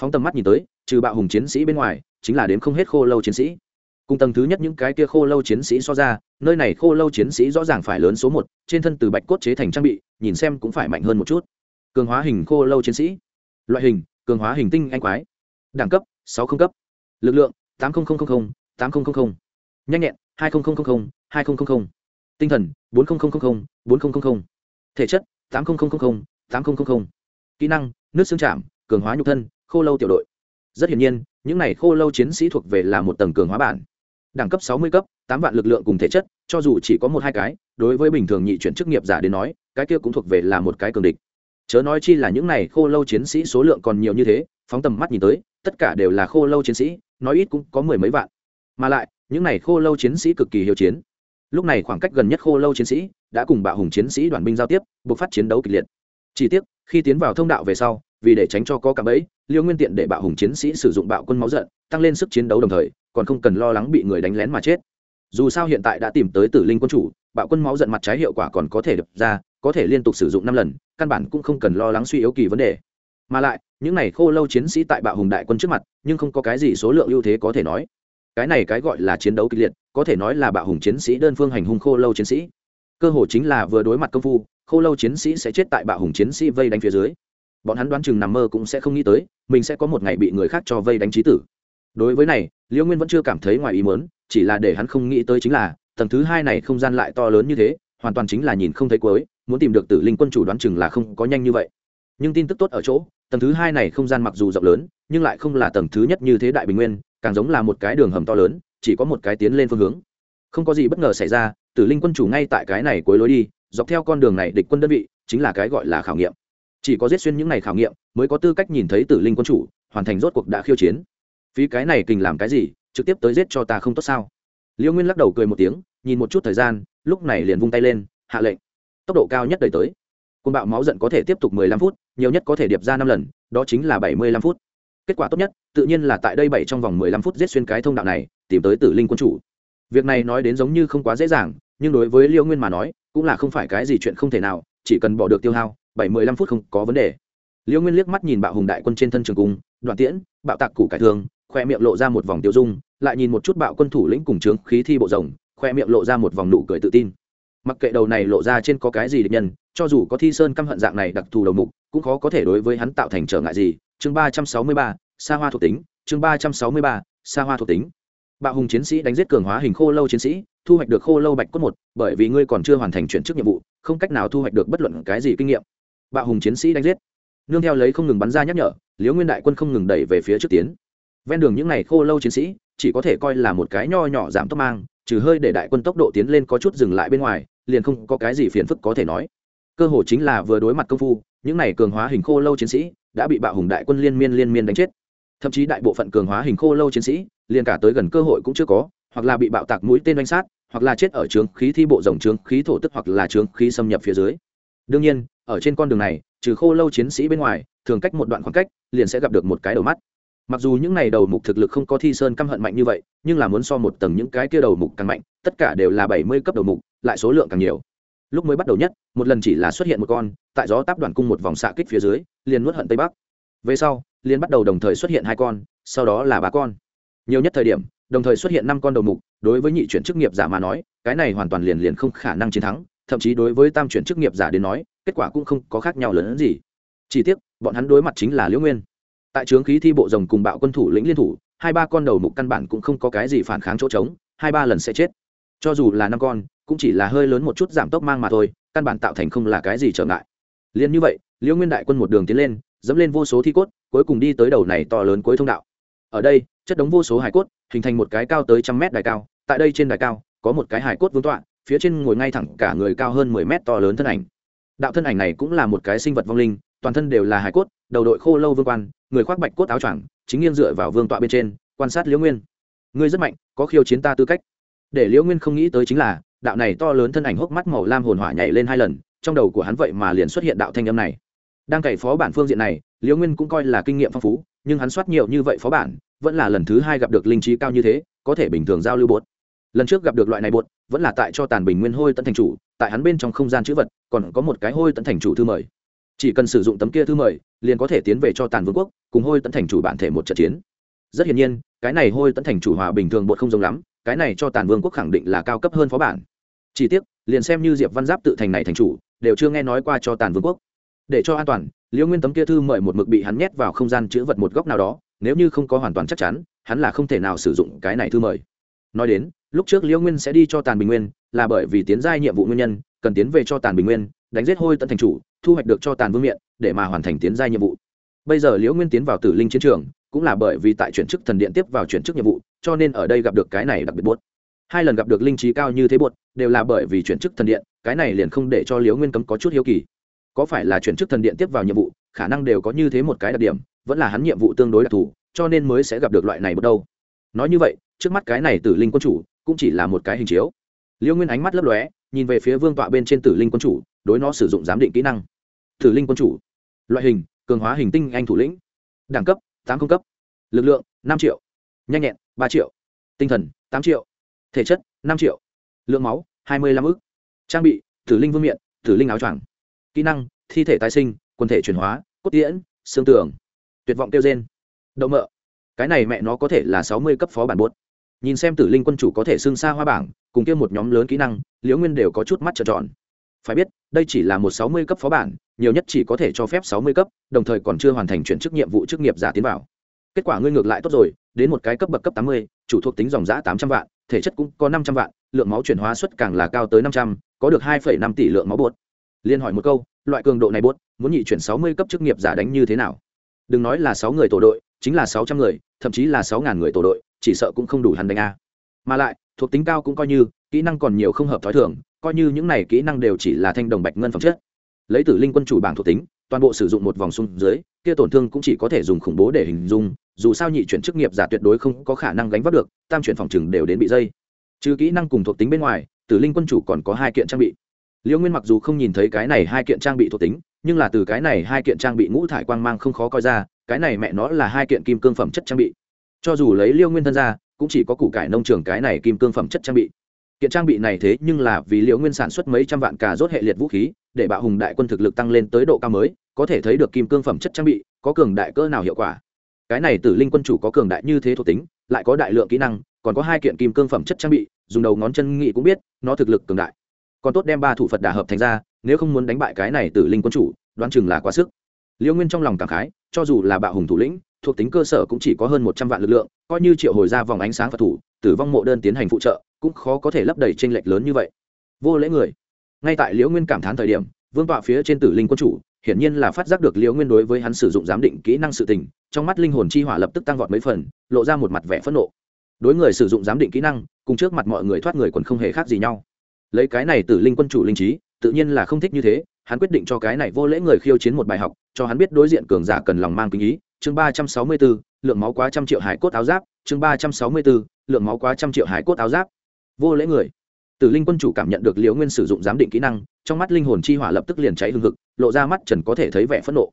Phóng tầm mắt nhìn tới trừ bạo hùng chiến sĩ bên ngoài chính là đếm không hết khô lâu chiến sĩ cùng tầng thứ nhất những cái kia khô lâu chiến sĩ so ra nơi này khô lâu chiến sĩ rõ ràng phải lớn số một trên thân từ bạch cốt chế thành trang bị nhìn xem cũng phải mạnh hơn một chút cường hóa hình khô lâu chiến sĩ loại hình cường hóa hình tinh anh quái đẳng cấp sáu không cấp lực lượng tám nghìn tám nghìn nhanh nhẹn hai nghìn hai nghìn tinh thần bốn nghìn bốn nghìn thể chất tám nghìn tám nghìn kỹ năng nước xương chạm cường hóa nhục thân khô lâu tiểu đội rất hiển nhiên, những này khô lâu chiến sĩ thuộc về là một tầng cường hóa bản. Đẳng cấp sáu mươi cấp, tám vạn lực lượng cùng thể chất, cho dù chỉ có một hai cái, đối với bình thường nhị chuyển chức nghiệp giả đến nói, cái kia cũng thuộc về là một cái cường địch. Chớ nói chi là những này khô lâu chiến sĩ số lượng còn nhiều như thế, phóng tầm mắt nhìn tới, tất cả đều là khô lâu chiến sĩ, nói ít cũng có mười mấy vạn. Mà lại, những này khô lâu chiến sĩ cực kỳ hiệu chiến. Lúc này khoảng cách gần nhất khô lâu chiến sĩ đã cùng bạo hùng chiến sĩ đoàn binh giao tiếp buộc phát chiến đấu kịch liệt. Chỉ tiếc, khi tiến vào thông đạo về sau vì để tránh cho có cạm bẫy, liêu nguyên tiện để bạo hùng chiến sĩ sử dụng bạo quân máu giận, tăng lên sức chiến đấu đồng thời, còn không cần lo lắng bị người đánh lén mà chết. Dù sao hiện tại đã tìm tới tử linh quân chủ, bạo quân máu giận mặt trái hiệu quả còn có thể đập ra, có thể liên tục sử dụng năm lần, căn bản cũng không cần lo lắng suy yếu kỳ vấn đề. Mà lại, những này khô lâu chiến sĩ tại bạo hùng đại quân trước mặt, nhưng không có cái gì số lượng ưu thế có thể nói. Cái này cái gọi là chiến đấu kịch liệt, có thể nói là bạo hùng chiến sĩ đơn phương hành hung khô lâu chiến sĩ. Cơ hội chính là vừa đối mặt công phu, khô lâu chiến sĩ sẽ chết tại bạo hùng chiến sĩ vây đánh phía dưới bọn hắn đoán chừng nằm mơ cũng sẽ không nghĩ tới, mình sẽ có một ngày bị người khác cho vây đánh trí tử. Đối với này liễu nguyên vẫn chưa cảm thấy ngoài ý mớn chỉ là để hắn không nghĩ tới chính là, tầng thứ hai này không gian lại to lớn như thế, hoàn toàn chính là nhìn không thấy cuối, muốn tìm được tử linh quân chủ đoán chừng là không có nhanh như vậy. Nhưng tin tức tốt ở chỗ, tầng thứ hai này không gian mặc dù rộng lớn, nhưng lại không là tầng thứ nhất như thế đại bình nguyên, càng giống là một cái đường hầm to lớn, chỉ có một cái tiến lên phương hướng. Không có gì bất ngờ xảy ra, tử linh quân chủ ngay tại cái này cuối lối đi, dọc theo con đường này địch quân đơn vị, chính là cái gọi là khảo nghiệm chỉ có giết xuyên những ngày khảo nghiệm, mới có tư cách nhìn thấy tử linh quân chủ, hoàn thành rốt cuộc đã khiêu chiến. Phí cái này kình làm cái gì, trực tiếp tới giết cho ta không tốt sao? Liêu nguyên lắc đầu cười một tiếng, nhìn một chút thời gian, lúc này liền vung tay lên, hạ lệnh. Tốc độ cao nhất đời tới. Côn bạo máu giận có thể tiếp tục mười lăm phút, nhiều nhất có thể điệp ra năm lần, đó chính là bảy mươi lăm phút. Kết quả tốt nhất, tự nhiên là tại đây bảy trong vòng mười lăm phút giết xuyên cái thông đạo này, tìm tới tử linh quân chủ. Việc này nói đến giống như không quá dễ dàng, nhưng đối với liêu nguyên mà nói, cũng là không phải cái gì chuyện không thể nào, chỉ cần bỏ được tiêu hao bảy mười lăm phút không có vấn đề. Liêu nguyên liếc mắt nhìn bạo hùng đại quân trên thân trường cung, đoạn tiễn, bạo tạc củ cải thương khoe miệng lộ ra một vòng tiêu dung, lại nhìn một chút bạo quân thủ lĩnh cùng trướng khí thi bộ rồng, khoe miệng lộ ra một vòng nụ cười tự tin. Mặc kệ đầu này lộ ra trên có cái gì địch nhân, cho dù có thi sơn căm hận dạng này đặc thù đầu mục, cũng khó có thể đối với hắn tạo thành trở ngại gì. Chương ba trăm sáu mươi ba xa hoa thuộc tính, chương ba trăm sáu mươi ba xa hoa thuộc tính. Bạo hùng chiến sĩ đánh giết cường hóa hình khô lâu chiến sĩ, thu hoạch được khô lâu bạch cốt một, bởi vì ngươi còn chưa hoàn thành chuyển chức nhiệm vụ, không cách nào thu hoạch được bất luận cái gì kinh nghiệm bạo hùng chiến sĩ đánh giết. Nương theo lấy không ngừng bắn ra nhắc nhở, liễu nguyên đại quân không ngừng đẩy về phía trước tiến. Ven đường những n à y khô lâu chiến sĩ, chỉ có thể coi là một cái nho nhỏ giảm tốc mang, trừ hơi để đại quân tốc độ tiến lên có chút dừng lại bên ngoài, liền không có cái gì phiền phức có thể nói. Cơ hội chính là vừa đối mặt công phu, những n à y cường hóa hình khô lâu chiến sĩ đã bị bạo hùng đại quân liên miên liên miên đánh chết. Thậm chí đại bộ phận cường hóa hình khô lâu chiến sĩ, liền cả tới gần cơ hội cũng chưa có, hoặc là bị bạo tạc mũi tên đánh sát, hoặc là chết ở trướng khí thi bộ rồng, trướng khí thổ tức hoặc là trướng khí xâm nhập phía dưới. Đương nhiên ở trên con đường này, trừ khô lâu chiến sĩ bên ngoài, thường cách một đoạn khoảng cách, liền sẽ gặp được một cái đầu mắt. Mặc dù những này đầu mục thực lực không có thi sơn căm hận mạnh như vậy, nhưng là muốn so một tầng những cái kia đầu mục càng mạnh, tất cả đều là bảy mươi cấp đầu mục, lại số lượng càng nhiều. Lúc mới bắt đầu nhất, một lần chỉ là xuất hiện một con, tại gió táp đoàn cung một vòng xạ kích phía dưới, liền nuốt hận tây bắc. Về sau, liền bắt đầu đồng thời xuất hiện hai con, sau đó là ba con. Nhiều nhất thời điểm, đồng thời xuất hiện năm con đầu mục, đối với nhị chuyển chức nghiệp giả mà nói, cái này hoàn toàn liền liền không khả năng chiến thắng, thậm chí đối với tam chuyển chức nghiệp giả đến nói kết quả cũng không có khác nhau lớn hơn gì. Chỉ tiếc, bọn hắn đối mặt chính là liễu nguyên. Tại trướng khí thi bộ rồng cùng bạo quân thủ lĩnh liên thủ, hai ba con đầu mục căn bản cũng không có cái gì phản kháng chỗ trống, hai ba lần sẽ chết. Cho dù là năm con, cũng chỉ là hơi lớn một chút giảm tốc mang mà thôi, căn bản tạo thành không là cái gì trở ngại. Liền như vậy, liễu nguyên đại quân một đường tiến lên, dẫm lên vô số thi cốt, cuối cùng đi tới đầu này to lớn cuối thông đạo. Ở đây, chất đống vô số hải cốt, hình thành một cái cao tới trăm mét đài cao, tại đây trên đài cao, có một cái hải cốt vương tọa, phía trên ngồi ngay thẳng cả người cao hơn mười mét to lớn thân ảnh đạo thân ảnh này cũng là một cái sinh vật vong linh, toàn thân đều là hải cốt, đầu đội khô lâu vương quan, người khoác bạch cốt áo choàng, chính nghiêng dựa vào vương tọa bên trên, quan sát liễu nguyên. Ngươi rất mạnh, có khiêu chiến ta tư cách. Để liễu nguyên không nghĩ tới chính là, đạo này to lớn thân ảnh hốc mắt màu lam hồn hỏa nhảy lên hai lần, trong đầu của hắn vậy mà liền xuất hiện đạo thanh âm này. Đang cày phó bản phương diện này, liễu nguyên cũng coi là kinh nghiệm phong phú, nhưng hắn soát nhiều như vậy phó bản, vẫn là lần thứ hai gặp được linh trí cao như thế, có thể bình thường giao lưu bốt lần trước gặp được loại này bột, vẫn là tại cho tàn bình nguyên hôi tận thành chủ, tại hắn bên trong không gian chữ vật, còn có một cái hôi tận thành chủ thư mời. Chỉ cần sử dụng tấm kia thư mời, liền có thể tiến về cho tàn vương quốc, cùng hôi tận thành chủ bản thể một trận chiến. Rất hiển nhiên, cái này hôi tận thành chủ hòa bình thường bột không giống lắm, cái này cho tàn vương quốc khẳng định là cao cấp hơn phó bản. Chỉ tiếc, liền xem như diệp văn giáp tự thành này thành chủ, đều chưa nghe nói qua cho tàn vương quốc. Để cho an toàn, liễu nguyên tấm kia thư mời một mực bị hắn nhét vào không gian chữ vật một góc nào đó, nếu như không có hoàn toàn chắc chắn, hắn là không thể nào sử dụng cái này thư mời. Nói đến lúc trước liễu nguyên sẽ đi cho tàn bình nguyên, là bởi vì tiến giai nhiệm vụ nguyên nhân, cần tiến về cho tàn bình nguyên, đánh giết hôi tận thành chủ, thu hoạch được cho tàn vương miện, để mà hoàn thành tiến giai nhiệm vụ. Bây giờ liễu nguyên tiến vào tử linh chiến trường, cũng là bởi vì tại chuyển chức thần điện tiếp vào chuyển chức nhiệm vụ, cho nên ở đây gặp được cái này đặc biệt buốt. Hai lần gặp được linh trí cao như thế buốt, đều là bởi vì chuyển chức thần điện, cái này liền không để cho liễu nguyên cấm có chút hiếu kỳ. Có phải là chuyển chức thần điện tiếp vào nhiệm vụ, khả năng đều có như thế một cái đặc điểm, vẫn là hắn nhiệm vụ tương đối đặc thù, cho nên mới sẽ gặp được loại này bước đâu. Nói như vậy, trước mắt cái này tử linh quân chủ cũng chỉ là một cái hình chiếu. Liêu nguyên ánh mắt lấp lóe, nhìn về phía vương tọa bên trên tử linh quân chủ, đối nó sử dụng giám định kỹ năng. Tử linh quân chủ, loại hình, cường hóa hình tinh anh thủ lĩnh. Đẳng cấp, tám không cấp. Lực lượng, năm triệu. Nhanh nhẹn, ba triệu. Tinh thần, tám triệu. Thể chất, năm triệu. Lượng máu, hai mươi lăm ức. Trang bị, tử linh vương miện, tử linh áo choàng. Kỹ năng, thi thể tái sinh, quần thể chuyển hóa, cốt tiễn, xương tường. Tuyệt vọng tiêu gen đậu mợ cái này mẹ nó có thể là sáu mươi cấp phó bản bốt nhìn xem tử linh quân chủ có thể xưng xa hoa bảng, cùng kia một nhóm lớn kỹ năng, liễu nguyên đều có chút mắt trợn tròn. Phải biết, đây chỉ là một sáu mươi cấp phó bản, nhiều nhất chỉ có thể cho phép sáu mươi cấp, đồng thời còn chưa hoàn thành chuyển chức nhiệm vụ chức nghiệp giả tiến vào. Kết quả ngươi ngược lại tốt rồi, đến một cái cấp bậc cấp tám mươi, chủ thuộc tính dòng giã tám trăm vạn, thể chất cũng có năm trăm vạn, lượng máu chuyển hóa suất càng là cao tới năm trăm, có được hai phẩy năm tỷ lượng máu bột. Liên hỏi một câu, loại cường độ này bột, muốn nhị chuyển sáu mươi cấp chức nghiệp giả đánh như thế nào? Đừng nói là sáu người tổ đội, chính là sáu trăm người, thậm chí là sáu ngàn người tổ đội chỉ sợ cũng không đủ hắn đánh a. Mà lại, thuộc tính cao cũng coi như, kỹ năng còn nhiều không hợp thói thường, coi như những này kỹ năng đều chỉ là thanh đồng bạch ngân phẩm chất. Lấy tử linh quân chủ bảng thuộc tính, toàn bộ sử dụng một vòng xung dưới, kia tổn thương cũng chỉ có thể dùng khủng bố để hình dung, dù sao nhị chuyển chức nghiệp giả tuyệt đối không có khả năng gánh vác được, tam chuyển phòng chừng đều đến bị dây. Trừ kỹ năng cùng thuộc tính bên ngoài, tử linh quân chủ còn có hai kiện trang bị. Liễu nguyên mặc dù không nhìn thấy cái này hai kiện trang bị thuộc tính, nhưng là từ cái này hai kiện trang bị ngũ thải quang mang không khó coi ra, cái này mẹ nó là hai kiện kim cương phẩm chất trang bị cho dù lấy liêu nguyên thân ra, cũng chỉ có củ cải nông trường cái này kim cương phẩm chất trang bị. Kiện trang bị này thế nhưng là vì liễu nguyên sản xuất mấy trăm vạn cà rốt hệ liệt vũ khí, để bạo hùng đại quân thực lực tăng lên tới độ cao mới, có thể thấy được kim cương phẩm chất trang bị, có cường đại cơ nào hiệu quả. Cái này tử linh quân chủ có cường đại như thế thuộc tính, lại có đại lượng kỹ năng, còn có hai kiện kim cương phẩm chất trang bị, dùng đầu ngón chân nghị cũng biết, nó thực lực cường đại. Còn tốt đem ba thủ phật đà hợp thành ra, nếu không muốn đánh bại cái này tử linh quân chủ, đoán chừng là quá sức. Liễu nguyên trong lòng cảm khái, cho dù là bạo hùng thủ lĩnh thuộc tính cơ sở cũng chỉ có hơn một trăm vạn lực lượng, coi như triệu hồi ra vòng ánh sáng phật thủ, tử vong mộ đơn tiến hành phụ trợ, cũng khó có thể lấp đầy tranh lệch lớn như vậy. Vô lễ người. Ngay tại liễu nguyên cảm thán thời điểm, vương tọa phía trên tử linh quân chủ, hiển nhiên là phát giác được liễu nguyên đối với hắn sử dụng giám định kỹ năng sự tình, trong mắt linh hồn chi hỏa lập tức tăng vọt mấy phần, lộ ra một mặt vẻ phẫn nộ. Đối người sử dụng giám định kỹ năng, cùng trước mặt mọi người thoát người còn không hề khác gì nhau. Lấy cái này tử linh quân chủ linh trí, tự nhiên là không thích như thế, hắn quyết định cho cái này vô lễ người khiêu chiến một bài học, cho hắn biết đối diện cường giả cần lòng mang kính ý chương ba trăm sáu mươi bốn lượng máu quá trăm triệu hải cốt áo giáp, chương ba trăm sáu mươi bốn lượng máu quá trăm triệu hải cốt áo giáp. Vô lễ người. Tử linh quân chủ cảm nhận được liễu nguyên sử dụng giám định kỹ năng, trong mắt linh hồn chi hỏa lập tức liền cháy hương hực, lộ ra mắt trần có thể thấy vẻ phẫn nộ.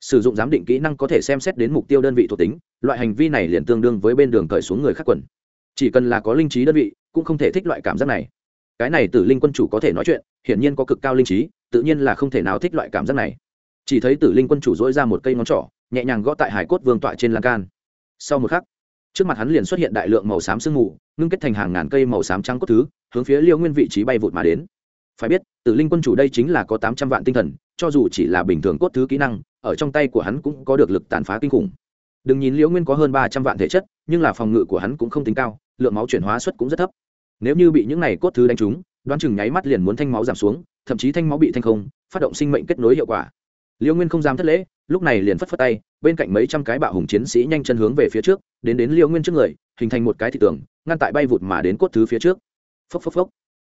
Sử dụng giám định kỹ năng có thể xem xét đến mục tiêu đơn vị thuộc tính, loại hành vi này liền tương đương với bên đường cởi xuống người khác quần. Chỉ cần là có linh trí đơn vị, cũng không thể thích loại cảm giác này. Cái này tử linh quân chủ có thể nói chuyện, hiển nhiên có cực cao linh trí, tự nhiên là không thể nào thích loại cảm giác này. Chỉ thấy tử linh quân chủ dỗi ra một cây ngón trỏ nhẹ nhàng gõ tại hải cốt vương tọa trên lan can. Sau một khắc, trước mặt hắn liền xuất hiện đại lượng màu xám sương mù, ngưng kết thành hàng ngàn cây màu xám trắng cốt thứ, hướng phía liêu nguyên vị trí bay vụt mà đến. Phải biết, tử linh quân chủ đây chính là có tám trăm vạn tinh thần, cho dù chỉ là bình thường cốt thứ kỹ năng, ở trong tay của hắn cũng có được lực tàn phá kinh khủng. Đừng nhìn liễu nguyên có hơn ba trăm vạn thể chất, nhưng là phòng ngự của hắn cũng không tính cao, lượng máu chuyển hóa suất cũng rất thấp. Nếu như bị những này cốt thứ đánh trúng, đoán chừng nháy mắt liền muốn thanh máu giảm xuống, thậm chí thanh máu bị thanh không, phát động sinh mệnh kết nối hiệu quả liễu nguyên không dám thất lễ, lúc này liền phất phất tay, bên cạnh mấy trăm cái bạo hùng chiến sĩ nhanh chân hướng về phía trước, đến đến liễu nguyên trước người, hình thành một cái thị tường, ngăn tại bay vụt mà đến cốt thứ phía trước. Phốc phốc phốc.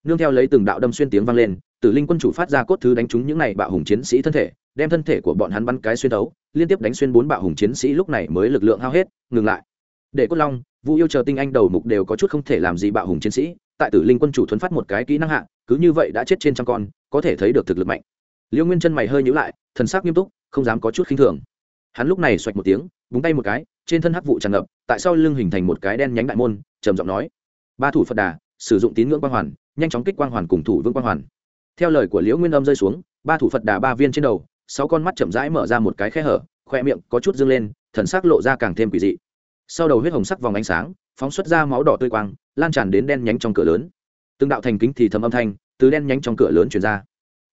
Nương theo lấy từng đạo đâm xuyên tiếng vang lên, tử linh quân chủ phát ra cốt thứ đánh trúng những này bạo hùng chiến sĩ thân thể, đem thân thể của bọn hắn bắn cái xuyên tấu liên tiếp đánh xuyên bốn bạo hùng chiến sĩ lúc này mới lực lượng hao hết, ngừng lại. Để cốt long, vu yêu chờ tinh anh đầu mục đều có chút không thể làm gì bạo hùng chiến sĩ, tại tử linh quân chủ thuấn phát một cái kỹ năng hạ, cứ như vậy đã chết trên trăm con, có thể thấy được thực lực mạnh. Liễu nguyên chân mày hơi nhữ lại, thần sắc nghiêm túc, không dám có chút khinh thường. Hắn lúc này xoạch một tiếng, búng tay một cái, trên thân hắc vụ tràn ngập, tại sau lưng hình thành một cái đen nhánh đại môn, trầm giọng nói, ba thủ phật đà, sử dụng tín ngưỡng quang hoàn, nhanh chóng kích quang hoàn cùng thủ vương quang hoàn. Theo lời của liễu nguyên âm rơi xuống, ba thủ phật đà ba viên trên đầu, sáu con mắt chậm rãi mở ra một cái khe hở, khoe miệng có chút dâng lên, thần sắc lộ ra càng thêm quỷ dị. Sau đầu huyết hồng sắc vòng ánh sáng, phóng xuất ra máu đỏ tươi quang, lan tràn đến đen nhánh trong cửa lớn. Từng đạo thành kính thì thầm âm thanh từ đen nhánh trong cửa lớn chuyển ra.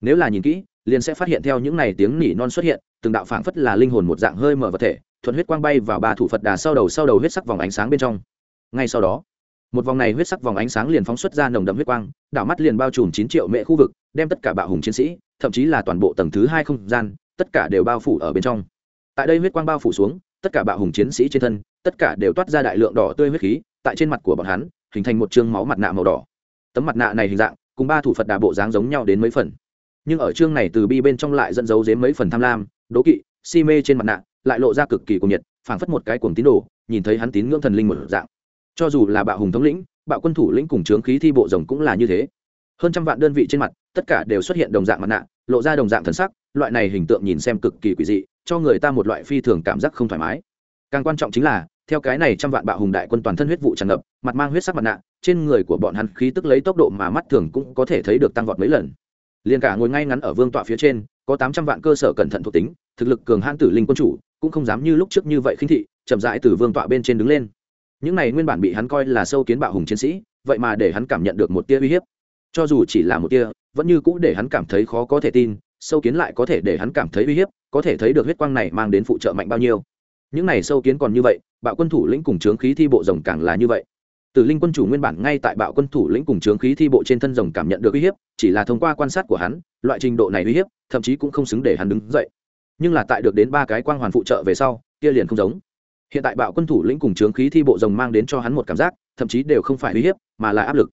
Nếu là nhìn kỹ liền sẽ phát hiện theo những này tiếng nỉ non xuất hiện, từng đạo phảng phất là linh hồn một dạng hơi mở vật thể, thuận huyết quang bay vào ba thủ phật đà sau đầu sau đầu huyết sắc vòng ánh sáng bên trong. Ngay sau đó, một vòng này huyết sắc vòng ánh sáng liền phóng xuất ra nồng đậm huyết quang đảo mắt liền bao trùm chín triệu mệ khu vực, đem tất cả bạo hùng chiến sĩ, thậm chí là toàn bộ tầng thứ hai không gian, tất cả đều bao phủ ở bên trong. Tại đây huyết quang bao phủ xuống, tất cả bạo hùng chiến sĩ trên thân, tất cả đều toát ra đại lượng đỏ tươi huyết khí, tại trên mặt của bọn hắn, hình thành một chương máu mặt nạ màu đỏ. Tấm mặt nạ này hình dạng, cùng ba thủ phật đà bộ dáng giống nhau đến mấy phần nhưng ở chương này từ bi bên trong lại dẫn dấu dếm mấy phần tham lam, đố kỵ, si mê trên mặt nạ, lại lộ ra cực kỳ cuồng nhiệt, phảng phất một cái cuồng tín đồ, nhìn thấy hắn tín ngưỡng thần linh một dạng. Cho dù là bạo hùng thống lĩnh, bạo quân thủ lĩnh cùng trướng khí thi bộ rồng cũng là như thế. Hơn trăm vạn đơn vị trên mặt, tất cả đều xuất hiện đồng dạng mặt nạ, lộ ra đồng dạng thần sắc, loại này hình tượng nhìn xem cực kỳ quỷ dị, cho người ta một loại phi thường cảm giác không thoải mái. Càng quan trọng chính là, theo cái này trăm vạn bạo hùng đại quân toàn thân huyết vụ tràn ngập, mặt mang huyết sắc mặt nạ, trên người của bọn hắn khí tức lấy tốc độ mà mắt thường cũng có thể thấy được tăng vọt mấy lần liền cả ngồi ngay ngắn ở vương tọa phía trên, có tám trăm vạn cơ sở cẩn thận thuộc tính, thực lực cường hãn tử linh quân chủ, cũng không dám như lúc trước như vậy khinh thị, chậm rãi từ vương tọa bên trên đứng lên. Những này nguyên bản bị hắn coi là sâu kiến bạo hùng chiến sĩ, vậy mà để hắn cảm nhận được một tia uy hiếp. Cho dù chỉ là một tia, vẫn như cũ để hắn cảm thấy khó có thể tin, sâu kiến lại có thể để hắn cảm thấy uy hiếp, có thể thấy được huyết quang này mang đến phụ trợ mạnh bao nhiêu. Những này sâu kiến còn như vậy, bạo quân thủ lĩnh cùng trướng khí thi bộ rồng càng là như vậy tử linh quân chủ nguyên bản ngay tại bạo quân thủ lĩnh cùng trướng khí thi bộ trên thân rồng cảm nhận được uy hiếp, chỉ là thông qua quan sát của hắn, loại trình độ này uy hiếp, thậm chí cũng không xứng để hắn đứng dậy. Nhưng là tại được đến ba cái quang hoàn phụ trợ về sau, kia liền không giống. Hiện tại bạo quân thủ lĩnh cùng trướng khí thi bộ rồng mang đến cho hắn một cảm giác, thậm chí đều không phải uy hiếp, mà là áp lực.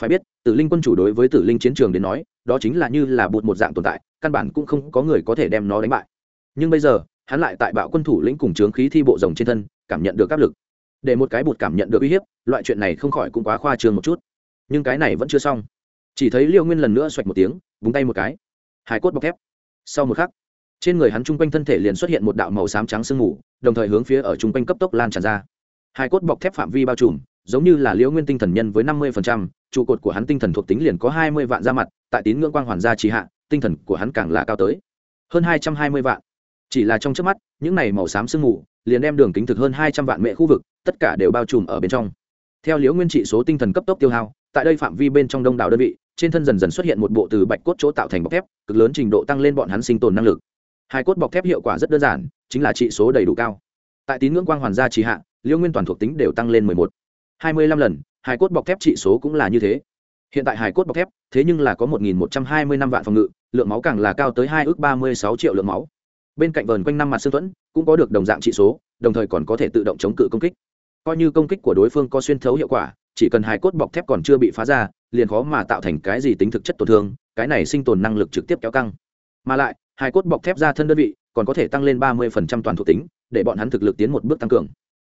Phải biết, tử linh quân chủ đối với tử linh chiến trường đến nói, đó chính là như là bột một dạng tồn tại, căn bản cũng không có người có thể đem nó đánh bại. Nhưng bây giờ, hắn lại tại bạo quân thủ lĩnh cùng trướng khí thi bộ rồng trên thân, cảm nhận được áp lực để một cái bụt cảm nhận được uy hiếp, loại chuyện này không khỏi cũng quá khoa trương một chút. Nhưng cái này vẫn chưa xong. Chỉ thấy liêu nguyên lần nữa xoạch một tiếng, búng tay một cái. Hải cốt bọc thép. Sau một khắc, trên người hắn chung quanh thân thể liền xuất hiện một đạo màu xám trắng sương mù, đồng thời hướng phía ở chung quanh cấp tốc lan tràn ra. Hải cốt bọc thép phạm vi bao trùm, giống như là liễu nguyên tinh thần nhân với năm mươi trụ cột của hắn tinh thần thuộc tính liền có hai mươi vạn ra mặt, tại tín ngưỡng quang hoàn gia trì hạ, tinh thần của hắn càng là cao tới hơn hai trăm hai mươi vạn. Chỉ là trong trước mắt, những này màu xám sương mù liền đem đường kính thực hơn hai trăm vạn mệ khu vực tất cả đều bao trùm ở bên trong. Theo liễu nguyên trị số tinh thần cấp tốc tiêu hao, tại đây phạm vi bên trong đông đảo đơn vị, trên thân dần dần xuất hiện một bộ từ bạch cốt chỗ tạo thành bọc thép, cực lớn trình độ tăng lên bọn hắn sinh tồn năng lực. Hai cốt bọc thép hiệu quả rất đơn giản, chính là trị số đầy đủ cao. Tại tín ngưỡng quang hoàn gia trì hạ, Liễu nguyên toàn thuộc tính đều tăng lên mười một. Hai mươi lăm lần, hai cốt bọc thép trị số cũng là như thế. Hiện tại hải cốt bọc thép, thế nhưng là có một nghìn một trăm hai mươi năm vạn phòng ngự, lượng máu càng là cao tới hai ước ba mươi sáu triệu lượng máu. Bên cạnh vờn quanh năm mặt xương thuẫn cũng có được đồng dạng trị số, đồng thời còn có thể tự động chống cự công kích coi như công kích của đối phương có xuyên thấu hiệu quả, chỉ cần hai cốt bọc thép còn chưa bị phá ra, liền khó mà tạo thành cái gì tính thực chất tổn thương, cái này sinh tồn năng lực trực tiếp kéo căng. Mà lại hai cốt bọc thép ra thân đơn vị, còn có thể tăng lên ba mươi phần trăm toàn thuộc tính, để bọn hắn thực lực tiến một bước tăng cường.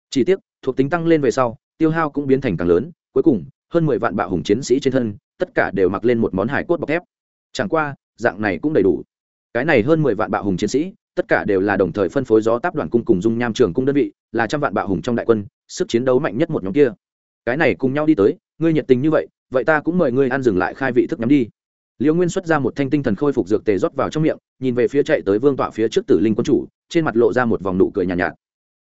Chỉ tiếc, thuộc tính tăng lên về sau, tiêu hao cũng biến thành càng lớn, cuối cùng, hơn mười vạn bạo hùng chiến sĩ trên thân, tất cả đều mặc lên một món hải cốt bọc thép. Chẳng qua, dạng này cũng đầy đủ. Cái này hơn mười vạn bạo hùng chiến sĩ tất cả đều là đồng thời phân phối gió táp đoàn cung cùng dung nham trường cung đơn vị là trăm vạn bạo hùng trong đại quân sức chiến đấu mạnh nhất một nhóm kia. Cái này cùng nhau đi tới ngươi nhiệt tình như vậy vậy ta cũng mời ngươi ăn dừng lại khai vị thức nhắm đi. Liễu nguyên xuất ra một thanh tinh thần khôi phục dược tề rót vào trong miệng nhìn về phía chạy tới vương tọa phía trước tử linh quân chủ trên mặt lộ ra một vòng nụ cười nhàn nhạt, nhạt.